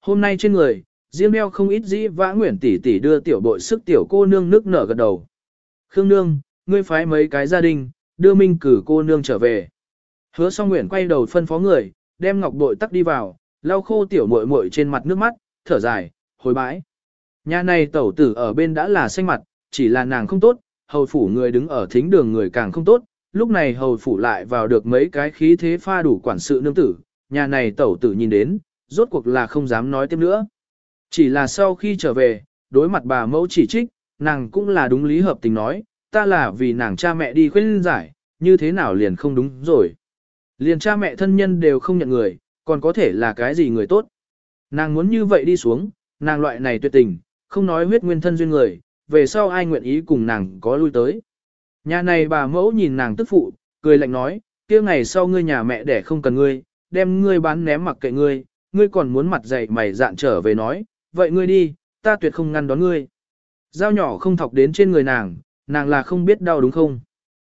Hôm nay trên người, riêng đeo không ít dĩ vã nguyện tỷ tỷ đưa tiểu bội sức tiểu cô nương nước nở gật đầu. Khương nương, ngươi phái mấy cái gia đình, đưa minh cử cô nương trở về. Hứa song nguyện quay đầu phân phó người, đem ngọc bội tắc đi vào, lau khô tiểu muội muội trên mặt nước mắt, thở dài, hồi bãi. Nhà này tẩu tử ở bên đã là xanh mặt, chỉ là nàng không tốt, hầu phủ người đứng ở thính đường người càng không tốt, lúc này hầu phủ lại vào được mấy cái khí thế pha đủ quản sự nương tử, nhà này tẩu tử nhìn đến, rốt cuộc là không dám nói tiếp nữa. Chỉ là sau khi trở về, đối mặt bà mẫu chỉ trích, nàng cũng là đúng lý hợp tình nói, ta là vì nàng cha mẹ đi khuyên giải, như thế nào liền không đúng rồi. Liền cha mẹ thân nhân đều không nhận người, còn có thể là cái gì người tốt. Nàng muốn như vậy đi xuống, nàng loại này tuyệt tình, không nói huyết nguyên thân duyên người, về sau ai nguyện ý cùng nàng có lui tới. Nhà này bà mẫu nhìn nàng tức phụ, cười lạnh nói, kia ngày sau ngươi nhà mẹ đẻ không cần ngươi, đem ngươi bán ném mặc kệ ngươi, ngươi còn muốn mặt dày mày dạn trở về nói, vậy ngươi đi, ta tuyệt không ngăn đón ngươi. Dao nhỏ không thọc đến trên người nàng, nàng là không biết đau đúng không?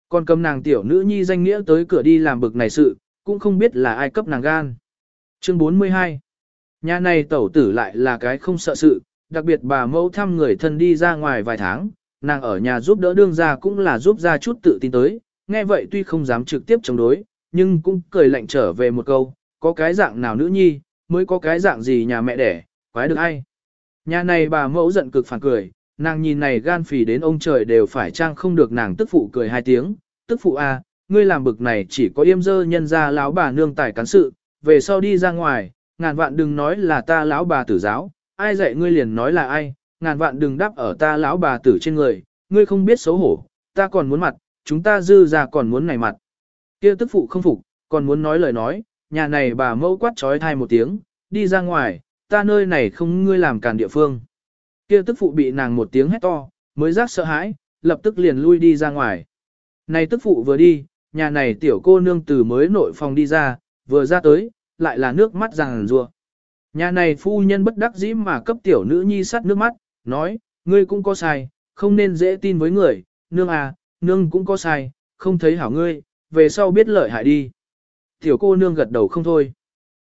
Còn cầm nàng tiểu nữ nhi danh nghĩa tới cửa đi làm bực này sự, cũng không biết là ai cấp nàng gan. Chương 42 Nhà này tẩu tử lại là cái không sợ sự, đặc biệt bà mẫu thăm người thân đi ra ngoài vài tháng, nàng ở nhà giúp đỡ đương ra cũng là giúp ra chút tự tin tới, nghe vậy tuy không dám trực tiếp chống đối, nhưng cũng cười lạnh trở về một câu, có cái dạng nào nữ nhi, mới có cái dạng gì nhà mẹ đẻ, quái được ai. Nhà này bà mẫu giận cực phản cười, nàng nhìn này gan phì đến ông trời đều phải trang không được nàng tức phụ cười hai tiếng, tức phụ a, à, ngươi làm bực này chỉ có yêm dơ nhân ra lão bà nương tài cán sự, về sau đi ra ngoài, ngàn vạn đừng nói là ta lão bà tử giáo, ai dạy ngươi liền nói là ai, ngàn vạn đừng đáp ở ta lão bà tử trên người, ngươi không biết xấu hổ, ta còn muốn mặt, chúng ta dư ra còn muốn này mặt. Kia tức phụ không phục, còn muốn nói lời nói, nhà này bà mẫu quát trói thai một tiếng, đi ra ngoài, ta nơi này không ngươi làm càn địa phương. Kia tức phụ bị nàng một tiếng hét to, mới giác sợ hãi, lập tức liền lui đi ra ngoài. Này tức phụ vừa đi, nhà này tiểu cô nương từ mới nội phòng đi ra, vừa ra tới, lại là nước mắt ràng rùa. Nhà này phu nhân bất đắc dĩ mà cấp tiểu nữ nhi sắt nước mắt, nói, ngươi cũng có sai, không nên dễ tin với người, nương à, nương cũng có sai, không thấy hảo ngươi, về sau biết lợi hại đi. Tiểu cô nương gật đầu không thôi.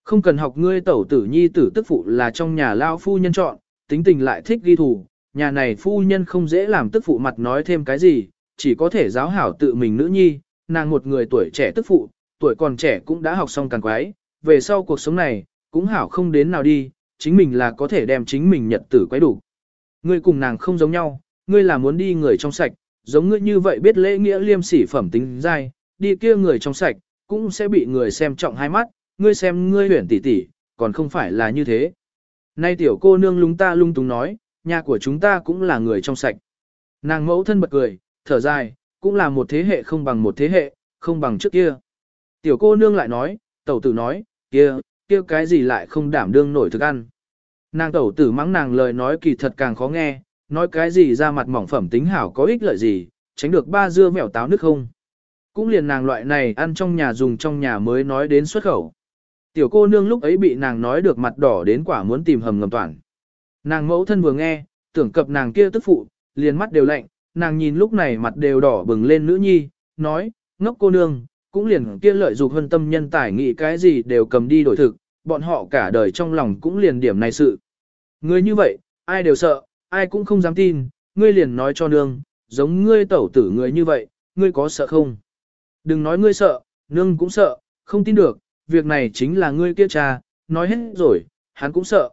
Không cần học ngươi tẩu tử nhi tử tức phụ là trong nhà lao phu nhân chọn, tính tình lại thích ghi thủ, nhà này phu nhân không dễ làm tức phụ mặt nói thêm cái gì, chỉ có thể giáo hảo tự mình nữ nhi, nàng một người tuổi trẻ tức phụ, tuổi còn trẻ cũng đã học xong càng quái, về sau cuộc sống này, cũng hảo không đến nào đi, chính mình là có thể đem chính mình nhật tử quái đủ. Ngươi cùng nàng không giống nhau, ngươi là muốn đi người trong sạch, giống ngươi như vậy biết lễ nghĩa liêm sỉ phẩm tính dai, đi kia người trong sạch, cũng sẽ bị người xem trọng hai mắt, ngươi xem ngươi huyển tỷ tỷ, còn không phải là như thế. Nay tiểu cô nương lúng ta lung túng nói, nhà của chúng ta cũng là người trong sạch. Nàng mẫu thân bật cười, thở dài, cũng là một thế hệ không bằng một thế hệ, không bằng trước kia. Tiểu cô nương lại nói, tẩu tử nói, kia, kia cái gì lại không đảm đương nổi thức ăn. Nàng tẩu tử mắng nàng lời nói kỳ thật càng khó nghe, nói cái gì ra mặt mỏng phẩm tính hảo có ích lợi gì, tránh được ba dưa mèo táo nước không. Cũng liền nàng loại này ăn trong nhà dùng trong nhà mới nói đến xuất khẩu. Tiểu cô nương lúc ấy bị nàng nói được mặt đỏ đến quả muốn tìm hầm ngầm toàn. Nàng mẫu thân vừa nghe, tưởng cập nàng kia tức phụ, liền mắt đều lạnh, nàng nhìn lúc này mặt đều đỏ bừng lên nữ nhi, nói, ngốc cô nương, cũng liền kia lợi dục hơn tâm nhân tài nghĩ cái gì đều cầm đi đổi thực, bọn họ cả đời trong lòng cũng liền điểm này sự. Ngươi như vậy, ai đều sợ, ai cũng không dám tin, ngươi liền nói cho nương, giống ngươi tẩu tử người như vậy, ngươi có sợ không? Đừng nói ngươi sợ, nương cũng sợ, không tin được, việc này chính là ngươi kia cha, nói hết rồi, hắn cũng sợ.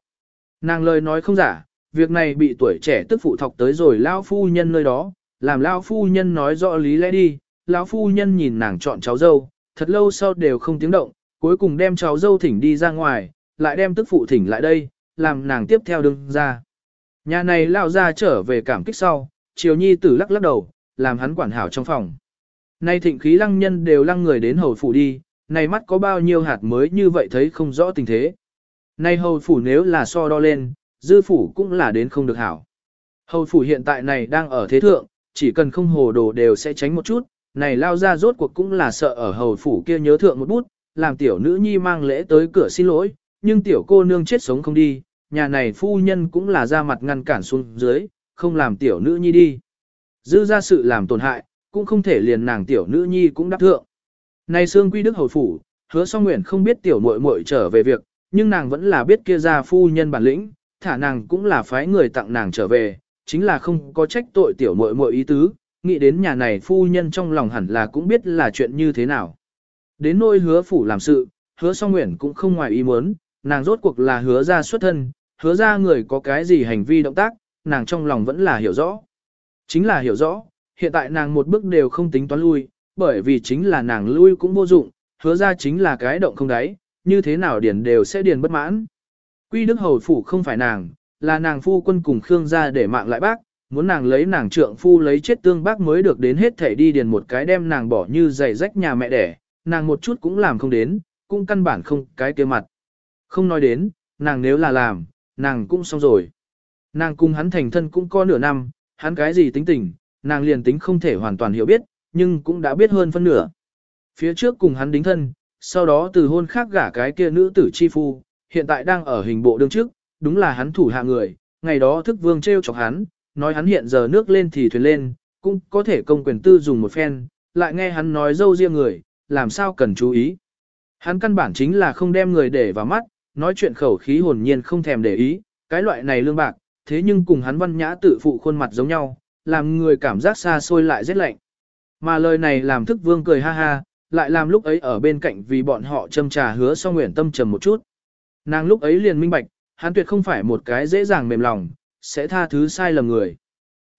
Nàng lời nói không giả, việc này bị tuổi trẻ tức phụ thọc tới rồi lao phu nhân nơi đó, làm lao phu nhân nói rõ lý lẽ đi, lão phu nhân nhìn nàng chọn cháu dâu, thật lâu sau đều không tiếng động, cuối cùng đem cháu dâu thỉnh đi ra ngoài, lại đem tức phụ thỉnh lại đây, làm nàng tiếp theo đứng ra. Nhà này lao ra trở về cảm kích sau, triều nhi tử lắc lắc đầu, làm hắn quản hảo trong phòng. Nay thịnh khí lăng nhân đều lăng người đến hầu phủ đi, này mắt có bao nhiêu hạt mới như vậy thấy không rõ tình thế. Nay hầu phủ nếu là so đo lên, dư phủ cũng là đến không được hảo. Hầu phủ hiện tại này đang ở thế thượng, chỉ cần không hồ đồ đều sẽ tránh một chút, này lao ra rốt cuộc cũng là sợ ở hầu phủ kia nhớ thượng một bút, làm tiểu nữ nhi mang lễ tới cửa xin lỗi, nhưng tiểu cô nương chết sống không đi, nhà này phu nhân cũng là ra mặt ngăn cản xuống dưới, không làm tiểu nữ nhi đi. Dư ra sự làm tổn hại, cũng không thể liền nàng tiểu nữ nhi cũng đáp thượng. Này xương quy đức hồi phủ, hứa song nguyện không biết tiểu muội muội trở về việc, nhưng nàng vẫn là biết kia ra phu nhân bản lĩnh, thả nàng cũng là phái người tặng nàng trở về, chính là không có trách tội tiểu muội muội ý tứ, nghĩ đến nhà này phu nhân trong lòng hẳn là cũng biết là chuyện như thế nào. Đến nôi hứa phủ làm sự, hứa song nguyện cũng không ngoài ý muốn, nàng rốt cuộc là hứa ra xuất thân, hứa ra người có cái gì hành vi động tác, nàng trong lòng vẫn là hiểu rõ. Chính là hiểu rõ, hiện tại nàng một bước đều không tính toán lui, bởi vì chính là nàng lui cũng vô dụng, hứa ra chính là cái động không đáy, như thế nào điền đều sẽ điền bất mãn. Quy đức hầu phủ không phải nàng, là nàng phu quân cùng Khương gia để mạng lại bác, muốn nàng lấy nàng trượng phu lấy chết tương bác mới được đến hết thể đi điền một cái đem nàng bỏ như giày rách nhà mẹ đẻ, nàng một chút cũng làm không đến, cũng căn bản không cái kia mặt. Không nói đến, nàng nếu là làm, nàng cũng xong rồi. Nàng cùng hắn thành thân cũng có nửa năm, hắn cái gì tính tình, nàng liền tính không thể hoàn toàn hiểu biết, nhưng cũng đã biết hơn phân nửa. Phía trước cùng hắn đính thân, sau đó từ hôn khác gả cái kia nữ tử chi phu, hiện tại đang ở hình bộ đương trước, đúng là hắn thủ hạ người, ngày đó thức vương treo chọc hắn, nói hắn hiện giờ nước lên thì thuyền lên, cũng có thể công quyền tư dùng một phen, lại nghe hắn nói dâu riêng người, làm sao cần chú ý. Hắn căn bản chính là không đem người để vào mắt, nói chuyện khẩu khí hồn nhiên không thèm để ý, cái loại này lương bạc, thế nhưng cùng hắn văn nhã tự phụ khuôn mặt giống nhau, làm người cảm giác xa xôi lại rất lạnh. Mà lời này làm thức vương cười ha ha, lại làm lúc ấy ở bên cạnh vì bọn họ châm trà hứa song nguyện tâm trầm một chút. Nàng lúc ấy liền minh bạch, hắn tuyệt không phải một cái dễ dàng mềm lòng, sẽ tha thứ sai lầm người.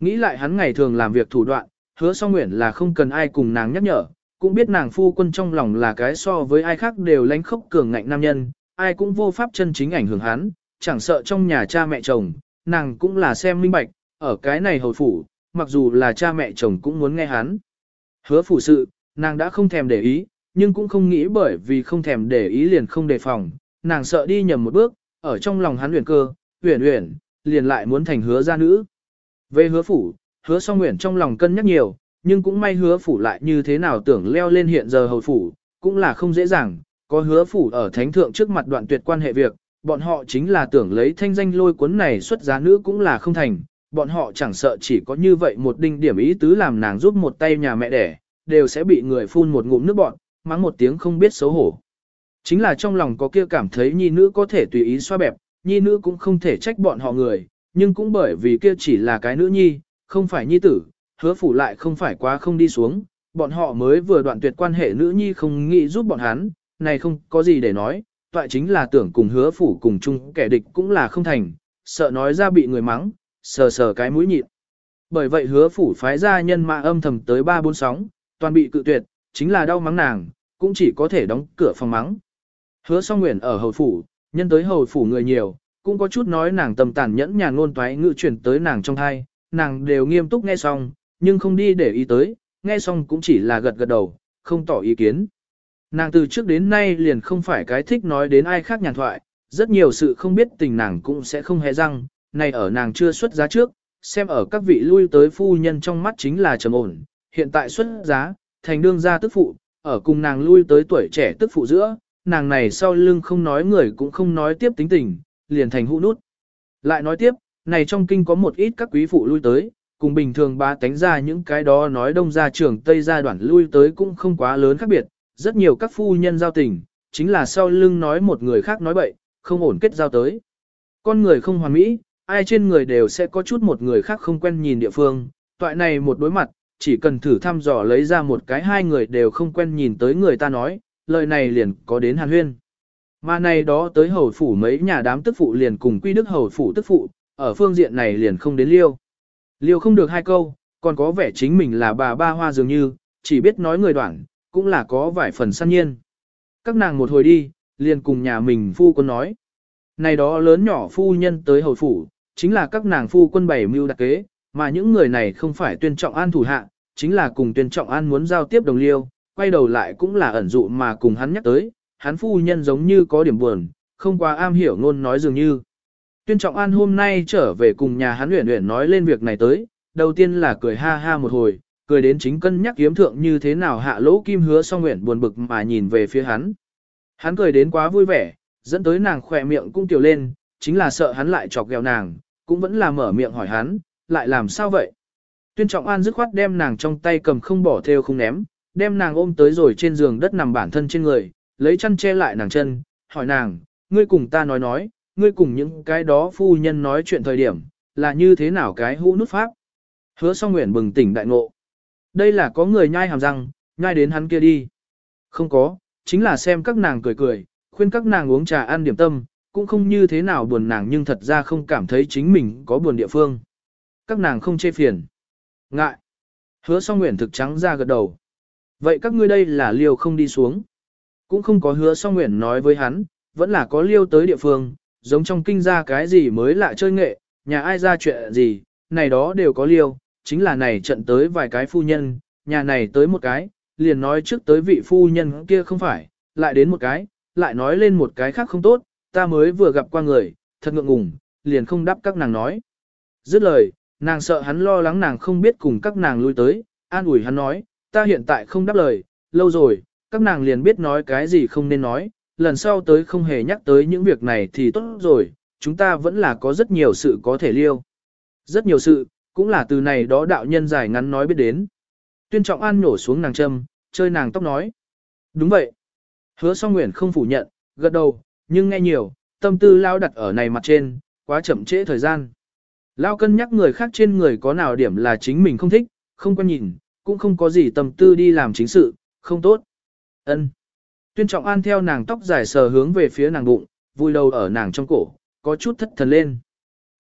Nghĩ lại hắn ngày thường làm việc thủ đoạn, hứa song nguyện là không cần ai cùng nàng nhắc nhở, cũng biết nàng phu quân trong lòng là cái so với ai khác đều lánh khốc cường ngạnh nam nhân, ai cũng vô pháp chân chính ảnh hưởng hắn, chẳng sợ trong nhà cha mẹ chồng, nàng cũng là xem minh bạch, ở cái này hồi phủ, mặc dù là cha mẹ chồng cũng muốn nghe hắn. Hứa phủ sự, nàng đã không thèm để ý, nhưng cũng không nghĩ bởi vì không thèm để ý liền không đề phòng, nàng sợ đi nhầm một bước, ở trong lòng hắn huyền cơ, huyền huyền, liền lại muốn thành hứa gia nữ. Về hứa phủ, hứa song nguyện trong lòng cân nhắc nhiều, nhưng cũng may hứa phủ lại như thế nào tưởng leo lên hiện giờ hầu phủ, cũng là không dễ dàng, có hứa phủ ở thánh thượng trước mặt đoạn tuyệt quan hệ việc, bọn họ chính là tưởng lấy thanh danh lôi cuốn này xuất giá nữ cũng là không thành, bọn họ chẳng sợ chỉ có như vậy một đinh điểm ý tứ làm nàng giúp một tay nhà mẹ đẻ, đều sẽ bị người phun một ngụm nước bọn, mắng một tiếng không biết xấu hổ. Chính là trong lòng có kia cảm thấy nhi nữ có thể tùy ý xoa bẹp, nhi nữ cũng không thể trách bọn họ người, nhưng cũng bởi vì kia chỉ là cái nữ nhi, không phải nhi tử, hứa phủ lại không phải quá không đi xuống, bọn họ mới vừa đoạn tuyệt quan hệ nữ nhi không nghĩ giúp bọn hắn, này không có gì để nói, toại chính là tưởng cùng hứa phủ cùng chung kẻ địch cũng là không thành, sợ nói ra bị người mắng, sờ sờ cái mũi nhịn. Bởi vậy hứa phủ phái ra nhân mạ âm thầm tới ba bốn sóng, toàn bị cự tuyệt, chính là đau mắng nàng, cũng chỉ có thể đóng cửa phòng mắng. Hứa song nguyện ở hầu phủ, nhân tới hầu phủ người nhiều, cũng có chút nói nàng tầm tàn nhẫn nhàn ngôn toái ngự chuyển tới nàng trong thai, nàng đều nghiêm túc nghe xong, nhưng không đi để ý tới, nghe xong cũng chỉ là gật gật đầu, không tỏ ý kiến. Nàng từ trước đến nay liền không phải cái thích nói đến ai khác nhàn thoại, rất nhiều sự không biết tình nàng cũng sẽ không hề răng, này ở nàng chưa xuất giá trước, xem ở các vị lui tới phu nhân trong mắt chính là trầm ổn, hiện tại xuất giá, thành đương gia tức phụ, ở cùng nàng lui tới tuổi trẻ tức phụ giữa, nàng này sau lưng không nói người cũng không nói tiếp tính tình, liền thành hũ nút. Lại nói tiếp, này trong kinh có một ít các quý phụ lui tới, cùng bình thường ba tánh ra những cái đó nói đông gia trưởng tây gia đoạn lui tới cũng không quá lớn khác biệt, rất nhiều các phu nhân giao tình, chính là sau lưng nói một người khác nói bậy, không ổn kết giao tới. Con người không hoàn mỹ, ai trên người đều sẽ có chút một người khác không quen nhìn địa phương, toại này một đối mặt, chỉ cần thử thăm dò lấy ra một cái hai người đều không quen nhìn tới người ta nói, lời này liền có đến hàn huyên. Mà này đó tới hầu phủ mấy nhà đám tức phụ liền cùng quy đức hầu phủ tức phụ, ở phương diện này liền không đến liêu. Liêu không được hai câu, còn có vẻ chính mình là bà ba hoa dường như, chỉ biết nói người đoạn, cũng là có vài phần săn nhiên. Các nàng một hồi đi, liền cùng nhà mình phu quân nói. Này đó lớn nhỏ phu nhân tới hầu phủ, chính là các nàng phu quân bảy mưu đặc kế, mà những người này không phải tuyên trọng an thủ hạ, chính là cùng tuyên trọng an muốn giao tiếp đồng liêu, quay đầu lại cũng là ẩn dụ mà cùng hắn nhắc tới, hắn phu nhân giống như có điểm buồn, không quá am hiểu ngôn nói dường như. Tuyên trọng an hôm nay trở về cùng nhà hắn luyện luyện nói lên việc này tới, đầu tiên là cười ha ha một hồi, cười đến chính cân nhắc kiếm thượng như thế nào hạ lỗ kim hứa song nguyện buồn bực mà nhìn về phía hắn. Hắn cười đến quá vui vẻ, dẫn tới nàng khỏe miệng cũng tiểu lên, chính là sợ hắn lại chọc ghẹo nàng, cũng vẫn là mở miệng hỏi hắn, lại làm sao vậy? Tuyên trọng an dứt khoát đem nàng trong tay cầm không bỏ theo không ném, đem nàng ôm tới rồi trên giường đất nằm bản thân trên người, lấy chăn che lại nàng chân, hỏi nàng, ngươi cùng ta nói nói, ngươi cùng những cái đó phu nhân nói chuyện thời điểm, là như thế nào cái hũ nút pháp. Hứa song nguyện bừng tỉnh đại ngộ. Đây là có người nhai hàm răng, nhai đến hắn kia đi. Không có, chính là xem các nàng cười cười, khuyên các nàng uống trà ăn điểm tâm, cũng không như thế nào buồn nàng nhưng thật ra không cảm thấy chính mình có buồn địa phương. Các nàng không chê phiền. Ngại. Hứa song nguyện thực trắng ra gật đầu. Vậy các ngươi đây là liều không đi xuống. Cũng không có hứa song nguyện nói với hắn, vẫn là có liêu tới địa phương, giống trong kinh ra cái gì mới lạ chơi nghệ, nhà ai ra chuyện gì, này đó đều có liêu, chính là này trận tới vài cái phu nhân, nhà này tới một cái, liền nói trước tới vị phu nhân kia không phải, lại đến một cái, lại nói lên một cái khác không tốt, ta mới vừa gặp qua người, thật ngượng ngùng, liền không đáp các nàng nói. Dứt lời, nàng sợ hắn lo lắng nàng không biết cùng các nàng lui tới, an ủi hắn nói, ta hiện tại không đáp lời, lâu rồi, các nàng liền biết nói cái gì không nên nói, lần sau tới không hề nhắc tới những việc này thì tốt rồi, chúng ta vẫn là có rất nhiều sự có thể liêu. Rất nhiều sự, cũng là từ này đó đạo nhân dài ngắn nói biết đến. Tuyên trọng an nhổ xuống nàng châm, chơi nàng tóc nói. Đúng vậy. Hứa song nguyện không phủ nhận, gật đầu, nhưng nghe nhiều, tâm tư lao đặt ở này mặt trên, quá chậm trễ thời gian. Lao cân nhắc người khác trên người có nào điểm là chính mình không thích, không quan nhìn, cũng không có gì tâm tư đi làm chính sự, không tốt. Ân. Tuyên trọng an theo nàng tóc dài sờ hướng về phía nàng bụng, vui đầu ở nàng trong cổ, có chút thất thần lên.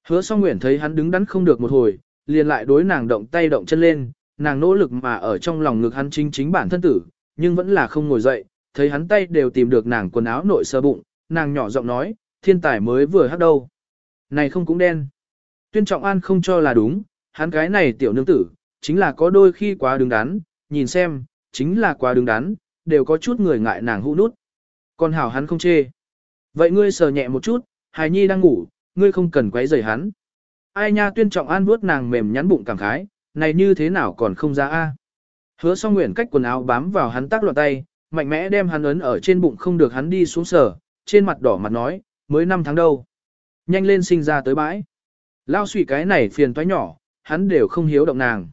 Hứa song nguyện thấy hắn đứng đắn không được một hồi, liền lại đối nàng động tay động chân lên, nàng nỗ lực mà ở trong lòng ngực hắn chính chính bản thân tử, nhưng vẫn là không ngồi dậy, thấy hắn tay đều tìm được nàng quần áo nội sơ bụng, nàng nhỏ giọng nói, thiên tài mới vừa hát đâu. Này không cũng đen. Tuyên trọng an không cho là đúng, hắn cái này tiểu nương tử, chính là có đôi khi quá đứng đắn, nhìn xem, chính là quá đứng đắn, đều có chút người ngại nàng hũ nút. Còn hảo hắn không chê. Vậy ngươi sờ nhẹ một chút, hài nhi đang ngủ, ngươi không cần quấy rầy hắn. Ai nha tuyên trọng an vuốt nàng mềm nhắn bụng cảm khái, này như thế nào còn không ra a? Hứa song nguyện cách quần áo bám vào hắn tác loạn tay, mạnh mẽ đem hắn ấn ở trên bụng không được hắn đi xuống sở, trên mặt đỏ mặt nói, mới năm tháng đâu. Nhanh lên sinh ra tới bãi. Lao suy cái này phiền toái nhỏ, hắn đều không hiếu động nàng.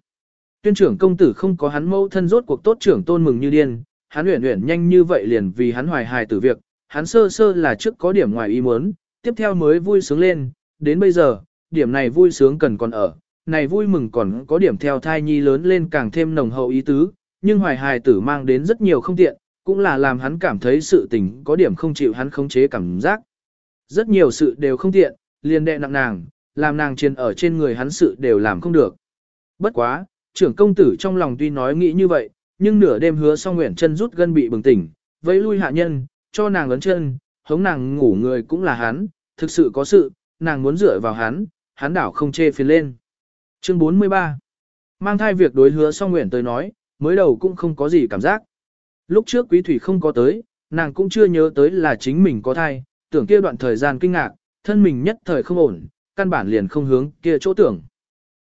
Tuyên trưởng công tử không có hắn mẫu thân rốt cuộc tốt trưởng tôn mừng như điên, hắn uyển uyển nhanh như vậy liền vì hắn hoài hài tử việc, hắn sơ sơ là trước có điểm ngoài ý muốn, tiếp theo mới vui sướng lên, đến bây giờ, điểm này vui sướng cần còn ở, này vui mừng còn có điểm theo thai nhi lớn lên càng thêm nồng hậu ý tứ, nhưng hoài hài tử mang đến rất nhiều không tiện, cũng là làm hắn cảm thấy sự tình có điểm không chịu hắn khống chế cảm giác. Rất nhiều sự đều không tiện, liền đệ nặng nàng, làm nàng trên ở trên người hắn sự đều làm không được. Bất quá, trưởng công tử trong lòng tuy nói nghĩ như vậy, nhưng nửa đêm hứa xong nguyện chân rút gân bị bừng tỉnh, vẫy lui hạ nhân, cho nàng lớn chân, hống nàng ngủ người cũng là hắn, thực sự có sự, nàng muốn dựa vào hắn, hắn đảo không chê phiền lên. Chương 43 Mang thai việc đối hứa song nguyện tới nói, mới đầu cũng không có gì cảm giác. Lúc trước quý thủy không có tới, nàng cũng chưa nhớ tới là chính mình có thai, tưởng kia đoạn thời gian kinh ngạc, thân mình nhất thời không ổn, căn bản liền không hướng kia chỗ tưởng.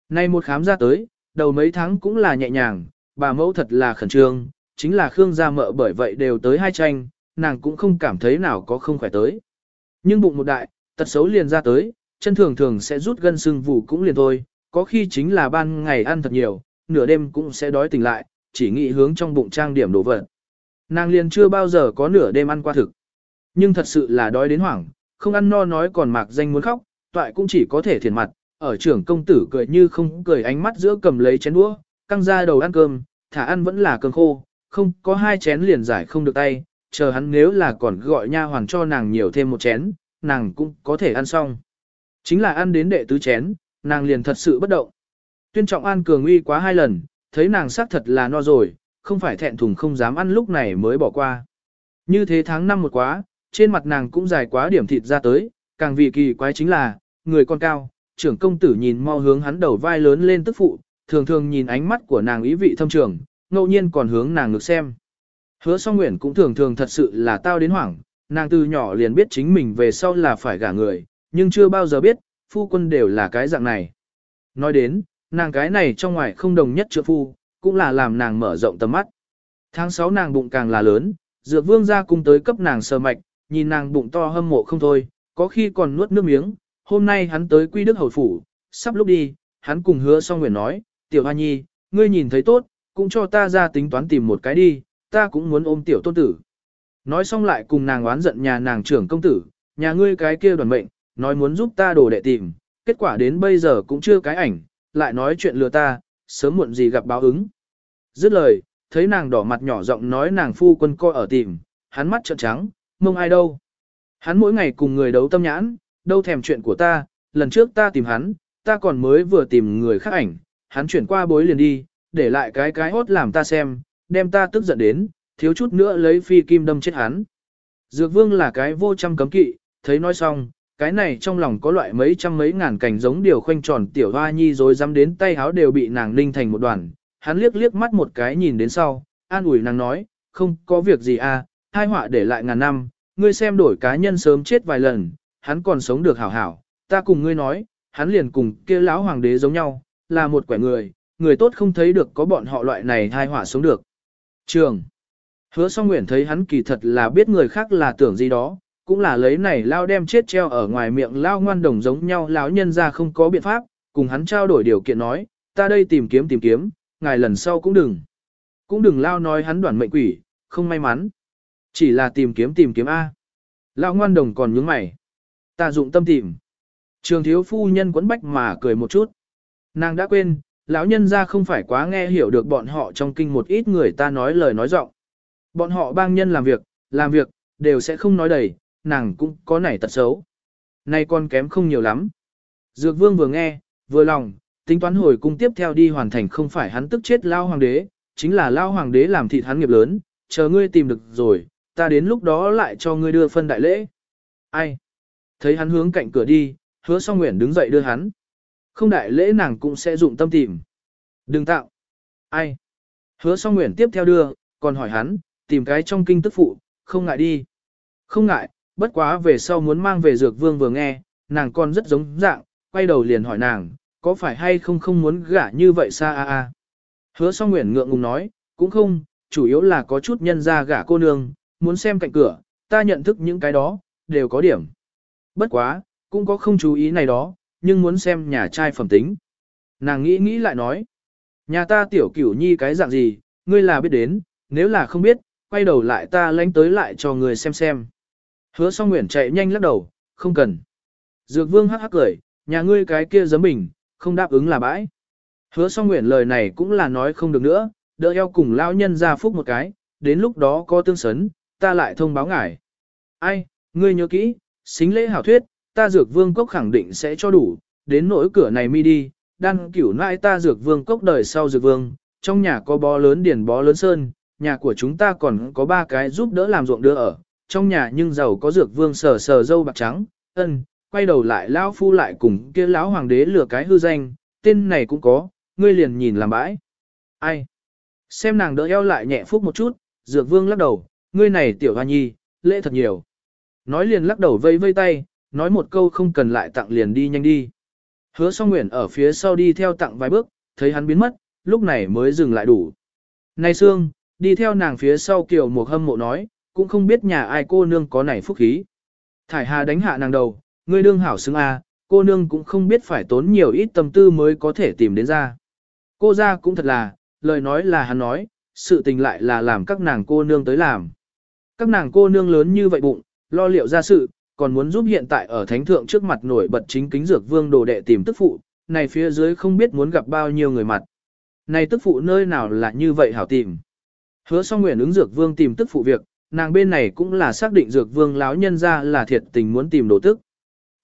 Nay một khám ra tới, đầu mấy tháng cũng là nhẹ nhàng, bà mẫu thật là khẩn trương, chính là Khương gia mợ bởi vậy đều tới hai tranh, nàng cũng không cảm thấy nào có không khỏe tới. Nhưng bụng một đại, tật xấu liền ra tới, chân thường thường sẽ rút gân xương vụ cũng liền thôi, có khi chính là ban ngày ăn thật nhiều, nửa đêm cũng sẽ đói tỉnh lại, chỉ nghĩ hướng trong bụng trang điểm đổ vật. Nàng liền chưa bao giờ có nửa đêm ăn qua thực. Nhưng thật sự là đói đến hoảng, không ăn no nói còn mạc danh muốn khóc, toại cũng chỉ có thể thiền mặt, ở trưởng công tử cười như không cười ánh mắt giữa cầm lấy chén đũa, căng ra đầu ăn cơm, thả ăn vẫn là cơm khô, không có hai chén liền giải không được tay, chờ hắn nếu là còn gọi nha hoàn cho nàng nhiều thêm một chén, nàng cũng có thể ăn xong. Chính là ăn đến đệ tứ chén, nàng liền thật sự bất động. Tuyên trọng an cường uy quá hai lần, thấy nàng xác thật là no rồi, không phải thẹn thùng không dám ăn lúc này mới bỏ qua. Như thế tháng năm một quá, trên mặt nàng cũng dài quá điểm thịt ra tới, càng vì kỳ quái chính là, người con cao, trưởng công tử nhìn mau hướng hắn đầu vai lớn lên tức phụ, thường thường nhìn ánh mắt của nàng ý vị thâm trường, ngẫu nhiên còn hướng nàng ngược xem. Hứa song nguyện cũng thường thường thật sự là tao đến hoảng, nàng từ nhỏ liền biết chính mình về sau là phải gả người, nhưng chưa bao giờ biết, phu quân đều là cái dạng này. Nói đến, nàng cái này trong ngoài không đồng nhất trượng phu, cũng là làm nàng mở rộng tầm mắt. Tháng 6 nàng bụng càng là lớn, dược vương ra cung tới cấp nàng sờ mạch, nhìn nàng bụng to hâm mộ không thôi, có khi còn nuốt nước miếng, hôm nay hắn tới quy đức hầu phủ, sắp lúc đi, hắn cùng hứa song nguyện nói, tiểu hoa nhi, ngươi nhìn thấy tốt, cũng cho ta ra tính toán tìm một cái đi, ta cũng muốn ôm tiểu tôn tử. Nói xong lại cùng nàng oán giận nhà nàng trưởng công tử, nhà ngươi cái kia đoàn mệnh, nói muốn giúp ta đồ đệ tìm, kết quả đến bây giờ cũng chưa cái ảnh, lại nói chuyện lừa ta, sớm muộn gì gặp báo ứng. Dứt lời, thấy nàng đỏ mặt nhỏ giọng nói nàng phu quân coi ở tìm, hắn mắt trợn trắng, mông ai đâu. Hắn mỗi ngày cùng người đấu tâm nhãn, đâu thèm chuyện của ta, lần trước ta tìm hắn, ta còn mới vừa tìm người khác ảnh, hắn chuyển qua bối liền đi, để lại cái cái hốt làm ta xem, đem ta tức giận đến, thiếu chút nữa lấy phi kim đâm chết hắn. Dược vương là cái vô trăm cấm kỵ, thấy nói xong, cái này trong lòng có loại mấy trăm mấy ngàn cảnh giống điều khoanh tròn tiểu hoa nhi rồi dám đến tay háo đều bị nàng ninh thành một đoàn. Hắn liếc liếc mắt một cái nhìn đến sau, an ủi nàng nói, không có việc gì à, hai họa để lại ngàn năm, ngươi xem đổi cá nhân sớm chết vài lần, hắn còn sống được hảo hảo, ta cùng ngươi nói, hắn liền cùng kia lão hoàng đế giống nhau, là một quẻ người, người tốt không thấy được có bọn họ loại này hai họa sống được. Trường. Hứa song nguyện thấy hắn kỳ thật là biết người khác là tưởng gì đó, cũng là lấy này lao đem chết treo ở ngoài miệng lao ngoan đồng giống nhau lão nhân ra không có biện pháp, cùng hắn trao đổi điều kiện nói, ta đây tìm kiếm tìm kiếm, ngài lần sau cũng đừng. Cũng đừng lao nói hắn đoạn mệnh quỷ, không may mắn. Chỉ là tìm kiếm tìm kiếm A. Lão ngoan đồng còn nhướng mày. Ta dụng tâm tìm. Trường thiếu phu nhân quấn bách mà cười một chút. Nàng đã quên, lão nhân ra không phải quá nghe hiểu được bọn họ trong kinh một ít người ta nói lời nói rộng. Bọn họ bang nhân làm việc, làm việc, đều sẽ không nói đầy, nàng cũng có nảy tật xấu. Nay con kém không nhiều lắm. Dược vương vừa nghe, vừa lòng, tính toán hồi cung tiếp theo đi hoàn thành không phải hắn tức chết lao hoàng đế, chính là lao hoàng đế làm thịt hắn nghiệp lớn, chờ ngươi tìm được rồi, ta đến lúc đó lại cho ngươi đưa phân đại lễ. Ai? Thấy hắn hướng cạnh cửa đi, hứa song nguyện đứng dậy đưa hắn. Không đại lễ nàng cũng sẽ dụng tâm tìm. Đừng tạo. Ai? Hứa song nguyện tiếp theo đưa, còn hỏi hắn, tìm cái trong kinh tức phụ, không ngại đi. Không ngại, bất quá về sau muốn mang về dược vương vừa nghe, nàng còn rất giống dạng, quay đầu liền hỏi nàng, có phải hay không không muốn gả như vậy xa a a. Hứa song nguyện ngượng ngùng nói, cũng không, chủ yếu là có chút nhân ra gả cô nương, muốn xem cạnh cửa, ta nhận thức những cái đó, đều có điểm. Bất quá, cũng có không chú ý này đó, nhưng muốn xem nhà trai phẩm tính. Nàng nghĩ nghĩ lại nói, nhà ta tiểu cửu nhi cái dạng gì, ngươi là biết đến, nếu là không biết, quay đầu lại ta lánh tới lại cho người xem xem. Hứa song nguyện chạy nhanh lắc đầu, không cần. Dược vương hắc hắc cười, nhà ngươi cái kia giấm bình, không đáp ứng là bãi. Hứa song nguyện lời này cũng là nói không được nữa, đỡ eo cùng lão nhân ra phúc một cái, đến lúc đó có tương sấn, ta lại thông báo ngài. Ai, ngươi nhớ kỹ, xính lễ hảo thuyết, ta dược vương cốc khẳng định sẽ cho đủ, đến nỗi cửa này mi đi, đăng cửu nãi ta dược vương cốc đời sau dược vương, trong nhà có bó lớn điển bó lớn sơn, nhà của chúng ta còn có ba cái giúp đỡ làm ruộng đưa ở, trong nhà nhưng giàu có dược vương sờ sờ dâu bạc trắng, ân, quay đầu lại lão phu lại cùng kia lão hoàng đế lừa cái hư danh, tên này cũng có, ngươi liền nhìn làm bãi. Ai? Xem nàng đỡ eo lại nhẹ phúc một chút, dược vương lắc đầu, ngươi này tiểu hoa nhi, lễ thật nhiều. Nói liền lắc đầu vây vây tay, nói một câu không cần lại tặng liền đi nhanh đi. Hứa song nguyện ở phía sau đi theo tặng vài bước, thấy hắn biến mất, lúc này mới dừng lại đủ. Này Sương, đi theo nàng phía sau kiểu một hâm mộ nói, cũng không biết nhà ai cô nương có này phúc khí. Thải Hà đánh hạ nàng đầu, ngươi đương hảo xứng a, cô nương cũng không biết phải tốn nhiều ít tâm tư mới có thể tìm đến ra. Cô ra cũng thật là, lời nói là hắn nói, sự tình lại là làm các nàng cô nương tới làm. Các nàng cô nương lớn như vậy bụng, lo liệu ra sự, còn muốn giúp hiện tại ở thánh thượng trước mặt nổi bật chính kính dược vương đồ đệ tìm tức phụ, này phía dưới không biết muốn gặp bao nhiêu người mặt. Này tức phụ nơi nào là như vậy hảo tìm. Hứa song nguyện ứng dược vương tìm tức phụ việc, nàng bên này cũng là xác định dược vương lão nhân ra là thiệt tình muốn tìm đồ tức.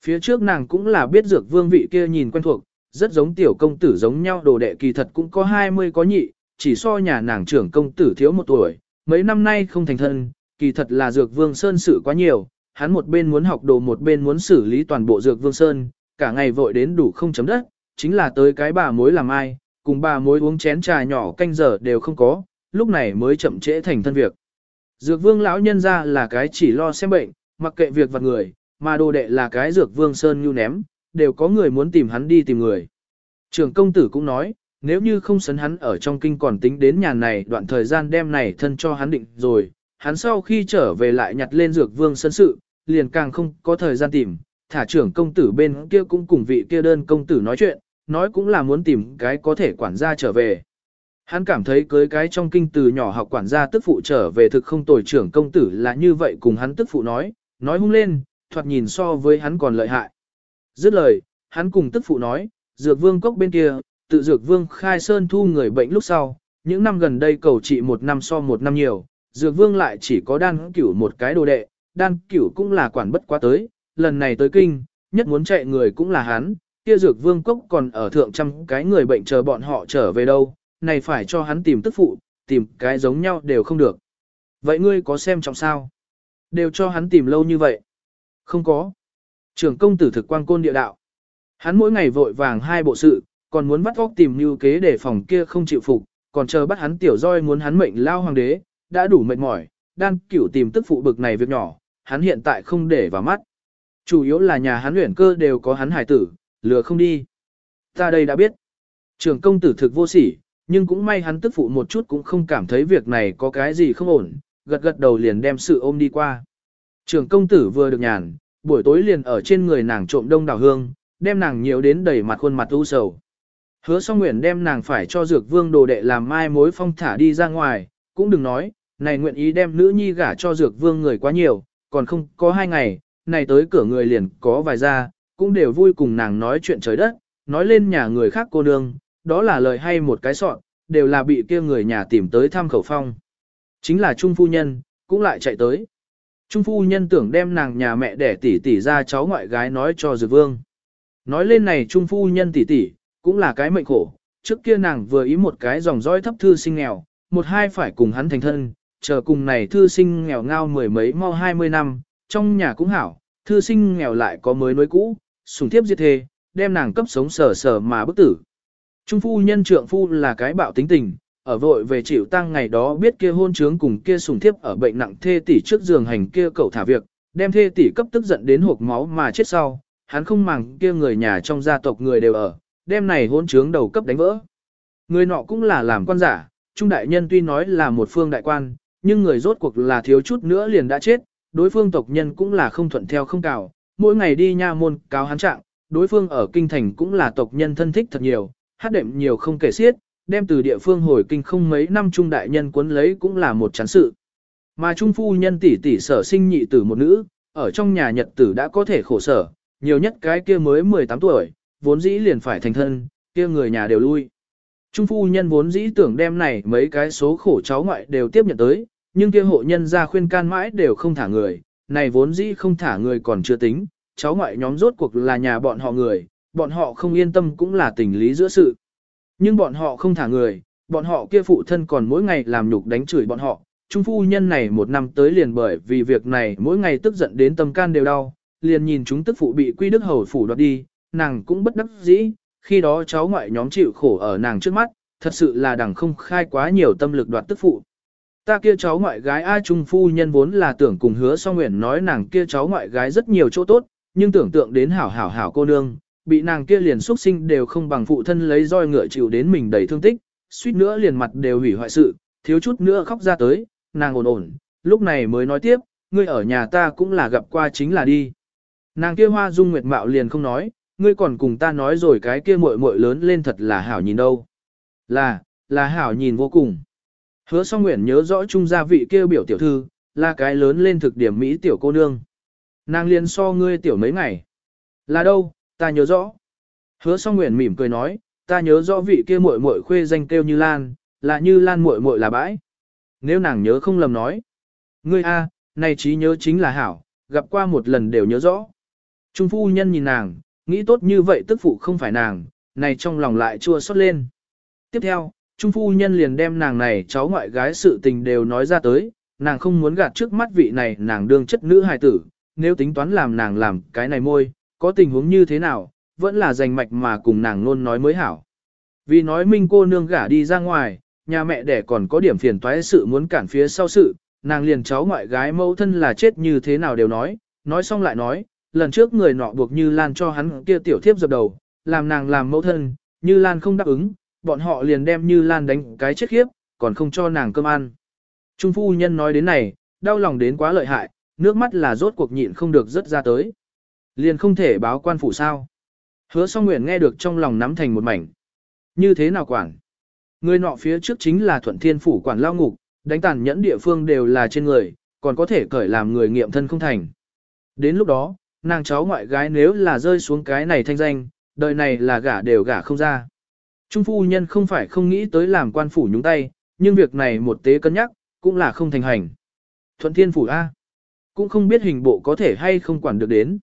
Phía trước nàng cũng là biết dược vương vị kia nhìn quen thuộc, rất giống tiểu công tử giống nhau đồ đệ kỳ thật cũng có 20 có nhị, chỉ so nhà nàng trưởng công tử thiếu một tuổi, mấy năm nay không thành thân, kỳ thật là dược vương sơn sự quá nhiều, hắn một bên muốn học đồ một bên muốn xử lý toàn bộ dược vương sơn, cả ngày vội đến đủ không chấm đất, chính là tới cái bà mối làm ai, cùng bà mối uống chén trà nhỏ canh giờ đều không có, lúc này mới chậm trễ thành thân việc. Dược vương lão nhân ra là cái chỉ lo xem bệnh, mặc kệ việc vật người, mà đồ đệ là cái dược vương sơn nhu ném, đều có người muốn tìm hắn đi tìm người. Trường công tử cũng nói, nếu như không sấn hắn ở trong kinh còn tính đến nhà này đoạn thời gian đem này thân cho hắn định rồi, hắn sau khi trở về lại nhặt lên dược vương sân sự, liền càng không có thời gian tìm, thả trưởng công tử bên kia cũng cùng vị kia đơn công tử nói chuyện, nói cũng là muốn tìm cái có thể quản gia trở về. Hắn cảm thấy cưới cái trong kinh từ nhỏ học quản gia tức phụ trở về thực không tồi trưởng công tử là như vậy cùng hắn tức phụ nói, nói hung lên, thoạt nhìn so với hắn còn lợi hại. Dứt lời, hắn cùng tức phụ nói, dược vương cốc bên kia, tự dược vương khai sơn thu người bệnh lúc sau, những năm gần đây cầu trị một năm so một năm nhiều, dược vương lại chỉ có đan cửu một cái đồ đệ, đan cửu cũng là quản bất quá tới, lần này tới kinh, nhất muốn chạy người cũng là hắn, kia dược vương cốc còn ở thượng trăm cái người bệnh chờ bọn họ trở về đâu, này phải cho hắn tìm tức phụ, tìm cái giống nhau đều không được. Vậy ngươi có xem trọng sao? Đều cho hắn tìm lâu như vậy. Không có. Trưởng công tử thực quan côn địa đạo. Hắn mỗi ngày vội vàng hai bộ sự, còn muốn bắt óc tìm như kế để phòng kia không chịu phục, còn chờ bắt hắn tiểu roi muốn hắn mệnh lao hoàng đế, đã đủ mệt mỏi, đang cửu tìm tức phụ bực này việc nhỏ, hắn hiện tại không để vào mắt. Chủ yếu là nhà hắn luyện cơ đều có hắn hải tử, lừa không đi. Ta đây đã biết. Trưởng công tử thực vô sỉ, nhưng cũng may hắn tức phụ một chút cũng không cảm thấy việc này có cái gì không ổn, gật gật đầu liền đem sự ôm đi qua. Trưởng công tử vừa được nhàn, buổi tối liền ở trên người nàng trộm đông đào hương, đem nàng nhiều đến đầy mặt khuôn mặt u sầu. Hứa song nguyện đem nàng phải cho dược vương đồ đệ làm mai mối phong thả đi ra ngoài, cũng đừng nói, này nguyện ý đem nữ nhi gả cho dược vương người quá nhiều, còn không có hai ngày, này tới cửa người liền có vài ra, cũng đều vui cùng nàng nói chuyện trời đất, nói lên nhà người khác cô nương, đó là lời hay một cái sọn, đều là bị kia người nhà tìm tới thăm khẩu phong. Chính là Trung Phu Nhân, cũng lại chạy tới. Trung Phu Nhân tưởng đem nàng nhà mẹ đẻ tỷ tỷ ra cháu ngoại gái nói cho Dược Vương. Nói lên này Trung Phu Nhân tỷ tỷ, cũng là cái mệnh khổ, trước kia nàng vừa ý một cái dòng dõi thấp thư sinh nghèo, một hai phải cùng hắn thành thân, chờ cùng này thư sinh nghèo ngao mười mấy mau hai mươi năm, trong nhà cũng hảo, thư sinh nghèo lại có mới nối cũ, sùng thiếp diệt thề, đem nàng cấp sống sở sở mà bức tử. Trung phu nhân trượng phu là cái bạo tính tình, ở vội về chịu tăng ngày đó biết kia hôn trướng cùng kia sùng thiếp ở bệnh nặng thê tỷ trước giường hành kia cậu thả việc, đem thê tỷ cấp tức giận đến hộp máu mà chết sau, hắn không màng kia người nhà trong gia tộc người đều ở, đem này hôn trướng đầu cấp đánh vỡ. Người nọ cũng là làm quan giả, trung đại nhân tuy nói là một phương đại quan, nhưng người rốt cuộc là thiếu chút nữa liền đã chết, đối phương tộc nhân cũng là không thuận theo không cào, mỗi ngày đi nha môn cáo hắn trạng, đối phương ở kinh thành cũng là tộc nhân thân thích thật nhiều, hát đệm nhiều không kể xiết, đem từ địa phương hồi kinh không mấy năm trung đại nhân cuốn lấy cũng là một chán sự. Mà trung phu nhân tỷ tỷ sở sinh nhị tử một nữ, ở trong nhà nhật tử đã có thể khổ sở, nhiều nhất cái kia mới 18 tuổi, vốn dĩ liền phải thành thân, kia người nhà đều lui. Trung phu nhân vốn dĩ tưởng đem này mấy cái số khổ cháu ngoại đều tiếp nhận tới, nhưng kia hộ nhân ra khuyên can mãi đều không thả người, này vốn dĩ không thả người còn chưa tính, cháu ngoại nhóm rốt cuộc là nhà bọn họ người, bọn họ không yên tâm cũng là tình lý giữa sự. Nhưng bọn họ không thả người, bọn họ kia phụ thân còn mỗi ngày làm nhục đánh chửi bọn họ, trung phu nhân này một năm tới liền bởi vì việc này mỗi ngày tức giận đến tâm can đều đau, liền nhìn chúng tức phụ bị quy đức hầu phủ đoạt đi, nàng cũng bất đắc dĩ, khi đó cháu ngoại nhóm chịu khổ ở nàng trước mắt, thật sự là đằng không khai quá nhiều tâm lực đoạt tức phụ. Ta kia cháu ngoại gái A Trung Phu nhân vốn là tưởng cùng hứa song nguyện nói nàng kia cháu ngoại gái rất nhiều chỗ tốt, nhưng tưởng tượng đến hảo hảo hảo cô nương, bị nàng kia liền xuất sinh đều không bằng phụ thân lấy roi ngựa chịu đến mình đầy thương tích, suýt nữa liền mặt đều hủy hoại sự, thiếu chút nữa khóc ra tới, nàng ổn ổn, lúc này mới nói tiếp, ngươi ở nhà ta cũng là gặp qua chính là đi. Nàng kia hoa dung nguyệt mạo liền không nói, ngươi còn cùng ta nói rồi cái kia muội muội lớn lên thật là hảo nhìn đâu. Là, là hảo nhìn vô cùng. Hứa song nguyện nhớ rõ trung gia vị kia biểu tiểu thư, là cái lớn lên thực điểm Mỹ tiểu cô nương. Nàng liền so ngươi tiểu mấy ngày. Là đâu, ta nhớ rõ. Hứa song nguyện mỉm cười nói, ta nhớ rõ vị kia muội muội khuê danh kêu như Lan, là như Lan muội muội là bãi. Nếu nàng nhớ không lầm nói. Ngươi a, này trí nhớ chính là hảo, gặp qua một lần đều nhớ rõ. Trung phu nhân nhìn nàng, nghĩ tốt như vậy tức phụ không phải nàng, này trong lòng lại chua xót lên. Tiếp theo, Trung phu nhân liền đem nàng này cháu ngoại gái sự tình đều nói ra tới, nàng không muốn gạt trước mắt vị này nàng đương chất nữ hài tử, nếu tính toán làm nàng làm cái này môi, có tình huống như thế nào, vẫn là dành mạch mà cùng nàng luôn nói mới hảo. Vì nói minh cô nương gả đi ra ngoài, nhà mẹ đẻ còn có điểm phiền toái sự muốn cản phía sau sự, nàng liền cháu ngoại gái mẫu thân là chết như thế nào đều nói, nói xong lại nói, lần trước người nọ buộc Như Lan cho hắn kia tiểu thiếp dập đầu, làm nàng làm mẫu thân, Như Lan không đáp ứng, bọn họ liền đem Như Lan đánh cái chết khiếp, còn không cho nàng cơm ăn. Trung phu nhân nói đến này, đau lòng đến quá lợi hại, nước mắt là rốt cuộc nhịn không được rớt ra tới. Liền không thể báo quan phủ sao. Hứa song nguyện nghe được trong lòng nắm thành một mảnh. Như thế nào quản? Người nọ phía trước chính là thuận thiên phủ quản lao ngục, đánh tàn nhẫn địa phương đều là trên người, còn có thể cởi làm người nghiệm thân không thành. Đến lúc đó, nàng cháu ngoại gái nếu là rơi xuống cái này thanh danh, đời này là gả đều gả không ra. Trung phu nhân không phải không nghĩ tới làm quan phủ nhúng tay, nhưng việc này một tế cân nhắc, cũng là không thành hành. Thuận thiên phủ A. Cũng không biết hình bộ có thể hay không quản được đến.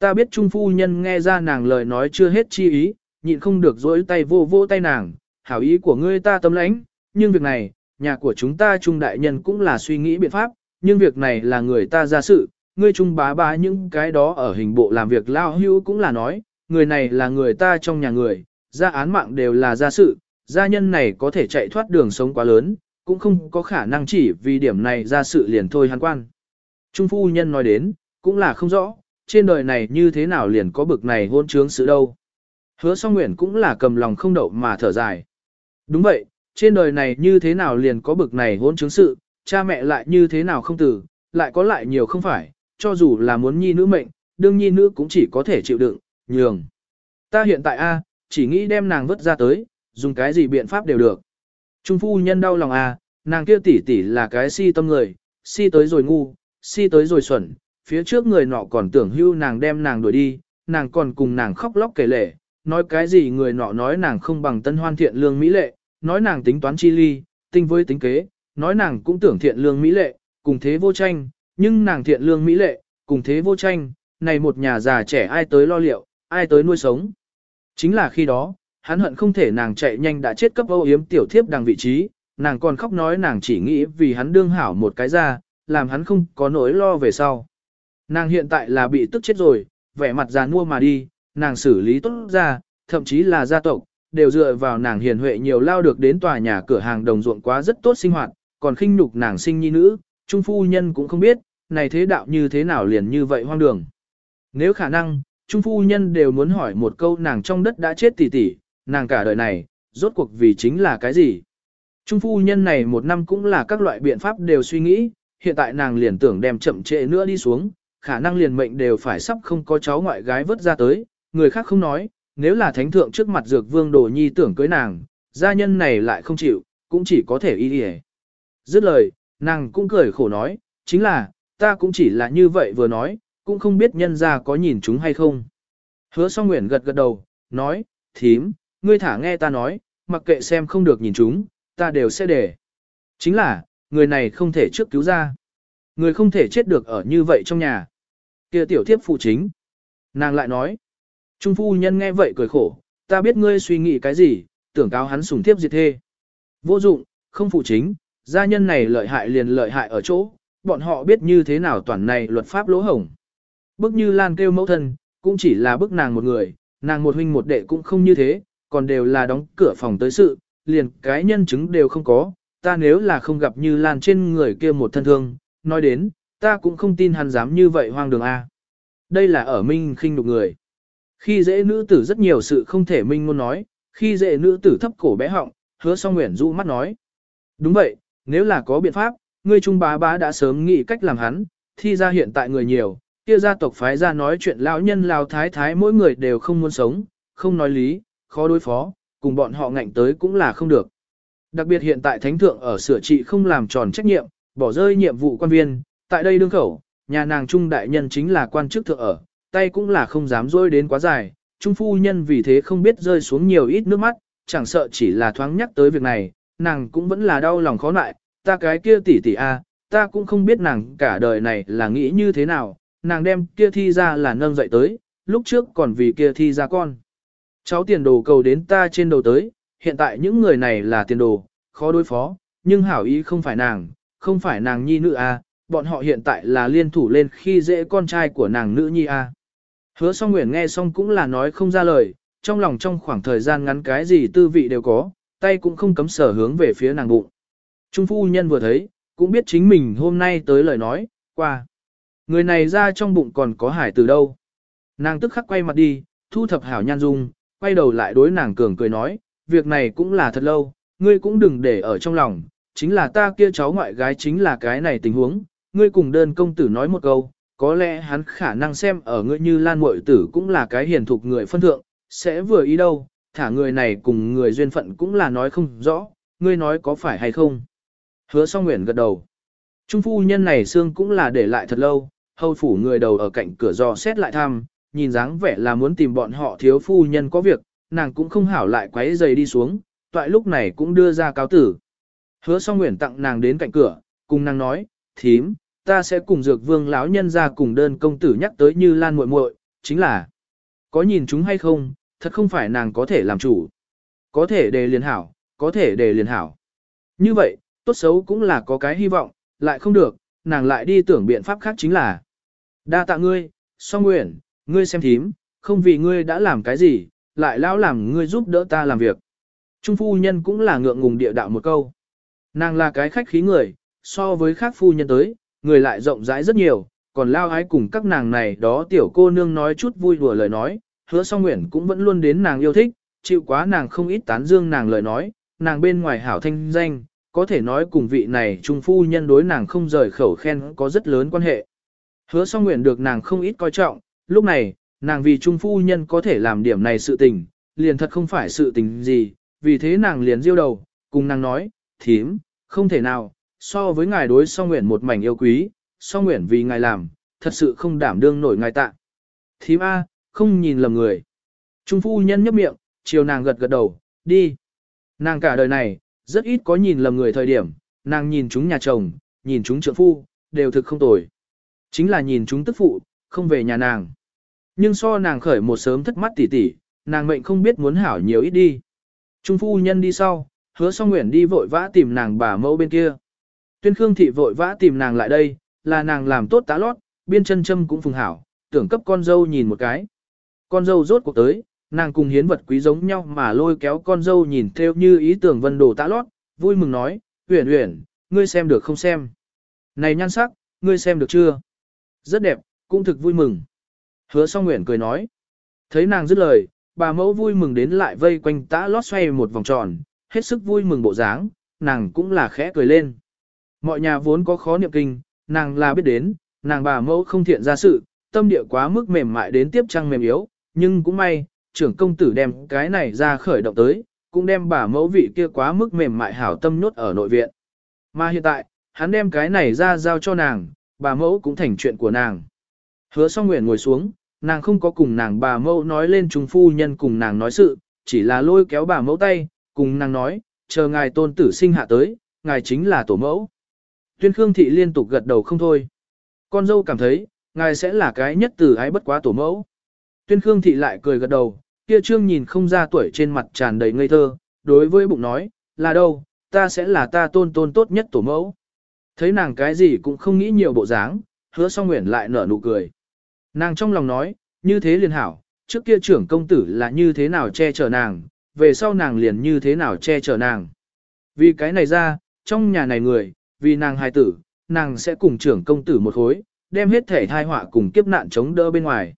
Ta biết trung phu nhân nghe ra nàng lời nói chưa hết chi ý, nhịn không được dỗi tay vô vô tay nàng, hảo ý của ngươi ta tâm lãnh, nhưng việc này, nhà của chúng ta trung đại nhân cũng là suy nghĩ biện pháp, nhưng việc này là người ta ra sự, ngươi trung bá bá những cái đó ở hình bộ làm việc lao hưu cũng là nói, người này là người ta trong nhà người, ra án mạng đều là ra sự, gia nhân này có thể chạy thoát đường sống quá lớn, cũng không có khả năng chỉ vì điểm này ra sự liền thôi hắn quan. Trung phu nhân nói đến, cũng là không rõ, trên đời này như thế nào liền có bực này hôn trướng sự đâu. Hứa song nguyện cũng là cầm lòng không đậu mà thở dài. Đúng vậy, trên đời này như thế nào liền có bực này hôn chứng sự, cha mẹ lại như thế nào không tử, lại có lại nhiều không phải, cho dù là muốn nhi nữ mệnh, đương nhi nữ cũng chỉ có thể chịu đựng, nhường. Ta hiện tại A, chỉ nghĩ đem nàng vứt ra tới, dùng cái gì biện pháp đều được. Trung phu nhân đau lòng A, nàng kia tỷ tỷ là cái si tâm người, si tới rồi ngu, si tới rồi xuẩn, phía trước người nọ còn tưởng hưu nàng đem nàng đuổi đi, nàng còn cùng nàng khóc lóc kể lể, nói cái gì người nọ nói nàng không bằng tân hoan thiện lương mỹ lệ, nói nàng tính toán chi ly, tinh với tính kế, nói nàng cũng tưởng thiện lương mỹ lệ, cùng thế vô tranh, nhưng nàng thiện lương mỹ lệ, cùng thế vô tranh, này một nhà già trẻ ai tới lo liệu, ai tới nuôi sống. Chính là khi đó, hắn hận không thể nàng chạy nhanh đã chết cấp âu yếm tiểu thiếp đằng vị trí, nàng còn khóc nói nàng chỉ nghĩ vì hắn đương hảo một cái ra, làm hắn không có nỗi lo về sau. Nàng hiện tại là bị tức chết rồi, vẻ mặt già nua mà đi, nàng xử lý tốt ra, thậm chí là gia tộc, đều dựa vào nàng hiền huệ nhiều lao được đến tòa nhà cửa hàng đồng ruộng quá rất tốt sinh hoạt, còn khinh nhục nàng sinh nhi nữ, trung phu nhân cũng không biết, này thế đạo như thế nào liền như vậy hoang đường. Nếu khả năng, trung phu nhân đều muốn hỏi một câu nàng trong đất đã chết tỷ tỷ, nàng cả đời này, rốt cuộc vì chính là cái gì. Trung phu nhân này một năm cũng là các loại biện pháp đều suy nghĩ, hiện tại nàng liền tưởng đem chậm trễ nữa đi xuống, khả năng liền mệnh đều phải sắp không có cháu ngoại gái vớt ra tới, người khác không nói, nếu là thánh thượng trước mặt dược vương đồ nhi tưởng cưới nàng, gia nhân này lại không chịu, cũng chỉ có thể y đi Dứt lời, nàng cũng cười khổ nói, chính là, ta cũng chỉ là như vậy vừa nói, cũng không biết nhân ra có nhìn chúng hay không. Hứa song nguyện gật gật đầu, nói, thím, ngươi thả nghe ta nói, mặc kệ xem không được nhìn chúng, ta đều sẽ để. Chính là, người này không thể trước cứu ra. Người không thể chết được ở như vậy trong nhà. kia tiểu thiếp phụ chính. Nàng lại nói, Trung phu nhân nghe vậy cười khổ, ta biết ngươi suy nghĩ cái gì, tưởng cáo hắn sùng thiếp diệt thê. Vô dụng, không phụ chính, gia nhân này lợi hại liền lợi hại ở chỗ, bọn họ biết như thế nào toàn này luật pháp lỗ hổng. Bức như Lan kêu mẫu thân, cũng chỉ là bức nàng một người, nàng một huynh một đệ cũng không như thế, còn đều là đóng cửa phòng tới sự, liền cái nhân chứng đều không có, ta nếu là không gặp như Lan trên người kia một thân thương, nói đến, ta cũng không tin hắn dám như vậy hoang đường A. Đây là ở minh khinh đục người. Khi dễ nữ tử rất nhiều sự không thể minh ngôn nói, khi dễ nữ tử thấp cổ bé họng, hứa song nguyện dụ mắt nói. Đúng vậy, nếu là có biện pháp, ngươi trung bá bá đã sớm nghĩ cách làm hắn, thi ra hiện tại người nhiều, kia gia tộc phái ra nói chuyện lão nhân lao thái thái mỗi người đều không muốn sống, không nói lý, khó đối phó, cùng bọn họ ngạnh tới cũng là không được. Đặc biệt hiện tại thánh thượng ở sửa trị không làm tròn trách nhiệm, bỏ rơi nhiệm vụ quan viên, tại đây đương khẩu, nhà nàng trung đại nhân chính là quan chức thượng ở, tay cũng là không dám rôi đến quá dài, trung phu nhân vì thế không biết rơi xuống nhiều ít nước mắt, chẳng sợ chỉ là thoáng nhắc tới việc này, nàng cũng vẫn là đau lòng khó nại, ta cái kia tỷ tỷ a, ta cũng không biết nàng cả đời này là nghĩ như thế nào, nàng đem kia thi ra là nâng dậy tới, lúc trước còn vì kia thi ra con. Cháu tiền đồ cầu đến ta trên đầu tới, hiện tại những người này là tiền đồ, khó đối phó, nhưng hảo ý không phải nàng, không phải nàng nhi nữ a, bọn họ hiện tại là liên thủ lên khi dễ con trai của nàng nữ nhi a. Hứa song nguyện nghe xong cũng là nói không ra lời, trong lòng trong khoảng thời gian ngắn cái gì tư vị đều có, tay cũng không cấm sở hướng về phía nàng bụng. Trung phu nhân vừa thấy, cũng biết chính mình hôm nay tới lời nói, qua. Người này ra trong bụng còn có hải từ đâu. Nàng tức khắc quay mặt đi, thu thập hảo nhan dung, quay đầu lại đối nàng cường cười nói, việc này cũng là thật lâu, ngươi cũng đừng để ở trong lòng, chính là ta kia cháu ngoại gái chính là cái này tình huống, ngươi cùng đơn công tử nói một câu, có lẽ hắn khả năng xem ở ngươi như lan muội tử cũng là cái hiền thục người phân thượng, sẽ vừa ý đâu, thả người này cùng người duyên phận cũng là nói không rõ, ngươi nói có phải hay không. Hứa song nguyện gật đầu. Trung phu nhân này xương cũng là để lại thật lâu, hầu phủ người đầu ở cạnh cửa dò xét lại thăm, nhìn dáng vẻ là muốn tìm bọn họ thiếu phu nhân có việc, nàng cũng không hảo lại quấy giày đi xuống, toại lúc này cũng đưa ra cáo tử. Hứa song nguyện tặng nàng đến cạnh cửa, cùng nàng nói, thím, ta sẽ cùng dược vương lão nhân ra cùng đơn công tử nhắc tới như lan muội muội, chính là, có nhìn chúng hay không, thật không phải nàng có thể làm chủ. Có thể đề liền hảo, có thể đề liền hảo. Như vậy, tốt xấu cũng là có cái hy vọng, lại không được, nàng lại đi tưởng biện pháp khác chính là. Đa tạ ngươi, song nguyện, ngươi xem thím, không vì ngươi đã làm cái gì, lại lão làm ngươi giúp đỡ ta làm việc. Trung phu nhân cũng là ngượng ngùng địa đạo một câu. Nàng là cái khách khí người, so với khác phu nhân tới, người lại rộng rãi rất nhiều, còn lao ái cùng các nàng này đó tiểu cô nương nói chút vui đùa lời nói, hứa song nguyện cũng vẫn luôn đến nàng yêu thích, chịu quá nàng không ít tán dương nàng lời nói, nàng bên ngoài hảo thanh danh, có thể nói cùng vị này trung phu nhân đối nàng không rời khẩu khen có rất lớn quan hệ. Hứa song nguyện được nàng không ít coi trọng, lúc này, nàng vì trung phu nhân có thể làm điểm này sự tình, liền thật không phải sự tình gì, vì thế nàng liền diêu đầu, cùng nàng nói, thím, không thể nào, so với ngài đối song nguyện một mảnh yêu quý, song nguyện vì ngài làm, thật sự không đảm đương nổi ngài tạ. Thím A, không nhìn lầm người. Trung phu nhân nhấp miệng, chiều nàng gật gật đầu, đi. Nàng cả đời này, rất ít có nhìn lầm người thời điểm, nàng nhìn chúng nhà chồng, nhìn chúng trượng phu, đều thực không tồi. Chính là nhìn chúng tức phụ, không về nhà nàng. Nhưng so nàng khởi một sớm thất mắt tỉ tỉ, nàng mệnh không biết muốn hảo nhiều ít đi. Trung phu nhân đi sau, hứa song nguyện đi vội vã tìm nàng bà mẫu bên kia. Tuyên Khương thị vội vã tìm nàng lại đây, là nàng làm tốt tá lót, biên chân châm cũng phùng hảo, tưởng cấp con dâu nhìn một cái. Con dâu rốt cuộc tới, nàng cùng hiến vật quý giống nhau mà lôi kéo con dâu nhìn theo như ý tưởng vân đồ tá lót, vui mừng nói, uyển uyển, ngươi xem được không xem. Này nhan sắc, ngươi xem được chưa? Rất đẹp, cũng thực vui mừng. Hứa song nguyện cười nói. Thấy nàng dứt lời, bà mẫu vui mừng đến lại vây quanh tã lót xoay một vòng tròn, hết sức vui mừng bộ dáng, nàng cũng là khẽ cười lên. Mọi nhà vốn có khó niệm kinh, nàng là biết đến, nàng bà mẫu không thiện ra sự, tâm địa quá mức mềm mại đến tiếp trăng mềm yếu, nhưng cũng may, trưởng công tử đem cái này ra khởi động tới, cũng đem bà mẫu vị kia quá mức mềm mại hảo tâm nhốt ở nội viện. Mà hiện tại, hắn đem cái này ra giao cho nàng, bà mẫu cũng thành chuyện của nàng. Hứa song nguyện ngồi xuống, nàng không có cùng nàng bà mẫu nói lên trùng phu nhân cùng nàng nói sự, chỉ là lôi kéo bà mẫu tay, cùng nàng nói, chờ ngài tôn tử sinh hạ tới, ngài chính là tổ mẫu. Tuyên Khương Thị liên tục gật đầu không thôi. Con dâu cảm thấy, ngài sẽ là cái nhất từ ái bất quá tổ mẫu. Tuyên Khương Thị lại cười gật đầu, kia trương nhìn không ra tuổi trên mặt tràn đầy ngây thơ, đối với bụng nói, là đâu, ta sẽ là ta tôn tôn tốt nhất tổ mẫu. Thấy nàng cái gì cũng không nghĩ nhiều bộ dáng, hứa song nguyện lại nở nụ cười. Nàng trong lòng nói, như thế liền hảo, trước kia trưởng công tử là như thế nào che chở nàng, về sau nàng liền như thế nào che chở nàng. Vì cái này ra, trong nhà này người, vì nàng hài tử, nàng sẽ cùng trưởng công tử một khối đem hết thể thai họa cùng kiếp nạn chống đỡ bên ngoài.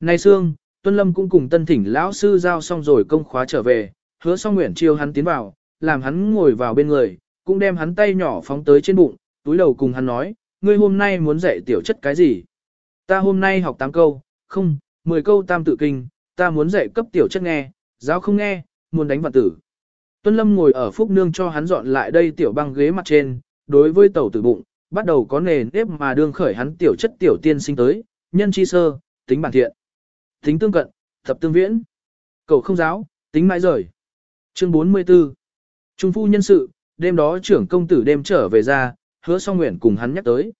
Nay Sương, Tuân Lâm cũng cùng tân thỉnh lão sư giao xong rồi công khóa trở về, hứa xong nguyện chiêu hắn tiến vào, làm hắn ngồi vào bên người, cũng đem hắn tay nhỏ phóng tới trên bụng, túi đầu cùng hắn nói, ngươi hôm nay muốn dạy tiểu chất cái gì? Ta hôm nay học 8 câu, không, 10 câu tam tự kinh, ta muốn dạy cấp tiểu chất nghe, giáo không nghe, muốn đánh vạn tử. Tuân Lâm ngồi ở phúc nương cho hắn dọn lại đây tiểu băng ghế mặt trên, đối với tẩu tử bụng, bắt đầu có nề nếp mà đương khởi hắn tiểu chất tiểu tiên sinh tới, nhân chi sơ, tính bản thiện, tính tương cận, thập tương viễn, cậu không giáo, tính mãi rời. Chương 44 Trung phu nhân sự, đêm đó trưởng công tử đêm trở về ra, hứa song nguyện cùng hắn nhắc tới.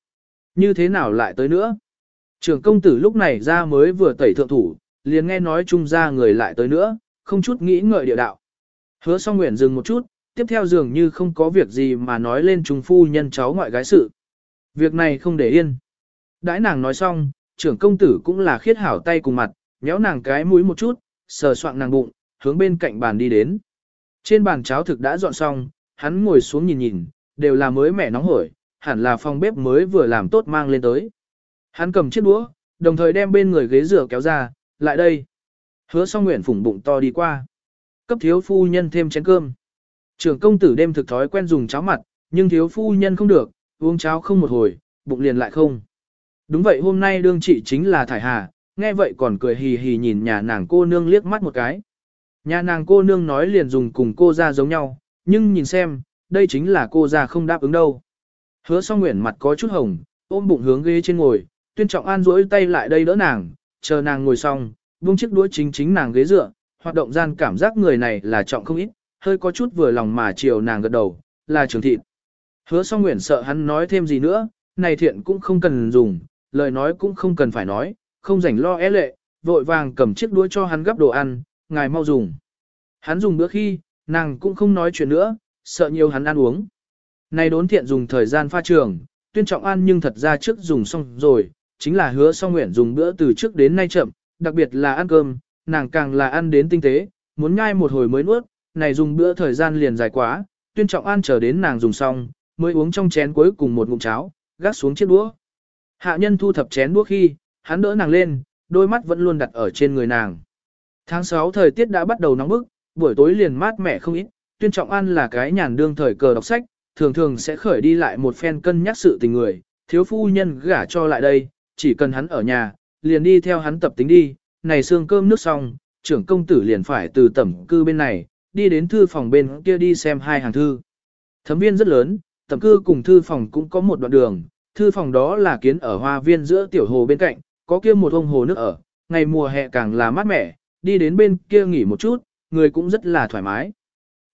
Như thế nào lại tới nữa? Trưởng công tử lúc này ra mới vừa tẩy thượng thủ, liền nghe nói trung ra người lại tới nữa, không chút nghĩ ngợi địa đạo. Hứa song nguyện dừng một chút, tiếp theo dường như không có việc gì mà nói lên trung phu nhân cháu ngoại gái sự. Việc này không để yên. Đãi nàng nói xong, trưởng công tử cũng là khiết hảo tay cùng mặt, nhéo nàng cái mũi một chút, sờ soạng nàng bụng, hướng bên cạnh bàn đi đến. Trên bàn cháo thực đã dọn xong, hắn ngồi xuống nhìn nhìn, đều là mới mẻ nóng hổi, hẳn là phòng bếp mới vừa làm tốt mang lên tới. Hắn cầm chiếc đũa, đồng thời đem bên người ghế rửa kéo ra, lại đây. Hứa song nguyện phủng bụng to đi qua. Cấp thiếu phu nhân thêm chén cơm. Trưởng công tử đêm thực thói quen dùng cháo mặt, nhưng thiếu phu nhân không được, uống cháo không một hồi, bụng liền lại không. Đúng vậy hôm nay đương trị chính là Thải Hà, nghe vậy còn cười hì hì nhìn nhà nàng cô nương liếc mắt một cái. Nhà nàng cô nương nói liền dùng cùng cô ra giống nhau, nhưng nhìn xem, đây chính là cô ra không đáp ứng đâu. Hứa song nguyện mặt có chút hồng, ôm bụng hướng ghế trên ngồi, tuyên trọng an duỗi tay lại đây đỡ nàng, chờ nàng ngồi xong, buông chiếc đũa chính chính nàng ghế dựa, hoạt động gian cảm giác người này là trọng không ít, hơi có chút vừa lòng mà chiều nàng gật đầu, là trường thịt. Hứa song nguyện sợ hắn nói thêm gì nữa, này thiện cũng không cần dùng, lời nói cũng không cần phải nói, không rảnh lo é lệ, vội vàng cầm chiếc đũa cho hắn gấp đồ ăn, ngài mau dùng. Hắn dùng bữa khi, nàng cũng không nói chuyện nữa, sợ nhiều hắn ăn uống. Này đốn thiện dùng thời gian pha trường, tuyên trọng ăn nhưng thật ra trước dùng xong rồi, chính là hứa song nguyện dùng bữa từ trước đến nay chậm, đặc biệt là ăn cơm, nàng càng là ăn đến tinh tế, muốn nhai một hồi mới nuốt, này dùng bữa thời gian liền dài quá, tuyên trọng ăn chờ đến nàng dùng xong, mới uống trong chén cuối cùng một ngụm cháo, gác xuống chiếc đũa. Hạ nhân thu thập chén đũa khi, hắn đỡ nàng lên, đôi mắt vẫn luôn đặt ở trên người nàng. Tháng 6 thời tiết đã bắt đầu nóng bức, buổi tối liền mát mẻ không ít, tuyên trọng ăn là cái nhàn đương thời cờ đọc sách, thường thường sẽ khởi đi lại một phen cân nhắc sự tình người, thiếu phu nhân gả cho lại đây, chỉ cần hắn ở nhà, liền đi theo hắn tập tính đi, này xương cơm nước xong, trưởng công tử liền phải từ tẩm cư bên này, đi đến thư phòng bên kia đi xem hai hàng thư. Thấm viên rất lớn, tẩm cư cùng thư phòng cũng có một đoạn đường, thư phòng đó là kiến ở hoa viên giữa tiểu hồ bên cạnh, có kia một ông hồ nước ở, ngày mùa hè càng là mát mẻ, đi đến bên kia nghỉ một chút, người cũng rất là thoải mái.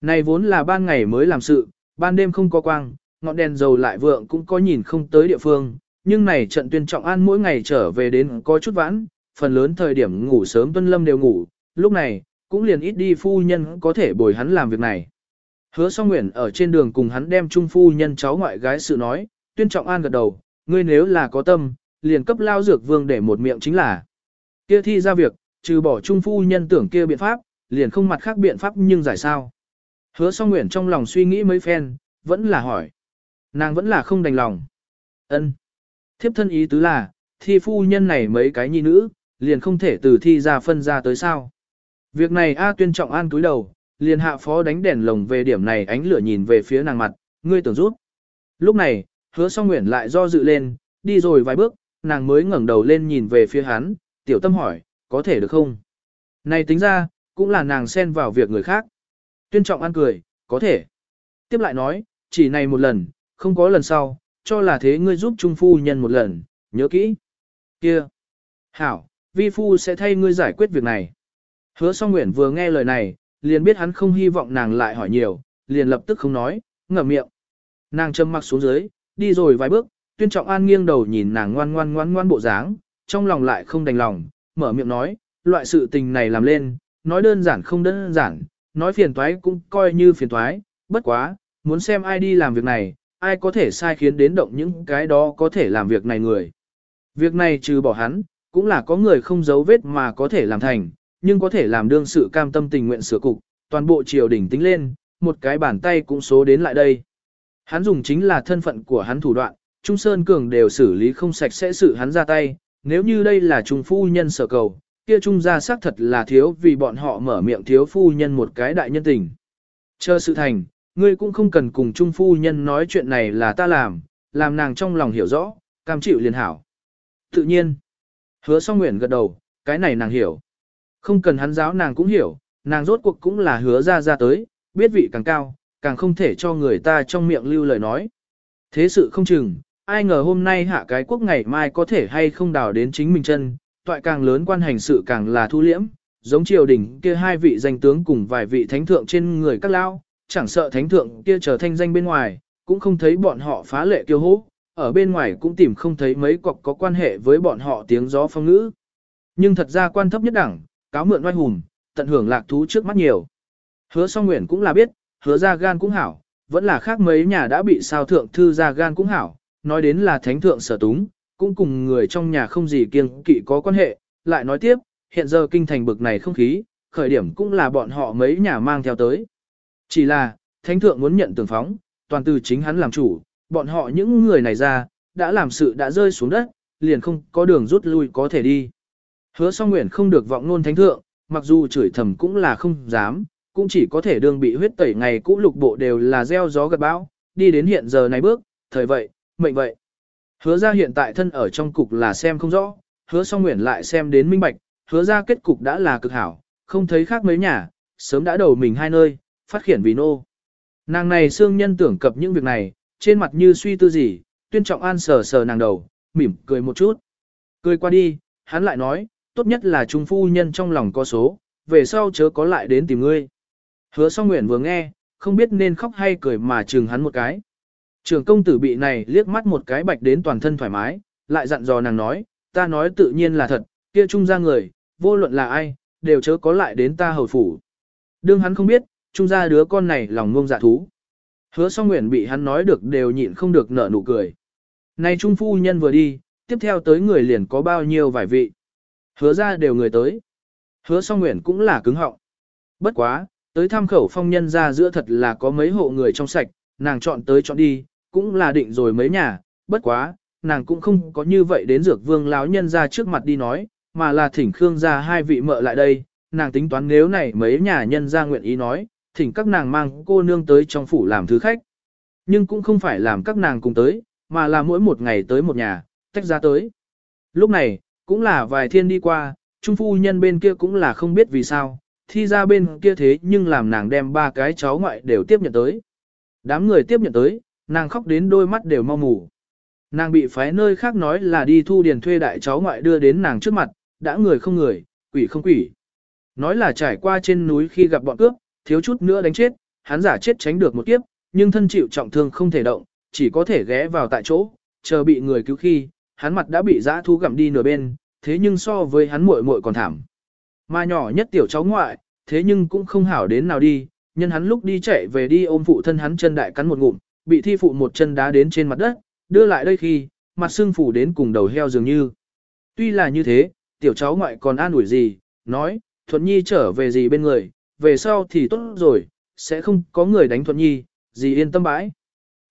Này vốn là ban ngày mới làm sự, ban đêm không có quang, ngọn đèn dầu lại vượng cũng có nhìn không tới địa phương, nhưng này trận tuyên trọng an mỗi ngày trở về đến có chút vãn, phần lớn thời điểm ngủ sớm tuân lâm đều ngủ, lúc này, cũng liền ít đi phu nhân có thể bồi hắn làm việc này. Hứa song nguyện ở trên đường cùng hắn đem trung phu nhân cháu ngoại gái sự nói, tuyên trọng an gật đầu, ngươi nếu là có tâm, liền cấp lao dược vương để một miệng chính là. Kia thi ra việc, trừ bỏ trung phu nhân tưởng kia biện pháp, liền không mặt khác biện pháp nhưng giải sao. Hứa song nguyện trong lòng suy nghĩ mấy phen, vẫn là hỏi. Nàng vẫn là không đành lòng. ân Thiếp thân ý tứ là, thi phu nhân này mấy cái nhi nữ, liền không thể từ thi ra phân ra tới sao. Việc này A tuyên trọng an túi đầu, liền hạ phó đánh đèn lồng về điểm này ánh lửa nhìn về phía nàng mặt, ngươi tưởng rút. Lúc này, hứa song nguyện lại do dự lên, đi rồi vài bước, nàng mới ngẩng đầu lên nhìn về phía hắn, tiểu tâm hỏi, có thể được không? Này tính ra, cũng là nàng xen vào việc người khác. Tuyên trọng an cười, có thể. Tiếp lại nói, chỉ này một lần, không có lần sau, cho là thế ngươi giúp trung phu nhân một lần, nhớ kỹ. Kia. Hảo, vi phu sẽ thay ngươi giải quyết việc này. Hứa song nguyện vừa nghe lời này, liền biết hắn không hy vọng nàng lại hỏi nhiều, liền lập tức không nói, ngậm miệng. Nàng châm mặc xuống dưới, đi rồi vài bước, tuyên trọng an nghiêng đầu nhìn nàng ngoan ngoan ngoan ngoan bộ dáng, trong lòng lại không đành lòng, mở miệng nói, loại sự tình này làm lên, nói đơn giản không đơn giản, nói phiền toái cũng coi như phiền toái, bất quá, muốn xem ai đi làm việc này, ai có thể sai khiến đến động những cái đó có thể làm việc này người. Việc này trừ bỏ hắn, cũng là có người không giấu vết mà có thể làm thành, nhưng có thể làm đương sự cam tâm tình nguyện sửa cục, toàn bộ triều đình tính lên, một cái bàn tay cũng số đến lại đây. Hắn dùng chính là thân phận của hắn thủ đoạn, Trung Sơn Cường đều xử lý không sạch sẽ sự hắn ra tay, nếu như đây là Trung Phu Nhân sở cầu, kia Trung gia xác thật là thiếu vì bọn họ mở miệng thiếu Phu Nhân một cái đại nhân tình. Chờ sự thành, ngươi cũng không cần cùng Trung Phu Nhân nói chuyện này là ta làm, làm nàng trong lòng hiểu rõ, cam chịu liền hảo. Tự nhiên, hứa song nguyện gật đầu, cái này nàng hiểu. Không cần hắn giáo nàng cũng hiểu, nàng rốt cuộc cũng là hứa ra ra tới, biết vị càng cao, càng không thể cho người ta trong miệng lưu lời nói. Thế sự không chừng, ai ngờ hôm nay hạ cái quốc ngày mai có thể hay không đào đến chính mình chân, toại càng lớn quan hành sự càng là thu liễm, giống triều đình kia hai vị danh tướng cùng vài vị thánh thượng trên người các lao, chẳng sợ thánh thượng kia trở thanh danh bên ngoài, cũng không thấy bọn họ phá lệ kiêu hố, ở bên ngoài cũng tìm không thấy mấy cọc có quan hệ với bọn họ tiếng gió phong ngữ. Nhưng thật ra quan thấp nhất đẳng, cáo mượn oai hùng, tận hưởng lạc thú trước mắt nhiều. Hứa song nguyện cũng là biết, hứa ra gan cũng hảo, vẫn là khác mấy nhà đã bị sao thượng thư ra gan cũng hảo, nói đến là thánh thượng sở túng, cũng cùng người trong nhà không gì kiêng kỵ có quan hệ, lại nói tiếp, hiện giờ kinh thành bực này không khí, khởi điểm cũng là bọn họ mấy nhà mang theo tới. Chỉ là, thánh thượng muốn nhận tường phóng, toàn từ chính hắn làm chủ, bọn họ những người này ra, đã làm sự đã rơi xuống đất, liền không có đường rút lui có thể đi. Hứa song nguyện không được vọng nôn thánh thượng, mặc dù chửi thầm cũng là không dám, cũng chỉ có thể đương bị huyết tẩy ngày cũ lục bộ đều là gieo gió gặt bão, đi đến hiện giờ này bước, thời vậy, mệnh vậy. Hứa ra hiện tại thân ở trong cục là xem không rõ, hứa song nguyện lại xem đến minh bạch, hứa ra kết cục đã là cực hảo, không thấy khác mấy nhà, sớm đã đầu mình hai nơi, phát khiển vì nô. Nàng này xương nhân tưởng cập những việc này, trên mặt như suy tư gì, tuyên trọng an sờ sờ nàng đầu, mỉm cười một chút. Cười qua đi, hắn lại nói, tốt nhất là trung phu nhân trong lòng có số, về sau chớ có lại đến tìm ngươi. Hứa song nguyện vừa nghe, không biết nên khóc hay cười mà chừng hắn một cái. Trường công tử bị này liếc mắt một cái bạch đến toàn thân thoải mái, lại dặn dò nàng nói, ta nói tự nhiên là thật, kia trung ra người, vô luận là ai, đều chớ có lại đến ta hầu phủ. Đương hắn không biết, trung ra đứa con này lòng ngông dạ thú. Hứa song nguyện bị hắn nói được đều nhịn không được nở nụ cười. Này trung phu nhân vừa đi, tiếp theo tới người liền có bao nhiêu vài vị. Hứa ra đều người tới. Hứa song nguyện cũng là cứng họng. Bất quá, tới tham khẩu phong nhân ra giữa thật là có mấy hộ người trong sạch, nàng chọn tới chọn đi, cũng là định rồi mấy nhà, bất quá, nàng cũng không có như vậy đến dược vương lão nhân ra trước mặt đi nói, mà là thỉnh Khương ra hai vị mợ lại đây, nàng tính toán nếu này mấy nhà nhân ra nguyện ý nói, thỉnh các nàng mang cô nương tới trong phủ làm thứ khách. Nhưng cũng không phải làm các nàng cùng tới, mà là mỗi một ngày tới một nhà, tách ra tới. Lúc này, cũng là vài thiên đi qua, trung phu nhân bên kia cũng là không biết vì sao, thi ra bên kia thế nhưng làm nàng đem ba cái cháu ngoại đều tiếp nhận tới. Đám người tiếp nhận tới, nàng khóc đến đôi mắt đều mau mù. Nàng bị phái nơi khác nói là đi thu điền thuê đại cháu ngoại đưa đến nàng trước mặt, đã người không người, quỷ không quỷ. Nói là trải qua trên núi khi gặp bọn cướp, thiếu chút nữa đánh chết, hắn giả chết tránh được một kiếp, nhưng thân chịu trọng thương không thể động, chỉ có thể ghé vào tại chỗ, chờ bị người cứu khi, hắn mặt đã bị dã thú gặm đi nửa bên, thế nhưng so với hắn muội muội còn thảm. Mà nhỏ nhất tiểu cháu ngoại, thế nhưng cũng không hảo đến nào đi, nhân hắn lúc đi chạy về đi ôm phụ thân hắn chân đại cắn một ngụm, bị thi phụ một chân đá đến trên mặt đất, đưa lại đây khi, mặt xương phủ đến cùng đầu heo dường như. Tuy là như thế, tiểu cháu ngoại còn an ủi gì, nói, Thuận Nhi trở về gì bên người, về sau thì tốt rồi, sẽ không có người đánh Thuận Nhi, gì yên tâm bãi.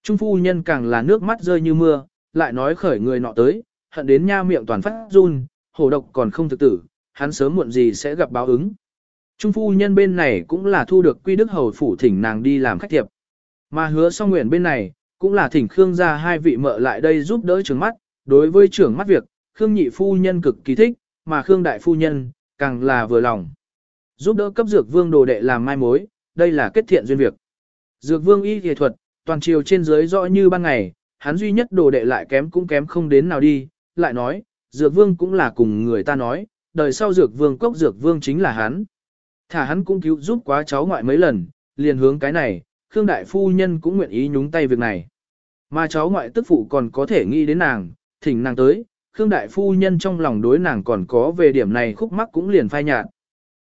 Trung phu nhân càng là nước mắt rơi như mưa, lại nói khởi người nọ tới, hận đến nha miệng toàn phát run, hổ độc còn không thực tử, hắn sớm muộn gì sẽ gặp báo ứng. Trung phu nhân bên này cũng là thu được quy đức hầu phủ thỉnh nàng đi làm khách thiệp. Mà hứa song nguyện bên này, cũng là thỉnh Khương ra hai vị mợ lại đây giúp đỡ trưởng mắt, đối với trưởng mắt việc, Khương nhị phu nhân cực kỳ thích, mà Khương đại phu nhân, càng là vừa lòng. Giúp đỡ cấp dược vương đồ đệ làm mai mối, đây là kết thiện duyên việc. Dược vương y nghệ thuật, toàn chiều trên dưới rõ như ban ngày, hắn duy nhất đồ đệ lại kém cũng kém không đến nào đi, lại nói, dược vương cũng là cùng người ta nói, đời sau dược vương cốc dược vương chính là hắn. Thả hắn cũng cứu giúp quá cháu ngoại mấy lần, liền hướng cái này, Khương Đại Phu Nhân cũng nguyện ý nhúng tay việc này. Mà cháu ngoại tức phụ còn có thể nghĩ đến nàng, thỉnh nàng tới, Khương Đại Phu Nhân trong lòng đối nàng còn có về điểm này khúc mắc cũng liền phai nhạt.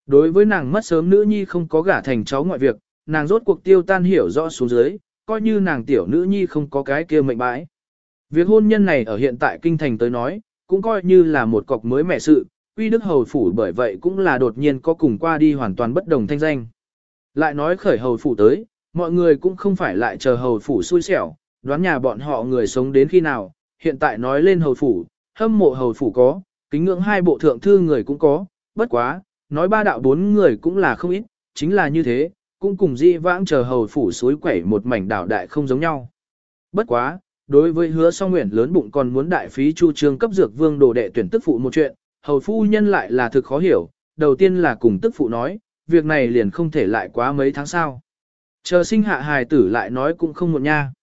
Đối với nàng mất sớm nữ nhi không có gả thành cháu ngoại việc, nàng rốt cuộc tiêu tan hiểu rõ xuống dưới, coi như nàng tiểu nữ nhi không có cái kia mệnh bãi. Việc hôn nhân này ở hiện tại kinh thành tới nói, cũng coi như là một cọc mới mẻ sự, uy Đức Hầu Phủ bởi vậy cũng là đột nhiên có cùng qua đi hoàn toàn bất đồng thanh danh. Lại nói khởi Hầu Phủ tới, mọi người cũng không phải lại chờ Hầu Phủ xui xẻo, đoán nhà bọn họ người sống đến khi nào, hiện tại nói lên Hầu Phủ, hâm mộ Hầu Phủ có, kính ngưỡng hai bộ thượng thư người cũng có, bất quá, nói ba đạo bốn người cũng là không ít, chính là như thế, cũng cùng di vãng chờ Hầu Phủ suối quẩy một mảnh đảo đại không giống nhau. Bất quá, đối với hứa song nguyện lớn bụng còn muốn đại phí chu trương cấp dược vương đồ đệ tuyển tức phụ một chuyện, hầu phu nhân lại là thực khó hiểu, đầu tiên là cùng tức phụ nói, việc này liền không thể lại quá mấy tháng sau. Chờ sinh hạ hài tử lại nói cũng không muộn nha.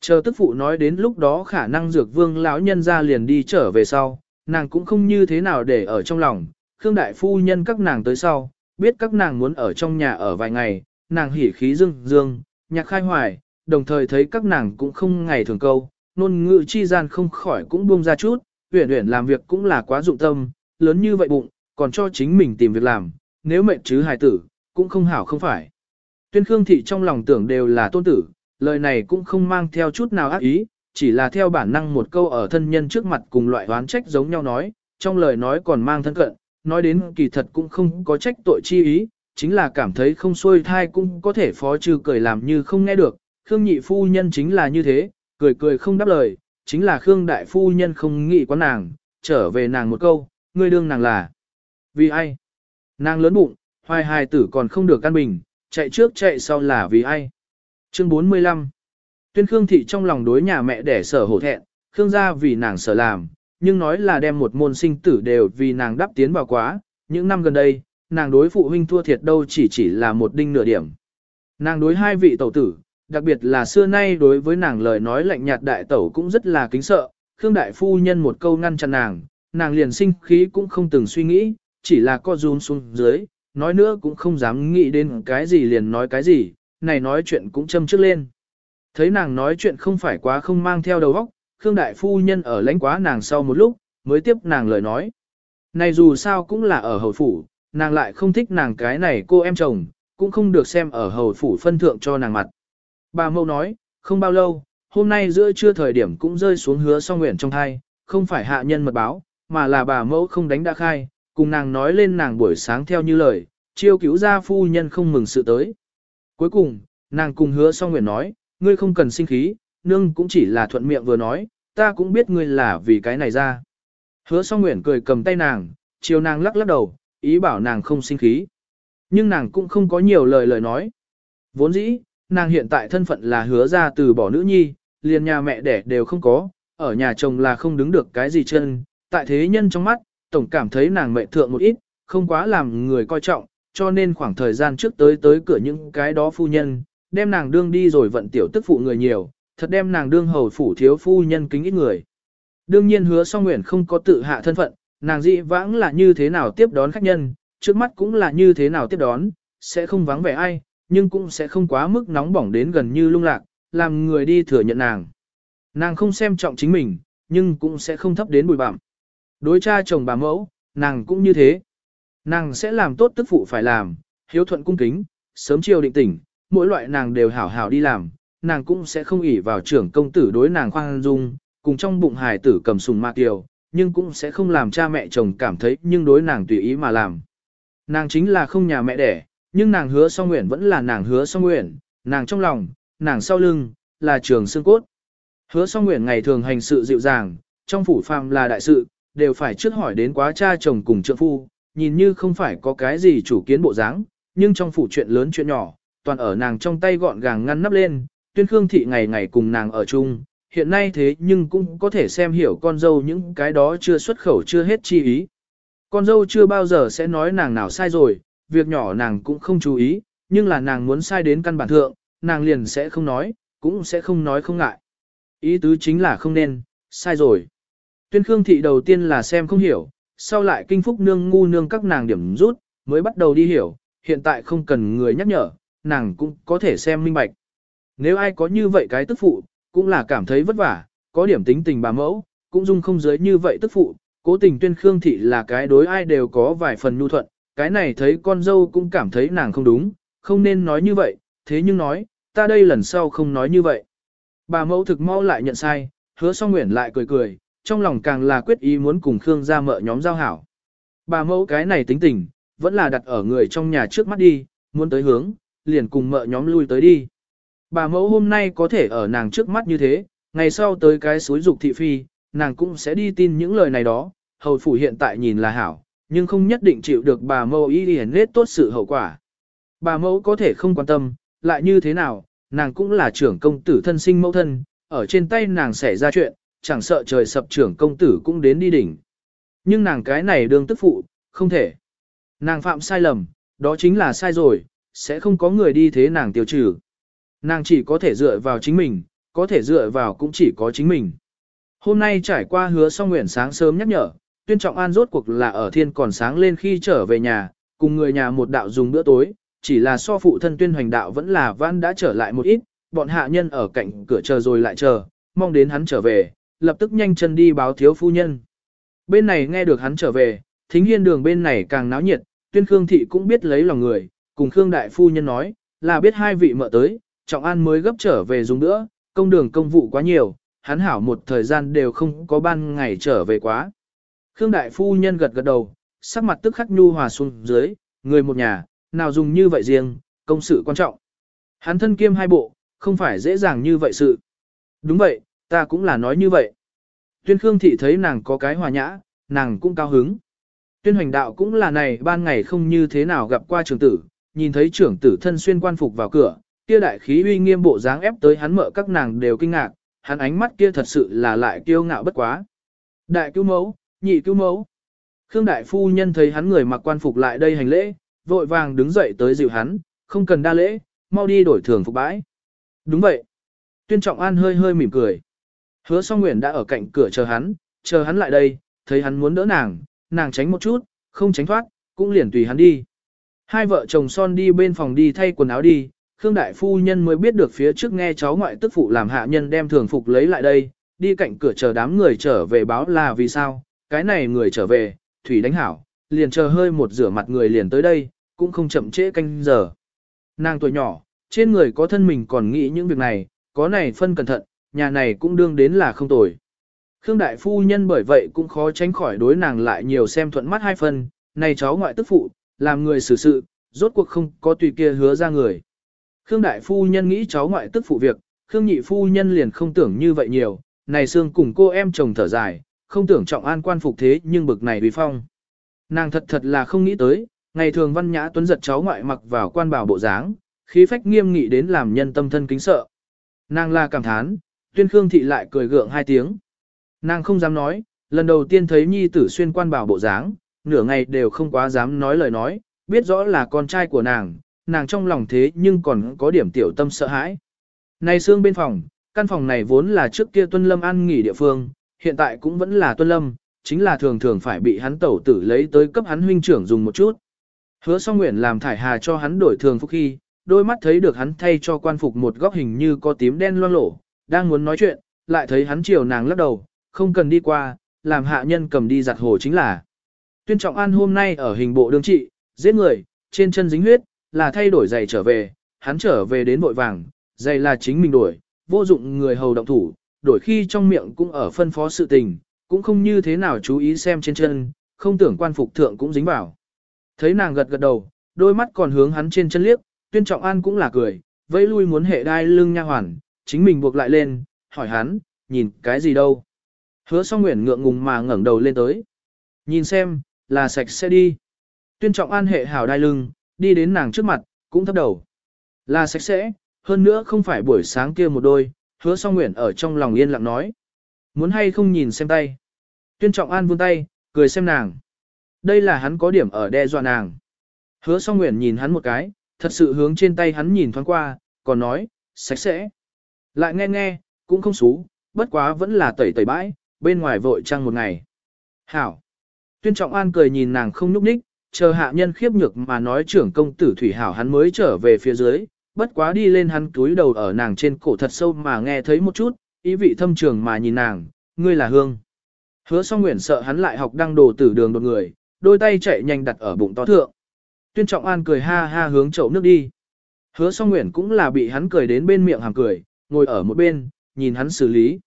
Chờ tức phụ nói đến lúc đó khả năng dược vương lão nhân ra liền đi trở về sau, nàng cũng không như thế nào để ở trong lòng, Khương đại phu nhân các nàng tới sau, biết các nàng muốn ở trong nhà ở vài ngày, nàng hỉ khí dương dương, nhạc khai hoài, đồng thời thấy các nàng cũng không ngày thường câu, nôn ngữ chi gian không khỏi cũng buông ra chút, uyển uyển làm việc cũng là quá dụng tâm, lớn như vậy bụng, còn cho chính mình tìm việc làm, nếu mệnh chứ hài tử, cũng không hảo không phải. Tuyên Khương Thị trong lòng tưởng đều là tôn tử, lời này cũng không mang theo chút nào ác ý, chỉ là theo bản năng một câu ở thân nhân trước mặt cùng loại oán trách giống nhau nói, trong lời nói còn mang thân cận, nói đến kỳ thật cũng không có trách tội chi ý, chính là cảm thấy không xuôi thai cũng có thể phó trừ cười làm như không nghe được, Khương nhị phu nhân chính là như thế, cười cười không đáp lời, chính là Khương đại phu nhân không nghĩ quá nàng, trở về nàng một câu, ngươi đương nàng là. Vì ai? Nàng lớn bụng, hoài hài tử còn không được căn bình, chạy trước chạy sau là vì ai? Chương 45 Tuyên Khương Thị trong lòng đối nhà mẹ đẻ sở hổ thẹn, Khương gia vì nàng sở làm, nhưng nói là đem một môn sinh tử đều vì nàng đáp tiến vào quá, những năm gần đây, nàng đối phụ huynh thua thiệt đâu chỉ chỉ là một đinh nửa điểm. Nàng đối hai vị tẩu tử, đặc biệt là xưa nay đối với nàng lời nói lạnh nhạt đại tẩu cũng rất là kính sợ, Khương đại phu nhân một câu ngăn chặn nàng, nàng liền sinh khí cũng không từng suy nghĩ, chỉ là co run xuống dưới, nói nữa cũng không dám nghĩ đến cái gì liền nói cái gì, này nói chuyện cũng châm trước lên. Thấy nàng nói chuyện không phải quá không mang theo đầu óc, Khương Đại Phu Nhân ở lãnh quá nàng sau một lúc, mới tiếp nàng lời nói. Này dù sao cũng là ở hầu phủ, nàng lại không thích nàng cái này cô em chồng, cũng không được xem ở hầu phủ phân thượng cho nàng mặt. Bà mâu nói, không bao lâu, hôm nay giữa trưa thời điểm cũng rơi xuống hứa song nguyện trong thai, không phải hạ nhân mật báo, mà là bà mẫu không đánh đã khai, cùng nàng nói lên nàng buổi sáng theo như lời, chiêu cứu gia phu nhân không mừng sự tới. Cuối cùng, nàng cùng hứa song nguyện nói, ngươi không cần sinh khí, nương cũng chỉ là thuận miệng vừa nói, ta cũng biết ngươi là vì cái này ra. Hứa song nguyện cười cầm tay nàng, chiều nàng lắc lắc đầu, ý bảo nàng không sinh khí. Nhưng nàng cũng không có nhiều lời lời nói. Vốn dĩ, nàng hiện tại thân phận là hứa ra từ bỏ nữ nhi, liền nhà mẹ đẻ đều không có, ở nhà chồng là không đứng được cái gì chân, tại thế nhân trong mắt, tổng cảm thấy nàng mẹ thượng một ít, không quá làm người coi trọng, cho nên khoảng thời gian trước tới tới cửa những cái đó phu nhân, đem nàng đương đi rồi vận tiểu tức phụ người nhiều, thật đem nàng đương hầu phủ thiếu phu nhân kính ít người. Đương nhiên hứa song nguyện không có tự hạ thân phận, nàng dị vãng là như thế nào tiếp đón khách nhân, trước mắt cũng là như thế nào tiếp đón, sẽ không vắng vẻ ai, nhưng cũng sẽ không quá mức nóng bỏng đến gần như lung lạc, làm người đi thừa nhận nàng. Nàng không xem trọng chính mình, nhưng cũng sẽ không thấp đến bụi bặm. Đối cha chồng bà mẫu, nàng cũng như thế. Nàng sẽ làm tốt tức phụ phải làm, hiếu thuận cung kính, sớm chiều định tỉnh, mỗi loại nàng đều hảo hảo đi làm, nàng cũng sẽ không ỷ vào trưởng công tử đối nàng khoan dung, cùng trong bụng hài tử cầm sùng ma kiều, nhưng cũng sẽ không làm cha mẹ chồng cảm thấy nhưng đối nàng tùy ý mà làm. Nàng chính là không nhà mẹ đẻ, nhưng nàng hứa song nguyện vẫn là nàng hứa song nguyện, nàng trong lòng, nàng sau lưng, là trường xương cốt. Hứa song nguyện ngày thường hành sự dịu dàng, trong phủ phàm là đại sự, đều phải trước hỏi đến quá cha chồng cùng trượng phu, nhìn như không phải có cái gì chủ kiến bộ dáng, nhưng trong phủ chuyện lớn chuyện nhỏ, toàn ở nàng trong tay gọn gàng ngăn nắp lên, tuyên khương thị ngày ngày cùng nàng ở chung, hiện nay thế nhưng cũng có thể xem hiểu con dâu những cái đó chưa xuất khẩu chưa hết chi ý. Con dâu chưa bao giờ sẽ nói nàng nào sai rồi, việc nhỏ nàng cũng không chú ý, nhưng là nàng muốn sai đến căn bản thượng, nàng liền sẽ không nói, cũng sẽ không nói không ngại. Ý tứ chính là không nên, sai rồi. Tuyên Khương Thị đầu tiên là xem không hiểu, sau lại kinh phúc nương ngu nương các nàng điểm rút, mới bắt đầu đi hiểu, hiện tại không cần người nhắc nhở, nàng cũng có thể xem minh bạch. Nếu ai có như vậy cái tức phụ, cũng là cảm thấy vất vả, có điểm tính tình bà mẫu, cũng dung không giới như vậy tức phụ, cố tình tuyên Khương Thị là cái đối ai đều có vài phần nhu thuận, cái này thấy con dâu cũng cảm thấy nàng không đúng, không nên nói như vậy, thế nhưng nói, ta đây lần sau không nói như vậy. Bà mẫu thực mau lại nhận sai, hứa song nguyện lại cười cười, trong lòng càng là quyết ý muốn cùng Khương gia mợ nhóm giao hảo. Bà mẫu cái này tính tình, vẫn là đặt ở người trong nhà trước mắt đi, muốn tới hướng, liền cùng mợ nhóm lui tới đi. Bà mẫu hôm nay có thể ở nàng trước mắt như thế, ngày sau tới cái suối dục thị phi, nàng cũng sẽ đi tin những lời này đó, hầu phủ hiện tại nhìn là hảo, nhưng không nhất định chịu được bà mẫu ý điển nết tốt sự hậu quả. Bà mẫu có thể không quan tâm, lại như thế nào, nàng cũng là trưởng công tử thân sinh mẫu thân, ở trên tay nàng xảy ra chuyện, chẳng sợ trời sập trưởng công tử cũng đến đi đỉnh. Nhưng nàng cái này đương tức phụ, không thể. Nàng phạm sai lầm, đó chính là sai rồi, sẽ không có người đi thế nàng tiêu trừ. Nàng chỉ có thể dựa vào chính mình, có thể dựa vào cũng chỉ có chính mình. Hôm nay trải qua hứa song nguyện sáng sớm nhắc nhở, tuyên trọng an rốt cuộc là ở thiên còn sáng lên khi trở về nhà, cùng người nhà một đạo dùng bữa tối, chỉ là so phụ thân tuyên hoành đạo vẫn là vãn đã trở lại một ít, bọn hạ nhân ở cạnh cửa chờ rồi lại chờ, mong đến hắn trở về, lập tức nhanh chân đi báo thiếu phu nhân. Bên này nghe được hắn trở về, thính hiên đường bên này càng náo nhiệt, tuyên Khương Thị cũng biết lấy lòng người, cùng Khương Đại Phu Nhân nói, là biết hai vị mợ tới, Trọng An mới gấp trở về dùng nữa, công đường công vụ quá nhiều, hắn hảo một thời gian đều không có ban ngày trở về quá. Khương Đại Phu Nhân gật gật đầu, sắc mặt tức khắc nhu hòa xuống dưới, người một nhà, nào dùng như vậy riêng, công sự quan trọng. Hắn thân kiêm hai bộ, không phải dễ dàng như vậy sự. Đúng vậy, ta cũng là nói như vậy. Tuyên Khương Thị thấy nàng có cái hòa nhã, nàng cũng cao hứng. Tuyên hoành đạo cũng là này ban ngày không như thế nào gặp qua trưởng tử, nhìn thấy trưởng tử thân xuyên quan phục vào cửa, kia đại khí uy nghiêm bộ dáng ép tới hắn mợ các nàng đều kinh ngạc, hắn ánh mắt kia thật sự là lại kiêu ngạo bất quá. Đại cứu mẫu, nhị cứu mẫu. Khương đại phu nhân thấy hắn người mặc quan phục lại đây hành lễ, vội vàng đứng dậy tới dịu hắn, không cần đa lễ, mau đi đổi thường phục bãi. Đúng vậy. Tuyên trọng an hơi hơi mỉm cười. Hứa song nguyện đã ở cạnh cửa chờ hắn, chờ hắn lại đây, thấy hắn muốn đỡ nàng, nàng tránh một chút, không tránh thoát, cũng liền tùy hắn đi. Hai vợ chồng son đi bên phòng đi thay quần áo đi, Khương Đại Phu Nhân mới biết được phía trước nghe cháu ngoại tức phụ làm hạ nhân đem thường phục lấy lại đây, đi cạnh cửa chờ đám người trở về báo là vì sao, cái này người trở về, Thủy đánh hảo, liền chờ hơi một rửa mặt người liền tới đây, cũng không chậm trễ canh giờ. Nàng tuổi nhỏ, trên người có thân mình còn nghĩ những việc này, có này phân cẩn thận, nhà này cũng đương đến là không tồi. Khương Đại Phu Nhân bởi vậy cũng khó tránh khỏi đối nàng lại nhiều xem thuận mắt hai phần, này cháu ngoại tức phụ, làm người xử sự, rốt cuộc không có tùy kia hứa ra người. Khương Đại Phu Nhân nghĩ cháu ngoại tức phụ việc, Khương Nhị Phu Nhân liền không tưởng như vậy nhiều, này xương cùng cô em chồng thở dài, không tưởng trọng an quan phục thế nhưng bực này vì phong. Nàng thật thật là không nghĩ tới, ngày thường văn nhã tuấn giật cháu ngoại mặc vào quan bảo bộ dáng, khí phách nghiêm nghị đến làm nhân tâm thân kính sợ. Nàng là cảm thán, tuyên khương thị lại cười gượng hai tiếng. Nàng không dám nói, lần đầu tiên thấy nhi tử xuyên quan bảo bộ dáng, nửa ngày đều không quá dám nói lời nói, biết rõ là con trai của nàng, nàng trong lòng thế nhưng còn có điểm tiểu tâm sợ hãi. Này xương bên phòng, căn phòng này vốn là trước kia tuân lâm ăn nghỉ địa phương, hiện tại cũng vẫn là tuân lâm, chính là thường thường phải bị hắn tẩu tử lấy tới cấp hắn huynh trưởng dùng một chút. Hứa song nguyện làm thải hà cho hắn đổi thường phúc khi, đôi mắt thấy được hắn thay cho quan phục một góc hình như có tím đen loang lổ, đang muốn nói chuyện, lại thấy hắn chiều nàng lắc đầu, không cần đi qua, làm hạ nhân cầm đi giặt hồ chính là. Tuyên Trọng An hôm nay ở hình bộ đương trị, giết người, trên chân dính huyết, là thay đổi giày trở về, hắn trở về đến vội vàng, giày là chính mình đổi, vô dụng người hầu động thủ, đổi khi trong miệng cũng ở phân phó sự tình, cũng không như thế nào chú ý xem trên chân, không tưởng quan phục thượng cũng dính vào. Thấy nàng gật gật đầu, đôi mắt còn hướng hắn trên chân liếc, tuyên trọng an cũng là cười, vẫy lui muốn hệ đai lưng nha hoàn, chính mình buộc lại lên, hỏi hắn, nhìn cái gì đâu. Hứa song nguyện ngượng ngùng mà ngẩng đầu lên tới. Nhìn xem, là sạch sẽ đi. Tuyên trọng an hệ hảo đai lưng, đi đến nàng trước mặt, cũng thấp đầu. Là sạch sẽ, hơn nữa không phải buổi sáng kia một đôi, hứa song nguyện ở trong lòng yên lặng nói. Muốn hay không nhìn xem tay. Tuyên trọng an vươn tay, cười xem nàng. Đây là hắn có điểm ở đe dọa nàng. Hứa song nguyện nhìn hắn một cái, thật sự hướng trên tay hắn nhìn thoáng qua, còn nói, sạch sẽ. Lại nghe nghe, cũng không xú, bất quá vẫn là tẩy tẩy bãi, bên ngoài vội trăng một ngày. Hảo. Tuyên trọng an cười nhìn nàng không nhúc ních, chờ hạ nhân khiếp nhược mà nói trưởng công tử Thủy Hảo hắn mới trở về phía dưới, bất quá đi lên hắn túi đầu ở nàng trên cổ thật sâu mà nghe thấy một chút, ý vị thâm trường mà nhìn nàng, ngươi là hương. Hứa song nguyện sợ hắn lại học đăng đồ tử đường đột người, đôi tay chạy nhanh đặt ở bụng to thượng. Tuyên trọng an cười ha ha hướng chậu nước đi. Hứa song nguyện cũng là bị hắn cười đến bên miệng hàm cười, ngồi ở một bên, nhìn hắn xử lý.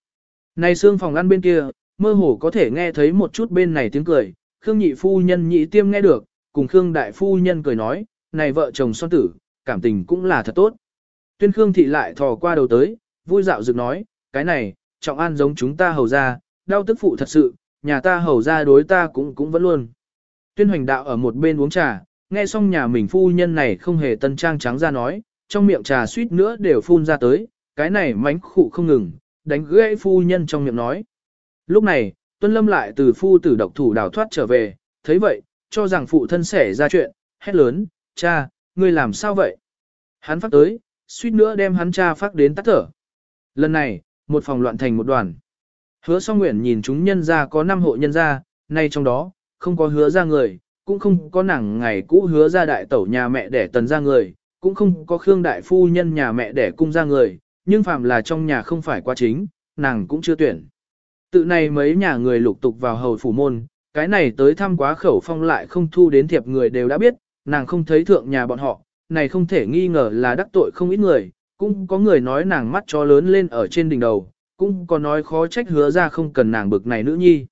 Này xương phòng ăn bên kia, mơ hồ có thể nghe thấy một chút bên này tiếng cười, Khương nhị phu nhân nhị tiêm nghe được, cùng Khương đại phu nhân cười nói, này vợ chồng son tử, cảm tình cũng là thật tốt. Tuyên Khương thị lại thò qua đầu tới, vui dạo dựng nói, cái này, trọng an giống chúng ta hầu ra, đau tức phụ thật sự, nhà ta hầu ra đối ta cũng cũng vẫn luôn. Tuyên hoành đạo ở một bên uống trà, nghe xong nhà mình phu nhân này không hề tân trang trắng ra nói, trong miệng trà suýt nữa đều phun ra tới, cái này mánh khụ không ngừng, đánh gãy phu nhân trong miệng nói. Lúc này, Tuân Lâm lại từ phu tử độc thủ đào thoát trở về, thấy vậy, cho rằng phụ thân xảy ra chuyện, hét lớn, cha, ngươi làm sao vậy? Hắn phát tới, suýt nữa đem hắn cha phát đến tắt thở. Lần này, một phòng loạn thành một đoàn. Hứa song nguyện nhìn chúng nhân ra có 5 hộ nhân ra, nay trong đó, không có hứa ra người, cũng không có nàng ngày cũ hứa ra đại tẩu nhà mẹ đẻ tần ra người, cũng không có khương đại phu nhân nhà mẹ đẻ cung ra người, nhưng phàm là trong nhà không phải qua chính, nàng cũng chưa tuyển. Tự này mấy nhà người lục tục vào hầu phủ môn, cái này tới thăm quá khẩu phong lại không thu đến thiệp người đều đã biết, nàng không thấy thượng nhà bọn họ, này không thể nghi ngờ là đắc tội không ít người, cũng có người nói nàng mắt cho lớn lên ở trên đỉnh đầu, cũng có nói khó trách hứa ra không cần nàng bực này nữ nhi.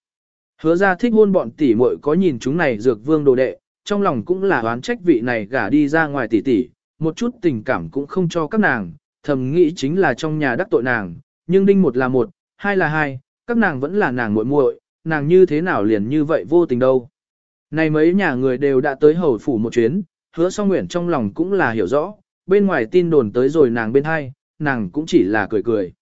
Hứa ra thích hôn bọn tỷ muội có nhìn chúng này dược vương đồ đệ, trong lòng cũng là oán trách vị này gả đi ra ngoài tỷ tỷ, một chút tình cảm cũng không cho các nàng, thầm nghĩ chính là trong nhà đắc tội nàng, nhưng đinh một là một, hai là hai, các nàng vẫn là nàng muội muội, nàng như thế nào liền như vậy vô tình đâu. Này mấy nhà người đều đã tới hầu phủ một chuyến, hứa song nguyện trong lòng cũng là hiểu rõ, bên ngoài tin đồn tới rồi nàng bên hai, nàng cũng chỉ là cười cười.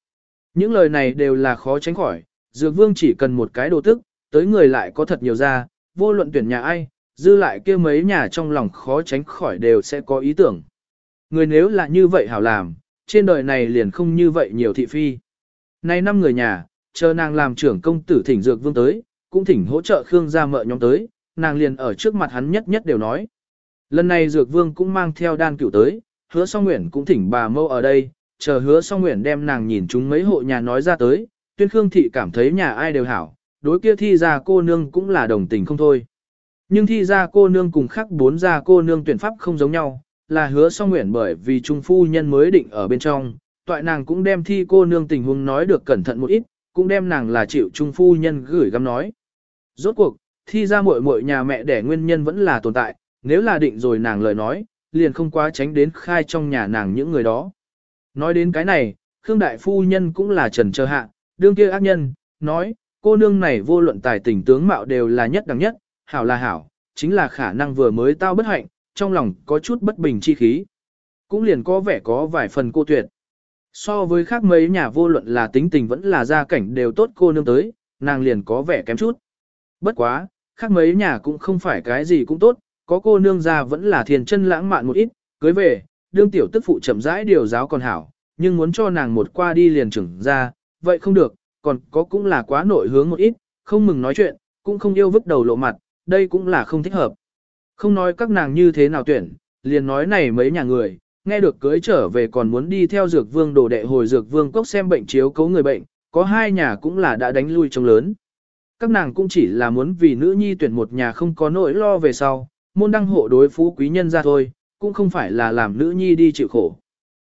Những lời này đều là khó tránh khỏi, dược vương chỉ cần một cái đồ tức, tới người lại có thật nhiều ra, vô luận tuyển nhà ai, dư lại kia mấy nhà trong lòng khó tránh khỏi đều sẽ có ý tưởng. Người nếu là như vậy hảo làm, trên đời này liền không như vậy nhiều thị phi. Nay năm người nhà, chờ nàng làm trưởng công tử thỉnh dược vương tới, cũng thỉnh hỗ trợ Khương gia mợ nhóm tới, nàng liền ở trước mặt hắn nhất nhất đều nói. Lần này Dược Vương cũng mang theo đan cửu tới, hứa song nguyện cũng thỉnh bà mâu ở đây, chờ hứa song nguyện đem nàng nhìn chúng mấy hộ nhà nói ra tới, tuyên Khương thị cảm thấy nhà ai đều hảo, đối kia thi ra cô nương cũng là đồng tình không thôi. Nhưng thi ra cô nương cùng khác bốn gia cô nương tuyển pháp không giống nhau, là hứa song nguyện bởi vì trung phu nhân mới định ở bên trong, toại nàng cũng đem thi cô nương tình huống nói được cẩn thận một ít, cũng đem nàng là chịu trung phu nhân gửi gắm nói. Rốt cuộc, thi ra muội muội nhà mẹ đẻ nguyên nhân vẫn là tồn tại, nếu là định rồi nàng lời nói, liền không quá tránh đến khai trong nhà nàng những người đó. Nói đến cái này, Khương Đại Phu Nhân cũng là trần chờ hạ, đương kia ác nhân, nói, cô nương này vô luận tài tình tướng mạo đều là nhất đẳng nhất, hảo là hảo, chính là khả năng vừa mới tao bất hạnh, trong lòng có chút bất bình chi khí. Cũng liền có vẻ có vài phần cô tuyệt. So với khác mấy nhà vô luận là tính tình vẫn là gia cảnh đều tốt cô nương tới, nàng liền có vẻ kém chút. Bất quá, khác mấy nhà cũng không phải cái gì cũng tốt, có cô nương ra vẫn là thiền chân lãng mạn một ít, cưới về, đương tiểu tức phụ chậm rãi điều giáo còn hảo, nhưng muốn cho nàng một qua đi liền trưởng ra, vậy không được, còn có cũng là quá nội hướng một ít, không mừng nói chuyện, cũng không yêu vứt đầu lộ mặt, đây cũng là không thích hợp. Không nói các nàng như thế nào tuyển, liền nói này mấy nhà người, nghe được cưới trở về còn muốn đi theo dược vương đồ đệ hồi dược vương cốc xem bệnh chiếu cấu người bệnh, có hai nhà cũng là đã đánh lui trong lớn. Các nàng cũng chỉ là muốn vì nữ nhi tuyển một nhà không có nỗi lo về sau, môn đăng hộ đối phú quý nhân ra thôi, cũng không phải là làm nữ nhi đi chịu khổ.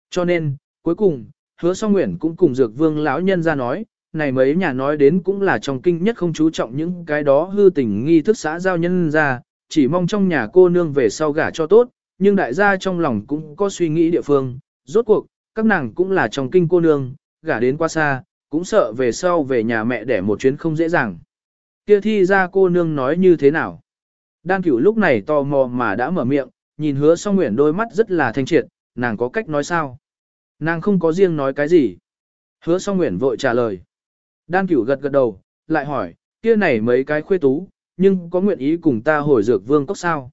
Cho nên, cuối cùng, hứa song nguyện cũng cùng dược vương lão nhân ra nói, này mấy nhà nói đến cũng là trong kinh nhất không chú trọng những cái đó hư tình nghi thức xã giao nhân ra, chỉ mong trong nhà cô nương về sau gả cho tốt, nhưng đại gia trong lòng cũng có suy nghĩ địa phương, rốt cuộc, các nàng cũng là trong kinh cô nương, gả đến quá xa, cũng sợ về sau về nhà mẹ để một chuyến không dễ dàng. Kia thi ra cô nương nói như thế nào? Đan cửu lúc này tò mò mà đã mở miệng, nhìn hứa song nguyện đôi mắt rất là thanh triệt, nàng có cách nói sao? Nàng không có riêng nói cái gì. Hứa song nguyện vội trả lời. Đan cửu gật gật đầu, lại hỏi, kia này mấy cái khuê tú, nhưng có nguyện ý cùng ta hồi dược vương cốc sao?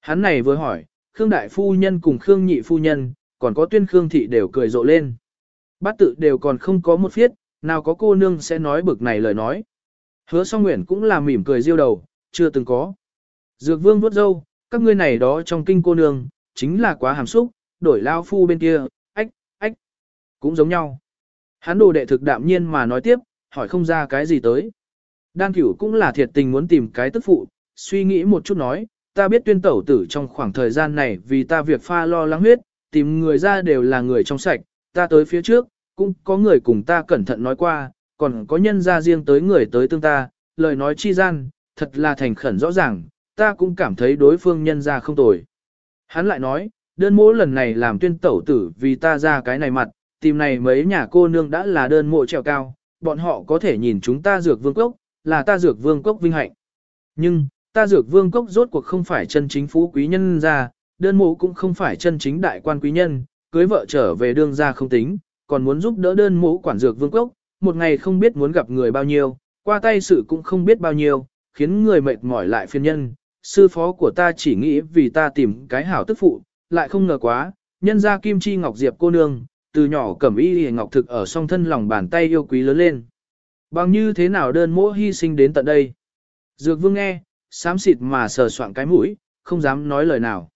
Hắn này vừa hỏi, Khương Đại Phu Nhân cùng Khương Nhị Phu Nhân, còn có tuyên Khương Thị đều cười rộ lên. Bát tự đều còn không có một phiết, nào có cô nương sẽ nói bực này lời nói. Hứa song nguyện cũng là mỉm cười riêu đầu, chưa từng có. Dược vương vuốt dâu, các ngươi này đó trong kinh cô nương, chính là quá hàm xúc, đổi lao phu bên kia, ách, ách, cũng giống nhau. Hán đồ đệ thực đạm nhiên mà nói tiếp, hỏi không ra cái gì tới. Đan cửu cũng là thiệt tình muốn tìm cái tức phụ, suy nghĩ một chút nói, ta biết tuyên tẩu tử trong khoảng thời gian này vì ta việc pha lo lắng huyết, tìm người ra đều là người trong sạch, ta tới phía trước, cũng có người cùng ta cẩn thận nói qua, còn có nhân ra riêng tới người tới tương ta, lời nói chi gian, thật là thành khẩn rõ ràng, ta cũng cảm thấy đối phương nhân ra không tồi. Hắn lại nói, đơn mỗ lần này làm tuyên tẩu tử vì ta ra cái này mặt, tìm này mấy nhà cô nương đã là đơn mộ trèo cao, bọn họ có thể nhìn chúng ta dược vương cốc, là ta dược vương cốc vinh hạnh. Nhưng, ta dược vương cốc rốt cuộc không phải chân chính phú quý nhân ra, đơn mộ cũng không phải chân chính đại quan quý nhân, cưới vợ trở về đương ra không tính, còn muốn giúp đỡ đơn mộ quản dược vương cốc, một ngày không biết muốn gặp người bao nhiêu, qua tay sự cũng không biết bao nhiêu, khiến người mệt mỏi lại phiền nhân. Sư phó của ta chỉ nghĩ vì ta tìm cái hảo tức phụ, lại không ngờ quá, nhân ra kim chi ngọc diệp cô nương, từ nhỏ cẩm y hề ngọc thực ở song thân lòng bàn tay yêu quý lớn lên. Bằng như thế nào đơn mỗ hy sinh đến tận đây. Dược vương nghe, xám xịt mà sờ soạn cái mũi, không dám nói lời nào.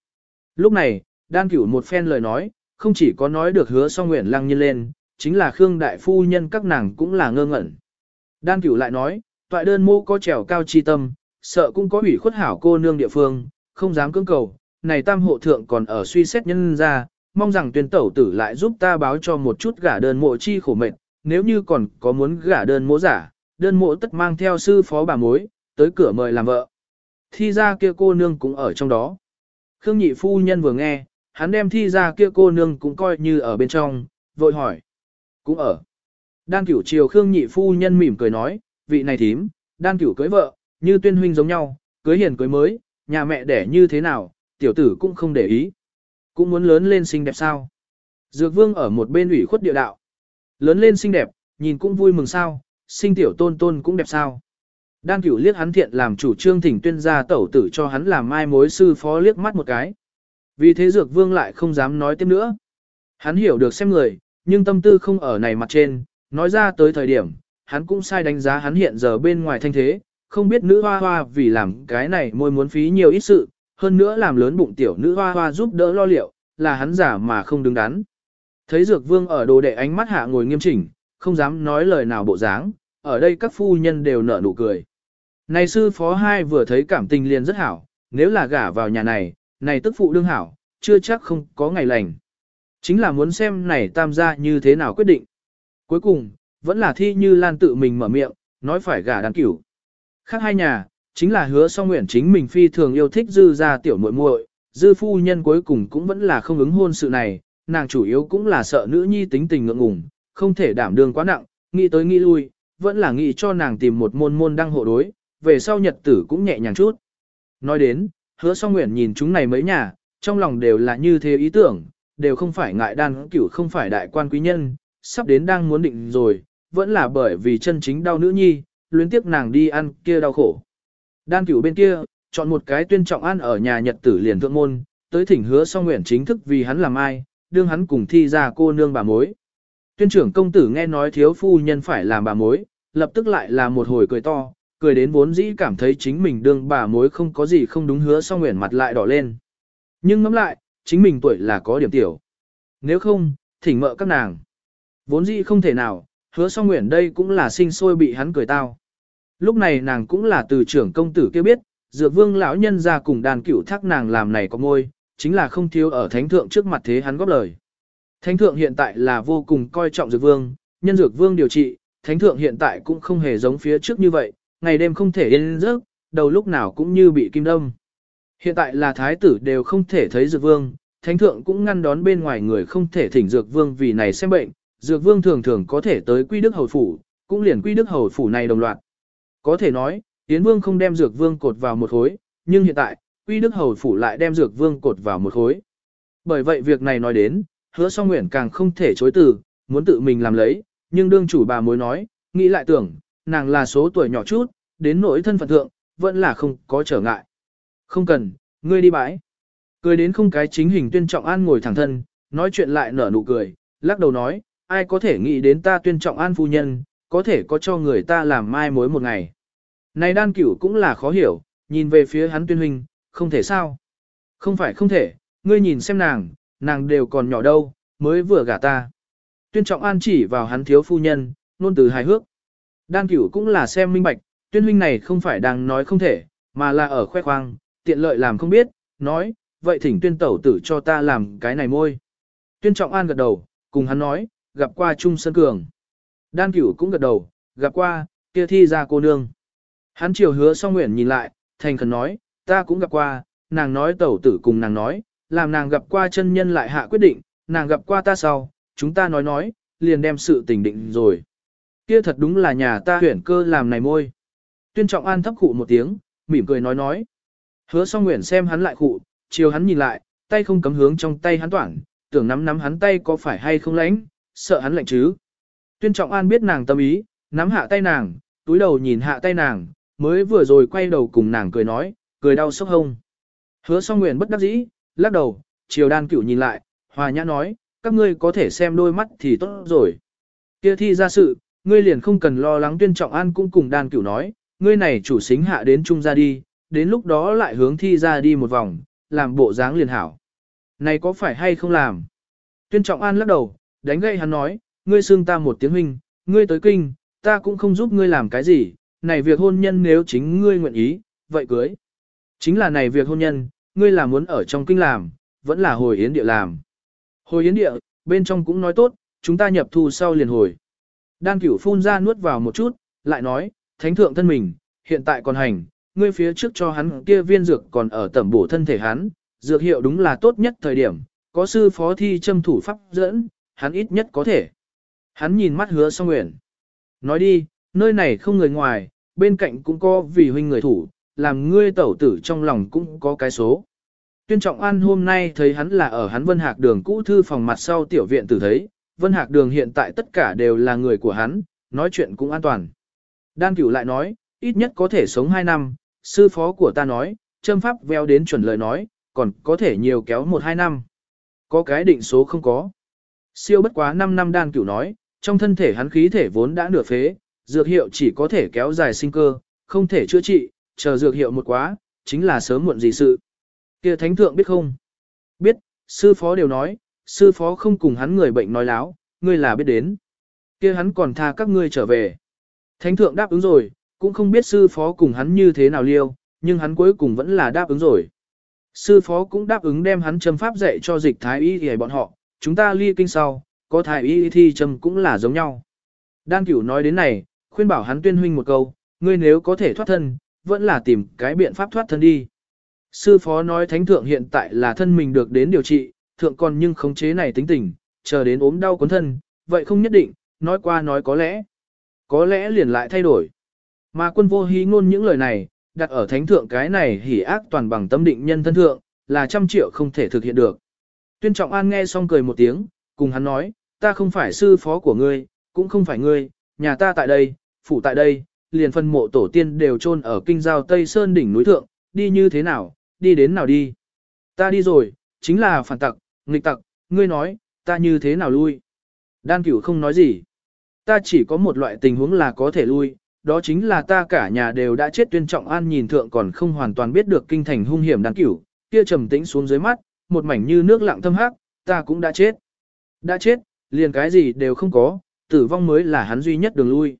Lúc này, đan cửu một phen lời nói, không chỉ có nói được hứa song nguyện lăng nhiên lên, chính là Khương Đại Phu Nhân các nàng cũng là ngơ ngẩn. Đan cửu lại nói, toại đơn mô có trèo cao chi tâm, sợ cũng có ủy khuất hảo cô nương địa phương, không dám cưỡng cầu, này tam hộ thượng còn ở suy xét nhân ra, mong rằng tuyên tẩu tử lại giúp ta báo cho một chút gả đơn mộ chi khổ mệnh, nếu như còn có muốn gả đơn mộ giả, đơn mộ tất mang theo sư phó bà mối, tới cửa mời làm vợ. Thi ra kia cô nương cũng ở trong đó. Khương nhị phu nhân vừa nghe, hắn đem thi ra kia cô nương cũng coi như ở bên trong, vội hỏi. Cũng ở. Đan cửu chiều Khương nhị phu nhân mỉm cười nói, vị này thím, đan cửu cưới vợ, như tuyên huynh giống nhau, cưới hiền cưới mới, nhà mẹ đẻ như thế nào, tiểu tử cũng không để ý. Cũng muốn lớn lên xinh đẹp sao. Dược vương ở một bên ủy khuất địa đạo. Lớn lên xinh đẹp, nhìn cũng vui mừng sao, sinh tiểu tôn tôn cũng đẹp sao. Đan cửu liếc hắn thiện làm chủ trương thỉnh tuyên gia tẩu tử cho hắn làm mai mối sư phó liếc mắt một cái. Vì thế dược vương lại không dám nói tiếp nữa. Hắn hiểu được xem người, nhưng tâm tư không ở này mặt trên, nói ra tới thời điểm, hắn cũng sai đánh giá hắn hiện giờ bên ngoài thanh thế, không biết nữ hoa hoa vì làm cái này môi muốn phí nhiều ít sự, hơn nữa làm lớn bụng tiểu nữ hoa hoa giúp đỡ lo liệu, là hắn giả mà không đứng đắn. Thấy dược vương ở đồ đệ ánh mắt hạ ngồi nghiêm chỉnh, không dám nói lời nào bộ dáng, ở đây các phu nhân đều nở nụ cười. Này sư phó hai vừa thấy cảm tình liền rất hảo, nếu là gả vào nhà này, này tức phụ đương hảo, chưa chắc không có ngày lành. Chính là muốn xem này tam gia như thế nào quyết định. Cuối cùng, vẫn là thi như lan tự mình mở miệng, nói phải gả đàn cửu. Khác hai nhà, chính là hứa song nguyện chính mình phi thường yêu thích dư ra tiểu muội muội, dư phu nhân cuối cùng cũng vẫn là không ứng hôn sự này, nàng chủ yếu cũng là sợ nữ nhi tính tình ngượng ngùng, không thể đảm đương quá nặng, nghĩ tới nghĩ lui, vẫn là nghĩ cho nàng tìm một môn môn đăng hộ đối, về sau nhật tử cũng nhẹ nhàng chút. Nói đến, hứa song nguyện nhìn chúng này mấy nhà, trong lòng đều là như thế ý tưởng, đều không phải ngại đan cửu không phải đại quan quý nhân, sắp đến đang muốn định rồi, vẫn là bởi vì chân chính đau nữ nhi, luyến tiếc nàng đi ăn kia đau khổ. Đan cửu bên kia, chọn một cái tuyên trọng ăn ở nhà nhật tử liền thượng môn, tới thỉnh hứa song nguyện chính thức vì hắn làm ai, đương hắn cùng thi ra cô nương bà mối. Tuyên trưởng công tử nghe nói thiếu phu nhân phải làm bà mối, lập tức lại là một hồi cười to, cười đến vốn dĩ cảm thấy chính mình đương bà mối không có gì không đúng hứa song nguyện mặt lại đỏ lên. Nhưng ngẫm lại, chính mình tuổi là có điểm tiểu. Nếu không, thỉnh mợ các nàng. Vốn dĩ không thể nào, hứa song nguyện đây cũng là sinh sôi bị hắn cười tao. Lúc này nàng cũng là từ trưởng công tử kia biết, dược vương lão nhân ra cùng đàn cửu thác nàng làm này có môi, chính là không thiếu ở thánh thượng trước mặt thế hắn góp lời. Thánh thượng hiện tại là vô cùng coi trọng dược vương, nhân dược vương điều trị, thánh thượng hiện tại cũng không hề giống phía trước như vậy, ngày đêm không thể yên giấc, đầu lúc nào cũng như bị kim đâm. Hiện tại là thái tử đều không thể thấy dược vương, thánh thượng cũng ngăn đón bên ngoài người không thể thỉnh dược vương vì này xem bệnh, dược vương thường thường có thể tới quy đức hầu phủ, cũng liền quy đức hầu phủ này đồng loạt. Có thể nói, Yến vương không đem dược vương cột vào một khối, nhưng hiện tại, quy đức hầu phủ lại đem dược vương cột vào một khối. Bởi vậy việc này nói đến, hứa song nguyện càng không thể chối từ, muốn tự mình làm lấy, nhưng đương chủ bà mối nói, nghĩ lại tưởng, nàng là số tuổi nhỏ chút, đến nỗi thân phận thượng, vẫn là không có trở ngại. Không cần, ngươi đi bãi. Cười đến không cái chính hình tuyên trọng an ngồi thẳng thân, nói chuyện lại nở nụ cười, lắc đầu nói, ai có thể nghĩ đến ta tuyên trọng an phu nhân, có thể có cho người ta làm mai mối một ngày. Này đan cửu cũng là khó hiểu, nhìn về phía hắn tuyên huynh, không thể sao. Không phải không thể, ngươi nhìn xem nàng, nàng đều còn nhỏ đâu, mới vừa gả ta. Tuyên trọng an chỉ vào hắn thiếu phu nhân, nôn từ hài hước. Đan cửu cũng là xem minh bạch, tuyên huynh này không phải đang nói không thể, mà là ở khoe khoang, tiện lợi làm không biết, nói, vậy thỉnh tuyên tẩu tử cho ta làm cái này môi. Tuyên trọng an gật đầu, cùng hắn nói, gặp qua Trung Sơn Cường. Đan cửu cũng gật đầu, gặp qua, kia thi ra cô nương. Hắn chiều hứa song nguyện nhìn lại, thành khẩn nói, ta cũng gặp qua, nàng nói tẩu tử cùng nàng nói, làm nàng gặp qua chân nhân lại hạ quyết định, nàng gặp qua ta sau, chúng ta nói nói, liền đem sự tình định rồi. Kia thật đúng là nhà ta huyển cơ làm này môi. Tuyên trọng an thấp khụ một tiếng, mỉm cười nói nói. Hứa song nguyện xem hắn lại khụ, chiều hắn nhìn lại, tay không cấm hướng trong tay hắn toản, tưởng nắm nắm hắn tay có phải hay không lãnh, sợ hắn lạnh chứ. Tuyên trọng an biết nàng tâm ý, nắm hạ tay nàng, túi đầu nhìn hạ tay nàng, mới vừa rồi quay đầu cùng nàng cười nói, cười đau sốc hông. Hứa song nguyện bất đắc dĩ, lắc đầu, chiều đan cửu nhìn lại, hòa nhã nói, các ngươi có thể xem đôi mắt thì tốt rồi. Kia thi ra sự, ngươi liền không cần lo lắng tuyên trọng an cũng cùng đan cửu nói, ngươi này chủ xính hạ đến trung ra đi, đến lúc đó lại hướng thi ra đi một vòng, làm bộ dáng liền hảo. Này có phải hay không làm? Tuyên trọng an lắc đầu, đánh gậy hắn nói, ngươi xưng ta một tiếng huynh, ngươi tới kinh, ta cũng không giúp ngươi làm cái gì, này việc hôn nhân nếu chính ngươi nguyện ý, vậy cưới. Chính là này việc hôn nhân, ngươi là muốn ở trong kinh làm, vẫn là hồi yến địa làm. Hồi yến địa, bên trong cũng nói tốt, chúng ta nhập thu sau liền hồi. Đan cửu phun ra nuốt vào một chút, lại nói, thánh thượng thân mình, hiện tại còn hành, ngươi phía trước cho hắn kia viên dược còn ở tẩm bổ thân thể hắn, dược hiệu đúng là tốt nhất thời điểm, có sư phó thi châm thủ pháp dẫn, hắn ít nhất có thể. Hắn nhìn mắt hứa song nguyện. Nói đi, nơi này không người ngoài, bên cạnh cũng có vì huynh người thủ, làm ngươi tẩu tử trong lòng cũng có cái số. Tuyên Trọng An hôm nay thấy hắn là ở hắn Vân Hạc Đường cũ thư phòng mặt sau tiểu viện tử thấy, Vân Hạc Đường hiện tại tất cả đều là người của hắn, nói chuyện cũng an toàn. Đan Cửu lại nói, ít nhất có thể sống 2 năm, sư phó của ta nói, châm pháp veo đến chuẩn lời nói, còn có thể nhiều kéo 1-2 năm. Có cái định số không có. Siêu bất quá 5 năm Đan Cửu nói, trong thân thể hắn khí thể vốn đã nửa phế, dược hiệu chỉ có thể kéo dài sinh cơ, không thể chữa trị, chờ dược hiệu một quá, chính là sớm muộn gì sự. Kia thánh thượng biết không? Biết, sư phó đều nói, sư phó không cùng hắn người bệnh nói láo, ngươi là biết đến. Kia hắn còn tha các ngươi trở về. Thánh thượng đáp ứng rồi, cũng không biết sư phó cùng hắn như thế nào liêu, nhưng hắn cuối cùng vẫn là đáp ứng rồi. Sư phó cũng đáp ứng đem hắn châm pháp dạy cho dịch thái y để bọn họ, chúng ta ly kinh sau, có thái y thi châm cũng là giống nhau. Đan cửu nói đến này, khuyên bảo hắn tuyên huynh một câu, ngươi nếu có thể thoát thân, vẫn là tìm cái biện pháp thoát thân đi. Sư phó nói thánh thượng hiện tại là thân mình được đến điều trị, thượng còn nhưng khống chế này tính tình, chờ đến ốm đau cuốn thân, vậy không nhất định, nói qua nói có lẽ. Có lẽ liền lại thay đổi. Mà quân vô hí ngôn những lời này, đặt ở thánh thượng cái này hỉ ác toàn bằng tâm định nhân thân thượng, là trăm triệu không thể thực hiện được. Tuyên trọng an nghe xong cười một tiếng, cùng hắn nói, ta không phải sư phó của ngươi, cũng không phải ngươi, nhà ta tại đây, phủ tại đây, liền phân mộ tổ tiên đều chôn ở kinh giao Tây Sơn đỉnh núi thượng, đi như thế nào, đi đến nào đi. Ta đi rồi, chính là phản tặc, nghịch tặc, ngươi nói, ta như thế nào lui. Đan cửu không nói gì. Ta chỉ có một loại tình huống là có thể lui, đó chính là ta cả nhà đều đã chết tuyên trọng an nhìn thượng còn không hoàn toàn biết được kinh thành hung hiểm đan cửu, kia trầm tĩnh xuống dưới mắt, một mảnh như nước lặng thâm hắc, ta cũng đã chết. Đã chết, liền cái gì đều không có, tử vong mới là hắn duy nhất đường lui.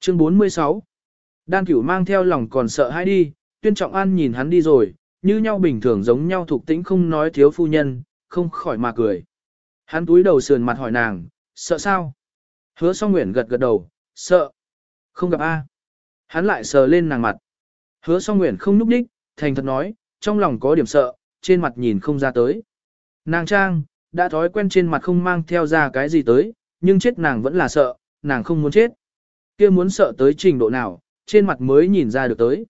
Chương 46 Đan cửu mang theo lòng còn sợ hãi đi, tuyên trọng an nhìn hắn đi rồi, như nhau bình thường giống nhau thuộc tĩnh không nói thiếu phu nhân, không khỏi mà cười. Hắn túi đầu sườn mặt hỏi nàng, sợ sao? Hứa song nguyện gật gật đầu, sợ. Không gặp A. Hắn lại sờ lên nàng mặt. Hứa song nguyện không núp đích, thành thật nói, trong lòng có điểm sợ, trên mặt nhìn không ra tới. Nàng trang, đã thói quen trên mặt không mang theo ra cái gì tới, nhưng chết nàng vẫn là sợ, nàng không muốn chết. kia muốn sợ tới trình độ nào, trên mặt mới nhìn ra được tới.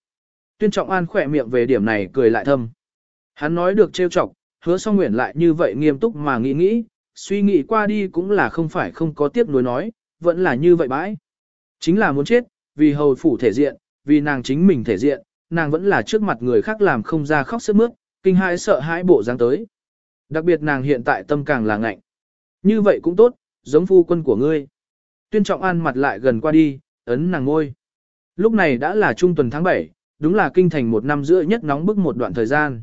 Tuyên Trọng An khỏe miệng về điểm này cười lại thâm. Hắn nói được trêu chọc, hứa song nguyện lại như vậy nghiêm túc mà nghĩ nghĩ, suy nghĩ qua đi cũng là không phải không có tiếc nuối nói, vẫn là như vậy bãi. Chính là muốn chết, vì hầu phủ thể diện, vì nàng chính mình thể diện, nàng vẫn là trước mặt người khác làm không ra khóc sức mướt, kinh hãi sợ hãi bộ dáng tới. Đặc biệt nàng hiện tại tâm càng là ngạnh. Như vậy cũng tốt, giống phu quân của ngươi. Tuyên trọng an mặt lại gần qua đi, ấn nàng ngôi. Lúc này đã là trung tuần tháng 7, đúng là kinh thành một năm rưỡi nhất nóng bức một đoạn thời gian.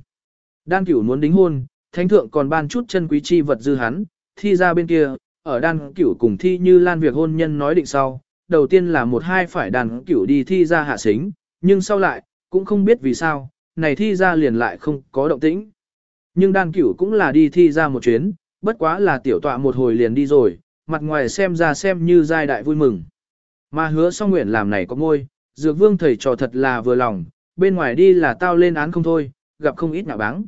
Đan cửu muốn đính hôn, thánh thượng còn ban chút chân quý chi vật dư hắn, thi ra bên kia, ở đan cửu cùng thi như lan việc hôn nhân nói định sau. Đầu tiên là một hai phải đàn cửu đi thi ra hạ xính, nhưng sau lại, cũng không biết vì sao, này thi ra liền lại không có động tĩnh. Nhưng đan cửu cũng là đi thi ra một chuyến, bất quá là tiểu tọa một hồi liền đi rồi, mặt ngoài xem ra xem như giai đại vui mừng. Mà hứa song nguyện làm này có ngôi, dược vương thầy trò thật là vừa lòng, bên ngoài đi là tao lên án không thôi, gặp không ít ngạ báng.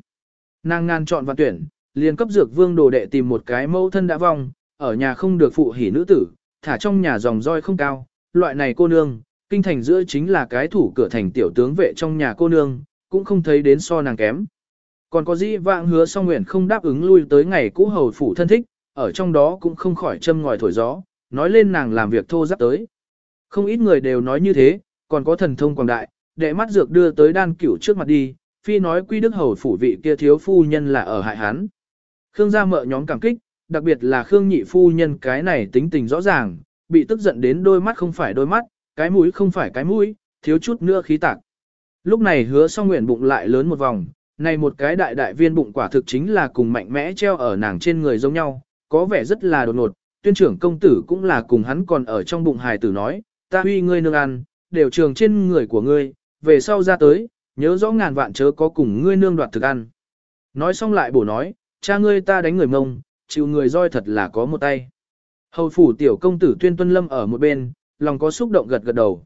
Nàng ngàn chọn và tuyển, liền cấp dược vương đồ đệ tìm một cái mẫu thân đã vong, ở nhà không được phụ hỉ nữ tử, thả trong nhà dòng roi không cao, loại này cô nương, kinh thành giữa chính là cái thủ cửa thành tiểu tướng vệ trong nhà cô nương, cũng không thấy đến so nàng kém. Còn có dĩ vãng hứa song nguyện không đáp ứng lui tới ngày cũ hầu phủ thân thích, ở trong đó cũng không khỏi châm ngòi thổi gió, nói lên nàng làm việc thô giáp tới. Không ít người đều nói như thế, còn có thần thông quảng đại, đệ mắt dược đưa tới đan cửu trước mặt đi, phi nói quy đức hầu phủ vị kia thiếu phu nhân là ở hại hắn. Khương gia mợ nhóm cảm kích, đặc biệt là Khương nhị phu nhân cái này tính tình rõ ràng, bị tức giận đến đôi mắt không phải đôi mắt, cái mũi không phải cái mũi, thiếu chút nữa khí tạc. Lúc này hứa song nguyện bụng lại lớn một vòng, này một cái đại đại viên bụng quả thực chính là cùng mạnh mẽ treo ở nàng trên người giống nhau, có vẻ rất là đột ngột, tuyên trưởng công tử cũng là cùng hắn còn ở trong bụng hài tử nói, ta huy ngươi nương ăn, đều trường trên người của ngươi, về sau ra tới, nhớ rõ ngàn vạn chớ có cùng ngươi nương đoạt thực ăn. Nói xong lại bổ nói, cha ngươi ta đánh người mông, chịu người roi thật là có một tay. Hầu phủ tiểu công tử tuyên tuân lâm ở một bên, lòng có xúc động gật gật đầu.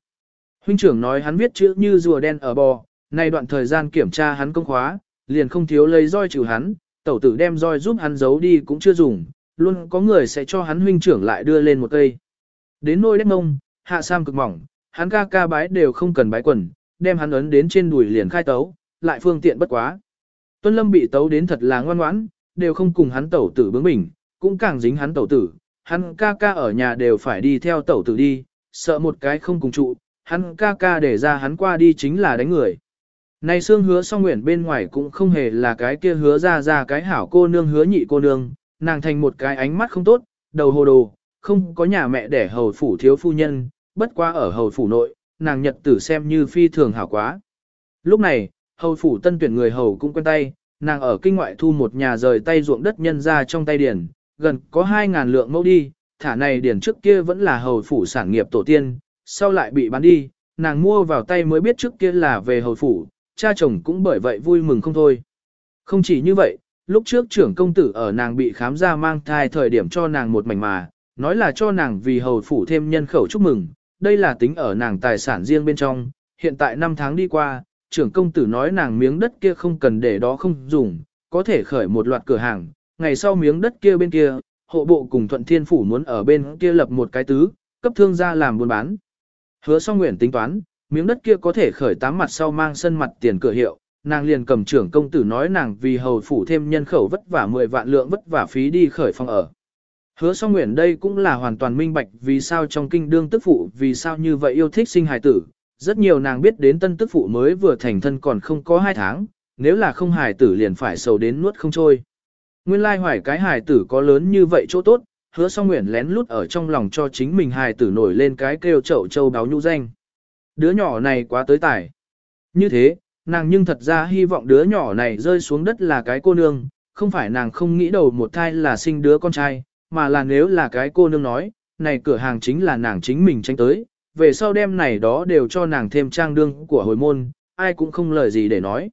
Huynh trưởng nói hắn viết chữ như rùa đen ở bò, nay đoạn thời gian kiểm tra hắn công khóa, liền không thiếu lấy roi trừ hắn, tẩu tử đem roi giúp hắn giấu đi cũng chưa dùng, luôn có người sẽ cho hắn huynh trưởng lại đưa lên một cây. Đến nôi đếp mông, hạ sam cực mỏng, hắn ca ca bái đều không cần bái quần, đem hắn ấn đến trên đùi liền khai tấu, lại phương tiện bất quá. Tuân Lâm bị tấu đến thật là ngoan ngoãn, đều không cùng hắn tẩu tử bướng bỉnh, cũng càng dính hắn tẩu tử, hắn ca ca ở nhà đều phải đi theo tẩu tử đi, sợ một cái không cùng trụ, hắn ca ca để ra hắn qua đi chính là đánh người. Này xương hứa song nguyện bên ngoài cũng không hề là cái kia hứa ra ra cái hảo cô nương hứa nhị cô nương, nàng thành một cái ánh mắt không tốt, đầu hồ đồ, không có nhà mẹ để hầu phủ thiếu phu nhân, bất qua ở hầu phủ nội, nàng nhật tử xem như phi thường hảo quá. Lúc này, hầu phủ tân tuyển người hầu cũng quen tay, nàng ở kinh ngoại thu một nhà rời tay ruộng đất nhân ra trong tay điển, gần có 2.000 lượng mẫu đi, thả này điển trước kia vẫn là hầu phủ sản nghiệp tổ tiên, sau lại bị bán đi, nàng mua vào tay mới biết trước kia là về hầu phủ, cha chồng cũng bởi vậy vui mừng không thôi. Không chỉ như vậy, lúc trước trưởng công tử ở nàng bị khám ra mang thai thời điểm cho nàng một mảnh mà, nói là cho nàng vì hầu phủ thêm nhân khẩu chúc mừng, đây là tính ở nàng tài sản riêng bên trong, hiện tại năm tháng đi qua, trưởng công tử nói nàng miếng đất kia không cần để đó không dùng, có thể khởi một loạt cửa hàng, ngày sau miếng đất kia bên kia, hộ bộ cùng thuận thiên phủ muốn ở bên kia lập một cái tứ, cấp thương gia làm buôn bán. Hứa song nguyện tính toán, miếng đất kia có thể khởi tám mặt sau mang sân mặt tiền cửa hiệu, nàng liền cầm trưởng công tử nói nàng vì hầu phủ thêm nhân khẩu vất vả 10 vạn lượng vất vả phí đi khởi phòng ở. Hứa song nguyện đây cũng là hoàn toàn minh bạch vì sao trong kinh đương tức phụ vì sao như vậy yêu thích sinh hài tử. Rất nhiều nàng biết đến tân tức phụ mới vừa thành thân còn không có hai tháng, nếu là không hài tử liền phải sầu đến nuốt không trôi. Nguyên lai hoài cái hài tử có lớn như vậy chỗ tốt, hứa song nguyện lén lút ở trong lòng cho chính mình hài tử nổi lên cái kêu chậu châu báo nhũ danh. Đứa nhỏ này quá tới tải. Như thế, nàng nhưng thật ra hy vọng đứa nhỏ này rơi xuống đất là cái cô nương, không phải nàng không nghĩ đầu một thai là sinh đứa con trai, mà là nếu là cái cô nương nói, này cửa hàng chính là nàng chính mình tranh tới, về sau đêm này đó đều cho nàng thêm trang đương của hồi môn, ai cũng không lời gì để nói.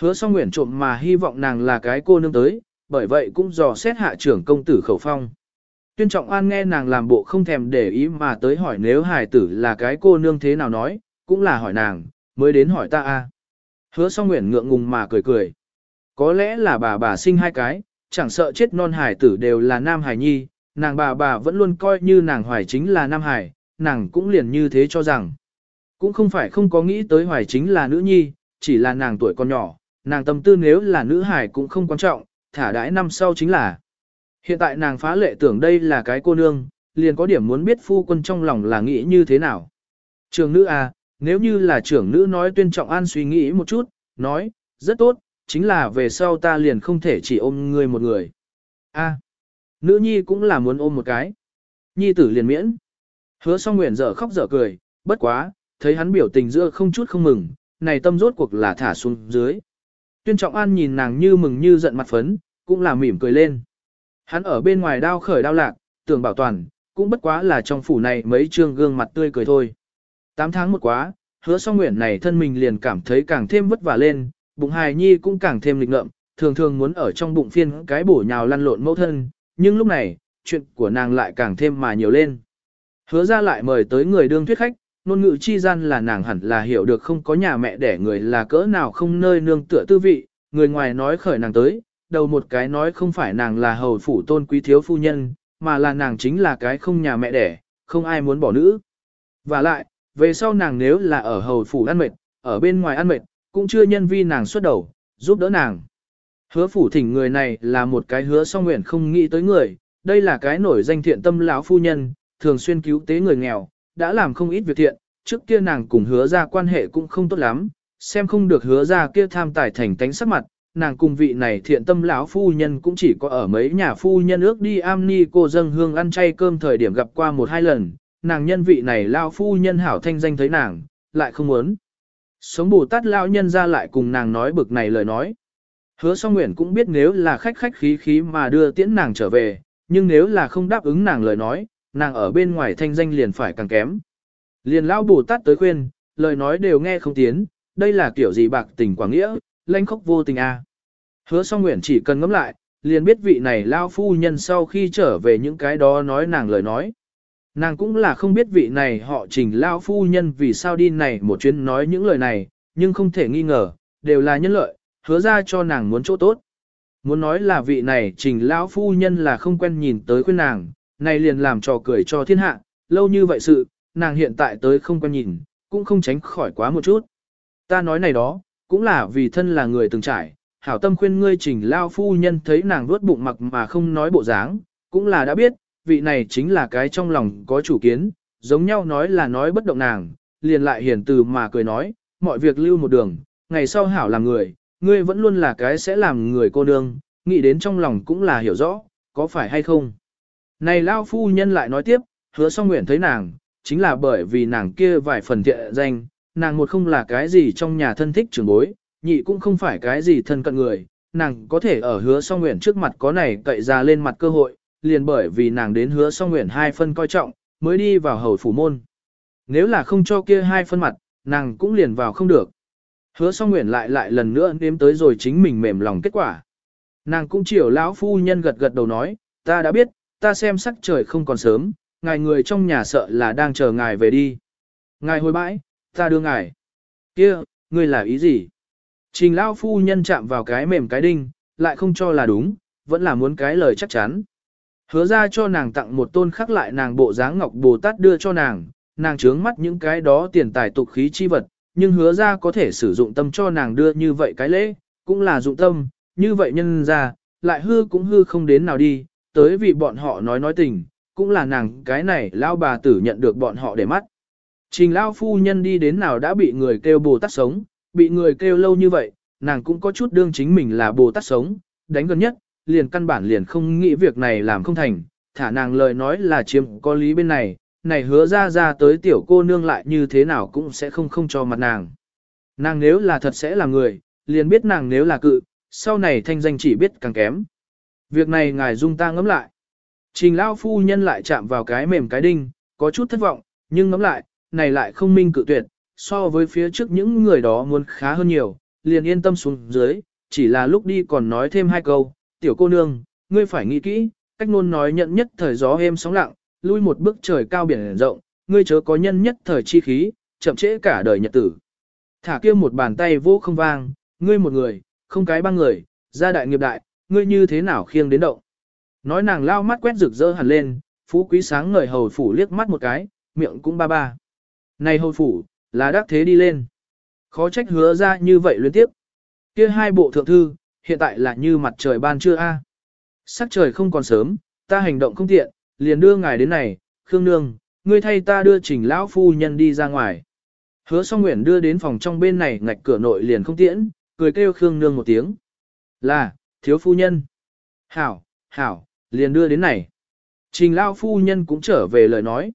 Hứa song nguyện trộm mà hy vọng nàng là cái cô nương tới, bởi vậy cũng dò xét hạ trưởng công tử khẩu phong. Tuyên trọng an nghe nàng làm bộ không thèm để ý mà tới hỏi nếu hài tử là cái cô nương thế nào nói, cũng là hỏi nàng, mới đến hỏi ta a. Hứa song nguyện ngượng ngùng mà cười cười. Có lẽ là bà bà sinh hai cái, chẳng sợ chết non hải tử đều là nam hải nhi, nàng bà bà vẫn luôn coi như nàng hoài chính là nam hải, nàng cũng liền như thế cho rằng. Cũng không phải không có nghĩ tới hoài chính là nữ nhi, chỉ là nàng tuổi còn nhỏ, nàng tâm tư nếu là nữ hải cũng không quan trọng, thả đãi năm sau chính là. Hiện tại nàng phá lệ tưởng đây là cái cô nương, liền có điểm muốn biết phu quân trong lòng là nghĩ như thế nào. Trường nữ à, nếu như là trưởng nữ nói tuyên trọng an suy nghĩ một chút, nói, rất tốt, chính là về sau ta liền không thể chỉ ôm người một người. A, à, nữ nhi cũng là muốn ôm một cái. Nhi tử liền miễn. Hứa song nguyện dở khóc dở cười, bất quá, thấy hắn biểu tình giữa không chút không mừng, này tâm rốt cuộc là thả xuống dưới. Tuyên trọng an nhìn nàng như mừng như giận mặt phấn, cũng là mỉm cười lên. Hắn ở bên ngoài đao khởi đao lạc, tưởng bảo toàn, cũng bất quá là trong phủ này mấy trương gương mặt tươi cười thôi. Tám tháng một quá, hứa song nguyện này thân mình liền cảm thấy càng thêm vất vả lên, bụng hài nhi cũng càng thêm lịch ngợm, thường thường muốn ở trong bụng phiên cái bổ nhào lăn lộn mẫu thân, nhưng lúc này, chuyện của nàng lại càng thêm mà nhiều lên. Hứa ra lại mời tới người đương thuyết khách, nôn ngữ chi gian là nàng hẳn là hiểu được không có nhà mẹ đẻ người là cỡ nào không nơi nương tựa tư vị, người ngoài nói khởi nàng tới, đầu một cái nói không phải nàng là hầu phủ tôn quý thiếu phu nhân, mà là nàng chính là cái không nhà mẹ đẻ, không ai muốn bỏ nữ. Và lại, về sau nàng nếu là ở hầu phủ ăn mệt, ở bên ngoài ăn mệt, cũng chưa nhân vi nàng xuất đầu, giúp đỡ nàng. Hứa phủ thỉnh người này là một cái hứa song nguyện không nghĩ tới người, đây là cái nổi danh thiện tâm lão phu nhân, thường xuyên cứu tế người nghèo, đã làm không ít việc thiện, trước kia nàng cùng hứa ra quan hệ cũng không tốt lắm, xem không được hứa ra kia tham tài thành tánh sắc mặt, nàng cùng vị này thiện tâm lão phu nhân cũng chỉ có ở mấy nhà phu nhân ước đi am ni cô dâng hương ăn chay cơm thời điểm gặp qua một hai lần, nàng nhân vị này lão phu nhân hảo thanh danh thấy nàng, lại không muốn. Sống Bồ Tát lão nhân ra lại cùng nàng nói bực này lời nói. Hứa song nguyện cũng biết nếu là khách khách khí khí mà đưa tiễn nàng trở về, nhưng nếu là không đáp ứng nàng lời nói, nàng ở bên ngoài thanh danh liền phải càng kém. Liền lão Bồ Tát tới khuyên, lời nói đều nghe không tiến, đây là kiểu gì bạc tình quảng nghĩa, lanh khóc vô tình a. À. Hứa song nguyện chỉ cần ngẫm lại, liền biết vị này lao phu nhân sau khi trở về những cái đó nói nàng lời nói. Nàng cũng là không biết vị này họ trình lao phu nhân vì sao đi này một chuyến nói những lời này, nhưng không thể nghi ngờ, đều là nhân lợi, hứa ra cho nàng muốn chỗ tốt. Muốn nói là vị này trình lão phu nhân là không quen nhìn tới khuyên nàng, này liền làm trò cười cho thiên hạ, lâu như vậy sự, nàng hiện tại tới không quen nhìn, cũng không tránh khỏi quá một chút. Ta nói này đó, cũng là vì thân là người từng trải, hảo tâm khuyên ngươi trình lao phu nhân thấy nàng vuốt bụng mặc mà không nói bộ dáng, cũng là đã biết, vị này chính là cái trong lòng có chủ kiến, giống nhau nói là nói bất động nàng, liền lại hiền từ mà cười nói, mọi việc lưu một đường, ngày sau hảo làm người, ngươi vẫn luôn là cái sẽ làm người cô nương, nghĩ đến trong lòng cũng là hiểu rõ, có phải hay không. Này lao phu nhân lại nói tiếp, hứa song nguyện thấy nàng, chính là bởi vì nàng kia vài phần thiện danh, nàng một không là cái gì trong nhà thân thích trưởng bối, nhị cũng không phải cái gì thân cận người, nàng có thể ở hứa song nguyện trước mặt có này cậy ra lên mặt cơ hội, liền bởi vì nàng đến hứa song nguyện hai phân coi trọng, mới đi vào hầu phủ môn. Nếu là không cho kia hai phân mặt, nàng cũng liền vào không được. Hứa song nguyện lại lại lần nữa nếm tới rồi chính mình mềm lòng kết quả. Nàng cũng chiều lão phu nhân gật gật đầu nói, ta đã biết, ta xem sắc trời không còn sớm, ngài người trong nhà sợ là đang chờ ngài về đi. Ngài hồi bãi, ta đưa ngài. kia ngươi là ý gì? Trình lão phu nhân chạm vào cái mềm cái đinh, lại không cho là đúng, vẫn là muốn cái lời chắc chắn. Hứa ra cho nàng tặng một tôn khắc lại nàng bộ dáng ngọc Bồ Tát đưa cho nàng, nàng trướng mắt những cái đó tiền tài tục khí chi vật, nhưng hứa ra có thể sử dụng tâm cho nàng đưa như vậy cái lễ, cũng là dụng tâm, như vậy nhân ra, lại hư cũng hư không đến nào đi, tới vì bọn họ nói nói tình, cũng là nàng cái này lao bà tử nhận được bọn họ để mắt. Trình lao phu nhân đi đến nào đã bị người kêu Bồ Tát sống, bị người kêu lâu như vậy, nàng cũng có chút đương chính mình là Bồ Tát sống, đánh gần nhất, liền căn bản liền không nghĩ việc này làm không thành, thả nàng lời nói là chiếm có lý bên này, này hứa ra ra tới tiểu cô nương lại như thế nào cũng sẽ không không cho mặt nàng. Nàng nếu là thật sẽ là người, liền biết nàng nếu là cự, sau này thanh danh chỉ biết càng kém. Việc này ngài dung ta ngẫm lại. Trình lao phu nhân lại chạm vào cái mềm cái đinh, có chút thất vọng, nhưng ngẫm lại, này lại không minh cự tuyệt, so với phía trước những người đó muốn khá hơn nhiều, liền yên tâm xuống dưới, chỉ là lúc đi còn nói thêm hai câu, tiểu cô nương, ngươi phải nghĩ kỹ, cách ngôn nói nhận nhất thời gió êm sóng lặng, lui một bước trời cao biển rộng, ngươi chớ có nhân nhất thời chi khí, chậm trễ cả đời nhật tử. Thả kia một bàn tay vô không vang, ngươi một người, không cái ba người, gia đại nghiệp đại, ngươi như thế nào khiêng đến động. Nói nàng lao mắt quét rực rỡ hẳn lên, phú quý sáng ngời hầu phủ liếc mắt một cái, miệng cũng ba ba. Này hầu phủ, là đắc thế đi lên. Khó trách hứa ra như vậy liên tiếp. Kia hai bộ thượng thư, hiện tại là như mặt trời ban trưa a. Sắc trời không còn sớm, ta hành động không tiện, liền đưa ngài đến này, Khương Nương, ngươi thay ta đưa trình lão phu nhân đi ra ngoài. Hứa song nguyện đưa đến phòng trong bên này ngạch cửa nội liền không tiễn, cười kêu Khương Nương một tiếng. Là, thiếu phu nhân. Hảo, hảo, liền đưa đến này. Trình lão phu nhân cũng trở về lời nói.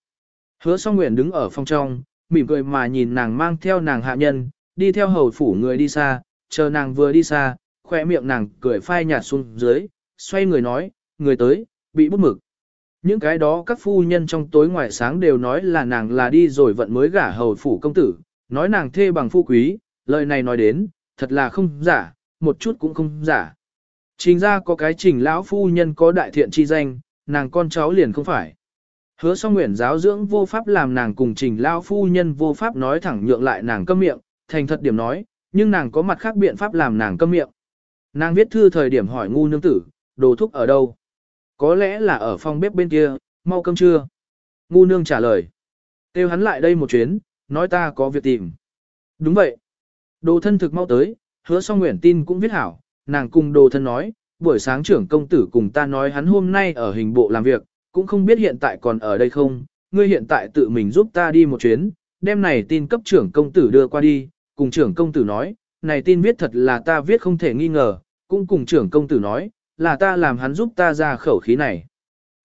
Hứa song nguyện đứng ở phòng trong, mỉm cười mà nhìn nàng mang theo nàng hạ nhân, đi theo hầu phủ người đi xa, chờ nàng vừa đi xa, khoe miệng nàng cười phai nhạt xuống dưới, xoay người nói, người tới, bị bút mực. Những cái đó các phu nhân trong tối ngoài sáng đều nói là nàng là đi rồi vận mới gả hầu phủ công tử, nói nàng thê bằng phu quý, lời này nói đến, thật là không giả, một chút cũng không giả. Trình ra có cái trình lão phu nhân có đại thiện chi danh, nàng con cháu liền không phải. Hứa song nguyện giáo dưỡng vô pháp làm nàng cùng trình lão phu nhân vô pháp nói thẳng nhượng lại nàng câm miệng, thành thật điểm nói, nhưng nàng có mặt khác biện pháp làm nàng câm miệng. Nàng viết thư thời điểm hỏi ngu nương tử, đồ thúc ở đâu? Có lẽ là ở phòng bếp bên kia, mau cơm trưa. Ngu nương trả lời. Kêu hắn lại đây một chuyến, nói ta có việc tìm. Đúng vậy. Đồ thân thực mau tới, hứa song nguyện tin cũng viết hảo, nàng cùng đồ thân nói, buổi sáng trưởng công tử cùng ta nói hắn hôm nay ở hình bộ làm việc, cũng không biết hiện tại còn ở đây không, ngươi hiện tại tự mình giúp ta đi một chuyến, đêm này tin cấp trưởng công tử đưa qua đi, cùng trưởng công tử nói, này tin viết thật là ta viết không thể nghi ngờ, cũng cùng trưởng công tử nói, là ta làm hắn giúp ta ra khẩu khí này.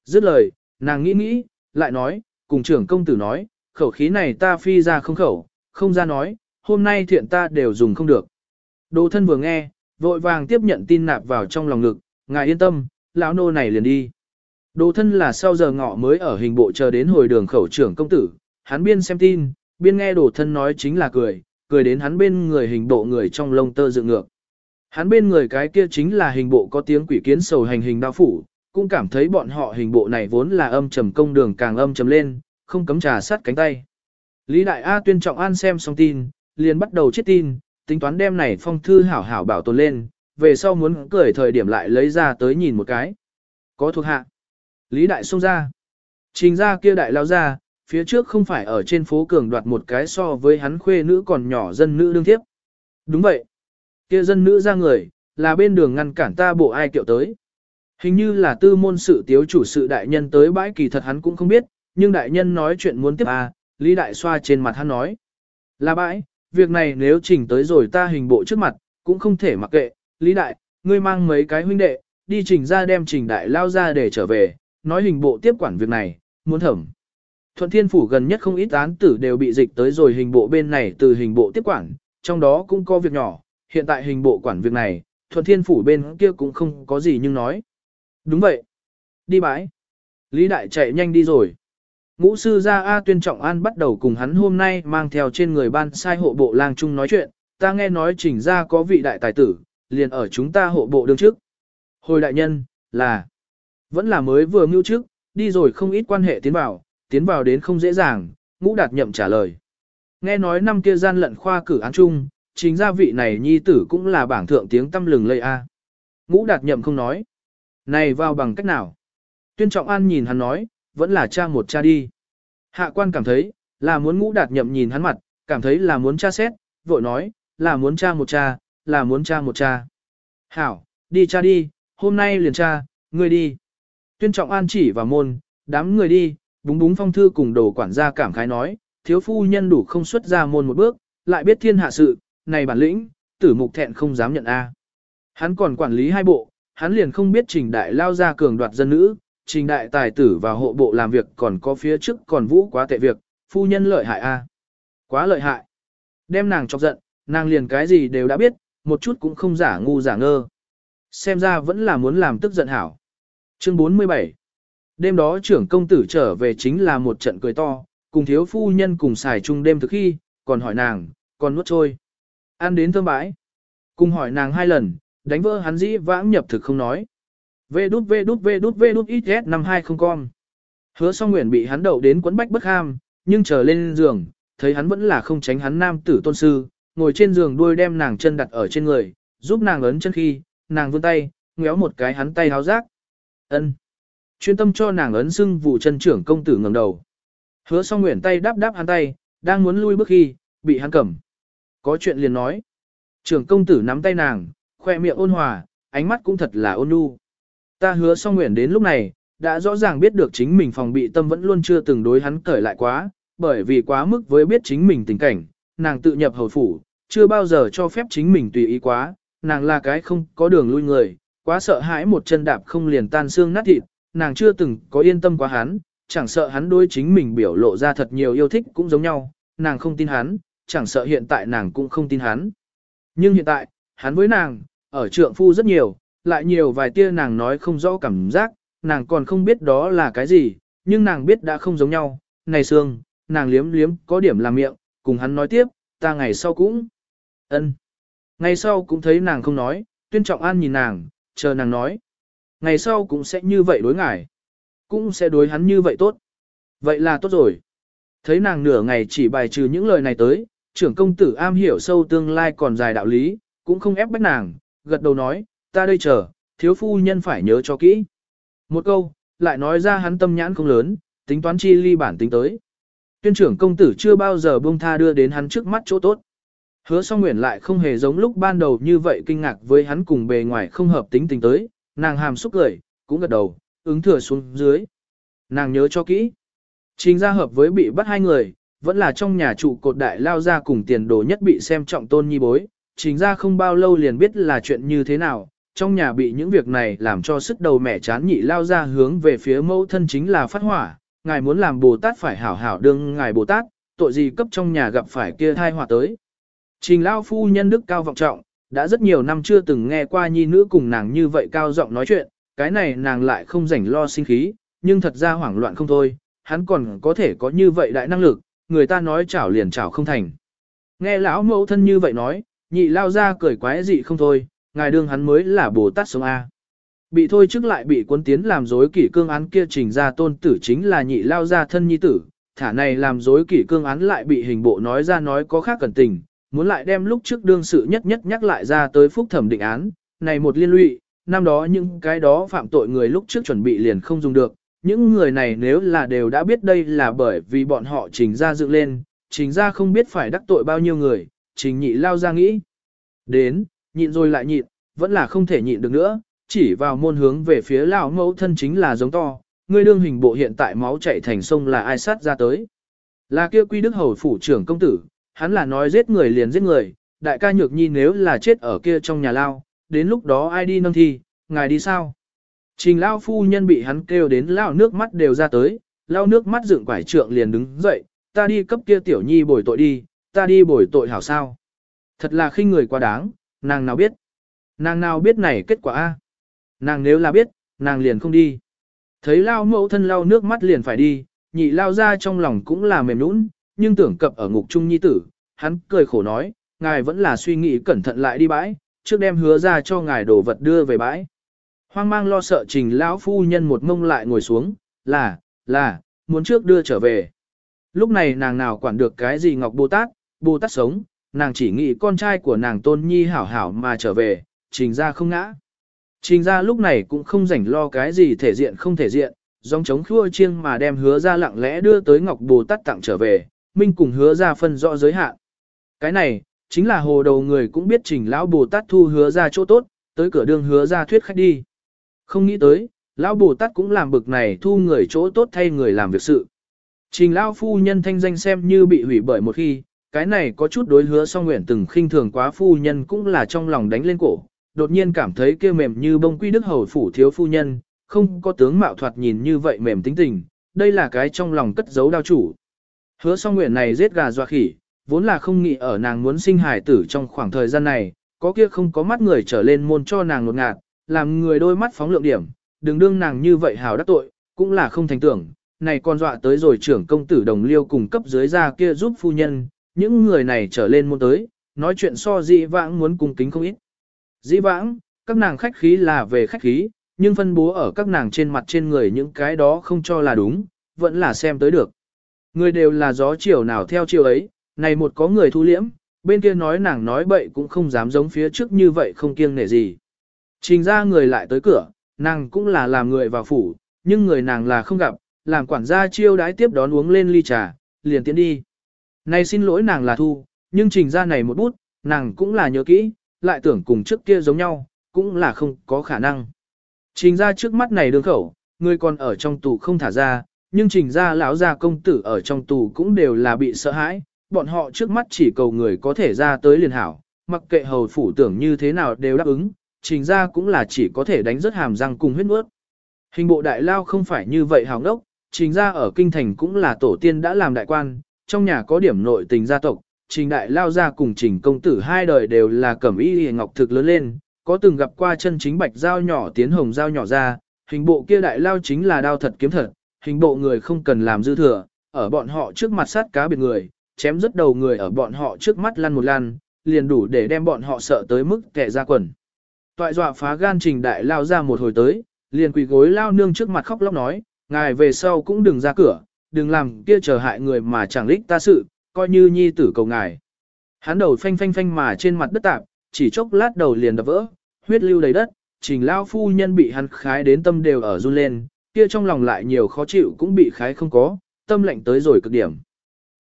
Dứt lời, nàng nghĩ nghĩ, lại nói, cùng trưởng công tử nói, khẩu khí này ta phi ra không khẩu, không ra nói, hôm nay thiện ta đều dùng không được. Đồ thân vừa nghe, vội vàng tiếp nhận tin nạp vào trong lòng ngực, ngài yên tâm, lão nô này liền đi. Đồ thân là sau giờ ngọ mới ở hình bộ chờ đến hồi đường khẩu trưởng công tử, hắn biên xem tin, biên nghe đồ thân nói chính là cười, cười đến hắn bên người hình bộ người trong lông tơ dựng ngược. Hắn bên người cái kia chính là hình bộ có tiếng quỷ kiến sầu hành hình đao phủ, cũng cảm thấy bọn họ hình bộ này vốn là âm trầm công đường càng âm trầm lên, không cấm trà sát cánh tay. Lý Đại A tuyên trọng an xem xong tin, liền bắt đầu chết tin, tính toán đem này phong thư hảo hảo bảo tồn lên, về sau muốn cười thời điểm lại lấy ra tới nhìn một cái. Có thuộc hạ. Lý Đại xông ra. Trình ra kia đại lao ra, phía trước không phải ở trên phố cường đoạt một cái so với hắn khuê nữ còn nhỏ dân nữ đương tiếp. Đúng vậy. Kia dân nữ ra người, là bên đường ngăn cản ta bộ ai kiệu tới. Hình như là tư môn sự tiếu chủ sự đại nhân tới bãi kỳ thật hắn cũng không biết, nhưng đại nhân nói chuyện muốn tiếp à, Lý Đại xoa trên mặt hắn nói. Là bãi, việc này nếu chỉnh tới rồi ta hình bộ trước mặt, cũng không thể mặc kệ, Lý Đại, ngươi mang mấy cái huynh đệ, đi trình ra đem trình đại lao ra để trở về, nói hình bộ tiếp quản việc này, muốn thẩm. Thuận Thiên Phủ gần nhất không ít án tử đều bị dịch tới rồi hình bộ bên này từ hình bộ tiếp quản, trong đó cũng có việc nhỏ, hiện tại hình bộ quản việc này, Thuận Thiên Phủ bên kia cũng không có gì nhưng nói. Đúng vậy. Đi bãi. Lý Đại chạy nhanh đi rồi. Ngũ sư gia A tuyên trọng an bắt đầu cùng hắn hôm nay mang theo trên người ban sai hộ bộ lang trung nói chuyện, ta nghe nói chỉnh ra có vị đại tài tử, liền ở chúng ta hộ bộ đương trước. Hồi đại nhân, là, vẫn là mới vừa mưu trước, đi rồi không ít quan hệ tiến vào, tiến vào đến không dễ dàng, ngũ đạt nhậm trả lời. Nghe nói năm kia gian lận khoa cử án chung, chính gia vị này nhi tử cũng là bảng thượng tiếng tâm lừng lây A. Ngũ đạt nhậm không nói. Này vào bằng cách nào? Tuyên trọng an nhìn hắn nói, vẫn là cha một cha đi. Hạ quan cảm thấy, là muốn ngũ đạt nhậm nhìn hắn mặt, cảm thấy là muốn cha xét, vội nói, là muốn cha một cha, là muốn cha một cha. Hảo, đi cha đi, hôm nay liền cha, ngươi đi. Tuyên trọng an chỉ vào môn, đám người đi, búng búng phong thư cùng đồ quản gia cảm khái nói, thiếu phu nhân đủ không xuất ra môn một bước, lại biết thiên hạ sự, này bản lĩnh, tử mục thẹn không dám nhận A. Hắn còn quản lý hai bộ, hắn liền không biết trình đại lao ra cường đoạt dân nữ, trình đại tài tử và hộ bộ làm việc còn có phía trước còn vũ quá tệ việc, phu nhân lợi hại A. Quá lợi hại. Đem nàng chọc giận, nàng liền cái gì đều đã biết, một chút cũng không giả ngu giả ngơ. Xem ra vẫn là muốn làm tức giận hảo. Chương 47 Đêm đó trưởng công tử trở về chính là một trận cười to, cùng thiếu phu nhân cùng xài chung đêm thực khi, còn hỏi nàng, còn nuốt trôi. Ăn đến thơm bãi. Cùng hỏi nàng hai lần, đánh vỡ hắn dĩ vãng nhập thực không nói. Vê đút vê đút vê đút vê đút ít ghét năm hai không con. Hứa song nguyện bị hắn đậu đến quấn bách bất ham, nhưng trở lên giường, thấy hắn vẫn là không tránh hắn nam tử tôn sư, ngồi trên giường đuôi đem nàng chân đặt ở trên người, giúp nàng ấn chân khi, nàng vươn tay, ngéo một cái hắn tay háo rác. ân Chuyên tâm cho nàng ấn xưng vụ chân trưởng công tử ngẩng đầu. Hứa song nguyện tay đáp đáp hắn tay, đang muốn lui bước khi, bị hắn cầm. Có chuyện liền nói. Trưởng công tử nắm tay nàng, khoe miệng ôn hòa, ánh mắt cũng thật là ôn nhu. Ta hứa song nguyện đến lúc này, đã rõ ràng biết được chính mình phòng bị tâm vẫn luôn chưa từng đối hắn cởi lại quá, bởi vì quá mức với biết chính mình tình cảnh, nàng tự nhập hầu phủ, chưa bao giờ cho phép chính mình tùy ý quá, nàng là cái không có đường lui người, quá sợ hãi một chân đạp không liền tan xương nát thịt, nàng chưa từng có yên tâm quá hắn, chẳng sợ hắn đối chính mình biểu lộ ra thật nhiều yêu thích cũng giống nhau, nàng không tin hắn, chẳng sợ hiện tại nàng cũng không tin hắn. Nhưng hiện tại, hắn với nàng, ở trượng phu rất nhiều, lại nhiều vài tia nàng nói không rõ cảm giác, nàng còn không biết đó là cái gì, nhưng nàng biết đã không giống nhau, này xương, nàng liếm liếm có điểm làm miệng, cùng hắn nói tiếp, ta ngày sau cũng ân Ngày sau cũng thấy nàng không nói, tuyên trọng an nhìn nàng, chờ nàng nói. Ngày sau cũng sẽ như vậy đối ngài. Cũng sẽ đối hắn như vậy tốt. Vậy là tốt rồi. Thấy nàng nửa ngày chỉ bài trừ những lời này tới, trưởng công tử am hiểu sâu tương lai còn dài đạo lý, cũng không ép bách nàng, gật đầu nói, ta đây chờ, thiếu phu nhân phải nhớ cho kỹ. Một câu, lại nói ra hắn tâm nhãn không lớn, tính toán chi ly bản tính tới. Tuyên trưởng công tử chưa bao giờ buông tha đưa đến hắn trước mắt chỗ tốt. Hứa song nguyện lại không hề giống lúc ban đầu như vậy kinh ngạc với hắn cùng bề ngoài không hợp tính tình tới, nàng hàm xúc cười, cũng gật đầu, ứng thừa xuống dưới. Nàng nhớ cho kỹ. Trình ra hợp với bị bắt hai người, vẫn là trong nhà trụ cột đại lao ra cùng tiền đồ nhất bị xem trọng tôn nhi bối. Trình ra không bao lâu liền biết là chuyện như thế nào, trong nhà bị những việc này làm cho sức đầu mẻ chán nhị lao ra hướng về phía mẫu thân chính là phát hỏa. Ngài muốn làm Bồ Tát phải hảo hảo đương ngài Bồ Tát, tội gì cấp trong nhà gặp phải kia thai hỏa tới. Trình lao phu nhân đức cao vọng trọng, đã rất nhiều năm chưa từng nghe qua nhi nữ cùng nàng như vậy cao giọng nói chuyện, cái này nàng lại không rảnh lo sinh khí, nhưng thật ra hoảng loạn không thôi, hắn còn có thể có như vậy đại năng lực, người ta nói chảo liền chảo không thành. Nghe lão mẫu thân như vậy nói, nhị lao ra cười quái dị không thôi, ngài đương hắn mới là Bồ Tát sống A. Bị thôi trước lại bị quân tiến làm dối kỷ cương án kia trình ra tôn tử chính là nhị lao ra thân nhi tử, thả này làm dối kỷ cương án lại bị hình bộ nói ra nói có khác cẩn tình, muốn lại đem lúc trước đương sự nhất nhất nhắc lại ra tới phúc thẩm định án, này một liên lụy, năm đó những cái đó phạm tội người lúc trước chuẩn bị liền không dùng được, những người này nếu là đều đã biết đây là bởi vì bọn họ trình ra dựng lên, trình ra không biết phải đắc tội bao nhiêu người, trình nhị lao ra nghĩ. Đến, nhịn rồi lại nhịn, vẫn là không thể nhịn được nữa, chỉ vào môn hướng về phía lão mẫu thân chính là giống to, người đương hình bộ hiện tại máu chảy thành sông là ai sát ra tới. Là kia quy đức hầu phủ trưởng công tử, hắn là nói giết người liền giết người, đại ca nhược nhi nếu là chết ở kia trong nhà lao, đến lúc đó ai đi nâng thi, ngài đi sao? Trình lao phu nhân bị hắn kêu đến lao nước mắt đều ra tới, lao nước mắt dựng quải trượng liền đứng dậy, ta đi cấp kia tiểu nhi bồi tội đi, ta đi bồi tội hảo sao. Thật là khinh người quá đáng, nàng nào biết. Nàng nào biết này kết quả a? Nàng nếu là biết, nàng liền không đi. Thấy lao mẫu thân lao nước mắt liền phải đi, nhị lao ra trong lòng cũng là mềm nũng, nhưng tưởng cập ở ngục trung nhi tử, hắn cười khổ nói, ngài vẫn là suy nghĩ cẩn thận lại đi bãi, trước đem hứa ra cho ngài đồ vật đưa về bãi. Hoang mang lo sợ trình lão phu nhân một mông lại ngồi xuống, là, là, muốn trước đưa trở về. Lúc này nàng nào quản được cái gì Ngọc Bồ Tát, Bồ Tát sống, nàng chỉ nghĩ con trai của nàng tôn nhi hảo hảo mà trở về, trình ra không ngã. Trình ra lúc này cũng không rảnh lo cái gì thể diện không thể diện, dòng chống khua chiêng mà đem hứa ra lặng lẽ đưa tới Ngọc Bồ Tát tặng trở về, Minh cùng hứa ra phân rõ giới hạn. Cái này, chính là hồ đầu người cũng biết trình lão Bồ Tát thu hứa ra chỗ tốt, tới cửa đường hứa ra thuyết khách đi. Không nghĩ tới, lão Bồ Tát cũng làm bực này thu người chỗ tốt thay người làm việc sự. Trình lão phu nhân thanh danh xem như bị hủy bởi một khi, cái này có chút đối hứa song nguyện từng khinh thường quá phu nhân cũng là trong lòng đánh lên cổ, đột nhiên cảm thấy kia mềm như bông quy đức hầu phủ thiếu phu nhân, không có tướng mạo thoạt nhìn như vậy mềm tính tình, đây là cái trong lòng cất giấu đao chủ. Hứa song nguyện này giết gà dọa khỉ, vốn là không nghĩ ở nàng muốn sinh hài tử trong khoảng thời gian này, có kia không có mắt người trở lên môn cho nàng ngột ngạt, làm người đôi mắt phóng lượng điểm, đừng đương nàng như vậy hào đắc tội, cũng là không thành tưởng, này còn dọa tới rồi trưởng công tử đồng liêu cùng cấp dưới ra kia giúp phu nhân, những người này trở lên môn tới, nói chuyện so dĩ vãng muốn cung kính không ít. Dĩ vãng, các nàng khách khí là về khách khí, nhưng phân bố ở các nàng trên mặt trên người những cái đó không cho là đúng, vẫn là xem tới được. Người đều là gió chiều nào theo chiều ấy, này một có người thu liễm, bên kia nói nàng nói bậy cũng không dám giống phía trước như vậy không kiêng nể gì. Trình ra người lại tới cửa, nàng cũng là làm người vào phủ, nhưng người nàng là không gặp, làm quản gia chiêu đái tiếp đón uống lên ly trà, liền tiến đi. Này xin lỗi nàng là thu, nhưng trình ra này một bút, nàng cũng là nhớ kỹ, lại tưởng cùng trước kia giống nhau, cũng là không có khả năng. Trình ra trước mắt này đường khẩu, người còn ở trong tù không thả ra, nhưng trình ra lão gia công tử ở trong tù cũng đều là bị sợ hãi, bọn họ trước mắt chỉ cầu người có thể ra tới liền hảo, mặc kệ hầu phủ tưởng như thế nào đều đáp ứng, trình ra cũng là chỉ có thể đánh rất hàm răng cùng huyết nuốt. Hình bộ đại lao không phải như vậy hào ngốc, trình ra ở kinh thành cũng là tổ tiên đã làm đại quan, trong nhà có điểm nội tình gia tộc, trình đại lao ra cùng trình công tử hai đời đều là cẩm y hề ngọc thực lớn lên, có từng gặp qua chân chính bạch dao nhỏ tiến hồng dao nhỏ ra, hình bộ kia đại lao chính là đao thật kiếm thật, hình bộ người không cần làm dư thừa, ở bọn họ trước mặt sát cá biệt người, chém rất đầu người ở bọn họ trước mắt lăn một lăn, liền đủ để đem bọn họ sợ tới mức kẻ ra quần. Toại dọa phá gan trình đại lao ra một hồi tới, liền quỳ gối lao nương trước mặt khóc lóc nói, ngài về sau cũng đừng ra cửa, đừng làm kia trở hại người mà chẳng lích ta sự, coi như nhi tử cầu ngài. Hắn đầu phanh phanh phanh mà trên mặt đất tạp, chỉ chốc lát đầu liền đập vỡ, huyết lưu đầy đất, trình lao phu nhân bị hắn khái đến tâm đều ở run lên, kia trong lòng lại nhiều khó chịu cũng bị khái không có, tâm lệnh tới rồi cực điểm.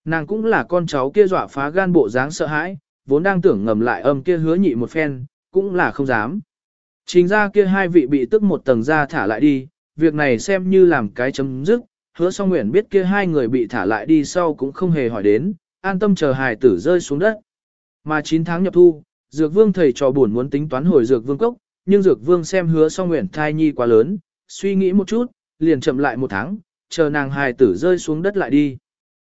Nàng cũng là con cháu kia dọa phá gan bộ dáng sợ hãi, vốn đang tưởng ngầm lại âm kia hứa nhị một phen, cũng là không dám. Trình ra kia hai vị bị tức một tầng ra thả lại đi, việc này xem như làm cái chấm dứt, hứa song nguyện biết kia hai người bị thả lại đi sau cũng không hề hỏi đến, an tâm chờ hài tử rơi xuống đất. Mà 9 tháng nhập thu, Dược Vương thầy trò buồn muốn tính toán hồi Dược Vương cốc, nhưng Dược Vương xem hứa song nguyện thai nhi quá lớn, suy nghĩ một chút, liền chậm lại một tháng, chờ nàng hài tử rơi xuống đất lại đi.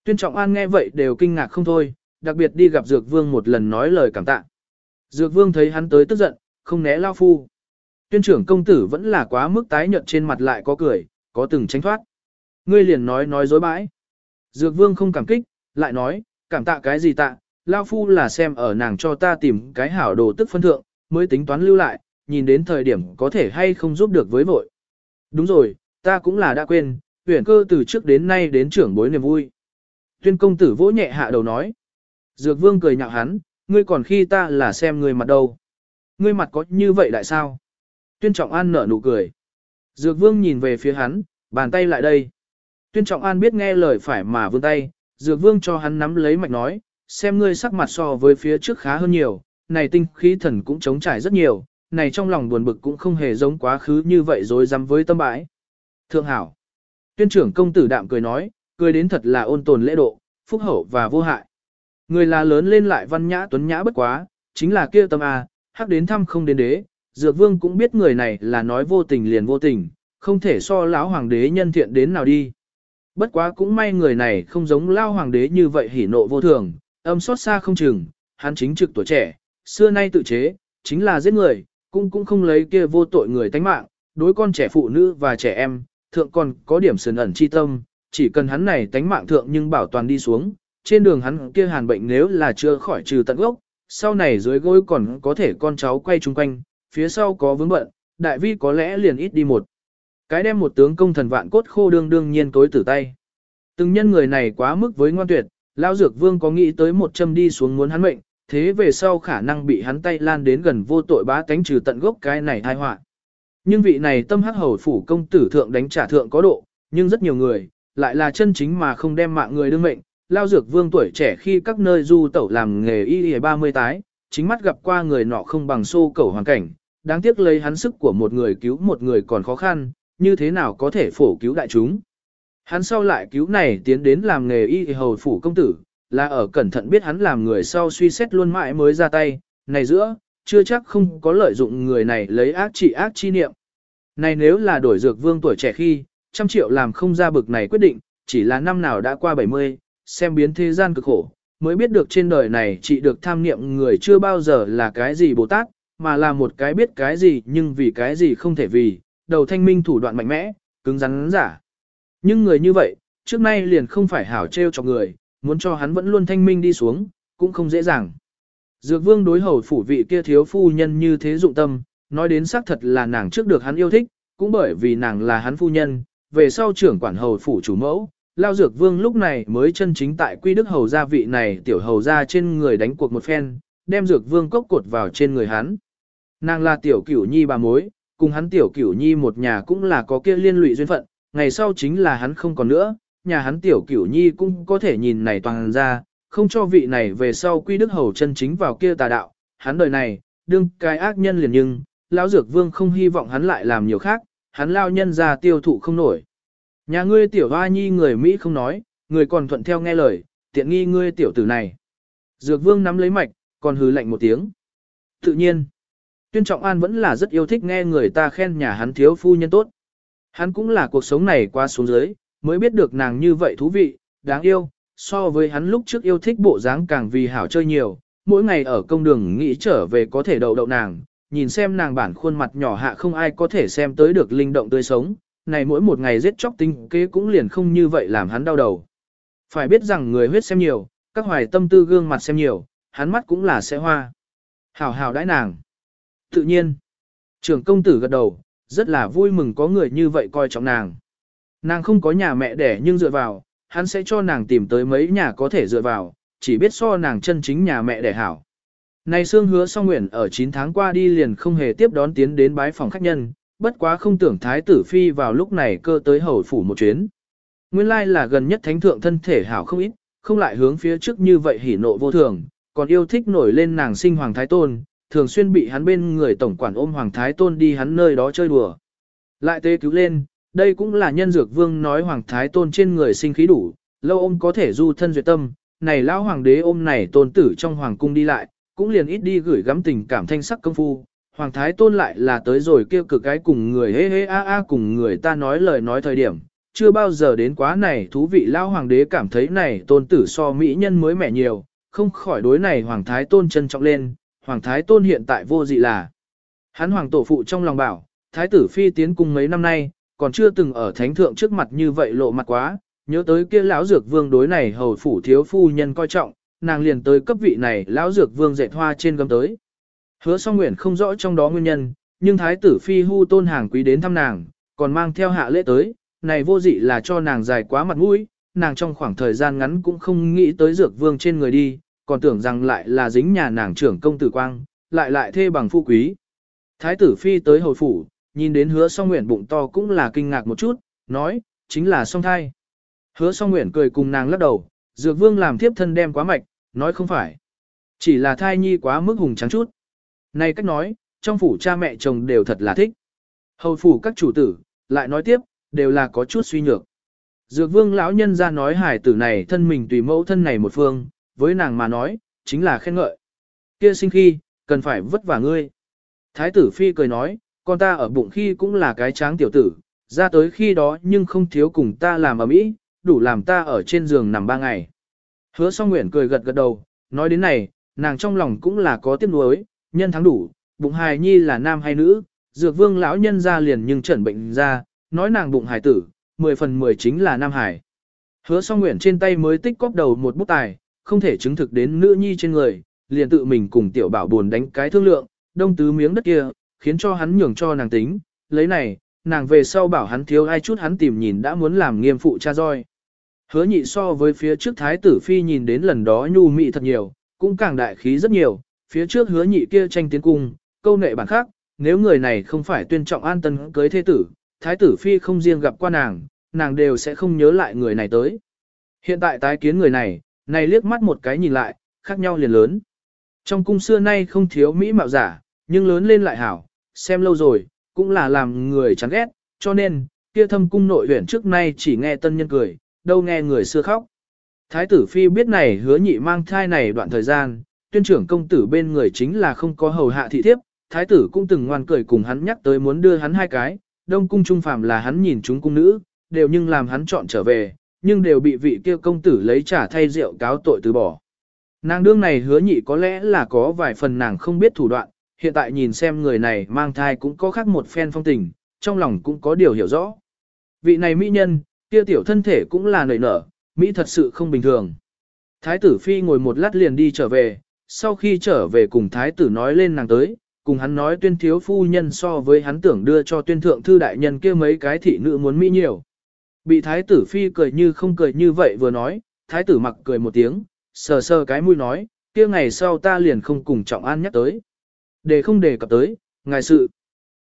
Tuyên Trọng An nghe vậy đều kinh ngạc không thôi, đặc biệt đi gặp Dược Vương một lần nói lời cảm tạ. Dược Vương thấy hắn tới tức giận, không né lao phu. Tuyên trưởng công tử vẫn là quá mức tái nhợt trên mặt lại có cười, có từng tránh thoát. Ngươi liền nói nói dối bãi. Dược Vương không cảm kích, lại nói, cảm tạ cái gì tạ, lao phu là xem ở nàng cho ta tìm cái hảo đồ tức phân thượng, mới tính toán lưu lại, nhìn đến thời điểm có thể hay không giúp được với vội. Đúng rồi, ta cũng là đã quên, tuyển cơ từ trước đến nay đến trưởng bối niềm vui. Tuyên công tử vỗ nhẹ hạ đầu nói. Dược vương cười nhạo hắn, ngươi còn khi ta là xem người mặt đâu. Ngươi mặt có như vậy đại sao? Tuyên trọng an nở nụ cười. Dược vương nhìn về phía hắn, bàn tay lại đây. Tuyên trọng an biết nghe lời phải mà vươn tay, dược vương cho hắn nắm lấy mạch nói, xem ngươi sắc mặt so với phía trước khá hơn nhiều, này tinh khí thần cũng chống trải rất nhiều, này trong lòng buồn bực cũng không hề giống quá khứ như vậy rồi dám với tâm bãi. Thượng hảo. Tuyên trưởng công tử đạm cười nói, cười đến thật là ôn tồn lễ độ, phúc hậu và vô hại. Người là lớn lên lại văn nhã tuấn nhã bất quá, chính là kia tâm a, hắc đến thăm không đến đế, Dược Vương cũng biết người này là nói vô tình liền vô tình, không thể so lão hoàng đế nhân thiện đến nào đi. Bất quá cũng may người này không giống lao hoàng đế như vậy hỉ nộ vô thường, âm xót xa không chừng, hắn chính trực tuổi trẻ, xưa nay tự chế, chính là giết người, cũng cũng không lấy kia vô tội người tánh mạng, đối con trẻ phụ nữ và trẻ em, thượng còn có điểm sườn ẩn chi tâm, chỉ cần hắn này tánh mạng thượng nhưng bảo toàn đi xuống, trên đường hắn kia hàn bệnh nếu là chưa khỏi trừ tận gốc, sau này dưới gối còn có thể con cháu quay chung quanh, phía sau có vướng bận, đại vi có lẽ liền ít đi một. Cái đem một tướng công thần vạn cốt khô đương đương nhiên tối tử tay. Từng nhân người này quá mức với ngoan tuyệt, lão Dược Vương có nghĩ tới một châm đi xuống muốn hắn mệnh, thế về sau khả năng bị hắn tay lan đến gần vô tội bá tánh trừ tận gốc cái này tai họa. Nhưng vị này tâm hắc hầu phủ công tử thượng đánh trả thượng có độ, nhưng rất nhiều người, lại là chân chính mà không đem mạng người đương mệnh. Lao Dược Vương tuổi trẻ khi các nơi du tẩu làm nghề y y 30 tái, chính mắt gặp qua người nọ không bằng xô cẩu hoàn cảnh, đáng tiếc lấy hắn sức của một người cứu một người còn khó khăn, như thế nào có thể phổ cứu đại chúng. Hắn sau lại cứu này tiến đến làm nghề y hầu phủ công tử, là ở cẩn thận biết hắn làm người sau suy xét luôn mãi mới ra tay, này giữa, chưa chắc không có lợi dụng người này lấy ác trị ác chi niệm. Này nếu là đổi dược vương tuổi trẻ khi, trăm triệu làm không ra bực này quyết định, chỉ là năm nào đã qua 70, xem biến thế gian cực khổ, mới biết được trên đời này chỉ được tham niệm người chưa bao giờ là cái gì Bồ Tát, mà là một cái biết cái gì nhưng vì cái gì không thể vì, đầu thanh minh thủ đoạn mạnh mẽ, cứng rắn giả. Nhưng người như vậy, trước nay liền không phải hảo trêu cho người, muốn cho hắn vẫn luôn thanh minh đi xuống, cũng không dễ dàng. Dược vương đối hầu phủ vị kia thiếu phu nhân như thế dụng tâm, nói đến xác thật là nàng trước được hắn yêu thích, cũng bởi vì nàng là hắn phu nhân, về sau trưởng quản hầu phủ chủ mẫu, lao dược vương lúc này mới chân chính tại quy đức hầu gia vị này tiểu hầu gia trên người đánh cuộc một phen, đem dược vương cốc cột vào trên người hắn. Nàng là tiểu cửu nhi bà mối, cùng hắn tiểu cửu nhi một nhà cũng là có kia liên lụy duyên phận, ngày sau chính là hắn không còn nữa, nhà hắn tiểu cửu nhi cũng có thể nhìn này toàn ra, không cho vị này về sau quy đức hầu chân chính vào kia tà đạo, hắn đời này, đương cái ác nhân liền nhưng, lão dược vương không hy vọng hắn lại làm nhiều khác, hắn lao nhân ra tiêu thụ không nổi. Nhà ngươi tiểu hoa nhi người Mỹ không nói, người còn thuận theo nghe lời, tiện nghi ngươi tiểu tử này. Dược vương nắm lấy mạch, còn hứ lạnh một tiếng. Tự nhiên, tuyên trọng an vẫn là rất yêu thích nghe người ta khen nhà hắn thiếu phu nhân tốt. Hắn cũng là cuộc sống này qua xuống dưới, mới biết được nàng như vậy thú vị, đáng yêu, so với hắn lúc trước yêu thích bộ dáng càng vì hảo chơi nhiều, mỗi ngày ở công đường nghĩ trở về có thể đậu đậu nàng, nhìn xem nàng bản khuôn mặt nhỏ hạ không ai có thể xem tới được linh động tươi sống, này mỗi một ngày giết chóc tinh kế cũng liền không như vậy làm hắn đau đầu. Phải biết rằng người huyết xem nhiều, các hoài tâm tư gương mặt xem nhiều, hắn mắt cũng là sẽ hoa. Hảo hảo đãi nàng. Tự nhiên, trưởng công tử gật đầu, rất là vui mừng có người như vậy coi trọng nàng. Nàng không có nhà mẹ đẻ nhưng dựa vào, hắn sẽ cho nàng tìm tới mấy nhà có thể dựa vào, chỉ biết so nàng chân chính nhà mẹ đẻ hảo. Này Sương hứa song nguyện ở 9 tháng qua đi liền không hề tiếp đón tiến đến bái phòng khách nhân, bất quá không tưởng thái tử phi vào lúc này cơ tới hầu phủ một chuyến. Nguyên lai là gần nhất thánh thượng thân thể hảo không ít, không lại hướng phía trước như vậy hỉ nộ vô thường, còn yêu thích nổi lên nàng sinh hoàng thái tôn, thường xuyên bị hắn bên người tổng quản ôm hoàng thái tôn đi hắn nơi đó chơi đùa. Lại tế cứu lên, đây cũng là nhân dược vương nói hoàng thái tôn trên người sinh khí đủ, lâu ôm có thể du thân duyệt tâm, này lão hoàng đế ôm này tôn tử trong hoàng cung đi lại, cũng liền ít đi gửi gắm tình cảm thanh sắc công phu. Hoàng thái tôn lại là tới rồi kêu cực cái cùng người hê hê a a cùng người ta nói lời nói thời điểm, chưa bao giờ đến quá này thú vị lão hoàng đế cảm thấy này tôn tử so mỹ nhân mới mẻ nhiều, không khỏi đối này hoàng thái tôn trân trọng lên, hoàng thái tôn hiện tại vô dị là. Hắn hoàng tổ phụ trong lòng bảo, thái tử phi tiến cung mấy năm nay, còn chưa từng ở thánh thượng trước mặt như vậy lộ mặt quá, nhớ tới kia lão dược vương đối này hầu phủ thiếu phu nhân coi trọng, nàng liền tới cấp vị này lão dược vương dệt hoa trên gấm tới. Hứa song nguyện không rõ trong đó nguyên nhân, nhưng thái tử phi hu tôn hàng quý đến thăm nàng, còn mang theo hạ lễ tới, này vô dị là cho nàng dài quá mặt mũi, nàng trong khoảng thời gian ngắn cũng không nghĩ tới dược vương trên người đi, còn tưởng rằng lại là dính nhà nàng trưởng công tử quang, lại lại thê bằng phu quý. Thái tử phi tới hồi phủ, nhìn đến hứa song nguyện bụng to cũng là kinh ngạc một chút, nói, chính là song thai. Hứa song nguyện cười cùng nàng lắc đầu, dược vương làm thiếp thân đem quá mạch, nói không phải. Chỉ là thai nhi quá mức hùng trắng chút. Này cách nói, trong phủ cha mẹ chồng đều thật là thích. Hầu phủ các chủ tử, lại nói tiếp, đều là có chút suy nhược. Dược vương lão nhân ra nói hải tử này thân mình tùy mẫu thân này một phương, với nàng mà nói, chính là khen ngợi. Kia sinh khi, cần phải vất vả ngươi. Thái tử phi cười nói, con ta ở bụng khi cũng là cái tráng tiểu tử, ra tới khi đó nhưng không thiếu cùng ta làm ở mỹ, đủ làm ta ở trên giường nằm ba ngày. Hứa song nguyện cười gật gật đầu, nói đến này, nàng trong lòng cũng là có tiếc nuối, nhân thắng đủ, bụng hài nhi là nam hay nữ, dược vương lão nhân ra liền nhưng chẩn bệnh ra, nói nàng bụng hài tử, 10 phần 10 chính là nam hải. Hứa song nguyện trên tay mới tích cóp đầu một bút tài, không thể chứng thực đến nữ nhi trên người, liền tự mình cùng tiểu bảo buồn đánh cái thương lượng, đông tứ miếng đất kia, khiến cho hắn nhường cho nàng tính, lấy này, nàng về sau bảo hắn thiếu ai chút hắn tìm nhìn đã muốn làm nghiêm phụ cha roi. Hứa nhị so với phía trước thái tử phi nhìn đến lần đó nhu mị thật nhiều, cũng càng đại khí rất nhiều, phía trước hứa nhị kia tranh tiến cung, câu nệ bản khác, nếu người này không phải tuyên trọng an tân cưới thế tử, thái tử phi không riêng gặp qua nàng, nàng đều sẽ không nhớ lại người này tới. Hiện tại tái kiến người này, này liếc mắt một cái nhìn lại, khác nhau liền lớn. Trong cung xưa nay không thiếu mỹ mạo giả, nhưng lớn lên lại hảo, xem lâu rồi, cũng là làm người chán ghét, cho nên, kia thâm cung nội huyện trước nay chỉ nghe tân nhân cười, đâu nghe người xưa khóc. Thái tử phi biết này hứa nhị mang thai này đoạn thời gian, tuyên trưởng công tử bên người chính là không có hầu hạ thị thiếp, thái tử cũng từng ngoan cười cùng hắn nhắc tới muốn đưa hắn hai cái, đông cung trung phàm là hắn nhìn chúng cung nữ, đều nhưng làm hắn chọn trở về, nhưng đều bị vị kia công tử lấy trả thay rượu cáo tội từ bỏ. Nàng đương này hứa nhị có lẽ là có vài phần nàng không biết thủ đoạn, hiện tại nhìn xem người này mang thai cũng có khác một phen phong tình, trong lòng cũng có điều hiểu rõ. Vị này mỹ nhân, kia tiểu thân thể cũng là nảy nở, mỹ thật sự không bình thường. Thái tử phi ngồi một lát liền đi trở về, sau khi trở về cùng thái tử nói lên nàng tới, cùng hắn nói tuyên thiếu phu nhân so với hắn tưởng đưa cho tuyên thượng thư đại nhân kia mấy cái thị nữ muốn mỹ nhiều. Bị thái tử phi cười như không cười như vậy vừa nói, thái tử mặc cười một tiếng, sờ sờ cái mũi nói, kia ngày sau ta liền không cùng trọng an nhắc tới. Để không đề cập tới, ngài sự.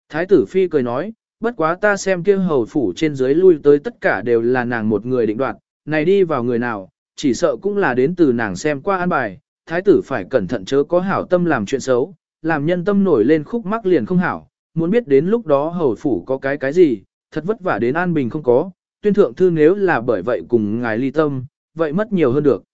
Thái tử phi cười nói, bất quá ta xem kia hầu phủ trên dưới lui tới tất cả đều là nàng một người định đoạt, này đi vào người nào, chỉ sợ cũng là đến từ nàng xem qua an bài, thái tử phải cẩn thận chớ có hảo tâm làm chuyện xấu, làm nhân tâm nổi lên khúc mắc liền không hảo, muốn biết đến lúc đó hầu phủ có cái cái gì, thật vất vả đến an bình không có, tuyên thượng thư nếu là bởi vậy cùng ngài ly tâm, vậy mất nhiều hơn được.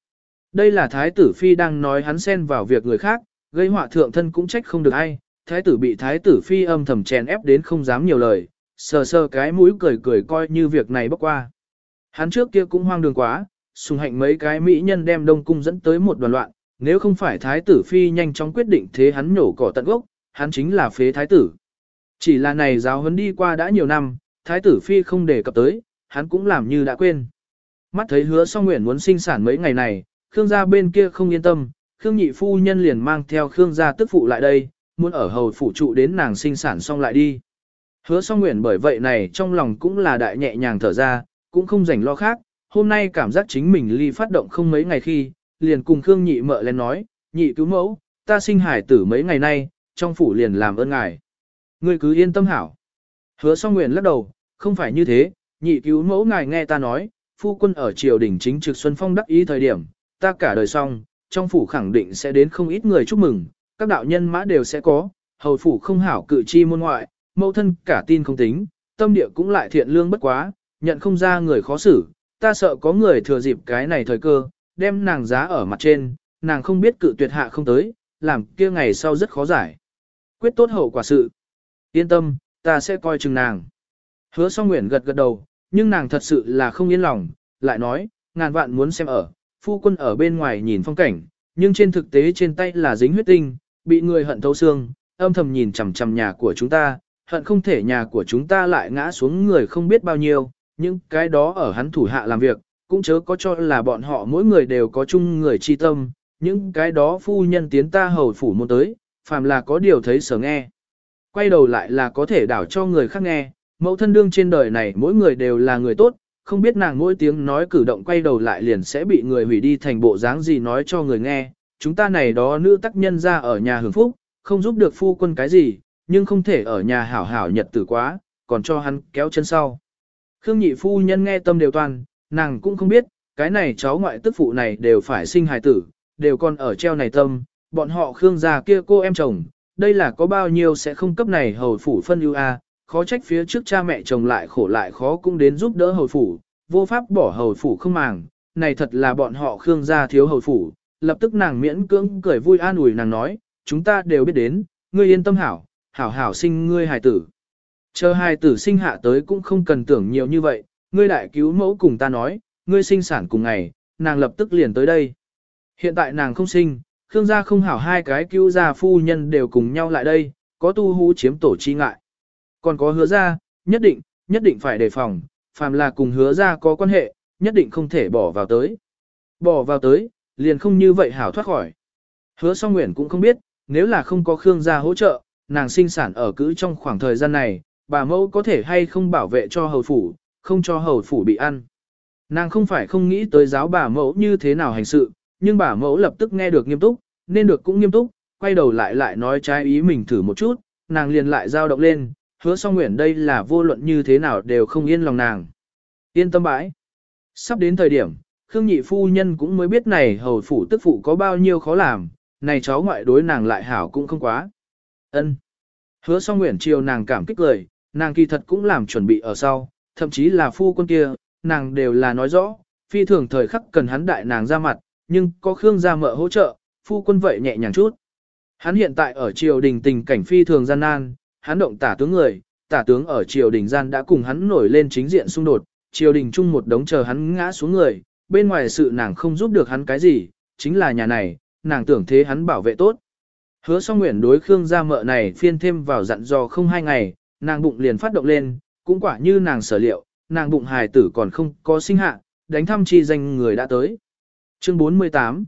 Đây là thái tử phi đang nói hắn xen vào việc người khác, gây họa thượng thân cũng trách không được ai, thái tử bị thái tử phi âm thầm chèn ép đến không dám nhiều lời, sờ sờ cái mũi cười cười coi như việc này bốc qua. Hắn trước kia cũng hoang đường quá, sùng hạnh mấy cái mỹ nhân đem đông cung dẫn tới một đoàn loạn, nếu không phải thái tử phi nhanh chóng quyết định thế hắn nhổ cỏ tận gốc, hắn chính là phế thái tử. Chỉ là này giáo huấn đi qua đã nhiều năm, thái tử phi không đề cập tới, hắn cũng làm như đã quên. Mắt thấy hứa song nguyện muốn sinh sản mấy ngày này, Khương gia bên kia không yên tâm, Khương nhị phu nhân liền mang theo Khương gia tức phụ lại đây, muốn ở hầu phủ trụ đến nàng sinh sản xong lại đi. Hứa song nguyện bởi vậy này trong lòng cũng là đại nhẹ nhàng thở ra, cũng không rảnh lo khác, hôm nay cảm giác chính mình ly phát động không mấy ngày khi, liền cùng Khương nhị mợ lên nói, nhị cứu mẫu, ta sinh hải tử mấy ngày nay, trong phủ liền làm ơn ngài. Ngươi cứ yên tâm hảo. Hứa song nguyện lắc đầu, không phải như thế, nhị cứu mẫu ngài nghe ta nói, phu quân ở triều đình chính trực Xuân Phong đắc ý thời điểm, ta cả đời xong, trong phủ khẳng định sẽ đến không ít người chúc mừng, các đạo nhân mã đều sẽ có, hầu phủ không hảo cự chi môn ngoại, mẫu thân cả tin không tính, tâm địa cũng lại thiện lương bất quá, nhận không ra người khó xử, ta sợ có người thừa dịp cái này thời cơ, đem nàng giá ở mặt trên, nàng không biết cự tuyệt hạ không tới, làm kia ngày sau rất khó giải. Quyết tốt hậu quả sự. Yên tâm, ta sẽ coi chừng nàng. Hứa song nguyện gật gật đầu, nhưng nàng thật sự là không yên lòng, lại nói, ngàn vạn muốn xem ở, phu quân ở bên ngoài nhìn phong cảnh, nhưng trên thực tế trên tay là dính huyết tinh, bị người hận thấu xương, âm thầm nhìn chằm chằm nhà của chúng ta, hận không thể nhà của chúng ta lại ngã xuống người không biết bao nhiêu, Những cái đó ở hắn thủ hạ làm việc, cũng chớ có cho là bọn họ mỗi người đều có chung người chi tâm, những cái đó phu nhân tiến ta hầu phủ môn tới, phàm là có điều thấy sở nghe. Quay đầu lại là có thể đảo cho người khác nghe, mẫu thân đương trên đời này mỗi người đều là người tốt, không biết nàng mỗi tiếng nói cử động quay đầu lại liền sẽ bị người hủy đi thành bộ dáng gì nói cho người nghe. Chúng ta này đó nữ tác nhân ra ở nhà hưởng phúc, không giúp được phu quân cái gì, nhưng không thể ở nhà hảo hảo nhật tử quá, còn cho hắn kéo chân sau. Khương nhị phu nhân nghe tâm đều toàn, nàng cũng không biết, cái này cháu ngoại tức phụ này đều phải sinh hài tử, đều còn ở treo này tâm, bọn họ Khương già kia cô em chồng, đây là có bao nhiêu sẽ không cấp này hầu phủ phân ưu a, khó trách phía trước cha mẹ chồng lại khổ lại khó cũng đến giúp đỡ hầu phủ, vô pháp bỏ hầu phủ không màng, này thật là bọn họ Khương gia thiếu hầu phủ, lập tức nàng miễn cưỡng cười vui an ủi nàng nói, chúng ta đều biết đến, ngươi yên tâm hảo, hảo hảo sinh ngươi hài tử. Chờ hài tử sinh hạ tới cũng không cần tưởng nhiều như vậy, ngươi đại cứu mẫu cùng ta nói, ngươi sinh sản cùng ngày, nàng lập tức liền tới đây. Hiện tại nàng không sinh, Khương gia không hảo hai cái cứu gia phu nhân đều cùng nhau lại đây, có tu hú chiếm tổ chi ngại. Còn có hứa ra, nhất định, nhất định phải đề phòng, phàm là cùng hứa ra có quan hệ, nhất định không thể bỏ vào tới. Bỏ vào tới, liền không như vậy hảo thoát khỏi. Hứa song nguyện cũng không biết, nếu là không có Khương gia hỗ trợ, nàng sinh sản ở cữ trong khoảng thời gian này, bà mẫu có thể hay không bảo vệ cho hầu phủ, không cho hầu phủ bị ăn. Nàng không phải không nghĩ tới giáo bà mẫu như thế nào hành sự, nhưng bà mẫu lập tức nghe được nghiêm túc, nên được cũng nghiêm túc, quay đầu lại lại nói trái ý mình thử một chút, nàng liền lại dao động lên, hứa song nguyện đây là vô luận như thế nào đều không yên lòng nàng. Yên tâm bãi. Sắp đến thời điểm, Khương nhị phu nhân cũng mới biết này hầu phủ tức phụ có bao nhiêu khó làm, này cháu ngoại đối nàng lại hảo cũng không quá ân Hứa song nguyện chiều nàng cảm kích lời, nàng kỳ thật cũng làm chuẩn bị ở sau, thậm chí là phu quân kia, nàng đều là nói rõ, phi thường thời khắc cần hắn đại nàng ra mặt, nhưng có Khương gia mợ hỗ trợ, phu quân vậy nhẹ nhàng chút. Hắn hiện tại ở triều đình tình cảnh phi thường gian nan, hắn động tả tướng người, tả tướng ở triều đình gian đã cùng hắn nổi lên chính diện xung đột, triều đình chung một đống chờ hắn ngã xuống người, bên ngoài sự nàng không giúp được hắn cái gì, chính là nhà này, nàng tưởng thế hắn bảo vệ tốt. Hứa song nguyện đối Khương gia mợ này phiên thêm vào dặn dò không hai ngày, nàng bụng liền phát động lên, cũng quả như nàng sở liệu, nàng bụng hài tử còn không có sinh hạ, đánh thăm chi danh người đã tới. Chương 48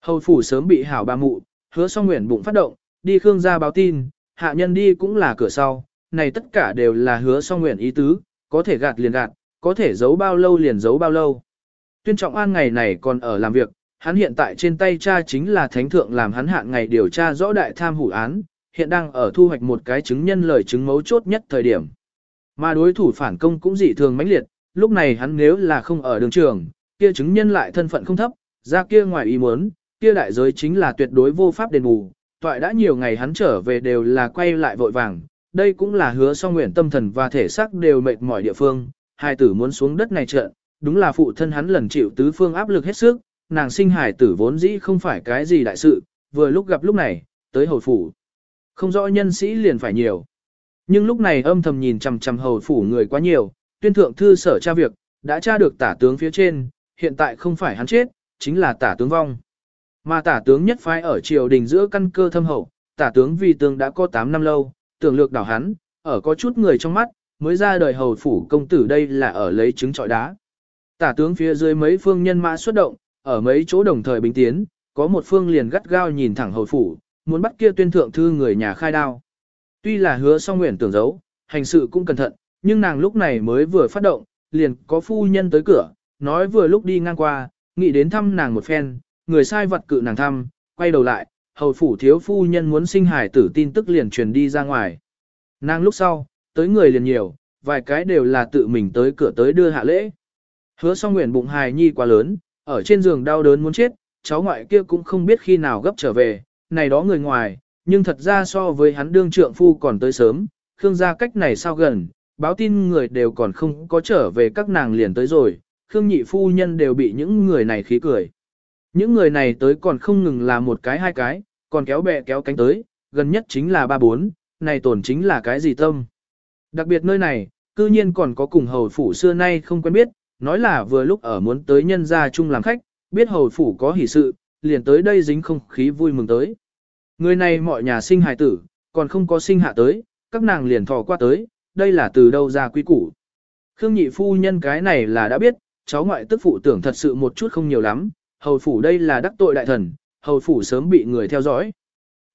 Hầu phủ sớm bị hảo ba mụ, hứa song nguyện bụng phát động, đi Khương gia báo tin, hạ nhân đi cũng là cửa sau, này tất cả đều là hứa song nguyện ý tứ, có thể gạt liền gạt, có thể giấu bao lâu liền giấu bao lâu. Tuyên trọng an ngày này còn ở làm việc, hắn hiện tại trên tay cha chính là thánh thượng làm hắn hạn ngày điều tra rõ đại tham hủ án, hiện đang ở thu hoạch một cái chứng nhân lời chứng mấu chốt nhất thời điểm. Mà đối thủ phản công cũng dị thường mãnh liệt, lúc này hắn nếu là không ở đường trường, kia chứng nhân lại thân phận không thấp, ra kia ngoài ý muốn, kia đại giới chính là tuyệt đối vô pháp đền bù. Toại đã nhiều ngày hắn trở về đều là quay lại vội vàng, đây cũng là hứa song nguyện tâm thần và thể xác đều mệt mỏi địa phương, hai tử muốn xuống đất này trận, đúng là phụ thân hắn lần chịu tứ phương áp lực hết sức, nàng sinh hải tử vốn dĩ không phải cái gì đại sự, vừa lúc gặp lúc này, tới hồi phủ. Không rõ nhân sĩ liền phải nhiều. Nhưng lúc này âm thầm nhìn chằm chằm hầu phủ người quá nhiều, tuyên thượng thư sở tra việc, đã tra được tả tướng phía trên, hiện tại không phải hắn chết, chính là tả tướng vong. Mà tả tướng nhất phái ở triều đình giữa căn cơ thâm hậu, tả tướng vì tướng đã có 8 năm lâu, tưởng lược đảo hắn, ở có chút người trong mắt, mới ra đời hầu phủ công tử đây là ở lấy trứng trọi đá. Tả tướng phía dưới mấy phương nhân mã xuất động, ở mấy chỗ đồng thời bình tiến, có một phương liền gắt gao nhìn thẳng hầu phủ, muốn bắt kia tuyên thượng thư người nhà khai đao. Tuy là hứa song nguyện tưởng giấu, hành sự cũng cẩn thận, nhưng nàng lúc này mới vừa phát động, liền có phu nhân tới cửa, nói vừa lúc đi ngang qua, nghĩ đến thăm nàng một phen, người sai vật cự nàng thăm, quay đầu lại, hầu phủ thiếu phu nhân muốn sinh hải tử tin tức liền truyền đi ra ngoài. Nàng lúc sau, tới người liền nhiều, vài cái đều là tự mình tới cửa tới đưa hạ lễ. Hứa song nguyện bụng hài nhi quá lớn, ở trên giường đau đớn muốn chết, cháu ngoại kia cũng không biết khi nào gấp trở về, này đó người ngoài, nhưng thật ra so với hắn đương trượng phu còn tới sớm, Khương gia cách này sao gần, báo tin người đều còn không có trở về các nàng liền tới rồi, Khương nhị phu nhân đều bị những người này khí cười. Những người này tới còn không ngừng là một cái hai cái, còn kéo bè kéo cánh tới, gần nhất chính là ba bốn, này tổn chính là cái gì tâm. Đặc biệt nơi này, cư nhiên còn có cùng hầu phủ xưa nay không quen biết, nói là vừa lúc ở muốn tới nhân gia chung làm khách, biết hầu phủ có hỷ sự, liền tới đây dính không khí vui mừng tới. Người này mọi nhà sinh hài tử, còn không có sinh hạ tới, các nàng liền thò qua tới, đây là từ đâu ra quy củ. Khương nhị phu nhân cái này là đã biết, cháu ngoại tức phụ tưởng thật sự một chút không nhiều lắm, hầu phủ đây là đắc tội đại thần, hầu phủ sớm bị người theo dõi.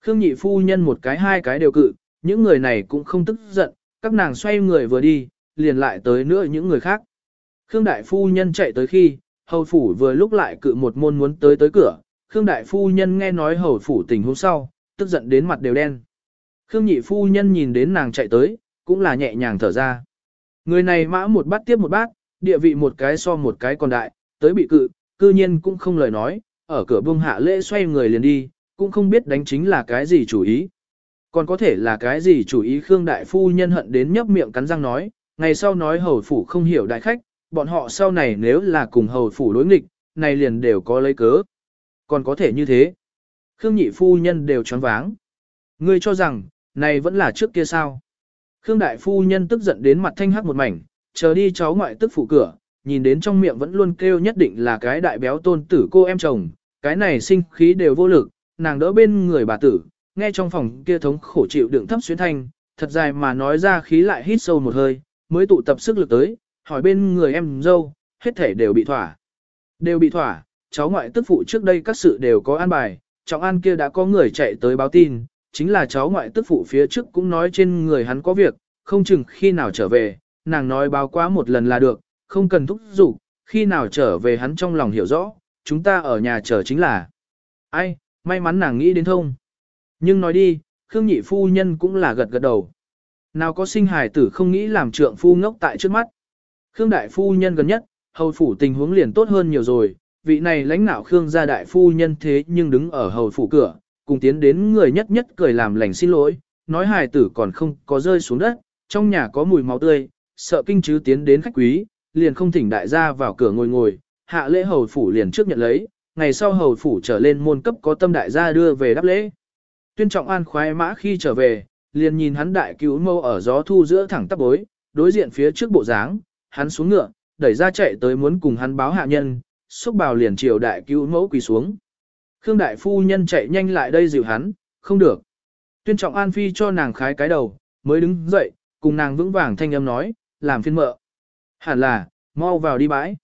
Khương nhị phu nhân một cái hai cái đều cự, những người này cũng không tức giận, các nàng xoay người vừa đi, liền lại tới nữa những người khác. Khương đại phu nhân chạy tới khi, hầu phủ vừa lúc lại cự một môn muốn tới tới cửa, Khương đại phu nhân nghe nói hầu phủ tình hôm sau, tức giận đến mặt đều đen. Khương nhị phu nhân nhìn đến nàng chạy tới, cũng là nhẹ nhàng thở ra. Người này mã một bát tiếp một bát, địa vị một cái so một cái còn đại, tới bị cự, cư nhiên cũng không lời nói, ở cửa buông hạ lễ xoay người liền đi, cũng không biết đánh chính là cái gì chủ ý. Còn có thể là cái gì chủ ý Khương đại phu nhân hận đến nhấp miệng cắn răng nói, ngày sau nói hầu phủ không hiểu đại khách, bọn họ sau này nếu là cùng hầu phủ đối nghịch, này liền đều có lấy cớ. Còn có thể như thế. Khương nhị phu nhân đều choáng váng. Ngươi cho rằng, này vẫn là trước kia sao. Khương đại phu nhân tức giận đến mặt thanh hắc một mảnh, chờ đi cháu ngoại tức phủ cửa, nhìn đến trong miệng vẫn luôn kêu nhất định là cái đại béo tôn tử cô em chồng, cái này sinh khí đều vô lực, nàng đỡ bên người bà tử, nghe trong phòng kia thống khổ chịu đựng thấp xuyến thanh, thật dài mà nói ra khí lại hít sâu một hơi, mới tụ tập sức lực tới, hỏi bên người em dâu, hết thể đều bị thỏa. Đều bị thỏa, cháu ngoại tức phụ trước đây các sự đều có an bài, trọng an kia đã có người chạy tới báo tin, chính là cháu ngoại tức phụ phía trước cũng nói trên người hắn có việc, không chừng khi nào trở về, nàng nói báo quá một lần là được, không cần thúc giục, khi nào trở về hắn trong lòng hiểu rõ, chúng ta ở nhà chờ chính là. Ai, may mắn nàng nghĩ đến thông. Nhưng nói đi, Khương nhị phu nhân cũng là gật gật đầu. Nào có sinh hài tử không nghĩ làm trượng phu ngốc tại trước mắt. Khương đại phu nhân gần nhất, hầu phủ tình huống liền tốt hơn nhiều rồi, vị này lãnh nạo Khương gia đại phu nhân thế nhưng đứng ở hầu phủ cửa, cùng tiến đến người nhất nhất cười làm lành xin lỗi, nói hài tử còn không có rơi xuống đất, trong nhà có mùi máu tươi, sợ kinh chứ tiến đến khách quý, liền không thỉnh đại gia vào cửa ngồi ngồi, hạ lễ hầu phủ liền trước nhận lấy, ngày sau hầu phủ trở lên môn cấp có tâm đại gia đưa về đáp lễ. Tuyên trọng an khoái mã khi trở về, liền nhìn hắn đại cứu mâu ở gió thu giữa thẳng tắp bối, đối diện phía trước bộ dáng, hắn xuống ngựa, đẩy ra chạy tới muốn cùng hắn báo hạ nhân, xúc bào liền chiều đại cứu mẫu quỳ xuống. Khương đại phu nhân chạy nhanh lại đây dịu hắn, không được. Tuyên trọng an phi cho nàng khái cái đầu, mới đứng dậy, cùng nàng vững vàng thanh âm nói, làm phiên mợ. Hẳn là, mau vào đi bãi.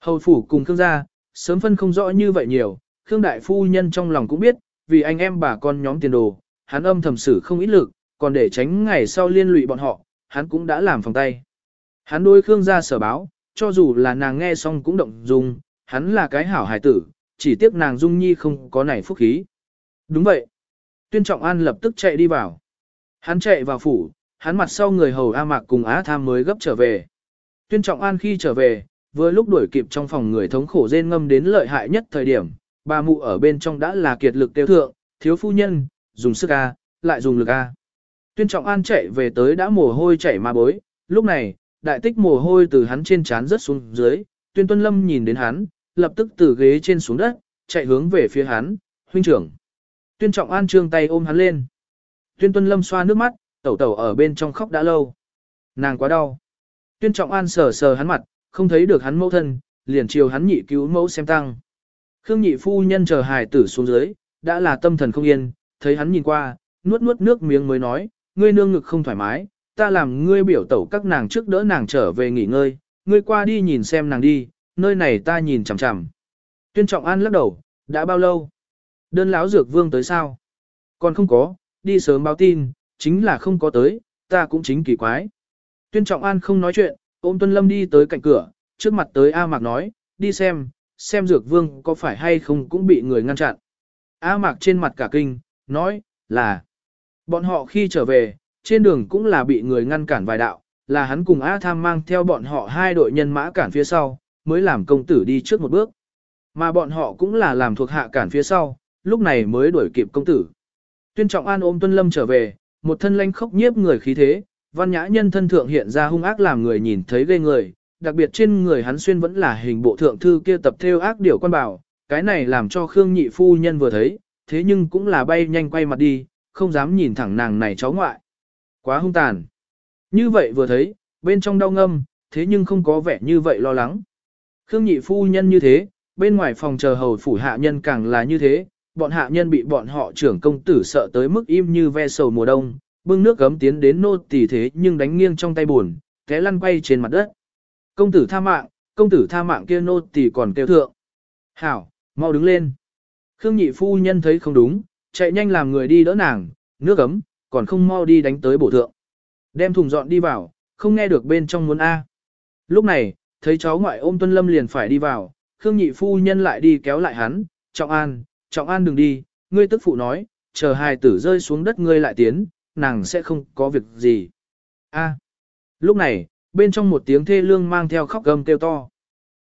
Hầu phủ cùng Khương gia, sớm phân không rõ như vậy nhiều, Khương đại phu nhân trong lòng cũng biết, vì anh em bà con nhóm tiền đồ, hắn âm thầm xử không ít lực, còn để tránh ngày sau liên lụy bọn họ, hắn cũng đã làm phòng tay. Hắn đôi Khương gia sở báo, cho dù là nàng nghe xong cũng động dung, hắn là cái hảo hài tử, chỉ tiếc nàng Dung Nhi không có nảy phúc khí. Đúng vậy. Tuyên Trọng An lập tức chạy đi vào. Hắn chạy vào phủ, hắn mặt sau người hầu A Mạc cùng Á Tham mới gấp trở về. Tuyên Trọng An khi trở về, vừa lúc đuổi kịp trong phòng người thống khổ rên ngâm đến lợi hại nhất thời điểm, bà mụ ở bên trong đã là kiệt lực tiêu thượng, thiếu phu nhân, dùng sức A, lại dùng lực A. Tuyên Trọng An chạy về tới đã mồ hôi chảy mà bối, lúc này, đại tích mồ hôi từ hắn trên trán rớt xuống dưới, Tuyên Tuân Lâm nhìn đến hắn, lập tức từ ghế trên xuống đất, chạy hướng về phía hắn, huynh trưởng. Tuyên Trọng An trương tay ôm hắn lên. Tuyên Tuân Lâm xoa nước mắt, tẩu tẩu ở bên trong khóc đã lâu. Nàng quá đau. Tuyên Trọng An sờ sờ hắn mặt, không thấy được hắn mẫu thân, liền chiều hắn nhị cứu mẫu xem tăng. Khương nhị phu nhân chờ hài tử xuống dưới, đã là tâm thần không yên, thấy hắn nhìn qua, nuốt nuốt nước miếng mới nói, ngươi nương ngực không thoải mái, ta làm ngươi biểu tẩu các nàng trước đỡ nàng trở về nghỉ ngơi, ngươi qua đi nhìn xem nàng đi, nơi này ta nhìn chằm chằm. Tuyên Trọng An lắc đầu, đã bao lâu? Đơn lão dược vương tới sao? Còn không có, đi sớm báo tin, chính là không có tới, ta cũng chính kỳ quái. Tuyên Trọng An không nói chuyện, ôm Tuân Lâm đi tới cạnh cửa, trước mặt tới A Mạc nói, đi xem, xem dược vương có phải hay không cũng bị người ngăn chặn. A Mạc trên mặt cả kinh, nói, là, bọn họ khi trở về, trên đường cũng là bị người ngăn cản vài đạo, là hắn cùng A Tham mang theo bọn họ hai đội nhân mã cản phía sau, mới làm công tử đi trước một bước. Mà bọn họ cũng là làm thuộc hạ cản phía sau, lúc này mới đuổi kịp công tử. Tuyên Trọng An ôm Tuân Lâm trở về, một thân lanh khốc nhiếp người khí thế, văn nhã nhân thân thượng hiện ra hung ác làm người nhìn thấy ghê người, đặc biệt trên người hắn xuyên vẫn là hình bộ thượng thư kia tập theo ác điều quan bảo, cái này làm cho Khương Nhị phu nhân vừa thấy, thế nhưng cũng là bay nhanh quay mặt đi, không dám nhìn thẳng nàng này cháu ngoại. Quá hung tàn. Như vậy vừa thấy, bên trong đau ngâm, thế nhưng không có vẻ như vậy lo lắng. Khương nhị phu nhân như thế, bên ngoài phòng chờ hầu phủ hạ nhân càng là như thế, bọn hạ nhân bị bọn họ trưởng công tử sợ tới mức im như ve sầu mùa đông, bưng nước gấm tiến đến nô tỳ thế nhưng đánh nghiêng trong tay buồn, té lăn quay trên mặt đất. Công tử tha mạng, công tử tha mạng kia nô tỳ còn kêu thượng. Hảo, mau đứng lên. Khương nhị phu nhân thấy không đúng, chạy nhanh làm người đi đỡ nàng, nước gấm, còn không mau đi đánh tới bổ thượng. Đem thùng dọn đi vào, không nghe được bên trong muốn A. Lúc này, thấy cháu ngoại ôm Tuân Lâm liền phải đi vào, Khương nhị phu nhân lại đi kéo lại hắn, Trọng An, Trọng An đừng đi, ngươi tức phụ nói, chờ hài tử rơi xuống đất ngươi lại tiến, nàng sẽ không có việc gì. A. Lúc này, bên trong một tiếng thê lương mang theo khóc gầm kêu to.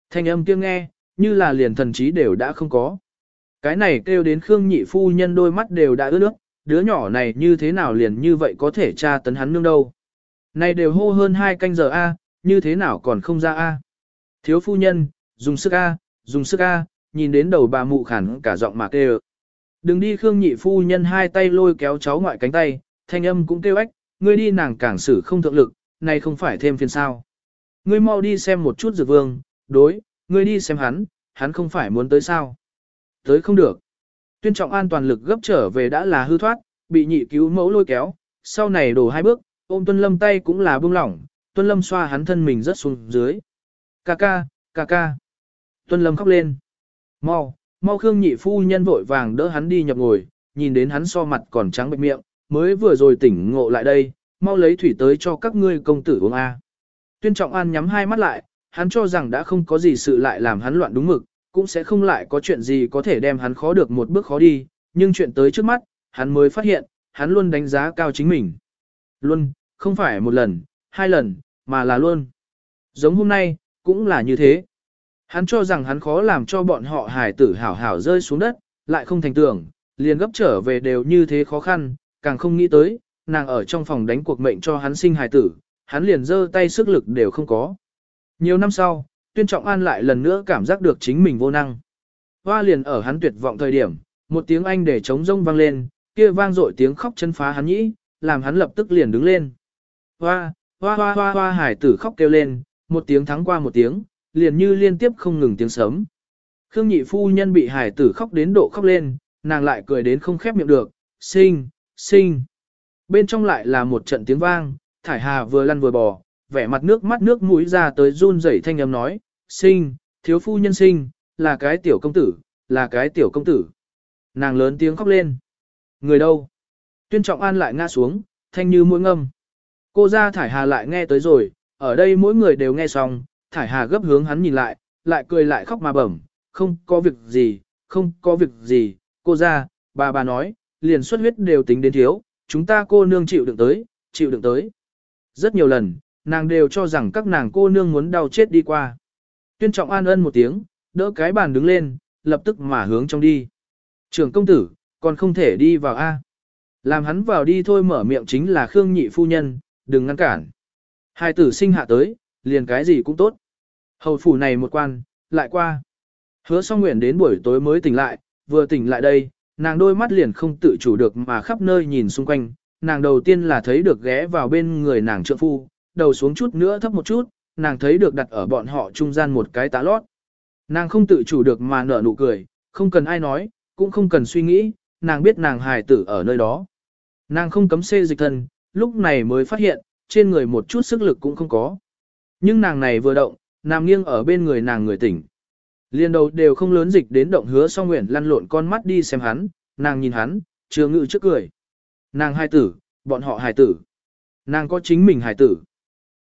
Thanh âm kia nghe, như là liền thần trí đều đã không có. Cái này kêu đến Khương nhị phu nhân đôi mắt đều đã ướt nước, đứa nhỏ này như thế nào liền như vậy có thể tra tấn hắn nương đâu. Này đều hô hơn hai canh giờ A, như thế nào còn không ra A. Thiếu phu nhân, dùng sức A, dùng sức A, nhìn đến đầu bà mụ khản cả giọng mà kêu. Đừng đi Khương nhị phu nhân hai tay lôi kéo cháu ngoại cánh tay, thanh âm cũng kêu ếch, ngươi đi nàng cảng xử không thượng lực, này không phải thêm phiền sao. Ngươi mau đi xem một chút dược vương, đối, ngươi đi xem hắn, hắn không phải muốn tới sao. Tới không được. Tuyên trọng an toàn lực gấp trở về đã là hư thoát, bị nhị cứu mẫu lôi kéo, sau này đổ hai bước, ôm tuân lâm tay cũng là buông lỏng, tuân lâm xoa hắn thân mình rất xuống dưới. Ca ca, ca ca. Tuân lâm khóc lên. Mau, mau khương nhị phu nhân vội vàng đỡ hắn đi nhập ngồi, nhìn đến hắn so mặt còn trắng bệch miệng, mới vừa rồi tỉnh ngộ lại đây, mau lấy thủy tới cho các ngươi công tử uống A. Tuyên trọng an nhắm hai mắt lại, hắn cho rằng đã không có gì sự lại làm hắn loạn đúng mực, cũng sẽ không lại có chuyện gì có thể đem hắn khó được một bước khó đi, nhưng chuyện tới trước mắt, hắn mới phát hiện, hắn luôn đánh giá cao chính mình. Luôn, không phải một lần, hai lần, mà là luôn. Giống hôm nay, cũng là như thế. Hắn cho rằng hắn khó làm cho bọn họ hài tử hảo hảo rơi xuống đất, lại không thành tưởng, liền gấp trở về đều như thế khó khăn, càng không nghĩ tới, nàng ở trong phòng đánh cuộc mệnh cho hắn sinh hài tử, hắn liền giơ tay sức lực đều không có. Nhiều năm sau, Tuyên Trọng An lại lần nữa cảm giác được chính mình vô năng. Hoa liền ở hắn tuyệt vọng thời điểm, một tiếng anh để chống rông vang lên, kia vang dội tiếng khóc chân phá hắn nhĩ, làm hắn lập tức liền đứng lên. Hoa, hoa hoa hoa hoa hải tử khóc kêu lên, một tiếng thắng qua một tiếng, liền như liên tiếp không ngừng tiếng sớm. Khương nhị phu nhân bị hải tử khóc đến độ khóc lên, nàng lại cười đến không khép miệng được, sinh, sinh. Bên trong lại là một trận tiếng vang, thải hà vừa lăn vừa bò, vẻ mặt nước mắt nước mũi ra tới run rẩy thanh âm nói, sinh, thiếu phu nhân sinh, là cái tiểu công tử, là cái tiểu công tử. Nàng lớn tiếng khóc lên. Người đâu? Tuyên trọng an lại ngã xuống, thanh như mũi ngâm. Cô ra thải hà lại nghe tới rồi, ở đây mỗi người đều nghe xong, thải hà gấp hướng hắn nhìn lại, lại cười lại khóc mà bẩm, không có việc gì, không có việc gì, cô ra, bà bà nói, liền xuất huyết đều tính đến thiếu, chúng ta cô nương chịu đựng tới, chịu đựng tới. Rất nhiều lần, nàng đều cho rằng các nàng cô nương muốn đau chết đi qua. Tuyên trọng an ân một tiếng, đỡ cái bàn đứng lên, lập tức mà hướng trong đi. Trưởng công tử, còn không thể đi vào A. Làm hắn vào đi thôi mở miệng chính là Khương nhị phu nhân, đừng ngăn cản. Hai tử sinh hạ tới, liền cái gì cũng tốt. Hầu phủ này một quan, lại qua. Hứa song nguyện đến buổi tối mới tỉnh lại, vừa tỉnh lại đây, nàng đôi mắt liền không tự chủ được mà khắp nơi nhìn xung quanh. Nàng đầu tiên là thấy được ghé vào bên người nàng trượng phu, đầu xuống chút nữa thấp một chút, nàng thấy được đặt ở bọn họ trung gian một cái tá lót. Nàng không tự chủ được mà nở nụ cười, không cần ai nói, cũng không cần suy nghĩ, nàng biết nàng hài tử ở nơi đó. Nàng không cấm xê dịch thân, lúc này mới phát hiện, trên người một chút sức lực cũng không có. Nhưng nàng này vừa động, nằm nghiêng ở bên người nàng người tỉnh. Liên đầu đều không lớn dịch đến động hứa song nguyện lăn lộn con mắt đi xem hắn, nàng nhìn hắn, chưa ngự trước cười. Nàng hài tử, bọn họ hài tử. Nàng có chính mình hài tử.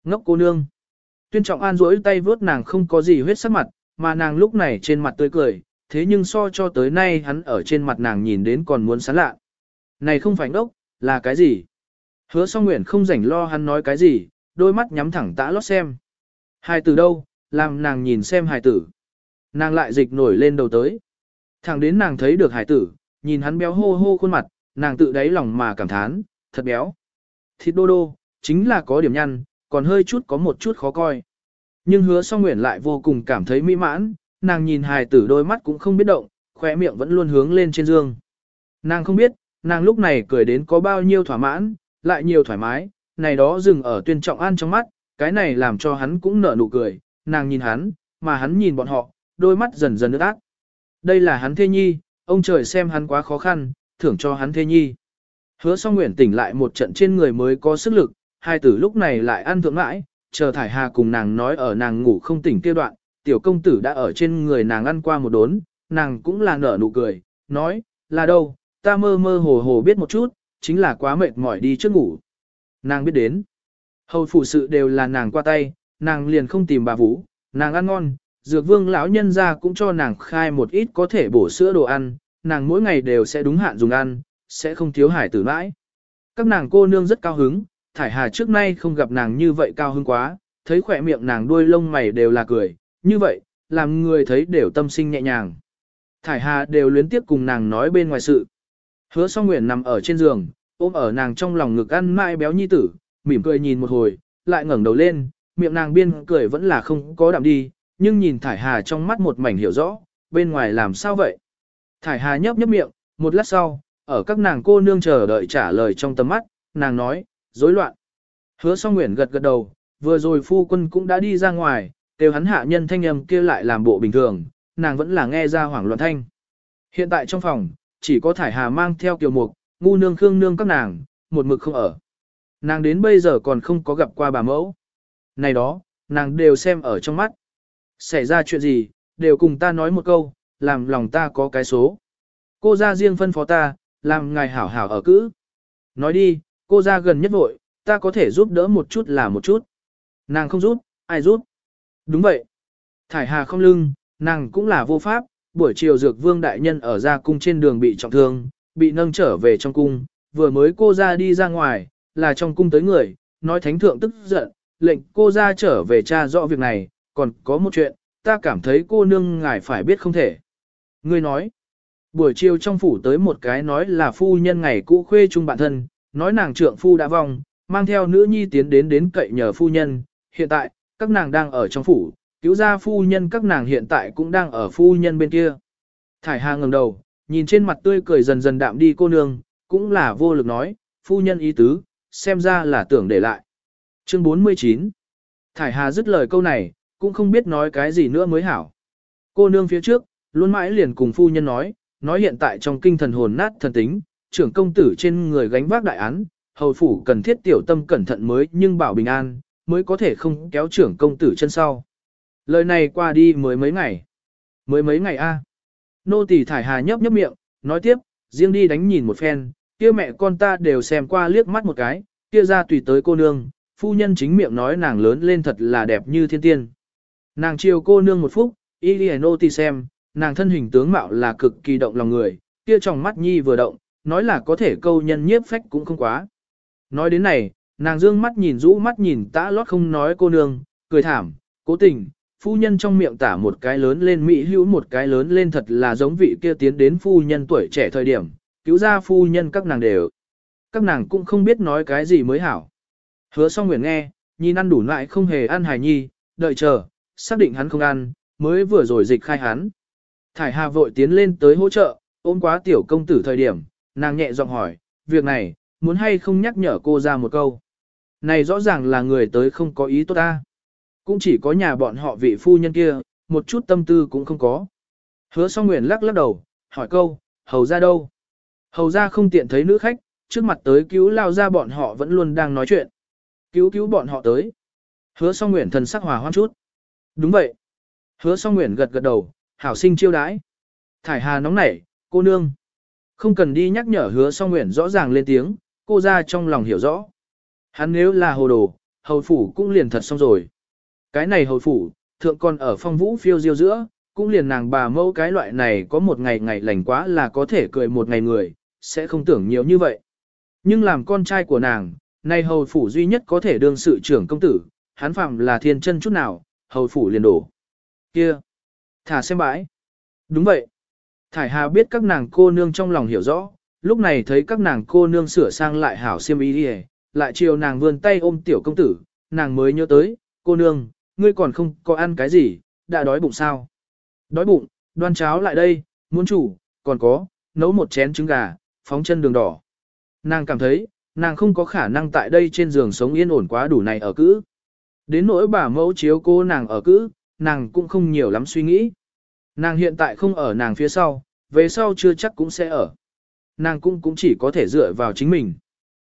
Ngốc cô nương. Tuyên trọng an rỗi tay vớt nàng không có gì huyết sắc mặt, mà nàng lúc này trên mặt tươi cười, thế nhưng so cho tới nay hắn ở trên mặt nàng nhìn đến còn muốn sán lạ. Này không phải ngốc, là cái gì? Hứa song nguyện không rảnh lo hắn nói cái gì, đôi mắt nhắm thẳng tã lót xem. Hài tử đâu, làm nàng nhìn xem hài tử. Nàng lại dịch nổi lên đầu tới. Thẳng đến nàng thấy được hài tử, nhìn hắn béo hô hô khuôn mặt, nàng tự đáy lòng mà cảm thán, thật béo. Thịt đô đô, chính là có điểm nhăn, còn hơi chút có một chút khó coi. Nhưng hứa song nguyện lại vô cùng cảm thấy mỹ mãn, nàng nhìn hài tử đôi mắt cũng không biết động, khỏe miệng vẫn luôn hướng lên trên dương. Nàng không biết, nàng lúc này cười đến có bao nhiêu thỏa mãn, lại nhiều thoải mái, này đó dừng ở tuyên trọng an trong mắt, cái này làm cho hắn cũng nở nụ cười, nàng nhìn hắn, mà hắn nhìn bọn họ, đôi mắt dần dần nước ác. Đây là hắn thê nhi, ông trời xem hắn quá khó khăn, thưởng cho hắn thê nhi. Hứa song nguyện tỉnh lại một trận trên người mới có sức lực, hai tử lúc này lại ăn thượng mãi, chờ thải hà cùng nàng nói ở nàng ngủ không tỉnh kia đoạn, tiểu công tử đã ở trên người nàng ăn qua một đốn, nàng cũng là nở nụ cười, nói, là đâu, ta mơ mơ hồ hồ biết một chút, chính là quá mệt mỏi đi trước ngủ. Nàng biết đến, hầu phụ sự đều là nàng qua tay, nàng liền không tìm bà vũ, nàng ăn ngon, dược vương lão nhân ra cũng cho nàng khai một ít có thể bổ sữa đồ ăn, nàng mỗi ngày đều sẽ đúng hạn dùng ăn, sẽ không thiếu hải tử mãi. Các nàng cô nương rất cao hứng, thải hà trước nay không gặp nàng như vậy cao hứng quá, thấy khỏe miệng nàng đuôi lông mày đều là cười, như vậy, làm người thấy đều tâm sinh nhẹ nhàng. Thải hà đều luyến tiếp cùng nàng nói bên ngoài sự. Hứa song nguyện nằm ở trên giường, ôm ở nàng trong lòng ngực ăn mãi béo nhi tử, mỉm cười nhìn một hồi, lại ngẩng đầu lên, miệng nàng biên cười vẫn là không có đạm đi, nhưng nhìn thải hà trong mắt một mảnh hiểu rõ, bên ngoài làm sao vậy. Thải hà nhấp nhấp miệng, một lát sau, ở các nàng cô nương chờ đợi trả lời trong tầm mắt, nàng nói, rối loạn. Hứa song nguyện gật gật đầu, vừa rồi phu quân cũng đã đi ra ngoài, kêu hắn hạ nhân thanh âm kia lại làm bộ bình thường, nàng vẫn là nghe ra hoảng loạn thanh. Hiện tại trong phòng, chỉ có thải hà mang theo kiều mục, ngu nương khương nương các nàng, một mực không ở. Nàng đến bây giờ còn không có gặp qua bà mẫu. Này đó, nàng đều xem ở trong mắt. Xảy ra chuyện gì, đều cùng ta nói một câu, làm lòng ta có cái số. Cô ra riêng phân phó ta, làm ngài hảo hảo ở cữ. Nói đi, cô ra gần nhất vội, ta có thể giúp đỡ một chút là một chút. Nàng không giúp, ai giúp? Đúng vậy. Thải hà không lưng, nàng cũng là vô pháp, buổi chiều dược vương đại nhân ở ra cung trên đường bị trọng thương, bị nâng trở về trong cung, vừa mới cô ra đi ra ngoài, là trong cung tới người, nói thánh thượng tức giận, lệnh cô ra trở về tra rõ việc này, còn có một chuyện, ta cảm thấy cô nương ngài phải biết không thể. Ngươi nói, buổi chiều trong phủ tới một cái nói là phu nhân ngày cũ khuê chung bạn thân, nói nàng trượng phu đã vong, mang theo nữ nhi tiến đến đến cậy nhờ phu nhân, hiện tại, các nàng đang ở trong phủ, cứu ra phu nhân các nàng hiện tại cũng đang ở phu nhân bên kia. Thải Hà ngẩng đầu, nhìn trên mặt tươi cười dần dần đạm đi cô nương, cũng là vô lực nói, phu nhân ý tứ, xem ra là tưởng để lại. Chương 49 Thải Hà dứt lời câu này, cũng không biết nói cái gì nữa mới hảo. Cô nương phía trước, luôn mãi liền cùng phu nhân nói, nói hiện tại trong kinh thần hồn nát thần tính, trưởng công tử trên người gánh vác đại án, hầu phủ cần thiết tiểu tâm cẩn thận mới nhưng bảo bình an, mới có thể không kéo trưởng công tử chân sau. Lời này qua đi mới mấy ngày. Mới mấy ngày a. Nô tỳ thải hà nhấp nhấp miệng, nói tiếp, riêng đi đánh nhìn một phen, kia mẹ con ta đều xem qua liếc mắt một cái, kia ra tùy tới cô nương, phu nhân chính miệng nói nàng lớn lên thật là đẹp như thiên tiên. Nàng chiều cô nương một phút, y đi nô tỳ xem, nàng thân hình tướng mạo là cực kỳ động lòng người, kia trong mắt nhi vừa động, nói là có thể câu nhân nhiếp phách cũng không quá. Nói đến này, nàng dương mắt nhìn rũ mắt nhìn tã lót không nói cô nương, cười thảm, cố tình, phu nhân trong miệng tả một cái lớn lên mỹ hữu một cái lớn lên thật là giống vị kia tiến đến phu nhân tuổi trẻ thời điểm, cứu ra phu nhân các nàng đều. Các nàng cũng không biết nói cái gì mới hảo. Hứa song nguyện nghe, nhìn ăn đủ lại không hề ăn hài nhi, đợi chờ, xác định hắn không ăn, mới vừa rồi dịch khai hắn. Thải Hà vội tiến lên tới hỗ trợ, ôm quá tiểu công tử thời điểm, nàng nhẹ giọng hỏi, việc này, muốn hay không nhắc nhở cô ra một câu. Này rõ ràng là người tới không có ý tốt ta. Cũng chỉ có nhà bọn họ vị phu nhân kia, một chút tâm tư cũng không có. Hứa song nguyện lắc lắc đầu, hỏi câu, hầu ra đâu? Hầu ra không tiện thấy nữ khách, trước mặt tới cứu lao ra bọn họ vẫn luôn đang nói chuyện. Cứu cứu bọn họ tới. Hứa song nguyện thần sắc hòa hoan chút. Đúng vậy. Hứa song nguyện gật gật đầu, hảo sinh chiêu đãi. Thải hà nóng nảy, cô nương. Không cần đi nhắc nhở hứa song nguyện rõ ràng lên tiếng, cô ra trong lòng hiểu rõ. Hắn nếu là hồ đồ, hầu phủ cũng liền thật xong rồi. Cái này hầu phủ, thượng còn ở phong vũ phiêu diêu giữa, cũng liền nàng bà mâu cái loại này có một ngày ngày lành quá là có thể cười một ngày người, sẽ không tưởng nhiều như vậy. Nhưng làm con trai của nàng, nay hầu phủ duy nhất có thể đương sự trưởng công tử, hắn phạm là thiên chân chút nào, hầu phủ liền đổ. Kia! Thả xem bãi. Đúng vậy. Thải Hà biết các nàng cô nương trong lòng hiểu rõ, lúc này thấy các nàng cô nương sửa sang lại hảo xiêm y đi lại chiều nàng vươn tay ôm tiểu công tử, nàng mới nhớ tới, cô nương, ngươi còn không có ăn cái gì, đã đói bụng sao? Đói bụng, đoan cháo lại đây, muốn chủ, còn có, nấu một chén trứng gà, phóng chân đường đỏ. Nàng cảm thấy, nàng không có khả năng tại đây trên giường sống yên ổn quá đủ này ở cữ. Đến nỗi bà mẫu chiếu cô nàng ở cữ, nàng cũng không nhiều lắm suy nghĩ. Nàng hiện tại không ở nàng phía sau, về sau chưa chắc cũng sẽ ở. Nàng cũng cũng chỉ có thể dựa vào chính mình.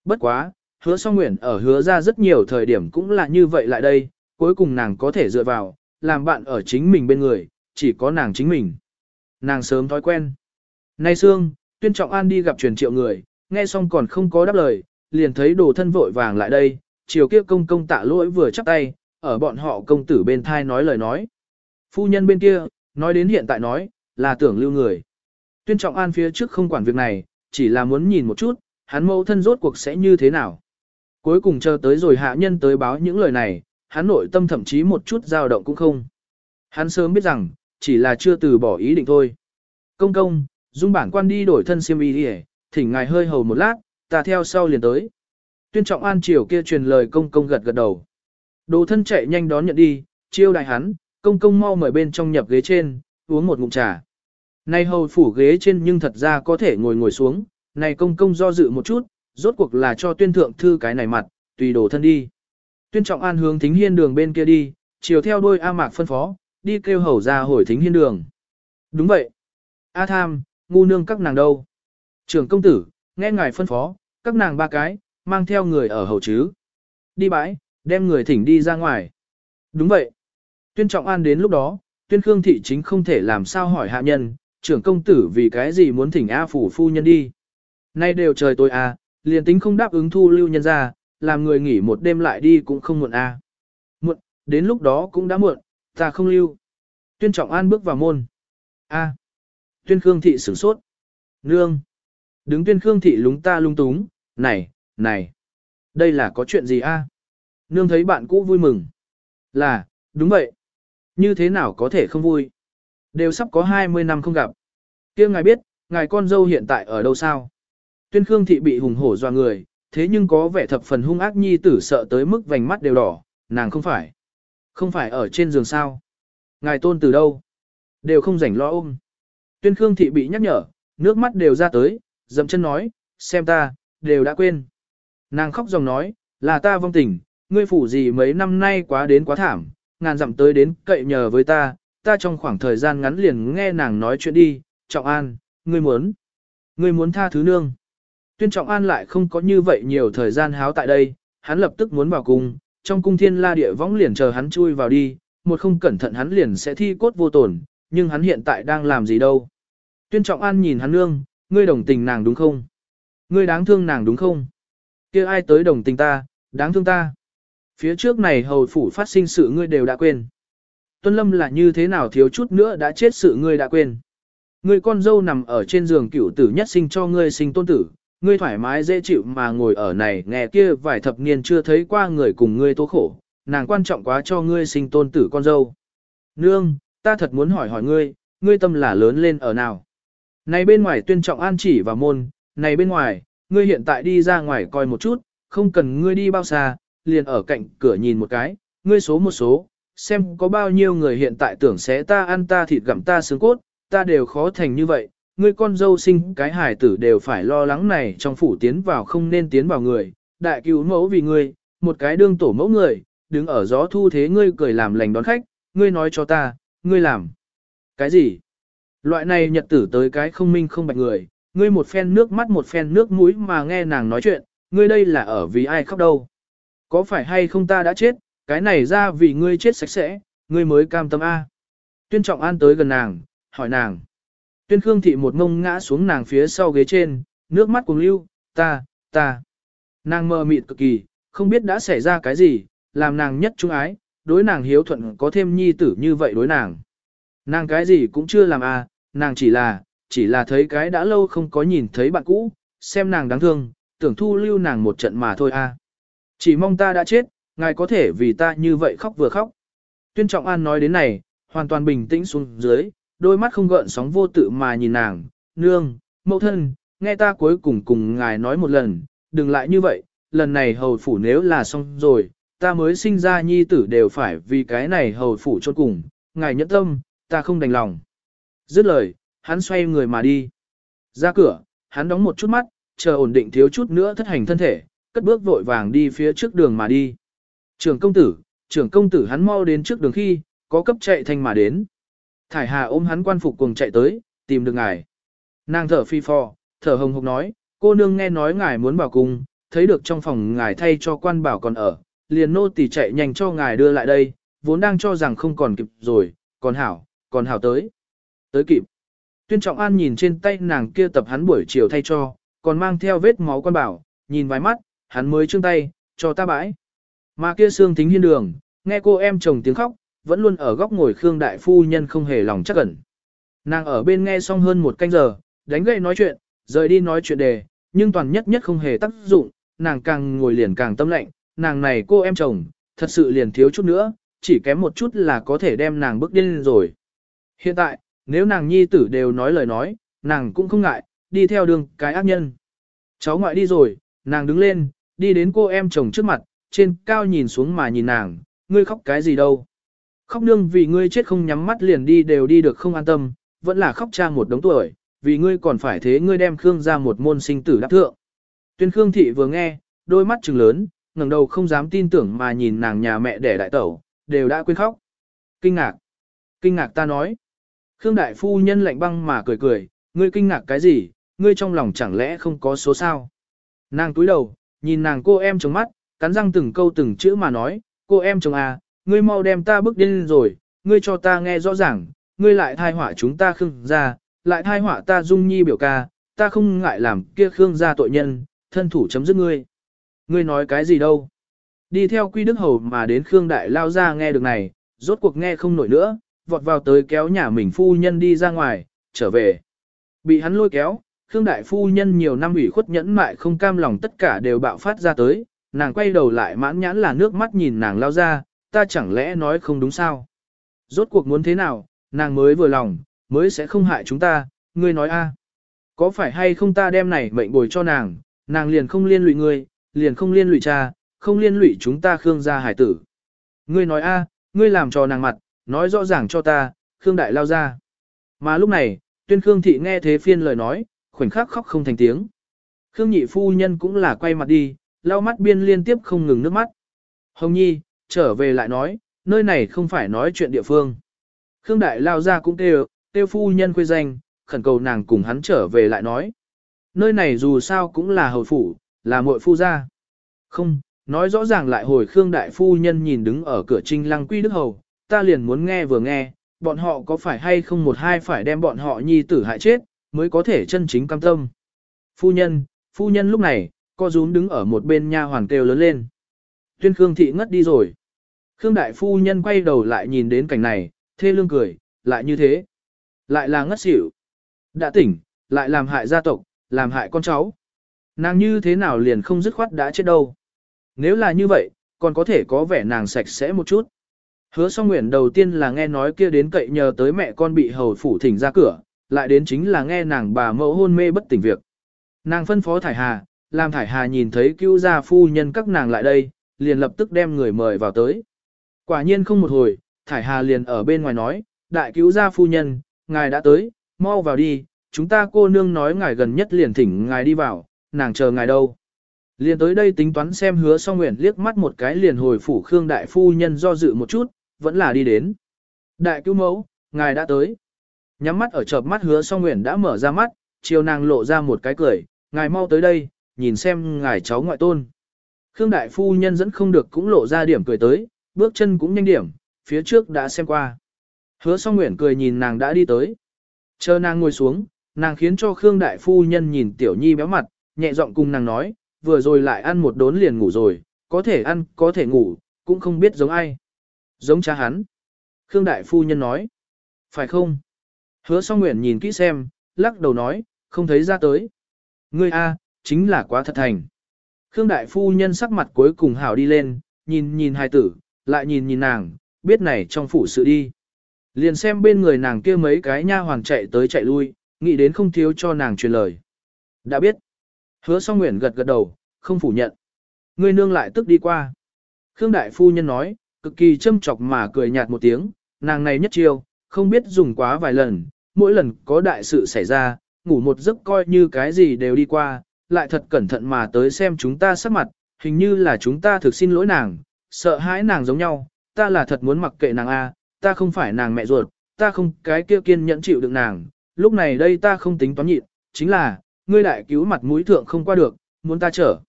Bất quá, hứa song nguyện ở hứa ra rất nhiều thời điểm cũng là như vậy lại đây, cuối cùng nàng có thể dựa vào, làm bạn ở chính mình bên người, chỉ có nàng chính mình. Nàng sớm thói quen. Nay Sương, tuyên trọng an đi gặp truyền triệu người, nghe xong còn không có đáp lời, liền thấy đồ thân vội vàng lại đây, chiều kia công công tạ lỗi vừa chắp tay, ở bọn họ công tử bên thai nói lời nói. Phu nhân bên kia, nói đến hiện tại nói, là tưởng lưu người. Tuyên trọng an phía trước không quản việc này, chỉ là muốn nhìn một chút, hắn mẫu thân rốt cuộc sẽ như thế nào. Cuối cùng chờ tới rồi hạ nhân tới báo những lời này, hắn nội tâm thậm chí một chút dao động cũng không. Hắn sớm biết rằng, chỉ là chưa từ bỏ ý định thôi. Công công, dung bản quan đi đổi thân siêm y đi thỉnh ngài hơi hầu một lát, ta theo sau liền tới. Tuyên trọng an chiều kia truyền lời công công gật gật đầu. Đồ thân chạy nhanh đón nhận đi, chiêu đại hắn, công công mau mời bên trong nhập ghế trên, uống một ngụm trà. Này hầu phủ ghế trên nhưng thật ra có thể ngồi ngồi xuống, này công công do dự một chút, rốt cuộc là cho tuyên thượng thư cái này mặt, tùy đồ thân đi. Tuyên trọng an hướng thính hiên đường bên kia đi, chiều theo đôi A Mạc phân phó, đi kêu hầu ra hồi thính hiên đường. Đúng vậy. A Tham, ngu nương các nàng đâu? Trưởng công tử, nghe ngài phân phó, các nàng ba cái, mang theo người ở hầu chứ. Đi bãi, đem người thỉnh đi ra ngoài. Đúng vậy. Tuyên trọng an đến lúc đó, tuyên khương thị chính không thể làm sao hỏi hạ nhân, trưởng công tử vì cái gì muốn thỉnh A phủ phu nhân đi. Nay đều trời tôi a, à, liền tính không đáp ứng thu lưu nhân ra, làm người nghỉ một đêm lại đi cũng không muộn a. Muộn, đến lúc đó cũng đã muộn, ta không lưu. Tuyên trọng an bước vào môn. A. Tuyên khương thị sửng sốt. Nương. Đứng tuyên khương thị lúng ta lung túng, này, này. Đây là có chuyện gì a? Nương thấy bạn cũ vui mừng. Là, đúng vậy. Như thế nào có thể không vui? Đều sắp có 20 năm không gặp. kia ngài biết, ngài con dâu hiện tại ở đâu sao? Tuyên Khương Thị bị hùng hổ doa người, thế nhưng có vẻ thập phần hung ác nhi tử sợ tới mức vành mắt đều đỏ, nàng không phải. Không phải ở trên giường sao? Ngài tôn từ đâu? Đều không rảnh lo ôm. Tuyên Khương Thị bị nhắc nhở, nước mắt đều ra tới, dậm chân nói, xem ta, đều đã quên. Nàng khóc dòng nói, là ta vong tình, ngươi phủ gì mấy năm nay quá đến quá thảm, ngàn dặm tới đến cậy nhờ với ta, ta trong khoảng thời gian ngắn liền nghe nàng nói chuyện đi, trọng an, ngươi muốn, ngươi muốn tha thứ nương. Tuyên trọng an lại không có như vậy nhiều thời gian háo tại đây, hắn lập tức muốn vào cung, trong cung thiên la địa võng liền chờ hắn chui vào đi, một không cẩn thận hắn liền sẽ thi cốt vô tổn, nhưng hắn hiện tại đang làm gì đâu. Tuyên trọng an nhìn hắn nương, ngươi đồng tình nàng đúng không? Ngươi đáng thương nàng đúng không? kia ai tới đồng tình ta, đáng thương ta. Phía trước này hầu phủ phát sinh sự ngươi đều đã quên. Tuân Lâm là như thế nào thiếu chút nữa đã chết sự ngươi đã quên. Ngươi con dâu nằm ở trên giường cựu tử nhất sinh cho ngươi sinh tôn tử, ngươi thoải mái dễ chịu mà ngồi ở này nghe kia vài thập niên chưa thấy qua người cùng ngươi tố khổ, nàng quan trọng quá cho ngươi sinh tôn tử con dâu. Nương, ta thật muốn hỏi hỏi ngươi, ngươi tâm là lớn lên ở nào? Này bên ngoài tuyên trọng an chỉ và môn, này bên ngoài, ngươi hiện tại đi ra ngoài coi một chút, không cần ngươi đi bao xa, liền ở cạnh cửa nhìn một cái, ngươi số một số, xem có bao nhiêu người hiện tại tưởng sẽ ta ăn ta thịt gặm ta xương cốt, ta đều khó thành như vậy, ngươi con dâu sinh cái hài tử đều phải lo lắng này trong phủ tiến vào không nên tiến vào người, đại cứu mẫu vì ngươi, một cái đương tổ mẫu người, đứng ở gió thu thế ngươi cười làm lành đón khách, ngươi nói cho ta, ngươi làm. Cái gì? Loại này nhật tử tới cái không minh không bạch người, ngươi một phen nước mắt một phen nước mũi mà nghe nàng nói chuyện, ngươi đây là ở vì ai khóc đâu. Có phải hay không ta đã chết, cái này ra vì ngươi chết sạch sẽ, ngươi mới cam tâm A. Tuyên trọng an tới gần nàng, hỏi nàng. Tuyên Khương Thị một ngông ngã xuống nàng phía sau ghế trên, nước mắt cùng lưu, ta, ta. Nàng mơ mịt cực kỳ, không biết đã xảy ra cái gì, làm nàng nhất trung ái, đối nàng hiếu thuận có thêm nhi tử như vậy đối nàng. Nàng cái gì cũng chưa làm à, nàng chỉ là, chỉ là thấy cái đã lâu không có nhìn thấy bạn cũ, xem nàng đáng thương, tưởng thu lưu nàng một trận mà thôi à. Chỉ mong ta đã chết, ngài có thể vì ta như vậy khóc vừa khóc. Tuyên Trọng An nói đến này, hoàn toàn bình tĩnh xuống dưới, đôi mắt không gợn sóng vô tự mà nhìn nàng, nương, mẫu thân, nghe ta cuối cùng cùng ngài nói một lần, đừng lại như vậy, lần này hầu phủ nếu là xong rồi, ta mới sinh ra nhi tử đều phải vì cái này hầu phủ chôn cùng, ngài nhẫn tâm, ta không đành lòng. Dứt lời, hắn xoay người mà đi. Ra cửa, hắn đóng một chút mắt, chờ ổn định thiếu chút nữa thất hành thân thể, cất bước vội vàng đi phía trước đường mà đi. Trưởng công tử, trưởng công tử hắn mau đến trước đường khi, có cấp chạy thanh mà đến. Thải Hà ôm hắn quan phục cùng chạy tới, tìm được ngài. Nàng thở phi phò, thở hồng hộc nói, cô nương nghe nói ngài muốn vào cung, thấy được trong phòng ngài thay cho quan bảo còn ở, liền nô tỳ chạy nhanh cho ngài đưa lại đây, vốn đang cho rằng không còn kịp rồi, còn hảo, còn hảo tới. Tới kịp. Tuyên Trọng An nhìn trên tay nàng kia tập hắn buổi chiều thay cho, còn mang theo vết máu quan bảo, nhìn vài mắt, hắn mới trương tay, cho ta bãi. Mà kia xương thính hiên đường, nghe cô em chồng tiếng khóc, vẫn luôn ở góc ngồi Khương Đại Phu Nhân không hề lòng chắc ẩn. Nàng ở bên nghe xong hơn một canh giờ, đánh gậy nói chuyện, rời đi nói chuyện đề, nhưng toàn nhất nhất không hề tác dụng, nàng càng ngồi liền càng tâm lạnh, nàng này cô em chồng, thật sự liền thiếu chút nữa, chỉ kém một chút là có thể đem nàng bước điên rồi. Hiện tại, nếu nàng nhi tử đều nói lời nói, nàng cũng không ngại, đi theo đường cái ác nhân. Cháu ngoại đi rồi, nàng đứng lên, đi đến cô em chồng trước mặt, trên cao nhìn xuống mà nhìn nàng, ngươi khóc cái gì đâu. Khóc nương vì ngươi chết không nhắm mắt liền đi đều đi được không an tâm, vẫn là khóc cha một đống tuổi, vì ngươi còn phải thế ngươi đem Khương ra một môn sinh tử đáp thượng. Tuyên Khương thị vừa nghe, đôi mắt trừng lớn, ngẩng đầu không dám tin tưởng mà nhìn nàng nhà mẹ đẻ đại tẩu, đều đã quên khóc. Kinh ngạc. Kinh ngạc ta nói. Khương đại phu nhân lạnh băng mà cười cười, ngươi kinh ngạc cái gì, ngươi trong lòng chẳng lẽ không có số sao. Nàng túi đầu, nhìn nàng cô em trong mắt, cắn răng từng câu từng chữ mà nói, cô em chồng à, ngươi mau đem ta bước điên rồi, ngươi cho ta nghe rõ ràng, ngươi lại thai họa chúng ta khương ra, lại thai họa ta dung nhi biểu ca, ta không ngại làm kia khương gia tội nhân, thân thủ chấm dứt ngươi. Ngươi nói cái gì đâu? Đi theo quy đức hầu mà đến khương đại lao ra nghe được này, rốt cuộc nghe không nổi nữa, vọt vào tới kéo nhà mình phu nhân đi ra ngoài, trở về. Bị hắn lôi kéo, Khương đại phu nhân nhiều năm ủy khuất nhẫn mại không cam lòng tất cả đều bạo phát ra tới, nàng quay đầu lại mãn nhãn là nước mắt nhìn nàng lao ra, ta chẳng lẽ nói không đúng sao? Rốt cuộc muốn thế nào, nàng mới vừa lòng, mới sẽ không hại chúng ta, ngươi nói a? Có phải hay không ta đem này mệnh bồi cho nàng, nàng liền không liên lụy ngươi, liền không liên lụy cha, không liên lụy chúng ta Khương gia hải tử. Ngươi nói a, ngươi làm cho nàng mặt, nói rõ ràng cho ta, Khương đại lao ra. Mà lúc này, tuyên Khương thị nghe thế phiên lời nói, khoảnh khắc khóc không thành tiếng. Khương nhị phu nhân cũng là quay mặt đi, lau mắt biên liên tiếp không ngừng nước mắt. Hồng nhi, trở về lại nói, nơi này không phải nói chuyện địa phương. Khương đại lao ra cũng kêu, kêu phu nhân quê danh, khẩn cầu nàng cùng hắn trở về lại nói. Nơi này dù sao cũng là hầu phủ, là muội phu gia. Không, nói rõ ràng lại hồi Khương đại phu nhân nhìn đứng ở cửa trinh lăng quy đức hầu, ta liền muốn nghe vừa nghe, bọn họ có phải hay không một hai phải đem bọn họ nhi tử hại chết, mới có thể chân chính cam tâm. Phu nhân, phu nhân lúc này, co rúm đứng ở một bên nha hoàn kêu lớn lên. Tuyên Khương thị ngất đi rồi. Khương đại phu nhân quay đầu lại nhìn đến cảnh này, thê lương cười, lại như thế. Lại là ngất xỉu. Đã tỉnh, lại làm hại gia tộc, làm hại con cháu. Nàng như thế nào liền không dứt khoát đã chết đâu. Nếu là như vậy, còn có thể có vẻ nàng sạch sẽ một chút. Hứa song nguyện đầu tiên là nghe nói kia đến cậy nhờ tới mẹ con bị hầu phủ thỉnh ra cửa, lại đến chính là nghe nàng bà mẫu hôn mê bất tỉnh việc. Nàng phân phó Thải Hà, làm Thải Hà nhìn thấy cứu gia phu nhân các nàng lại đây, liền lập tức đem người mời vào tới. Quả nhiên không một hồi, Thải Hà liền ở bên ngoài nói, đại cứu gia phu nhân, ngài đã tới, mau vào đi, chúng ta cô nương nói ngài gần nhất liền thỉnh ngài đi vào, nàng chờ ngài đâu. Liền tới đây tính toán xem hứa song nguyện liếc mắt một cái liền hồi phủ Khương đại phu nhân do dự một chút, vẫn là đi đến. Đại cứu mẫu, ngài đã tới. Nhắm mắt ở chợp mắt hứa song nguyện đã mở ra mắt, chiều nàng lộ ra một cái cười, ngài mau tới đây, nhìn xem ngài cháu ngoại tôn. Khương đại phu nhân dẫn không được cũng lộ ra điểm cười tới, bước chân cũng nhanh điểm, phía trước đã xem qua. Hứa song nguyện cười nhìn nàng đã đi tới. Chờ nàng ngồi xuống, nàng khiến cho Khương đại phu nhân nhìn tiểu nhi béo mặt, nhẹ giọng cùng nàng nói, vừa rồi lại ăn một đốn liền ngủ rồi, có thể ăn, có thể ngủ, cũng không biết giống ai. Giống cha hắn. Khương đại phu nhân nói. Phải không? Hứa song nguyện nhìn kỹ xem, lắc đầu nói, không thấy ra tới. Ngươi A, chính là quá thật thành. Khương đại phu nhân sắc mặt cuối cùng hảo đi lên, nhìn nhìn hai tử, lại nhìn nhìn nàng, biết này trong phủ sự đi. Liền xem bên người nàng kia mấy cái nha hoàng chạy tới chạy lui, nghĩ đến không thiếu cho nàng truyền lời. Đã biết. Hứa song nguyện gật gật đầu, không phủ nhận. Ngươi nương lại tức đi qua. Khương đại phu nhân nói, cực kỳ châm chọc mà cười nhạt một tiếng, nàng này nhất chiêu, không biết dùng quá vài lần, mỗi lần có đại sự xảy ra, ngủ một giấc coi như cái gì đều đi qua, lại thật cẩn thận mà tới xem chúng ta sắc mặt, hình như là chúng ta thực xin lỗi nàng, sợ hãi nàng giống nhau, ta là thật muốn mặc kệ nàng a, ta không phải nàng mẹ ruột, ta không cái kia kiên nhẫn chịu được nàng, lúc này đây ta không tính toán nhịn, chính là, ngươi đại cứu mặt mũi thượng không qua được, muốn ta trở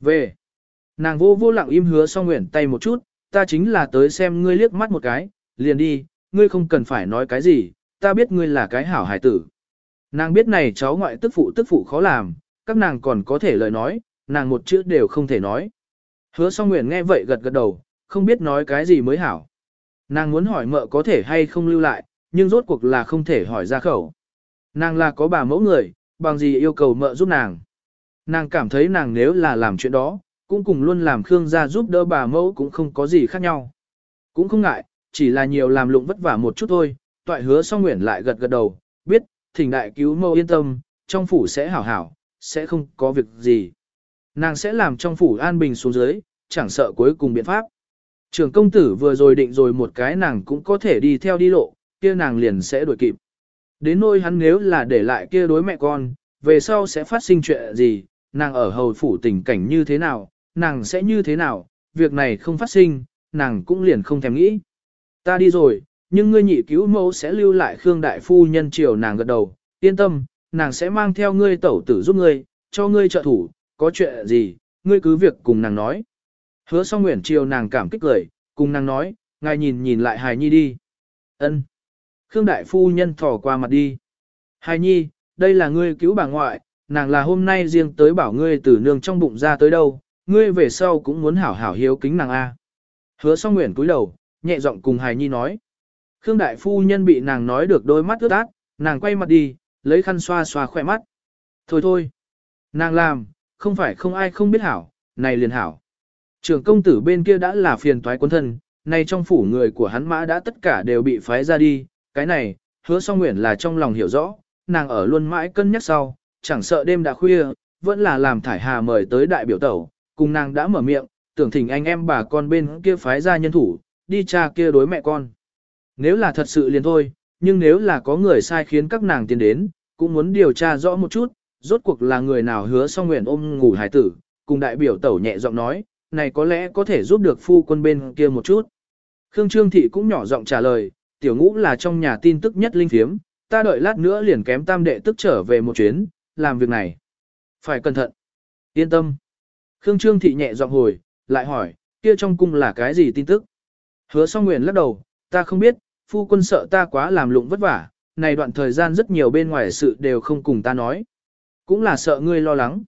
về. Nàng vô vô lặng im hứa xong nguyện tay một chút, ta chính là tới xem ngươi liếc mắt một cái, liền đi, ngươi không cần phải nói cái gì, ta biết ngươi là cái hảo hài tử. Nàng biết này cháu ngoại tức phụ tức phụ khó làm, các nàng còn có thể lời nói, nàng một chữ đều không thể nói. Hứa song nguyện nghe vậy gật gật đầu, không biết nói cái gì mới hảo. Nàng muốn hỏi mợ có thể hay không lưu lại, nhưng rốt cuộc là không thể hỏi ra khẩu. Nàng là có bà mẫu người, bằng gì yêu cầu mợ giúp nàng. Nàng cảm thấy nàng nếu là làm chuyện đó, cũng cùng luôn làm Khương gia giúp đỡ bà mẫu cũng không có gì khác nhau. Cũng không ngại, chỉ là nhiều làm lụng vất vả một chút thôi, toại hứa song nguyện lại gật gật đầu, biết, thỉnh đại cứu mâu yên tâm, trong phủ sẽ hảo hảo, sẽ không có việc gì. Nàng sẽ làm trong phủ an bình xuống dưới, chẳng sợ cuối cùng biện pháp. Trường công tử vừa rồi định rồi một cái nàng cũng có thể đi theo đi lộ, kia nàng liền sẽ đuổi kịp. Đến nỗi hắn nếu là để lại kia đối mẹ con, về sau sẽ phát sinh chuyện gì, nàng ở hầu phủ tình cảnh như thế nào, nàng sẽ như thế nào, việc này không phát sinh, nàng cũng liền không thèm nghĩ. Ta đi rồi, nhưng ngươi nhị cứu mẫu sẽ lưu lại Khương Đại Phu nhân chiều nàng gật đầu, yên tâm, nàng sẽ mang theo ngươi tẩu tử giúp ngươi, cho ngươi trợ thủ, có chuyện gì, ngươi cứ việc cùng nàng nói. Hứa song nguyện chiều nàng cảm kích cười, cùng nàng nói, ngài nhìn nhìn lại hài nhi đi. ân Khương Đại Phu nhân thỏ qua mặt đi. Hài nhi, đây là ngươi cứu bà ngoại, nàng là hôm nay riêng tới bảo ngươi từ nương trong bụng ra tới đâu, ngươi về sau cũng muốn hảo hảo hiếu kính nàng A. Hứa song nguyện cúi đầu, nhẹ giọng cùng hài nhi nói. Khương Đại Phu nhân bị nàng nói được đôi mắt ướt át, nàng quay mặt đi, lấy khăn xoa xoa khỏe mắt. Thôi thôi, nàng làm, không phải không ai không biết hảo, này liền hảo. Trưởng công tử bên kia đã là phiền toái quân thân, nay trong phủ người của hắn mã đã tất cả đều bị phái ra đi, cái này, hứa song nguyện là trong lòng hiểu rõ, nàng ở luôn mãi cân nhắc sau, chẳng sợ đêm đã khuya, vẫn là làm thải hà mời tới đại biểu tẩu, cùng nàng đã mở miệng, tưởng thỉnh anh em bà con bên kia phái ra nhân thủ, đi cha kia đối mẹ con. Nếu là thật sự liền thôi, nhưng nếu là có người sai khiến các nàng tiến đến, cũng muốn điều tra rõ một chút, rốt cuộc là người nào hứa song nguyện ôm ngủ hải tử, cùng đại biểu tẩu nhẹ giọng nói, này có lẽ có thể giúp được phu quân bên kia một chút. Khương Trương Thị cũng nhỏ giọng trả lời, tiểu ngũ là trong nhà tin tức nhất linh thiếm, ta đợi lát nữa liền kém tam đệ tức trở về một chuyến, làm việc này. Phải cẩn thận. Yên tâm. Khương Trương Thị nhẹ giọng hồi, lại hỏi, kia trong cung là cái gì tin tức? Hứa song nguyện lắc đầu, ta không biết, phu quân sợ ta quá làm lụng vất vả, này đoạn thời gian rất nhiều bên ngoài sự đều không cùng ta nói. Cũng là sợ ngươi lo lắng.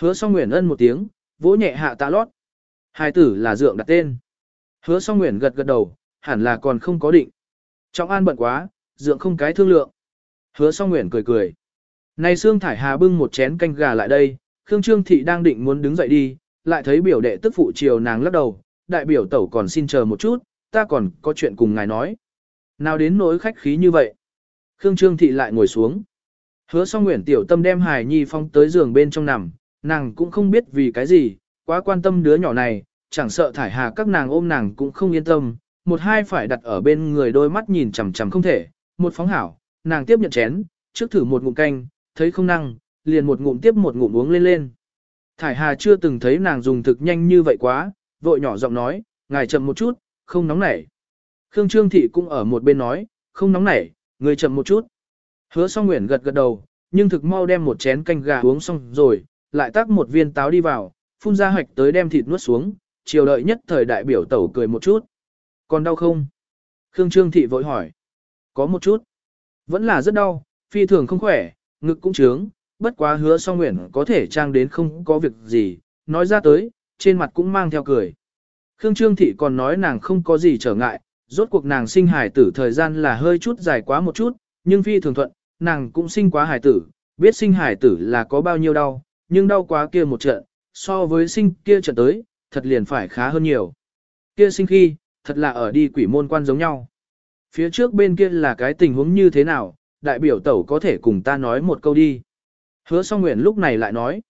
Hứa song nguyện ân một tiếng, vỗ nhẹ hạ tạ lót. Hai tử là dượng đặt tên. Hứa song nguyện gật gật đầu, hẳn là còn không có định. Trọng an bận quá, dượng không cái thương lượng. Hứa song nguyện cười cười. Này Sương Thải Hà bưng một chén canh gà lại đây, Khương Trương Thị đang định muốn đứng dậy đi, lại thấy biểu đệ tức phụ chiều nàng lắc đầu, đại biểu tẩu còn xin chờ một chút, ta còn có chuyện cùng ngài nói. Nào đến nỗi khách khí như vậy. Khương Trương Thị lại ngồi xuống. Hứa song nguyễn tiểu tâm đem Hải Nhi phong tới giường bên trong nằm, nàng cũng không biết vì cái gì, quá quan tâm đứa nhỏ này, chẳng sợ thải hà các nàng ôm nàng cũng không yên tâm, một hai phải đặt ở bên người đôi mắt nhìn chằm chằm không thể, một phóng hảo, nàng tiếp nhận chén, trước thử một ngụm canh, thấy không năng, liền một ngụm tiếp một ngụm uống lên lên. Thải hà chưa từng thấy nàng dùng thực nhanh như vậy quá, vội nhỏ giọng nói, ngài chậm một chút, không nóng nảy. Khương Trương Thị cũng ở một bên nói, không nóng nảy, người chậm một chút. Hứa song nguyện gật gật đầu, nhưng thực mau đem một chén canh gà uống xong rồi, lại tác một viên táo đi vào, phun ra hoạch tới đem thịt nuốt xuống, chiều đợi nhất thời đại biểu tẩu cười một chút. Còn đau không? Khương Trương Thị vội hỏi. Có một chút. Vẫn là rất đau, phi thường không khỏe, ngực cũng trướng, bất quá hứa song nguyện có thể trang đến không có việc gì, nói ra tới, trên mặt cũng mang theo cười. Khương Trương Thị còn nói nàng không có gì trở ngại, rốt cuộc nàng sinh hài tử thời gian là hơi chút dài quá một chút, nhưng phi thường thuận, nàng cũng sinh quá hài tử, biết sinh hài tử là có bao nhiêu đau, nhưng đau quá kia một trận, so với sinh kia trận tới, thật liền phải khá hơn nhiều. Kia sinh khi, thật là ở đi quỷ môn quan giống nhau. Phía trước bên kia là cái tình huống như thế nào, đại biểu tẩu có thể cùng ta nói một câu đi. Hứa song nguyện lúc này lại nói.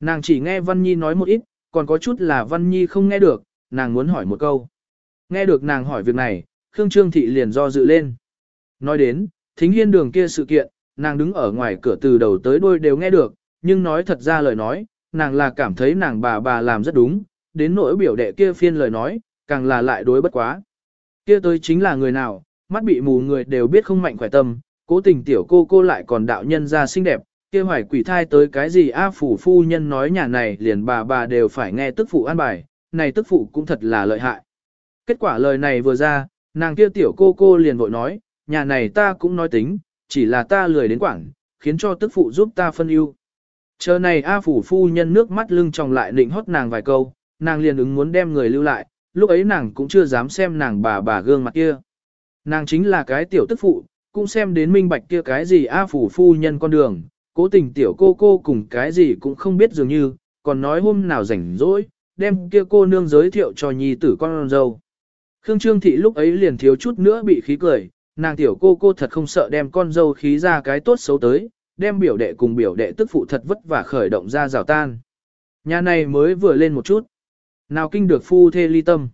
Nàng chỉ nghe Văn Nhi nói một ít, còn có chút là Văn Nhi không nghe được, nàng muốn hỏi một câu. Nghe được nàng hỏi việc này, Khương Trương Thị liền do dự lên. Nói đến, thính hiên đường kia sự kiện, nàng đứng ở ngoài cửa từ đầu tới đuôi đều nghe được, nhưng nói thật ra lời nói, nàng là cảm thấy nàng bà bà làm rất đúng, đến nỗi biểu đệ kia phiên lời nói, càng là lại đối bất quá. Kia tới chính là người nào, mắt bị mù người đều biết không mạnh khỏe tâm, cố tình tiểu cô cô lại còn đạo nhân ra xinh đẹp, kia hoài quỷ thai tới cái gì a phủ phu nhân nói nhà này liền bà bà đều phải nghe tức phụ an bài, này tức phụ cũng thật là lợi hại. Kết quả lời này vừa ra, nàng kia tiểu cô cô liền vội nói, nhà này ta cũng nói tính, chỉ là ta lười đến quảng, khiến cho tức phụ giúp ta phân ưu. Chờ này A phủ phu nhân nước mắt lưng tròng lại định hót nàng vài câu, nàng liền ứng muốn đem người lưu lại, lúc ấy nàng cũng chưa dám xem nàng bà bà gương mặt kia. Nàng chính là cái tiểu tức phụ, cũng xem đến minh bạch kia cái gì A phủ phu nhân con đường, cố tình tiểu cô cô cùng cái gì cũng không biết dường như, còn nói hôm nào rảnh rỗi, đem kia cô nương giới thiệu cho nhi tử con dâu. Khương Trương Thị lúc ấy liền thiếu chút nữa bị khí cười, nàng tiểu cô cô thật không sợ đem con dâu khí ra cái tốt xấu tới, đem biểu đệ cùng biểu đệ tức phụ thật vất vả khởi động ra rào tan. Nhà này mới vừa lên một chút. Nào kinh được phu thê ly tâm.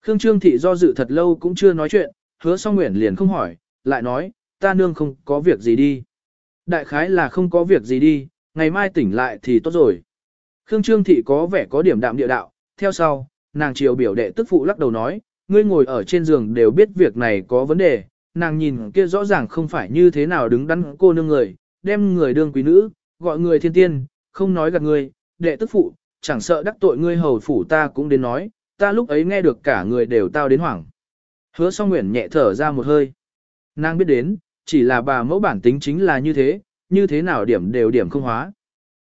Khương Trương Thị do dự thật lâu cũng chưa nói chuyện, hứa song nguyện liền không hỏi, lại nói, ta nương không có việc gì đi. Đại khái là không có việc gì đi, ngày mai tỉnh lại thì tốt rồi. Khương Trương Thị có vẻ có điểm đạm địa đạo, theo sau, nàng chiều biểu đệ tức phụ lắc đầu nói, ngươi ngồi ở trên giường đều biết việc này có vấn đề, nàng nhìn kia rõ ràng không phải như thế nào đứng đắn cô nương người, đem người đương quý nữ, gọi người thiên tiên, không nói gạt người, đệ tức phụ, chẳng sợ đắc tội ngươi hầu phủ ta cũng đến nói, ta lúc ấy nghe được cả người đều tao đến hoảng. Hứa song nguyện nhẹ thở ra một hơi. Nàng biết đến, chỉ là bà mẫu bản tính chính là như thế, như thế nào điểm đều điểm không hóa.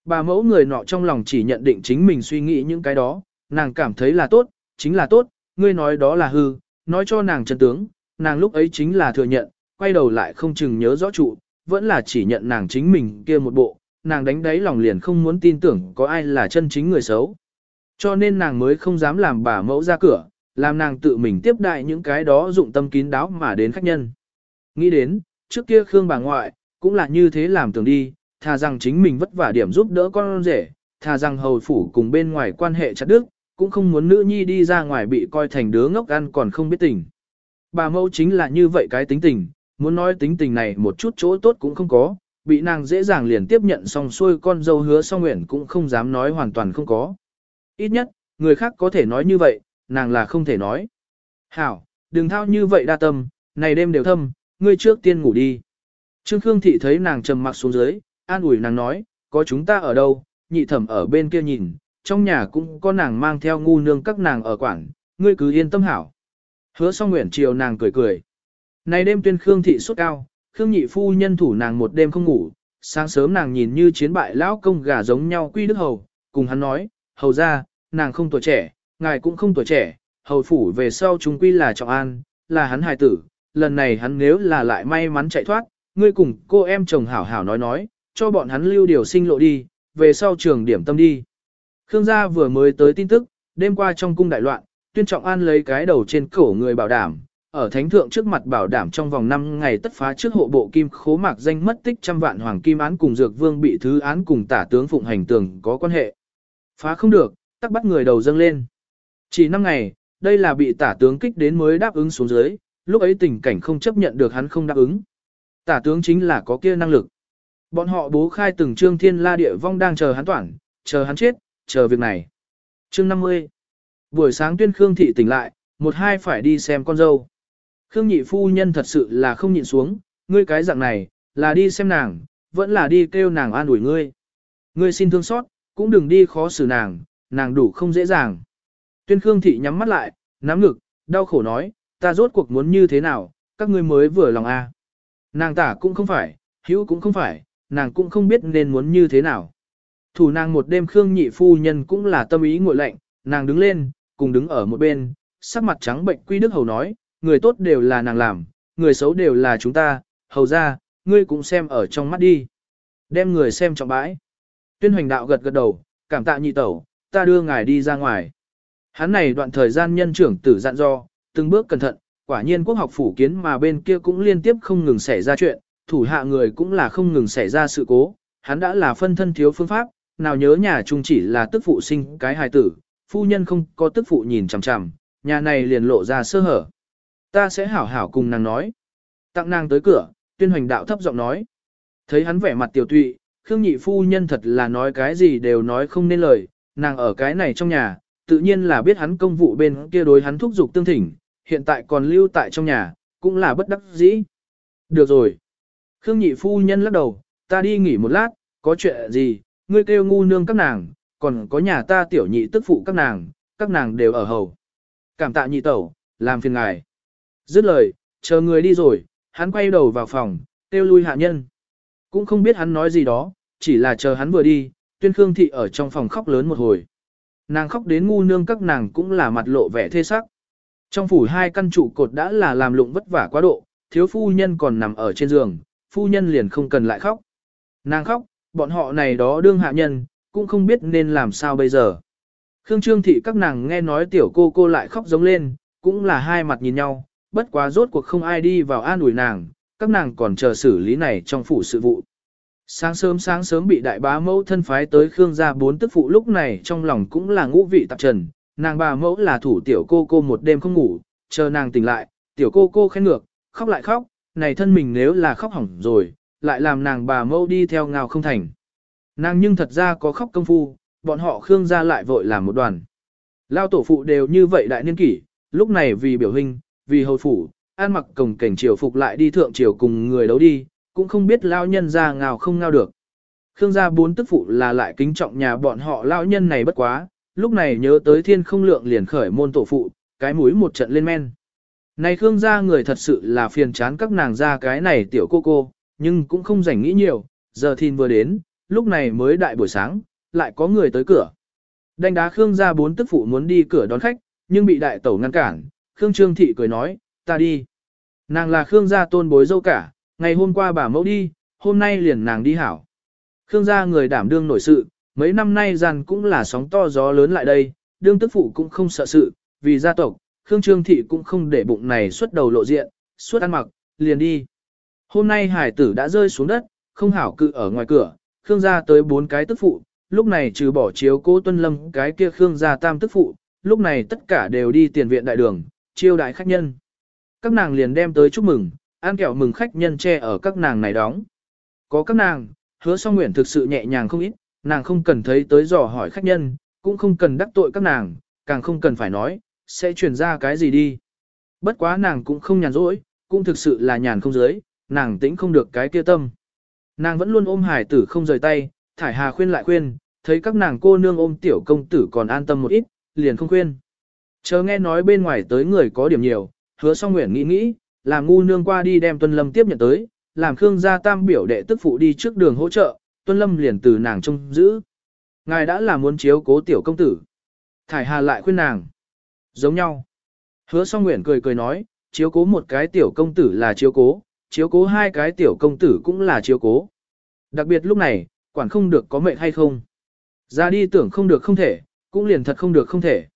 Bà mẫu người nọ trong lòng chỉ nhận định chính mình suy nghĩ những cái đó, nàng cảm thấy là tốt, chính là tốt, ngươi nói đó là hư, nói cho nàng chân tướng, nàng lúc ấy chính là thừa nhận, quay đầu lại không chừng nhớ rõ trụ, vẫn là chỉ nhận nàng chính mình kia một bộ, nàng đánh đáy lòng liền không muốn tin tưởng có ai là chân chính người xấu. Cho nên nàng mới không dám làm bà mẫu ra cửa, làm nàng tự mình tiếp đại những cái đó dụng tâm kín đáo mà đến khách nhân. Nghĩ đến, trước kia Khương bà ngoại, cũng là như thế làm tưởng đi, thà rằng chính mình vất vả điểm giúp đỡ con rể, thà rằng hầu phủ cùng bên ngoài quan hệ chặt đức, cũng không muốn nữ nhi đi ra ngoài bị coi thành đứa ngốc ăn còn không biết tình. Bà mẫu chính là như vậy cái tính tình, muốn nói tính tình này một chút chỗ tốt cũng không có, bị nàng dễ dàng liền tiếp nhận xong xuôi con dâu hứa song nguyện cũng không dám nói hoàn toàn không có. Ít nhất, người khác có thể nói như vậy, nàng là không thể nói. Hảo, đừng thao như vậy đa tâm, này đêm đều thâm, ngươi trước tiên ngủ đi. Trương Khương Thị thấy nàng trầm mặc xuống dưới, an ủi nàng nói, có chúng ta ở đâu, nhị thẩm ở bên kia nhìn, trong nhà cũng có nàng mang theo ngu nương các nàng ở quảng, ngươi cứ yên tâm hảo. Hứa song nguyện chiều nàng cười cười. Này đêm tuyên Khương Thị sốt cao, Khương nhị phu nhân thủ nàng một đêm không ngủ, sáng sớm nàng nhìn như chiến bại lão công gà giống nhau quy đức hầu, cùng hắn nói, hầu ra, nàng không tuổi trẻ, ngài cũng không tuổi trẻ, hầu phủ về sau chúng quy là trọng an, là hắn hài tử, lần này hắn nếu là lại may mắn chạy thoát, ngươi cùng cô em chồng hảo hảo nói nói, cho bọn hắn lưu điều sinh lộ đi, về sau trường điểm tâm đi. Khương gia vừa mới tới tin tức, đêm qua trong cung đại loạn, tuyên trọng an lấy cái đầu trên cổ người bảo đảm, ở thánh thượng trước mặt bảo đảm trong vòng 5 ngày tất phá trước hộ bộ kim khố mạc danh mất tích trăm vạn hoàng kim án cùng dược vương bị thứ án cùng tả tướng phụng hành tường có quan hệ. Phá không được, tắc bắt người đầu dâng lên. Chỉ 5 ngày, đây là bị tả tướng kích đến mới đáp ứng xuống dưới, lúc ấy tình cảnh không chấp nhận được hắn không đáp ứng. Tả tướng chính là có kia năng lực. Bọn họ bố khai từng trương thiên la địa vong đang chờ hắn toàn, chờ hắn chết, chờ việc này. Chương 50 Buổi sáng tuyên Khương Thị tỉnh lại, một hai phải đi xem con dâu. Khương nhị phu nhân thật sự là không nhịn xuống, ngươi cái dạng này, là đi xem nàng, vẫn là đi kêu nàng an ủi ngươi. Ngươi xin thương xót, cũng đừng đi khó xử nàng, nàng đủ không dễ dàng. Tuyên Khương Thị nhắm mắt lại, nắm ngực, đau khổ nói, ta rốt cuộc muốn như thế nào, các ngươi mới vừa lòng a. À. Nàng tả cũng không phải, hữu cũng không phải, nàng cũng không biết nên muốn như thế nào. Thủ nàng một đêm Khương nhị phu nhân cũng là tâm ý ngội lạnh, nàng đứng lên, cùng đứng ở một bên, sắc mặt trắng bệnh quy đức hầu nói, người tốt đều là nàng làm, người xấu đều là chúng ta, hầu ra, ngươi cũng xem ở trong mắt đi. Đem người xem trọng bãi. Tuyên hoành đạo gật gật đầu, cảm tạ nhị tẩu, ta đưa ngài đi ra ngoài. Hắn này đoạn thời gian nhân trưởng tử dặn do, từng bước cẩn thận, quả nhiên quốc học phủ kiến mà bên kia cũng liên tiếp không ngừng xảy ra chuyện, thủ hạ người cũng là không ngừng xảy ra sự cố, hắn đã là phân thân thiếu phương pháp, nào nhớ nhà chung chỉ là tức phụ sinh cái hài tử, phu nhân không có tức phụ nhìn chằm chằm, nhà này liền lộ ra sơ hở. Ta sẽ hảo hảo cùng nàng nói. Tặng nàng tới cửa, tuyên hoành đạo thấp giọng nói. Thấy hắn vẻ mặt tiểu tụy, Khương nhị phu nhân thật là nói cái gì đều nói không nên lời, nàng ở cái này trong nhà, tự nhiên là biết hắn công vụ bên kia đối hắn thúc giục tương thỉnh, hiện tại còn lưu tại trong nhà, cũng là bất đắc dĩ. Được rồi. Khương nhị phu nhân lắc đầu, ta đi nghỉ một lát, có chuyện gì, ngươi kêu ngu nương các nàng, còn có nhà ta tiểu nhị tức phụ các nàng, các nàng đều ở hầu. Cảm tạ nhị tẩu, làm phiền ngài. Dứt lời, chờ người đi rồi, hắn quay đầu vào phòng, kêu lui hạ nhân. Cũng không biết hắn nói gì đó, chỉ là chờ hắn vừa đi, tuyên khương thị ở trong phòng khóc lớn một hồi. Nàng khóc đến ngu nương các nàng cũng là mặt lộ vẻ thê sắc. Trong phủ hai căn trụ cột đã là làm lụng vất vả quá độ, thiếu phu nhân còn nằm ở trên giường, phu nhân liền không cần lại khóc. Nàng khóc, bọn họ này đó đương hạ nhân, cũng không biết nên làm sao bây giờ. Khương Trương Thị các nàng nghe nói tiểu cô cô lại khóc giống lên, cũng là hai mặt nhìn nhau, bất quá rốt cuộc không ai đi vào an ủi nàng, các nàng còn chờ xử lý này trong phủ sự vụ. Sáng sớm sáng sớm bị đại bá mẫu thân phái tới Khương gia bốn tức phụ lúc này trong lòng cũng là ngũ vị tạp trần, nàng bà mẫu là thủ tiểu cô cô một đêm không ngủ, chờ nàng tỉnh lại, tiểu cô cô khen ngược, khóc lại khóc, này thân mình nếu là khóc hỏng rồi, lại làm nàng bà mẫu đi theo ngào không thành. Nàng nhưng thật ra có khóc công phu, bọn họ Khương gia lại vội làm một đoàn. Lao tổ phụ đều như vậy đại niên kỷ, lúc này vì biểu hình, vì hầu phủ, an mặc cổng cảnh triều phục lại đi thượng triều cùng người đấu đi, cũng không biết lao nhân ra ngào không ngao được. Khương gia bốn tức phụ là lại kính trọng nhà bọn họ lao nhân này bất quá, lúc này nhớ tới thiên không lượng liền khởi môn tổ phụ, cái mũi một trận lên men. Này Khương gia người thật sự là phiền chán các nàng ra cái này tiểu cô cô, nhưng cũng không rảnh nghĩ nhiều, giờ thìn vừa đến, lúc này mới đại buổi sáng, lại có người tới cửa. Đánh đá Khương gia bốn tức phụ muốn đi cửa đón khách, nhưng bị đại tẩu ngăn cản, Khương Trương Thị cười nói, ta đi. Nàng là Khương gia tôn bối dâu cả, ngày hôm qua bà mẫu đi, hôm nay liền nàng đi hảo. Khương gia người đảm đương nổi sự, mấy năm nay dàn cũng là sóng to gió lớn lại đây, đương tức phụ cũng không sợ sự, vì gia tộc, Khương Trương Thị cũng không để bụng này xuất đầu lộ diện, suốt ăn mặc, liền đi. Hôm nay hải tử đã rơi xuống đất, không hảo cự ở ngoài cửa, Khương gia tới bốn cái tức phụ, lúc này trừ bỏ chiếu cố tuân lâm cái kia Khương gia tam tức phụ, lúc này tất cả đều đi tiền viện đại đường, chiêu đại khách nhân. Các nàng liền đem tới chúc mừng, ăn kẹo mừng khách nhân che ở các nàng này đóng. Có các nàng, hứa song nguyện thực sự nhẹ nhàng không ít, nàng không cần thấy tới dò hỏi khách nhân, cũng không cần đắc tội các nàng, càng không cần phải nói, sẽ truyền ra cái gì đi. Bất quá nàng cũng không nhàn rỗi, cũng thực sự là nhàn không dưới, nàng tĩnh không được cái kia tâm. Nàng vẫn luôn ôm hải tử không rời tay, thải hà khuyên lại khuyên, thấy các nàng cô nương ôm tiểu công tử còn an tâm một ít, liền không khuyên. Chờ nghe nói bên ngoài tới người có điểm nhiều, hứa song nguyện nghĩ nghĩ, làm ngu nương qua đi đem tuân lâm tiếp nhận tới, làm Khương gia tam biểu đệ tức phụ đi trước đường hỗ trợ, tuân lâm liền từ nàng trông giữ. Ngài đã là muốn chiếu cố tiểu công tử. Thải hà lại khuyên nàng. Giống nhau. Hứa song nguyện cười cười nói, chiếu cố một cái tiểu công tử là chiếu cố, chiếu cố hai cái tiểu công tử cũng là chiếu cố. Đặc biệt lúc này, quản không được có mệnh hay không. Ra đi tưởng không được không thể, cũng liền thật không được không thể.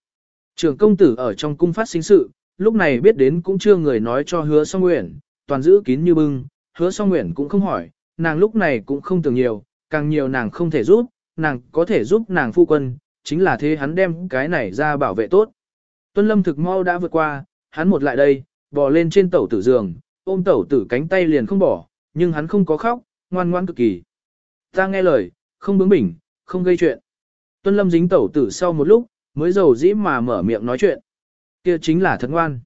Trường công tử ở trong cung phát sinh sự, lúc này biết đến cũng chưa người nói cho hứa song nguyện, toàn giữ kín như bưng, hứa song nguyện cũng không hỏi, nàng lúc này cũng không tưởng nhiều, càng nhiều nàng không thể giúp, nàng có thể giúp nàng phu quân, chính là thế hắn đem cái này ra bảo vệ tốt. Tuân lâm thực mau đã vượt qua, hắn một lại đây, bò lên trên tẩu tử giường, ôm tẩu tử cánh tay liền không bỏ, nhưng hắn không có khóc, ngoan ngoan cực kỳ. Ta nghe lời, không bướng bỉnh, không gây chuyện. Tuân lâm dính tẩu tử sau một lúc, mới dầu dĩ mà mở miệng nói chuyện. Kia chính là thật ngoan.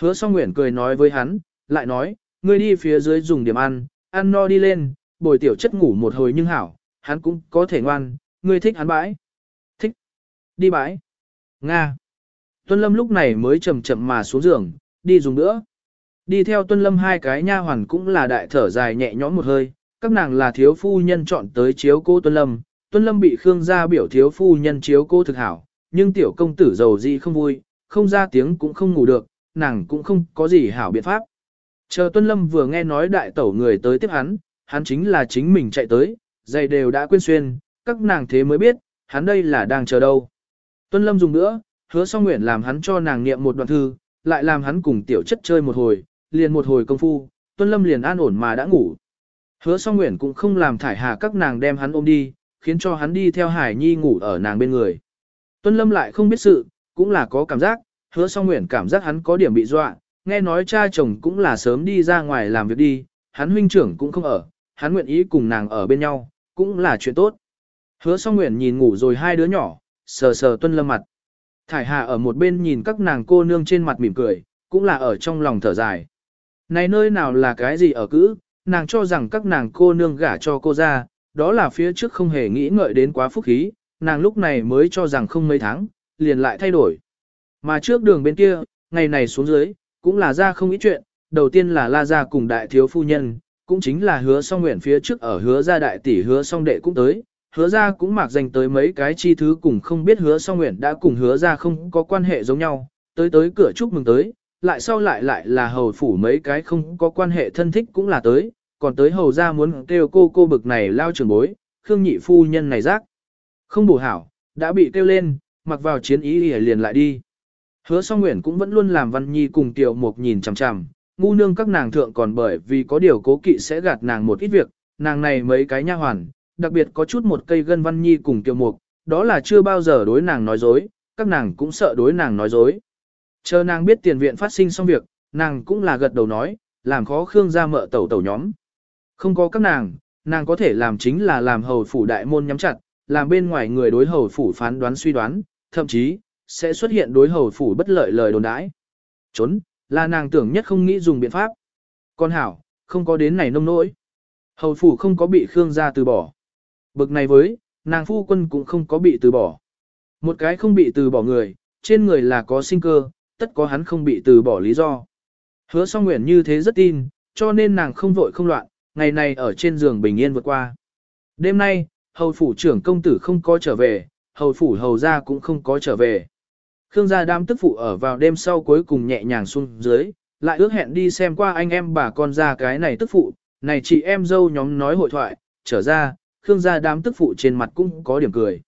Hứa song nguyện cười nói với hắn, lại nói, ngươi đi phía dưới dùng điểm ăn, ăn no đi lên, bồi tiểu chất ngủ một hồi nhưng hảo, hắn cũng có thể ngoan, ngươi thích hắn bãi. Thích. Đi bãi. Nga. Tuân Lâm lúc này mới chậm chậm mà xuống giường, đi dùng nữa. Đi theo Tuân Lâm hai cái nha hoàn cũng là đại thở dài nhẹ nhõm một hơi, các nàng là thiếu phu nhân chọn tới chiếu cô Tuân Lâm. Tuân Lâm bị Khương gia biểu thiếu phu nhân chiếu cô thực hảo, nhưng tiểu công tử giàu gì không vui, không ra tiếng cũng không ngủ được, nàng cũng không có gì hảo biện pháp. Chờ Tuân Lâm vừa nghe nói đại tẩu người tới tiếp hắn, hắn chính là chính mình chạy tới, giày đều đã quên xuyên, các nàng thế mới biết, hắn đây là đang chờ đâu. Tuân Lâm dùng nữa, hứa song nguyện làm hắn cho nàng niệm một đoạn thư, lại làm hắn cùng tiểu chất chơi một hồi, liền một hồi công phu, Tuân Lâm liền an ổn mà đã ngủ. Hứa song nguyện cũng không làm thải hà các nàng đem hắn ôm đi, khiến cho hắn đi theo Hải Nhi ngủ ở nàng bên người. Tuân Lâm lại không biết sự, cũng là có cảm giác, hứa song nguyện cảm giác hắn có điểm bị dọa, nghe nói cha chồng cũng là sớm đi ra ngoài làm việc đi, hắn huynh trưởng cũng không ở, hắn nguyện ý cùng nàng ở bên nhau, cũng là chuyện tốt. Hứa song nguyện nhìn ngủ rồi hai đứa nhỏ, sờ sờ Tuân Lâm mặt. Thải Hà ở một bên nhìn các nàng cô nương trên mặt mỉm cười, cũng là ở trong lòng thở dài. Này nơi nào là cái gì ở cữ, nàng cho rằng các nàng cô nương gả cho cô ra, đó là phía trước không hề nghĩ ngợi đến quá phúc khí, nàng lúc này mới cho rằng không mấy tháng, liền lại thay đổi. Mà trước đường bên kia, ngày này xuống dưới, cũng là ra không ít chuyện, đầu tiên là la ra cùng đại thiếu phu nhân, cũng chính là hứa song nguyện phía trước ở hứa ra đại tỷ hứa song đệ cũng tới, hứa ra cũng mặc dành tới mấy cái chi thứ cùng không biết hứa song nguyện đã cùng hứa ra không có quan hệ giống nhau, tới tới cửa chúc mừng tới, lại sau lại lại là hầu phủ mấy cái không có quan hệ thân thích cũng là tới, còn tới hầu ra muốn kêu cô cô bực này lao trường bối, khương nhị phu nhân này rác. Không bổ hảo, đã bị kêu lên, mặc vào chiến ý liền lại đi. Hứa song nguyện cũng vẫn luôn làm văn nhi cùng tiểu mục nhìn chằm chằm, ngu nương các nàng thượng còn bởi vì có điều cố kỵ sẽ gạt nàng một ít việc, nàng này mấy cái nha hoàn, đặc biệt có chút một cây gân văn nhi cùng tiểu mục, đó là chưa bao giờ đối nàng nói dối, các nàng cũng sợ đối nàng nói dối. Chờ nàng biết tiền viện phát sinh xong việc, nàng cũng là gật đầu nói, làm khó Khương gia mợ tẩu tẩu nhóm. Không có các nàng, nàng có thể làm chính là làm hầu phủ đại môn nhắm chặt, làm bên ngoài người đối hầu phủ phán đoán suy đoán, thậm chí, sẽ xuất hiện đối hầu phủ bất lợi lời đồn đãi. Trốn, là nàng tưởng nhất không nghĩ dùng biện pháp. Con hảo, không có đến này nông nỗi. Hầu phủ không có bị Khương gia từ bỏ. Bực này với, nàng phu quân cũng không có bị từ bỏ. Một cái không bị từ bỏ người, trên người là có sinh cơ, tất có hắn không bị từ bỏ lý do. Hứa song nguyện như thế rất tin, cho nên nàng không vội không loạn, ngày này ở trên giường bình yên vượt qua. Đêm nay, hầu phủ trưởng công tử không có trở về, hầu phủ hầu gia cũng không có trở về. Khương gia đám tức phụ ở vào đêm sau cuối cùng nhẹ nhàng xuống dưới, lại ước hẹn đi xem qua anh em bà con ra cái này tức phụ, này chị em dâu nhóm nói hội thoại, trở ra, Khương gia đám tức phụ trên mặt cũng có điểm cười.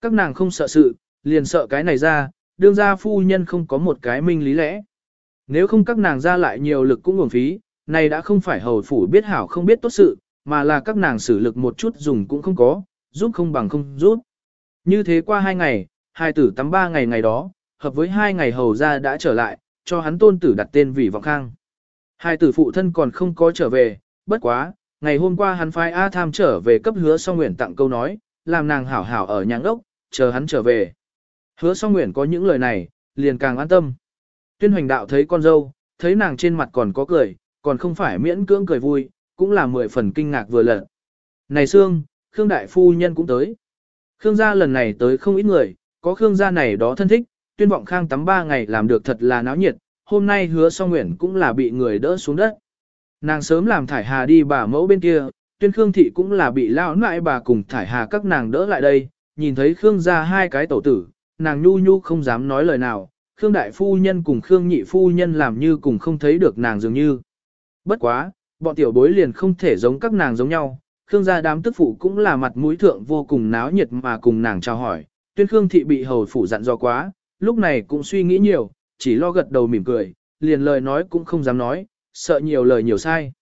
Các nàng không sợ sự, liền sợ cái này ra, đương gia phu nhân không có một cái minh lý lẽ. Nếu không các nàng ra lại nhiều lực cũng uổng phí, này đã không phải hầu phủ biết hảo không biết tốt sự, mà là các nàng xử lực một chút dùng cũng không có, giúp không bằng không giúp. Như thế qua hai ngày, hai tử tắm ba ngày ngày đó, hợp với hai ngày hầu ra đã trở lại, cho hắn tôn tử đặt tên vì vọng khang. Hai tử phụ thân còn không có trở về, bất quá, ngày hôm qua hắn phái A Tham trở về cấp hứa song nguyện tặng câu nói, làm nàng hảo hảo ở nhà ốc, chờ hắn trở về. Hứa song nguyện có những lời này, liền càng an tâm. Tuyên hoành đạo thấy con dâu, thấy nàng trên mặt còn có cười, còn không phải miễn cưỡng cười vui, cũng là mười phần kinh ngạc vừa lận. Này Sương, Khương Đại Phu Nhân cũng tới. Khương gia lần này tới không ít người, có Khương gia này đó thân thích, tuyên vọng khang tắm ba ngày làm được thật là náo nhiệt, hôm nay hứa song nguyện cũng là bị người đỡ xuống đất. Nàng sớm làm thải hà đi bà mẫu bên kia, tuyên Khương thị cũng là bị lao nại bà cùng thải hà các nàng đỡ lại đây, nhìn thấy Khương gia hai cái tổ tử, nàng nhu nhu không dám nói lời nào, Khương đại phu nhân cùng Khương nhị phu nhân làm như cùng không thấy được nàng dường như. Bất quá, bọn tiểu bối liền không thể giống các nàng giống nhau, Khương gia đám tức phụ cũng là mặt mũi thượng vô cùng náo nhiệt mà cùng nàng chào hỏi, tuyên Khương thị bị hầu phủ dặn do quá, lúc này cũng suy nghĩ nhiều, chỉ lo gật đầu mỉm cười, liền lời nói cũng không dám nói, sợ nhiều lời nhiều sai.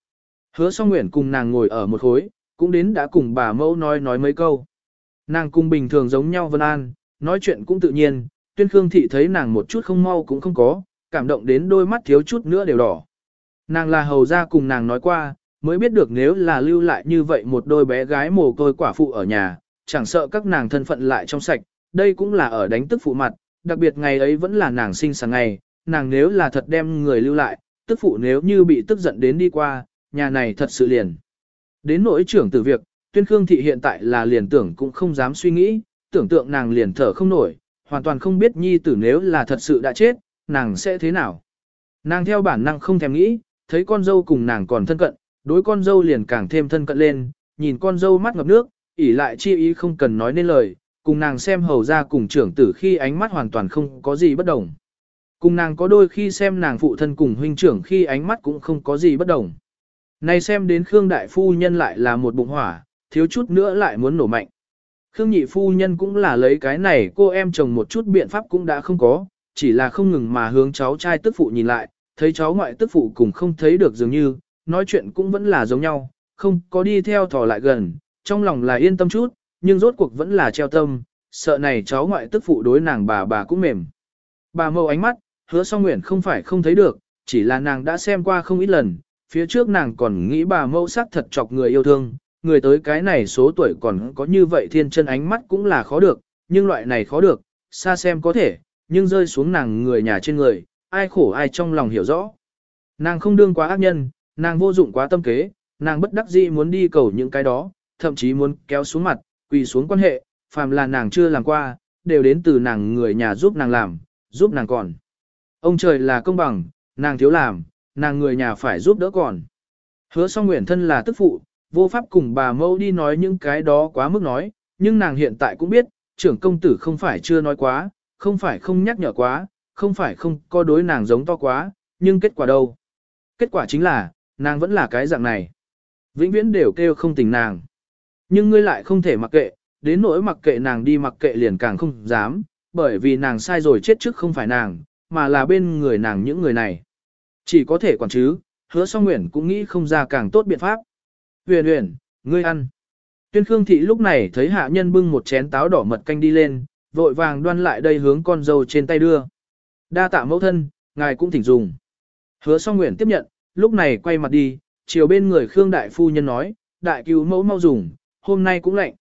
Hứa song nguyện cùng nàng ngồi ở một khối, cũng đến đã cùng bà mẫu nói nói mấy câu. Nàng cùng bình thường giống nhau vân an, nói chuyện cũng tự nhiên, tuyên khương thị thấy nàng một chút không mau cũng không có, cảm động đến đôi mắt thiếu chút nữa đều đỏ. Nàng là hầu ra cùng nàng nói qua, mới biết được nếu là lưu lại như vậy một đôi bé gái mồ côi quả phụ ở nhà, chẳng sợ các nàng thân phận lại trong sạch, đây cũng là ở đánh tức phụ mặt, đặc biệt ngày ấy vẫn là nàng sinh sáng ngày, nàng nếu là thật đem người lưu lại, tức phụ nếu như bị tức giận đến đi qua, nhà này thật sự liền. Đến nỗi trưởng từ việc, tuyên khương thị hiện tại là liền tưởng cũng không dám suy nghĩ, tưởng tượng nàng liền thở không nổi, hoàn toàn không biết nhi tử nếu là thật sự đã chết, nàng sẽ thế nào. Nàng theo bản năng không thèm nghĩ, thấy con dâu cùng nàng còn thân cận, đối con dâu liền càng thêm thân cận lên, nhìn con dâu mắt ngập nước, ỉ lại chi ý không cần nói nên lời, cùng nàng xem hầu ra cùng trưởng tử khi ánh mắt hoàn toàn không có gì bất đồng. Cùng nàng có đôi khi xem nàng phụ thân cùng huynh trưởng khi ánh mắt cũng không có gì bất đồng. Này xem đến Khương Đại Phu Nhân lại là một bụng hỏa, thiếu chút nữa lại muốn nổ mạnh. Khương Nhị Phu Nhân cũng là lấy cái này cô em chồng một chút biện pháp cũng đã không có, chỉ là không ngừng mà hướng cháu trai tức phụ nhìn lại, thấy cháu ngoại tức phụ cùng không thấy được dường như, nói chuyện cũng vẫn là giống nhau, không có đi theo thò lại gần, trong lòng là yên tâm chút, nhưng rốt cuộc vẫn là treo tâm, sợ này cháu ngoại tức phụ đối nàng bà bà cũng mềm. Bà mâu ánh mắt, hứa song nguyện không phải không thấy được, chỉ là nàng đã xem qua không ít lần, phía trước nàng còn nghĩ bà mâu sắc thật chọc người yêu thương, người tới cái này số tuổi còn có như vậy thiên chân ánh mắt cũng là khó được, nhưng loại này khó được, xa xem có thể, nhưng rơi xuống nàng người nhà trên người, ai khổ ai trong lòng hiểu rõ. Nàng không đương quá ác nhân, nàng vô dụng quá tâm kế, nàng bất đắc dĩ muốn đi cầu những cái đó, thậm chí muốn kéo xuống mặt, quỳ xuống quan hệ, phàm là nàng chưa làm qua, đều đến từ nàng người nhà giúp nàng làm, giúp nàng còn. Ông trời là công bằng, nàng thiếu làm, nàng người nhà phải giúp đỡ còn. Hứa song nguyện thân là tức phụ, vô pháp cùng bà mâu đi nói những cái đó quá mức nói, nhưng nàng hiện tại cũng biết, trưởng công tử không phải chưa nói quá, không phải không nhắc nhở quá, không phải không có đối nàng giống to quá, nhưng kết quả đâu? Kết quả chính là, nàng vẫn là cái dạng này. Vĩnh viễn đều kêu không tình nàng. Nhưng ngươi lại không thể mặc kệ, đến nỗi mặc kệ nàng đi mặc kệ liền càng không dám, bởi vì nàng sai rồi chết trước không phải nàng, mà là bên người nàng những người này. Chỉ có thể quản chứ, hứa song nguyện cũng nghĩ không ra càng tốt biện pháp. Huyền huyền, ngươi ăn. Tuyên Khương Thị lúc này thấy hạ nhân bưng một chén táo đỏ mật canh đi lên, vội vàng đoan lại đây hướng con dâu trên tay đưa. Đa tạ mẫu thân, ngài cũng thỉnh dùng. Hứa song nguyện tiếp nhận, lúc này quay mặt đi, chiều bên người Khương Đại Phu Nhân nói, đại cứu mẫu mau dùng, hôm nay cũng lạnh.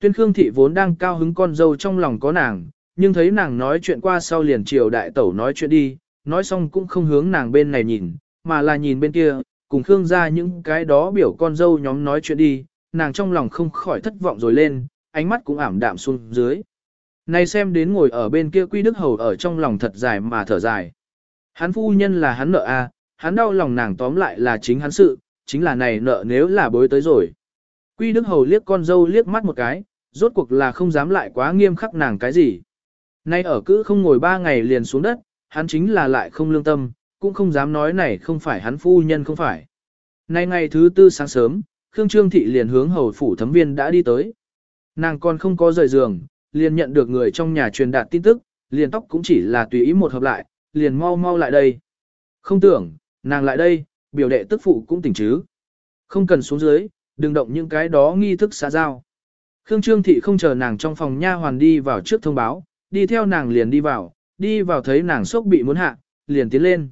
Tuyên Khương Thị vốn đang cao hứng con dâu trong lòng có nàng, nhưng thấy nàng nói chuyện qua sau liền chiều đại tẩu nói chuyện đi, nói xong cũng không hướng nàng bên này nhìn, mà là nhìn bên kia, cùng Khương ra những cái đó biểu con dâu nhóm nói chuyện đi, nàng trong lòng không khỏi thất vọng rồi lên, ánh mắt cũng ảm đạm xuống dưới. Này xem đến ngồi ở bên kia Quy Đức Hầu ở trong lòng thật dài mà thở dài. Hắn phu nhân là hắn nợ a, hắn đau lòng nàng tóm lại là chính hắn sự, chính là này nợ nếu là bối tới rồi. Quy Đức Hầu liếc con dâu liếc mắt một cái, rốt cuộc là không dám lại quá nghiêm khắc nàng cái gì. Nay ở cứ không ngồi ba ngày liền xuống đất, hắn chính là lại không lương tâm, cũng không dám nói này không phải hắn phu nhân không phải. Nay ngày thứ tư sáng sớm, Khương Trương Thị liền hướng hầu phủ thấm viên đã đi tới. Nàng còn không có rời giường, liền nhận được người trong nhà truyền đạt tin tức, liền tóc cũng chỉ là tùy ý một hợp lại, liền mau mau lại đây. Không tưởng, nàng lại đây, biểu đệ tức phụ cũng tỉnh chứ. Không cần xuống dưới, đừng động những cái đó nghi thức xã giao. Khương Trương Thị không chờ nàng trong phòng nha hoàn đi vào trước thông báo, đi theo nàng liền đi vào, đi vào thấy nàng sốc bị muốn hạ, liền tiến lên.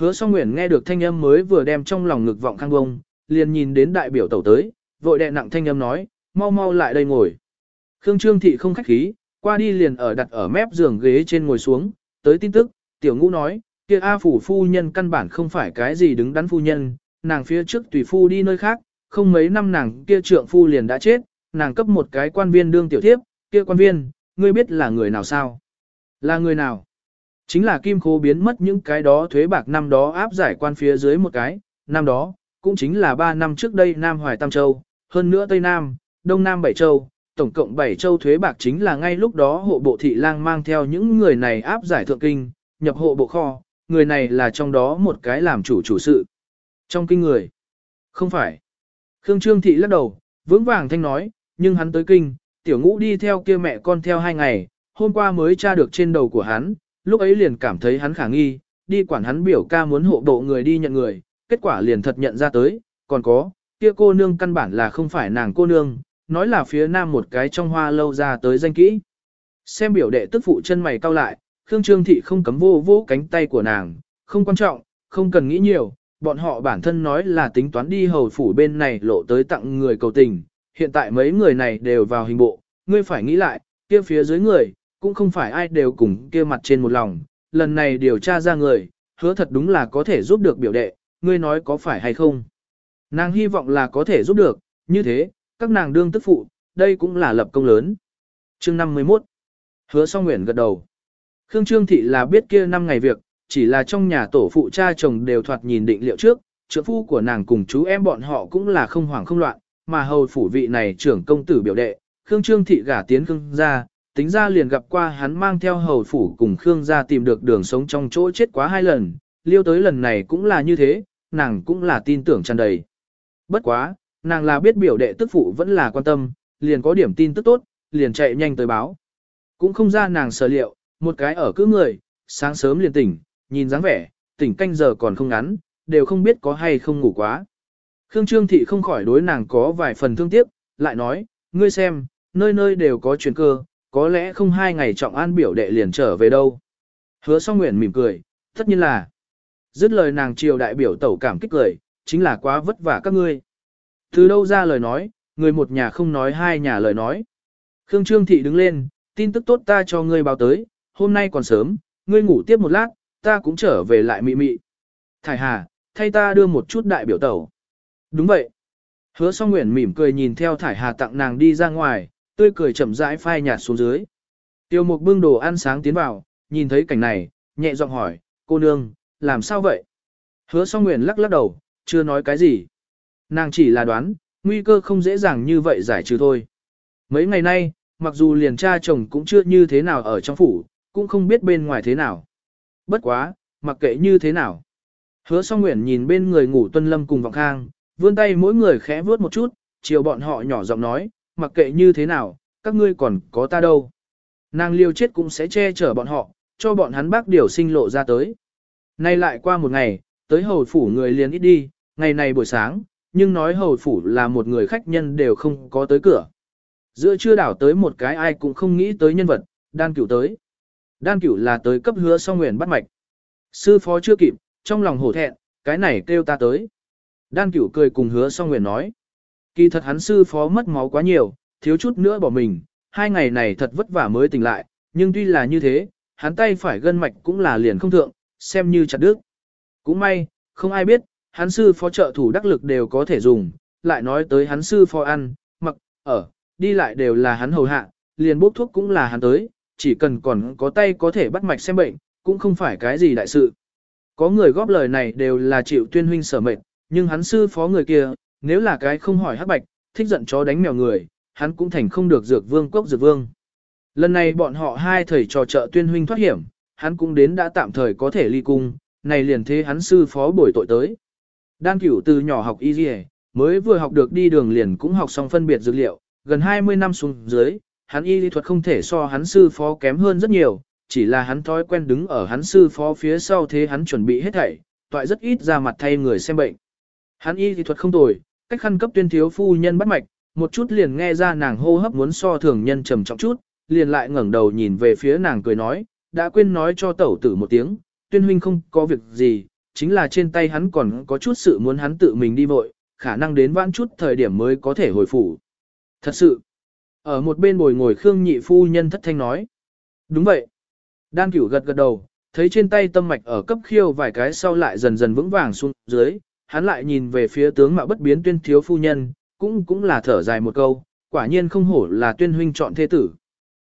Hứa song nguyện nghe được thanh âm mới vừa đem trong lòng ngực vọng khang bông, liền nhìn đến đại biểu tẩu tới, vội đẹ nặng thanh âm nói, mau mau lại đây ngồi. Khương Trương Thị không khách khí, qua đi liền ở đặt ở mép giường ghế trên ngồi xuống, tới tin tức, tiểu ngũ nói, kia A phủ phu nhân căn bản không phải cái gì đứng đắn phu nhân, nàng phía trước tùy phu đi nơi khác, không mấy năm nàng kia trượng phu liền đã chết, nàng cấp một cái quan viên đương tiểu thiếp, kia quan viên, ngươi biết là người nào sao? Là người nào? Chính là kim khố biến mất những cái đó thuế bạc năm đó áp giải quan phía dưới một cái, năm đó, cũng chính là 3 năm trước đây Nam Hoài Tam Châu, hơn nữa Tây Nam, Đông Nam Bảy Châu, tổng cộng 7 châu thuế bạc chính là ngay lúc đó hộ bộ thị lang mang theo những người này áp giải thượng kinh, nhập hộ bộ kho, người này là trong đó một cái làm chủ chủ sự. Trong kinh người, không phải. Khương Trương Thị lắc đầu, vững vàng thanh nói, nhưng hắn tới kinh, tiểu ngũ đi theo kia mẹ con theo hai ngày, hôm qua mới tra được trên đầu của hắn, lúc ấy liền cảm thấy hắn khả nghi, đi quản hắn biểu ca muốn hộ độ người đi nhận người, kết quả liền thật nhận ra tới, còn có, kia cô nương căn bản là không phải nàng cô nương, nói là phía nam một cái trong hoa lâu ra tới danh kỹ. Xem biểu đệ tức phụ chân mày cau lại, Khương Trương Thị không cấm vô vô cánh tay của nàng, không quan trọng, không cần nghĩ nhiều, bọn họ bản thân nói là tính toán đi hầu phủ bên này lộ tới tặng người cầu tình, hiện tại mấy người này đều vào hình bộ, ngươi phải nghĩ lại, kia phía dưới người, cũng không phải ai đều cùng kia mặt trên một lòng, lần này điều tra ra người, hứa thật đúng là có thể giúp được biểu đệ, ngươi nói có phải hay không. Nàng hy vọng là có thể giúp được, như thế, các nàng đương tức phụ, đây cũng là lập công lớn. Chương 51 Hứa song nguyện gật đầu. Khương Trương Thị là biết kia năm ngày việc, chỉ là trong nhà tổ phụ cha chồng đều thoạt nhìn định liệu trước, trưởng phu của nàng cùng chú em bọn họ cũng là không hoảng không loạn, mà hầu phủ vị này trưởng công tử biểu đệ, Khương Trương Thị gả tiến Khương ra tính ra liền gặp qua hắn mang theo hầu phủ cùng Khương gia tìm được đường sống trong chỗ chết quá hai lần, liêu tới lần này cũng là như thế, nàng cũng là tin tưởng tràn đầy. Bất quá, nàng là biết biểu đệ tức phụ vẫn là quan tâm, liền có điểm tin tức tốt, liền chạy nhanh tới báo. Cũng không ra nàng sở liệu, một cái ở cứ người, sáng sớm liền tỉnh, nhìn dáng vẻ, tỉnh canh giờ còn không ngắn, đều không biết có hay không ngủ quá. Khương Trương Thị không khỏi đối nàng có vài phần thương tiếc, lại nói, ngươi xem, nơi nơi đều có chuyển cơ, có lẽ không hai ngày trọng an biểu đệ liền trở về đâu. Hứa song nguyện mỉm cười, tất nhiên là. Dứt lời nàng triều đại biểu tẩu cảm kích cười, chính là quá vất vả các ngươi. Từ đâu ra lời nói, người một nhà không nói hai nhà lời nói. Khương Trương Thị đứng lên, tin tức tốt ta cho ngươi báo tới, hôm nay còn sớm, ngươi ngủ tiếp một lát, ta cũng trở về lại mị mị. Thải Hà, thay ta đưa một chút đại biểu tẩu. Đúng vậy. Hứa song nguyện mỉm cười nhìn theo Thải Hà tặng nàng đi ra ngoài, tươi cười chậm rãi phai nhạt xuống dưới. Tiêu mục bưng đồ ăn sáng tiến vào, nhìn thấy cảnh này, nhẹ giọng hỏi, cô nương, làm sao vậy? Hứa song nguyện lắc lắc đầu, chưa nói cái gì. Nàng chỉ là đoán, nguy cơ không dễ dàng như vậy giải trừ thôi. Mấy ngày nay, mặc dù liền cha chồng cũng chưa như thế nào ở trong phủ, cũng không biết bên ngoài thế nào. Bất quá, mặc kệ như thế nào. Hứa song nguyện nhìn bên người ngủ tuân lâm cùng vọng khang, vươn tay mỗi người khẽ vuốt một chút, chiều bọn họ nhỏ giọng nói, mặc kệ như thế nào, các ngươi còn có ta đâu. Nàng liêu chết cũng sẽ che chở bọn họ, cho bọn hắn bác điều sinh lộ ra tới. Nay lại qua một ngày, tới hầu phủ người liền ít đi, ngày này buổi sáng, nhưng nói hầu phủ là một người khách nhân đều không có tới cửa. Giữa chưa đảo tới một cái ai cũng không nghĩ tới nhân vật, đan cửu tới. Đan cửu là tới cấp hứa song nguyện bắt mạch. Sư phó chưa kịp, trong lòng hổ thẹn, cái này kêu ta tới. Đan cửu cười cùng hứa song nguyện nói. Kỳ thật hắn sư phó mất máu quá nhiều, thiếu chút nữa bỏ mình, hai ngày này thật vất vả mới tỉnh lại, nhưng tuy là như thế, hắn tay phải gân mạch cũng là liền không thượng, xem như chặt đứt. Cũng may, không ai biết, hắn sư phó trợ thủ đắc lực đều có thể dùng, lại nói tới hắn sư phó ăn, mặc, ở, đi lại đều là hắn hầu hạ, liền bốc thuốc cũng là hắn tới, chỉ cần còn có tay có thể bắt mạch xem bệnh, cũng không phải cái gì đại sự. Có người góp lời này đều là chịu tuyên huynh sở mệnh, nhưng hắn sư phó người kia, nếu là cái không hỏi hắc bạch, thích giận chó đánh mèo người, hắn cũng thành không được dược vương cốc dược vương. Lần này bọn họ hai thầy trò trợ tuyên huynh thoát hiểm, hắn cũng đến đã tạm thời có thể ly cung, này liền thế hắn sư phó bồi tội tới. Đan cửu từ nhỏ học y dì mới vừa học được đi đường liền cũng học xong phân biệt dược liệu, gần 20 năm xuống dưới, hắn y lý thuật không thể so hắn sư phó kém hơn rất nhiều, chỉ là hắn thói quen đứng ở hắn sư phó phía sau thế hắn chuẩn bị hết thảy, toại rất ít ra mặt thay người xem bệnh. Hắn y lý thuật không tồi, cách khăn cấp tuyên thiếu phu nhân bắt mạch, một chút liền nghe ra nàng hô hấp muốn so thường nhân trầm trọng chút, liền lại ngẩng đầu nhìn về phía nàng cười nói, đã quên nói cho tẩu tử một tiếng, tuyên huynh không có việc gì, chính là trên tay hắn còn có chút sự muốn hắn tự mình đi vội, khả năng đến vãn chút thời điểm mới có thể hồi phủ. Thật sự, ở một bên bồi ngồi Khương nhị phu nhân thất thanh nói. Đúng vậy. Đan cửu gật gật đầu, thấy trên tay tâm mạch ở cấp khiêu vài cái sau lại dần dần vững vàng xuống dưới, hắn lại nhìn về phía tướng mạo bất biến tuyên thiếu phu nhân, cũng cũng là thở dài một câu, quả nhiên không hổ là tuyên huynh chọn thế tử.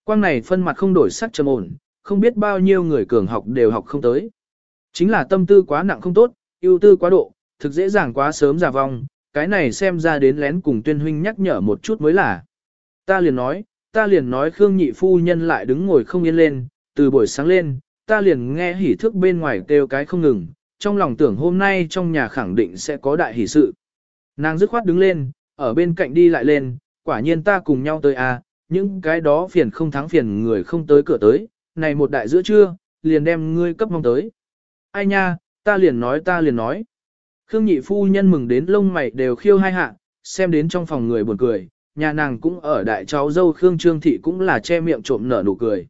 Quang này phân mặt không đổi sắc trầm ổn, không biết bao nhiêu người cường học đều học không tới. Chính là tâm tư quá nặng không tốt, ưu tư quá độ, thực dễ dàng quá sớm già vong, cái này xem ra đến lén cùng tuyên huynh nhắc nhở một chút mới là. Ta liền nói, ta liền nói Khương nhị phu nhân lại đứng ngồi không yên lên, từ buổi sáng lên, ta liền nghe hỉ thức bên ngoài kêu cái không ngừng, trong lòng tưởng hôm nay trong nhà khẳng định sẽ có đại hỷ sự. Nàng dứt khoát đứng lên, ở bên cạnh đi lại lên, quả nhiên ta cùng nhau tới à, những cái đó phiền không thắng phiền người không tới cửa tới, này một đại giữa trưa, liền đem ngươi cấp mong tới. Ai nha, ta liền nói ta liền nói. Khương nhị phu nhân mừng đến lông mày đều khiêu hai hạ, xem đến trong phòng người buồn cười, nhà nàng cũng ở đại cháu dâu Khương Trương Thị cũng là che miệng trộm nở nụ cười.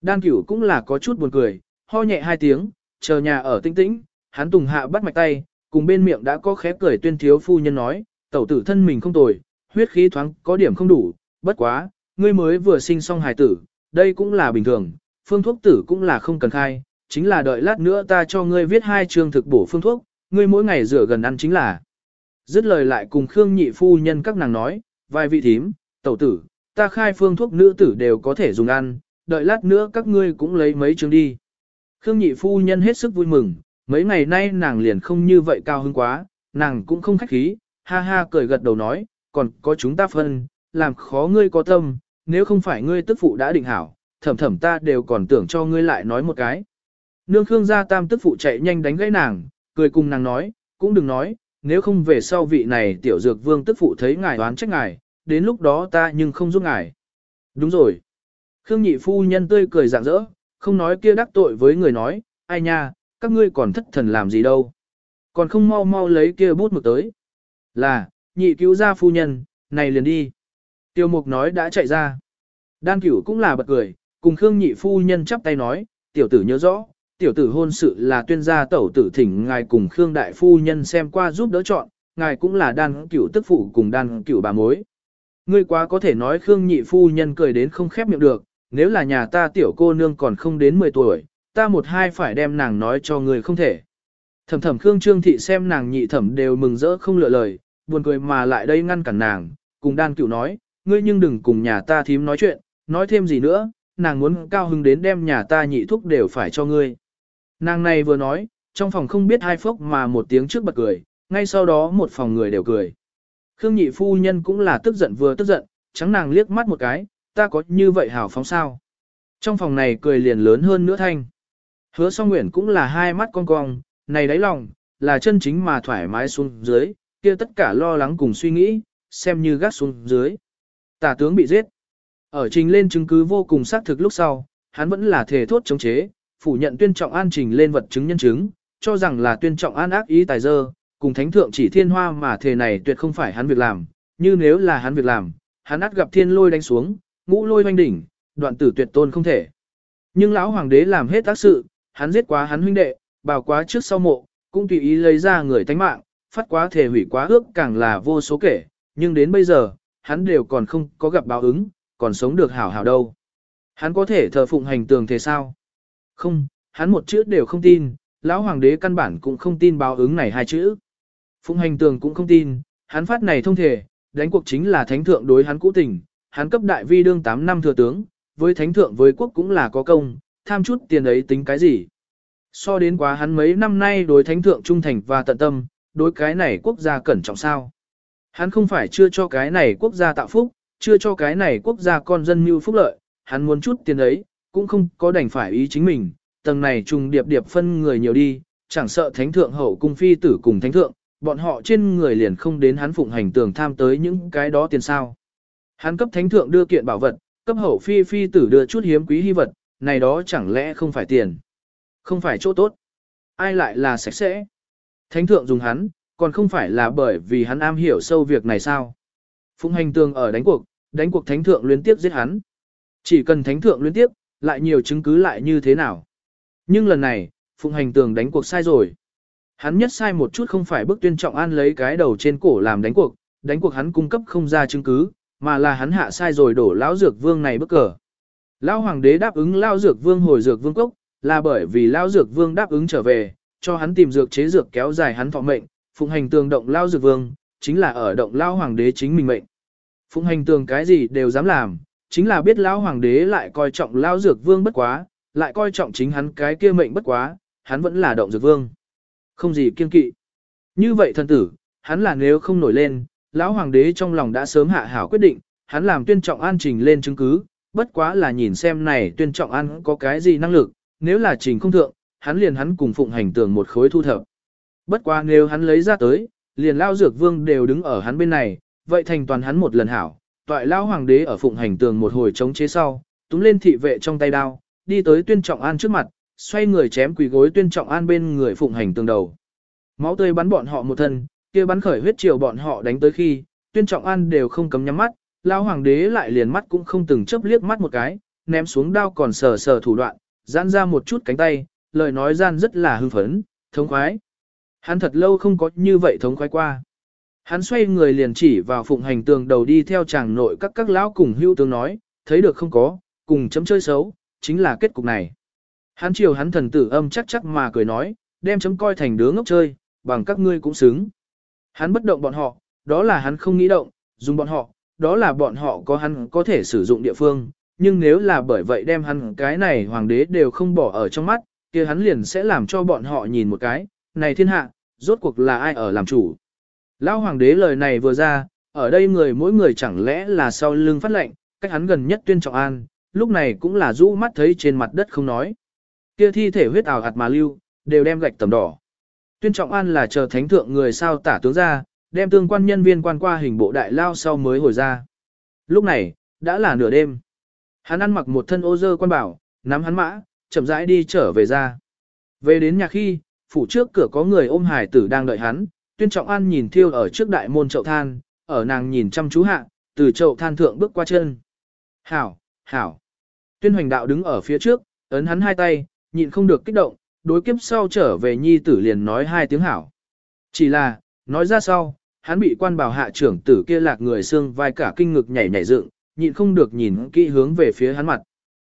Đan cửu cũng là có chút buồn cười, ho nhẹ hai tiếng, chờ nhà ở tinh tĩnh, hắn tùng hạ bắt mạch tay, cùng bên miệng đã có khẽ cười tuyên thiếu phu nhân nói, tẩu tử thân mình không tồi, huyết khí thoáng có điểm không đủ, bất quá, ngươi mới vừa sinh xong hài tử, đây cũng là bình thường, phương thuốc tử cũng là không cần khai, chính là đợi lát nữa ta cho ngươi viết hai chương thực bổ phương thuốc, ngươi mỗi ngày rửa gần ăn chính là. Dứt lời lại cùng Khương nhị phu nhân các nàng nói, vài vị thím, tẩu tử, ta khai phương thuốc nữ tử đều có thể dùng ăn, đợi lát nữa các ngươi cũng lấy mấy chương đi. Khương nhị phu nhân hết sức vui mừng, mấy ngày nay nàng liền không như vậy cao hứng quá, nàng cũng không khách khí, ha ha cười gật đầu nói, còn có chúng ta phân, làm khó ngươi có tâm, nếu không phải ngươi tức phụ đã định hảo, thẩm thẩm ta đều còn tưởng cho ngươi lại nói một cái. Nương Khương gia tam tức phụ chạy nhanh đánh gãy nàng, cười cùng nàng nói, cũng đừng nói, nếu không về sau vị này tiểu dược vương tức phụ thấy ngài đoán trách ngài, đến lúc đó ta nhưng không giúp ngài. Đúng rồi. Khương nhị phu nhân tươi cười rạng rỡ, không nói kia đắc tội với người nói, ai nha, các ngươi còn thất thần làm gì đâu. Còn không mau mau lấy kia bút mực tới. Là, nhị cứu gia phu nhân, này liền đi. Tiêu mục nói đã chạy ra. Đan cửu cũng là bật cười, cùng Khương nhị phu nhân chắp tay nói, tiểu tử nhớ rõ, tiểu tử hôn sự là tuyên gia tẩu tử thỉnh ngài cùng Khương đại phu nhân xem qua giúp đỡ chọn, ngài cũng là đan cửu tức phụ cùng đan cửu bà mối. Ngươi quá có thể nói Khương nhị phu nhân cười đến không khép miệng được, nếu là nhà ta tiểu cô nương còn không đến 10 tuổi, ta một hai phải đem nàng nói cho người không thể. Thẩm thẩm Khương Trương Thị xem nàng nhị thẩm đều mừng rỡ không lựa lời, buồn cười mà lại đây ngăn cản nàng, cùng đan cửu nói, ngươi nhưng đừng cùng nhà ta thím nói chuyện, nói thêm gì nữa, nàng muốn cao hứng đến đem nhà ta nhị thúc đều phải cho ngươi. Nàng này vừa nói, trong phòng không biết hai phốc mà một tiếng trước bật cười, ngay sau đó một phòng người đều cười. Khương nhị phu nhân cũng là tức giận vừa tức giận, trắng nàng liếc mắt một cái, ta có như vậy hảo phóng sao. Trong phòng này cười liền lớn hơn nữa thanh. Hứa song nguyện cũng là hai mắt cong cong, này đáy lòng, là chân chính mà thoải mái xuống dưới, kia tất cả lo lắng cùng suy nghĩ, xem như gác xuống dưới. Tả tướng bị giết. Ở trình lên chứng cứ vô cùng xác thực lúc sau, hắn vẫn là thể thốt chống chế, phủ nhận tuyên trọng an trình lên vật chứng nhân chứng, cho rằng là tuyên trọng an ác ý tài dơ, cùng thánh thượng chỉ thiên hoa mà thể này tuyệt không phải hắn việc làm, như nếu là hắn việc làm, hắn át gặp thiên lôi đánh xuống, ngũ lôi hoanh đỉnh, đoạn tử tuyệt tôn không thể. Nhưng lão hoàng đế làm hết tác sự, hắn giết quá hắn huynh đệ, bào quá trước sau mộ, cũng tùy ý lấy ra người tánh mạng, phát quá thể hủy quá ước càng là vô số kể, nhưng đến bây giờ, hắn đều còn không có gặp báo ứng, còn sống được hảo hảo đâu. Hắn có thể thờ phụng hành tường thế sao? Không, hắn một chữ đều không tin, lão hoàng đế căn bản cũng không tin báo ứng này hai chữ. Phụng hành tường cũng không tin, hắn phát này thông thể, đánh cuộc chính là thánh thượng đối hắn cũ tình, hắn cấp đại vi đương 8 năm thừa tướng, với thánh thượng với quốc cũng là có công, tham chút tiền ấy tính cái gì. So đến quá hắn mấy năm nay đối thánh thượng trung thành và tận tâm, đối cái này quốc gia cẩn trọng sao. Hắn không phải chưa cho cái này quốc gia tạo phúc, chưa cho cái này quốc gia con dân mưu phúc lợi, hắn muốn chút tiền ấy, cũng không có đành phải ý chính mình, tầng này trùng điệp điệp phân người nhiều đi, chẳng sợ thánh thượng hậu cung phi tử cùng thánh thượng, bọn họ trên người liền không đến hắn phụng hành tường tham tới những cái đó tiền sao. Hắn cấp thánh thượng đưa kiện bảo vật, cấp hậu phi phi tử đưa chút hiếm quý hy vật, này đó chẳng lẽ không phải tiền, không phải chỗ tốt. Ai lại là sạch sẽ? Thánh thượng dùng hắn, còn không phải là bởi vì hắn am hiểu sâu việc này sao? Phụng hành tường ở đánh cuộc, đánh cuộc thánh thượng liên tiếp giết hắn. Chỉ cần thánh thượng liên tiếp, lại nhiều chứng cứ lại như thế nào. Nhưng lần này, Phụng hành tường đánh cuộc sai rồi. Hắn nhất sai một chút không phải bức tuyên trọng an lấy cái đầu trên cổ làm đánh cuộc, đánh cuộc hắn cung cấp không ra chứng cứ, mà là hắn hạ sai rồi đổ lão dược vương này bức cờ. Lão hoàng đế đáp ứng lão dược vương hồi dược vương cốc, là bởi vì lão dược vương đáp ứng trở về, cho hắn tìm dược chế dược kéo dài hắn thọ mệnh, phụng hành tường động lão dược vương, chính là ở động lão hoàng đế chính mình mệnh. Phụng hành tường cái gì đều dám làm, chính là biết lão hoàng đế lại coi trọng lão dược vương bất quá, lại coi trọng chính hắn cái kia mệnh bất quá, hắn vẫn là động dược vương. Không gì kiên kỵ. Như vậy thân tử, hắn là nếu không nổi lên, lão hoàng đế trong lòng đã sớm hạ hảo quyết định, hắn làm tuyên trọng an trình lên chứng cứ, bất quá là nhìn xem này tuyên trọng an có cái gì năng lực, nếu là trình không thượng, hắn liền hắn cùng phụng hành tường một khối thu thập. Bất quá nếu hắn lấy ra tới, liền lao dược vương đều đứng ở hắn bên này, vậy thành toàn hắn một lần hảo, toại lao hoàng đế ở phụng hành tường một hồi chống chế sau, túm lên thị vệ trong tay đao, đi tới tuyên trọng an trước mặt, xoay người chém quỳ gối tuyên trọng an bên người phụng hành tường đầu. Máu tươi bắn bọn họ một thân, kia bắn khởi huyết chiều bọn họ đánh tới khi, tuyên trọng an đều không cấm nhắm mắt, lao hoàng đế lại liền mắt cũng không từng chớp liếc mắt một cái, ném xuống đao còn sờ sờ thủ đoạn, giãn ra một chút cánh tay, lời nói gian rất là hưng phấn, thống khoái. Hắn thật lâu không có như vậy thống khoái qua. Hắn xoay người liền chỉ vào phụng hành tường đầu đi theo chàng nội các các lão cùng hưu tướng nói, thấy được không có, cùng chấm chơi xấu, chính là kết cục này. Hắn chiều hắn thần tử âm chắc chắc mà cười nói, đem chấm coi thành đứa ngốc chơi, bằng các ngươi cũng xứng. Hắn bất động bọn họ, đó là hắn không nghĩ động, dùng bọn họ, đó là bọn họ có hắn có thể sử dụng địa phương, nhưng nếu là bởi vậy đem hắn cái này hoàng đế đều không bỏ ở trong mắt, kia hắn liền sẽ làm cho bọn họ nhìn một cái, này thiên hạ, rốt cuộc là ai ở làm chủ. Lão hoàng đế lời này vừa ra, ở đây người mỗi người chẳng lẽ là sau lưng phát lệnh, cách hắn gần nhất tuyên trọng an, lúc này cũng là rũ mắt thấy trên mặt đất không nói. Kia thi thể huyết ảo hạt mà lưu, đều đem gạch tầm đỏ. Tuyên Trọng An là chờ thánh thượng người sao tả tướng ra, đem tương quan nhân viên quan qua hình bộ đại lao sau mới hồi ra. Lúc này, đã là nửa đêm. Hắn ăn mặc một thân ô dơ quan bảo, nắm hắn mã, chậm rãi đi trở về ra. Về đến nhà khi, phủ trước cửa có người ôm hải tử đang đợi hắn, Tuyên Trọng An nhìn thiêu ở trước đại môn chậu than, ở nàng nhìn chăm chú hạ, từ chậu than thượng bước qua chân. Hảo, hảo. Tuyên hoành đạo đứng ở phía trước, ấn hắn hai tay, nhịn không được kích động, đối kiếp sau trở về nhi tử liền nói hai tiếng hảo. Chỉ là, nói ra sau, hắn bị quan bảo hạ trưởng tử kia lạc người xương vai cả kinh ngực nhảy nhảy dựng, nhịn không được nhìn kỹ hướng về phía hắn mặt.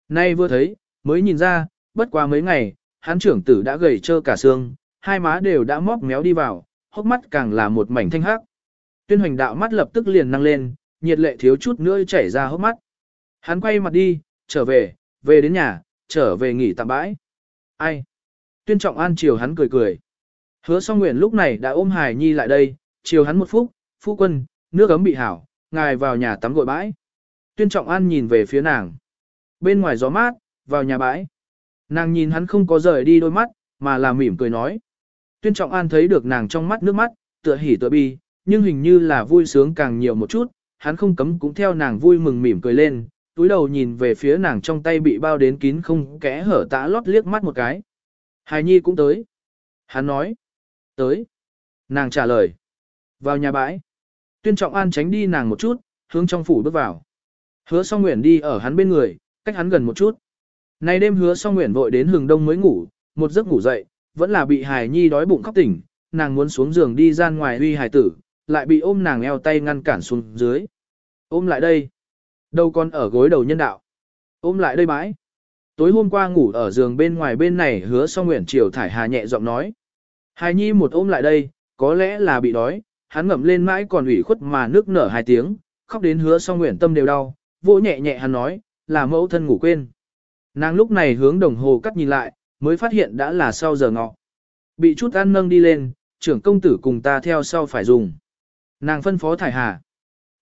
Nay vừa thấy, mới nhìn ra, bất qua mấy ngày, hắn trưởng tử đã gầy trơ cả xương, hai má đều đã móc méo đi vào, hốc mắt càng là một mảnh thanh hắc. Tuyên hoành đạo mắt lập tức liền năng lên, nhiệt lệ thiếu chút nữa chảy ra hốc mắt. Hắn quay mặt đi, trở về, về đến nhà, trở về nghỉ tạm bãi. Ai? Tuyên trọng an chiều hắn cười cười. Hứa song nguyện lúc này đã ôm hài nhi lại đây, chiều hắn một phút, phu quân, nước ấm bị hảo, ngài vào nhà tắm gội bãi. Tuyên trọng an nhìn về phía nàng. Bên ngoài gió mát, vào nhà bãi. Nàng nhìn hắn không có rời đi đôi mắt, mà là mỉm cười nói. Tuyên trọng an thấy được nàng trong mắt nước mắt, tựa hỉ tựa bi, nhưng hình như là vui sướng càng nhiều một chút, hắn không cấm cũng theo nàng vui mừng mỉm cười lên, túi đầu nhìn về phía nàng trong tay bị bao đến kín không kẽ hở tã lót liếc mắt một cái. Hài Nhi cũng tới. Hắn nói. Tới. Nàng trả lời. Vào nhà bãi. Tuyên Trọng An tránh đi nàng một chút, hướng trong phủ bước vào. Hứa song nguyện đi ở hắn bên người, cách hắn gần một chút. Nay đêm hứa song nguyện vội đến hừng đông mới ngủ, một giấc ngủ dậy, vẫn là bị Hải Nhi đói bụng khóc tỉnh, nàng muốn xuống giường đi ra ngoài uy hải tử, lại bị ôm nàng eo tay ngăn cản xuống dưới. Ôm lại đây. Đâu còn ở gối đầu nhân đạo. Ôm lại đây bãi. Tối hôm qua ngủ ở giường bên ngoài bên này hứa song nguyện chiều thải hà nhẹ giọng nói. Hài nhi một ôm lại đây, có lẽ là bị đói, hắn ngậm lên mãi còn ủy khuất mà nước nở hai tiếng, khóc đến hứa xong nguyện tâm đều đau, vỗ nhẹ nhẹ hắn nói, là mẫu thân ngủ quên. Nàng lúc này hướng đồng hồ cắt nhìn lại, mới phát hiện đã là sau giờ ngọ. Bị chút ăn nâng đi lên, trưởng công tử cùng ta theo sau phải dùng. Nàng phân phó Thải Hà.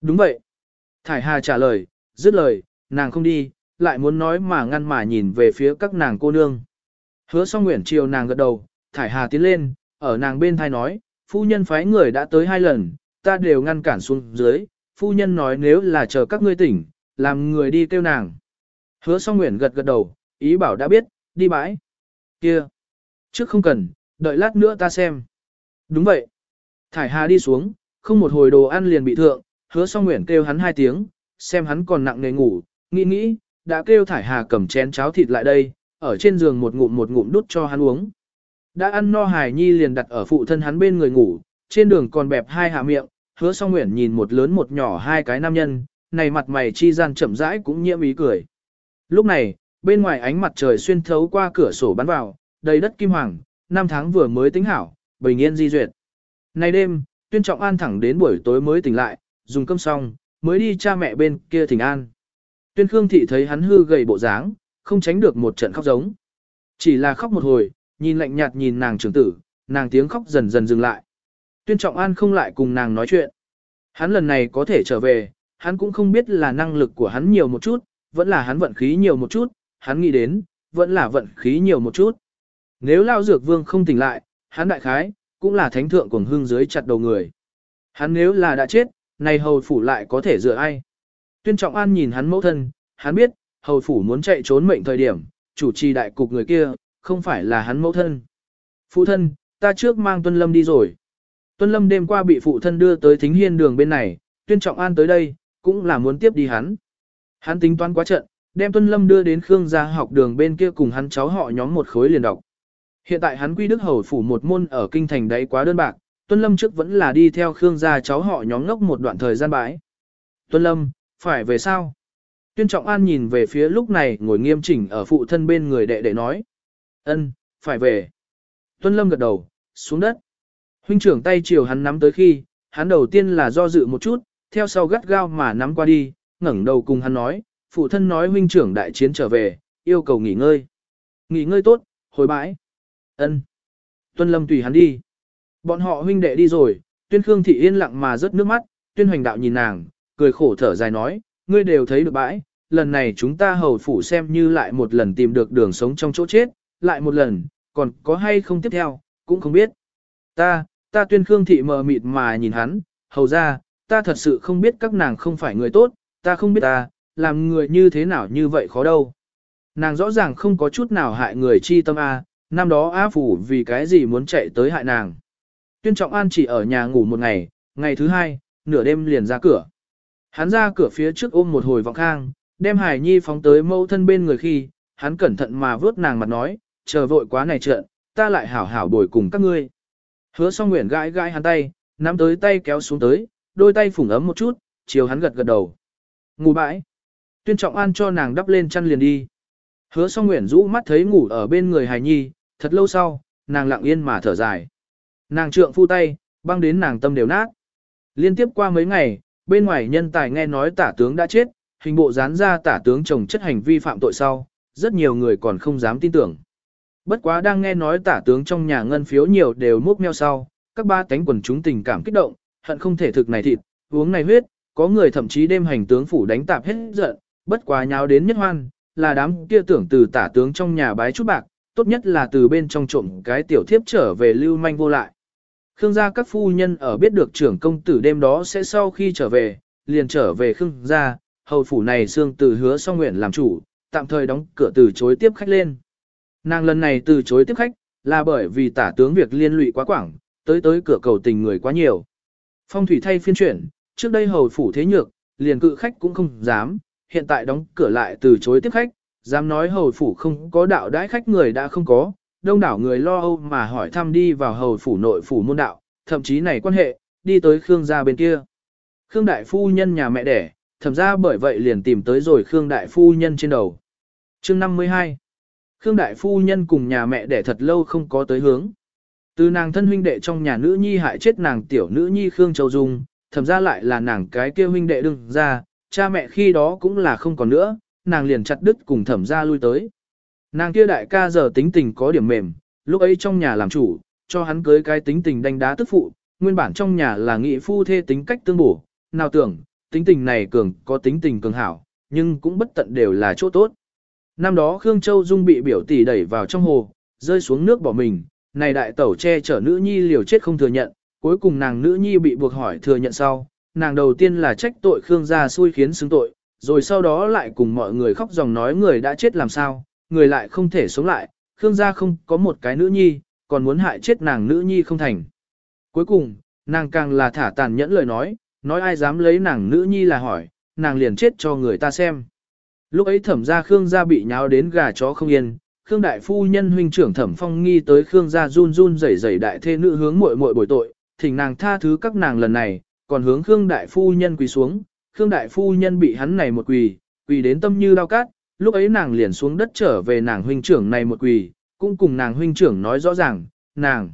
Đúng vậy. Thải Hà trả lời, dứt lời, nàng không đi, lại muốn nói mà ngăn mà nhìn về phía các nàng cô nương. Hứa song nguyện chiều nàng gật đầu, Thải Hà tiến lên, ở nàng bên thai nói, phu nhân phái người đã tới hai lần, ta đều ngăn cản xuống dưới, phu nhân nói nếu là chờ các ngươi tỉnh, làm người đi kêu nàng. Hứa song nguyện gật gật đầu, ý bảo đã biết, đi bãi. Kia, trước không cần, đợi lát nữa ta xem. Đúng vậy. Thải Hà đi xuống, không một hồi đồ ăn liền bị thượng, hứa song nguyện kêu hắn hai tiếng, xem hắn còn nặng nề ngủ, nghĩ nghĩ, đã kêu Thải Hà cầm chén cháo thịt lại đây, ở trên giường một ngụm một ngụm đút cho hắn uống. Đã ăn no hài Nhi liền đặt ở phụ thân hắn bên người ngủ, trên đường còn bẹp hai hạ miệng, hứa song nguyện nhìn một lớn một nhỏ hai cái nam nhân, này mặt mày chi gian chậm rãi cũng nhiễm ý cười. Lúc này, bên ngoài ánh mặt trời xuyên thấu qua cửa sổ bắn vào, đầy đất kim hoàng, năm tháng vừa mới tính hảo, bình yên di duyệt. Này đêm, tuyên trọng an thẳng đến buổi tối mới tỉnh lại, dùng cơm xong, mới đi cha mẹ bên kia thỉnh an. Tuyên Khương Thị thấy hắn hư gầy bộ dáng, không tránh được một trận khóc giống. Chỉ là khóc một hồi, nhìn lạnh nhạt nhìn nàng trưởng tử, nàng tiếng khóc dần dần dừng lại. Tuyên Trọng An không lại cùng nàng nói chuyện. Hắn lần này có thể trở về, hắn cũng không biết là năng lực của hắn nhiều một chút, vẫn là hắn vận khí nhiều một chút, hắn nghĩ đến, vẫn là vận khí nhiều một chút. Nếu Lao Dược Vương không tỉnh lại, hắn đại khái, cũng là thánh thượng cuồng hương dưới chặt đầu người. Hắn nếu là đã chết, này hầu phủ lại có thể dựa ai. Tuyên Trọng An nhìn hắn mẫu thân, hắn biết, hầu phủ muốn chạy trốn mệnh thời điểm, chủ trì đại cục người kia, không phải là hắn mẫu thân. Phụ thân, ta trước mang Tuân Lâm đi rồi. Tuân Lâm đêm qua bị phụ thân đưa tới thính hiên đường bên này, Tuyên Trọng An tới đây, cũng là muốn tiếp đi hắn. Hắn tính toán quá trận, đem Tuân Lâm đưa đến Khương gia học đường bên kia cùng hắn cháu họ nhóm một khối liền đọc. Hiện tại hắn quy đức hầu phủ một môn ở kinh thành đấy quá đơn bạc, Tuân Lâm trước vẫn là đi theo Khương gia cháu họ nhóm ngốc một đoạn thời gian bãi. Tuân Lâm, phải về sao? Tuyên Trọng An nhìn về phía lúc này ngồi nghiêm chỉnh ở phụ thân bên người đệ đệ nói ân, phải về. Tuân Lâm gật đầu, xuống đất. Huynh trưởng tay chiều hắn nắm tới khi, hắn đầu tiên là do dự một chút, theo sau gắt gao mà nắm qua đi, ngẩng đầu cùng hắn nói, phụ thân nói huynh trưởng đại chiến trở về, yêu cầu nghỉ ngơi. Nghỉ ngơi tốt, hồi bãi. ân. Tuân Lâm tùy hắn đi. Bọn họ huynh đệ đi rồi, tuyên khương thị yên lặng mà rớt nước mắt, tuyên hoành đạo nhìn nàng, cười khổ thở dài nói, ngươi đều thấy được bãi, lần này chúng ta hầu phủ xem như lại một lần tìm được đường sống trong chỗ chết, lại một lần, còn có hay không tiếp theo, cũng không biết. Ta, ta tuyên khương thị mờ mịt mà nhìn hắn, hầu ra, ta thật sự không biết các nàng không phải người tốt, ta không biết ta, làm người như thế nào như vậy khó đâu. Nàng rõ ràng không có chút nào hại người chi tâm A, năm đó A phủ vì cái gì muốn chạy tới hại nàng. Tuyên Trọng An chỉ ở nhà ngủ một ngày, ngày thứ hai, nửa đêm liền ra cửa. Hắn ra cửa phía trước ôm một hồi vọng khang, đem Hải Nhi phóng tới mẫu thân bên người khi, hắn cẩn thận mà vớt nàng mặt nói, chờ vội quá này trợn, ta lại hảo hảo bồi cùng các ngươi. Hứa song nguyện gãi gãi hắn tay, nắm tới tay kéo xuống tới, đôi tay phủng ấm một chút, chiều hắn gật gật đầu. Ngủ bãi. Tuyên trọng an cho nàng đắp lên chăn liền đi. Hứa song nguyện rũ mắt thấy ngủ ở bên người Hải Nhi, thật lâu sau, nàng lặng yên mà thở dài. Nàng trượng phu tay, băng đến nàng tâm đều nát. Liên tiếp qua mấy ngày, bên ngoài nhân tài nghe nói tả tướng đã chết, hình bộ dán ra tả tướng chồng chất hành vi phạm tội sau, rất nhiều người còn không dám tin tưởng. Bất quá đang nghe nói tả tướng trong nhà ngân phiếu nhiều đều múc meo sau, các ba tánh quần chúng tình cảm kích động, hận không thể thực này thịt, uống này huyết, có người thậm chí đêm hành tướng phủ đánh tạp hết giận, bất quá nháo đến nhất hoan, là đám kia tưởng từ tả tướng trong nhà bái chút bạc, tốt nhất là từ bên trong trộm cái tiểu thiếp trở về lưu manh vô lại. Khương gia các phu nhân ở biết được trưởng công tử đêm đó sẽ sau khi trở về, liền trở về Khương gia, hầu phủ này xương từ hứa song nguyện làm chủ, tạm thời đóng cửa từ chối tiếp khách lên. Nàng lần này từ chối tiếp khách, là bởi vì tả tướng việc liên lụy quá quảng, tới tới cửa cầu tình người quá nhiều. Phong thủy thay phiên chuyển, trước đây hầu phủ thế nhược, liền cự khách cũng không dám, hiện tại đóng cửa lại từ chối tiếp khách, dám nói hầu phủ không có đạo đãi khách người đã không có, đông đảo người lo âu mà hỏi thăm đi vào hầu phủ nội phủ môn đạo, thậm chí này quan hệ, đi tới Khương gia bên kia. Khương đại phu nhân nhà mẹ đẻ, thẩm ra bởi vậy liền tìm tới rồi Khương đại phu nhân trên đầu. Chương 52 Khương Đại Phu Nhân cùng nhà mẹ đẻ thật lâu không có tới hướng. Từ nàng thân huynh đệ trong nhà nữ nhi hại chết nàng tiểu nữ nhi Khương Châu Dung, thầm ra lại là nàng cái kia huynh đệ đừng ra, cha mẹ khi đó cũng là không còn nữa, nàng liền chặt đứt cùng thẩm ra lui tới. Nàng kia đại ca giờ tính tình có điểm mềm, lúc ấy trong nhà làm chủ, cho hắn cưới cái tính tình đánh đá tức phụ, nguyên bản trong nhà là nghị phu thê tính cách tương bổ, nào tưởng, tính tình này cường có tính tình cường hảo, nhưng cũng bất tận đều là chỗ tốt. Năm đó Khương Châu Dung bị biểu tỷ đẩy vào trong hồ, rơi xuống nước bỏ mình, này đại tẩu che chở nữ nhi liều chết không thừa nhận, cuối cùng nàng nữ nhi bị buộc hỏi thừa nhận sau, nàng đầu tiên là trách tội Khương gia xui khiến xứng tội, rồi sau đó lại cùng mọi người khóc dòng nói người đã chết làm sao, người lại không thể sống lại, Khương gia không có một cái nữ nhi, còn muốn hại chết nàng nữ nhi không thành. Cuối cùng, nàng càng là thả tàn nhẫn lời nói, nói ai dám lấy nàng nữ nhi là hỏi, nàng liền chết cho người ta xem. Lúc ấy thẩm gia Khương gia bị nháo đến gà chó không yên, Khương đại phu nhân huynh trưởng thẩm phong nghi tới Khương gia run run rẩy rẩy đại thê nữ hướng muội muội bồi tội, thỉnh nàng tha thứ các nàng lần này, còn hướng Khương đại phu nhân quỳ xuống, Khương đại phu nhân bị hắn này một quỳ, quỳ đến tâm như đau cát, lúc ấy nàng liền xuống đất trở về nàng huynh trưởng này một quỳ, cũng cùng nàng huynh trưởng nói rõ ràng, nàng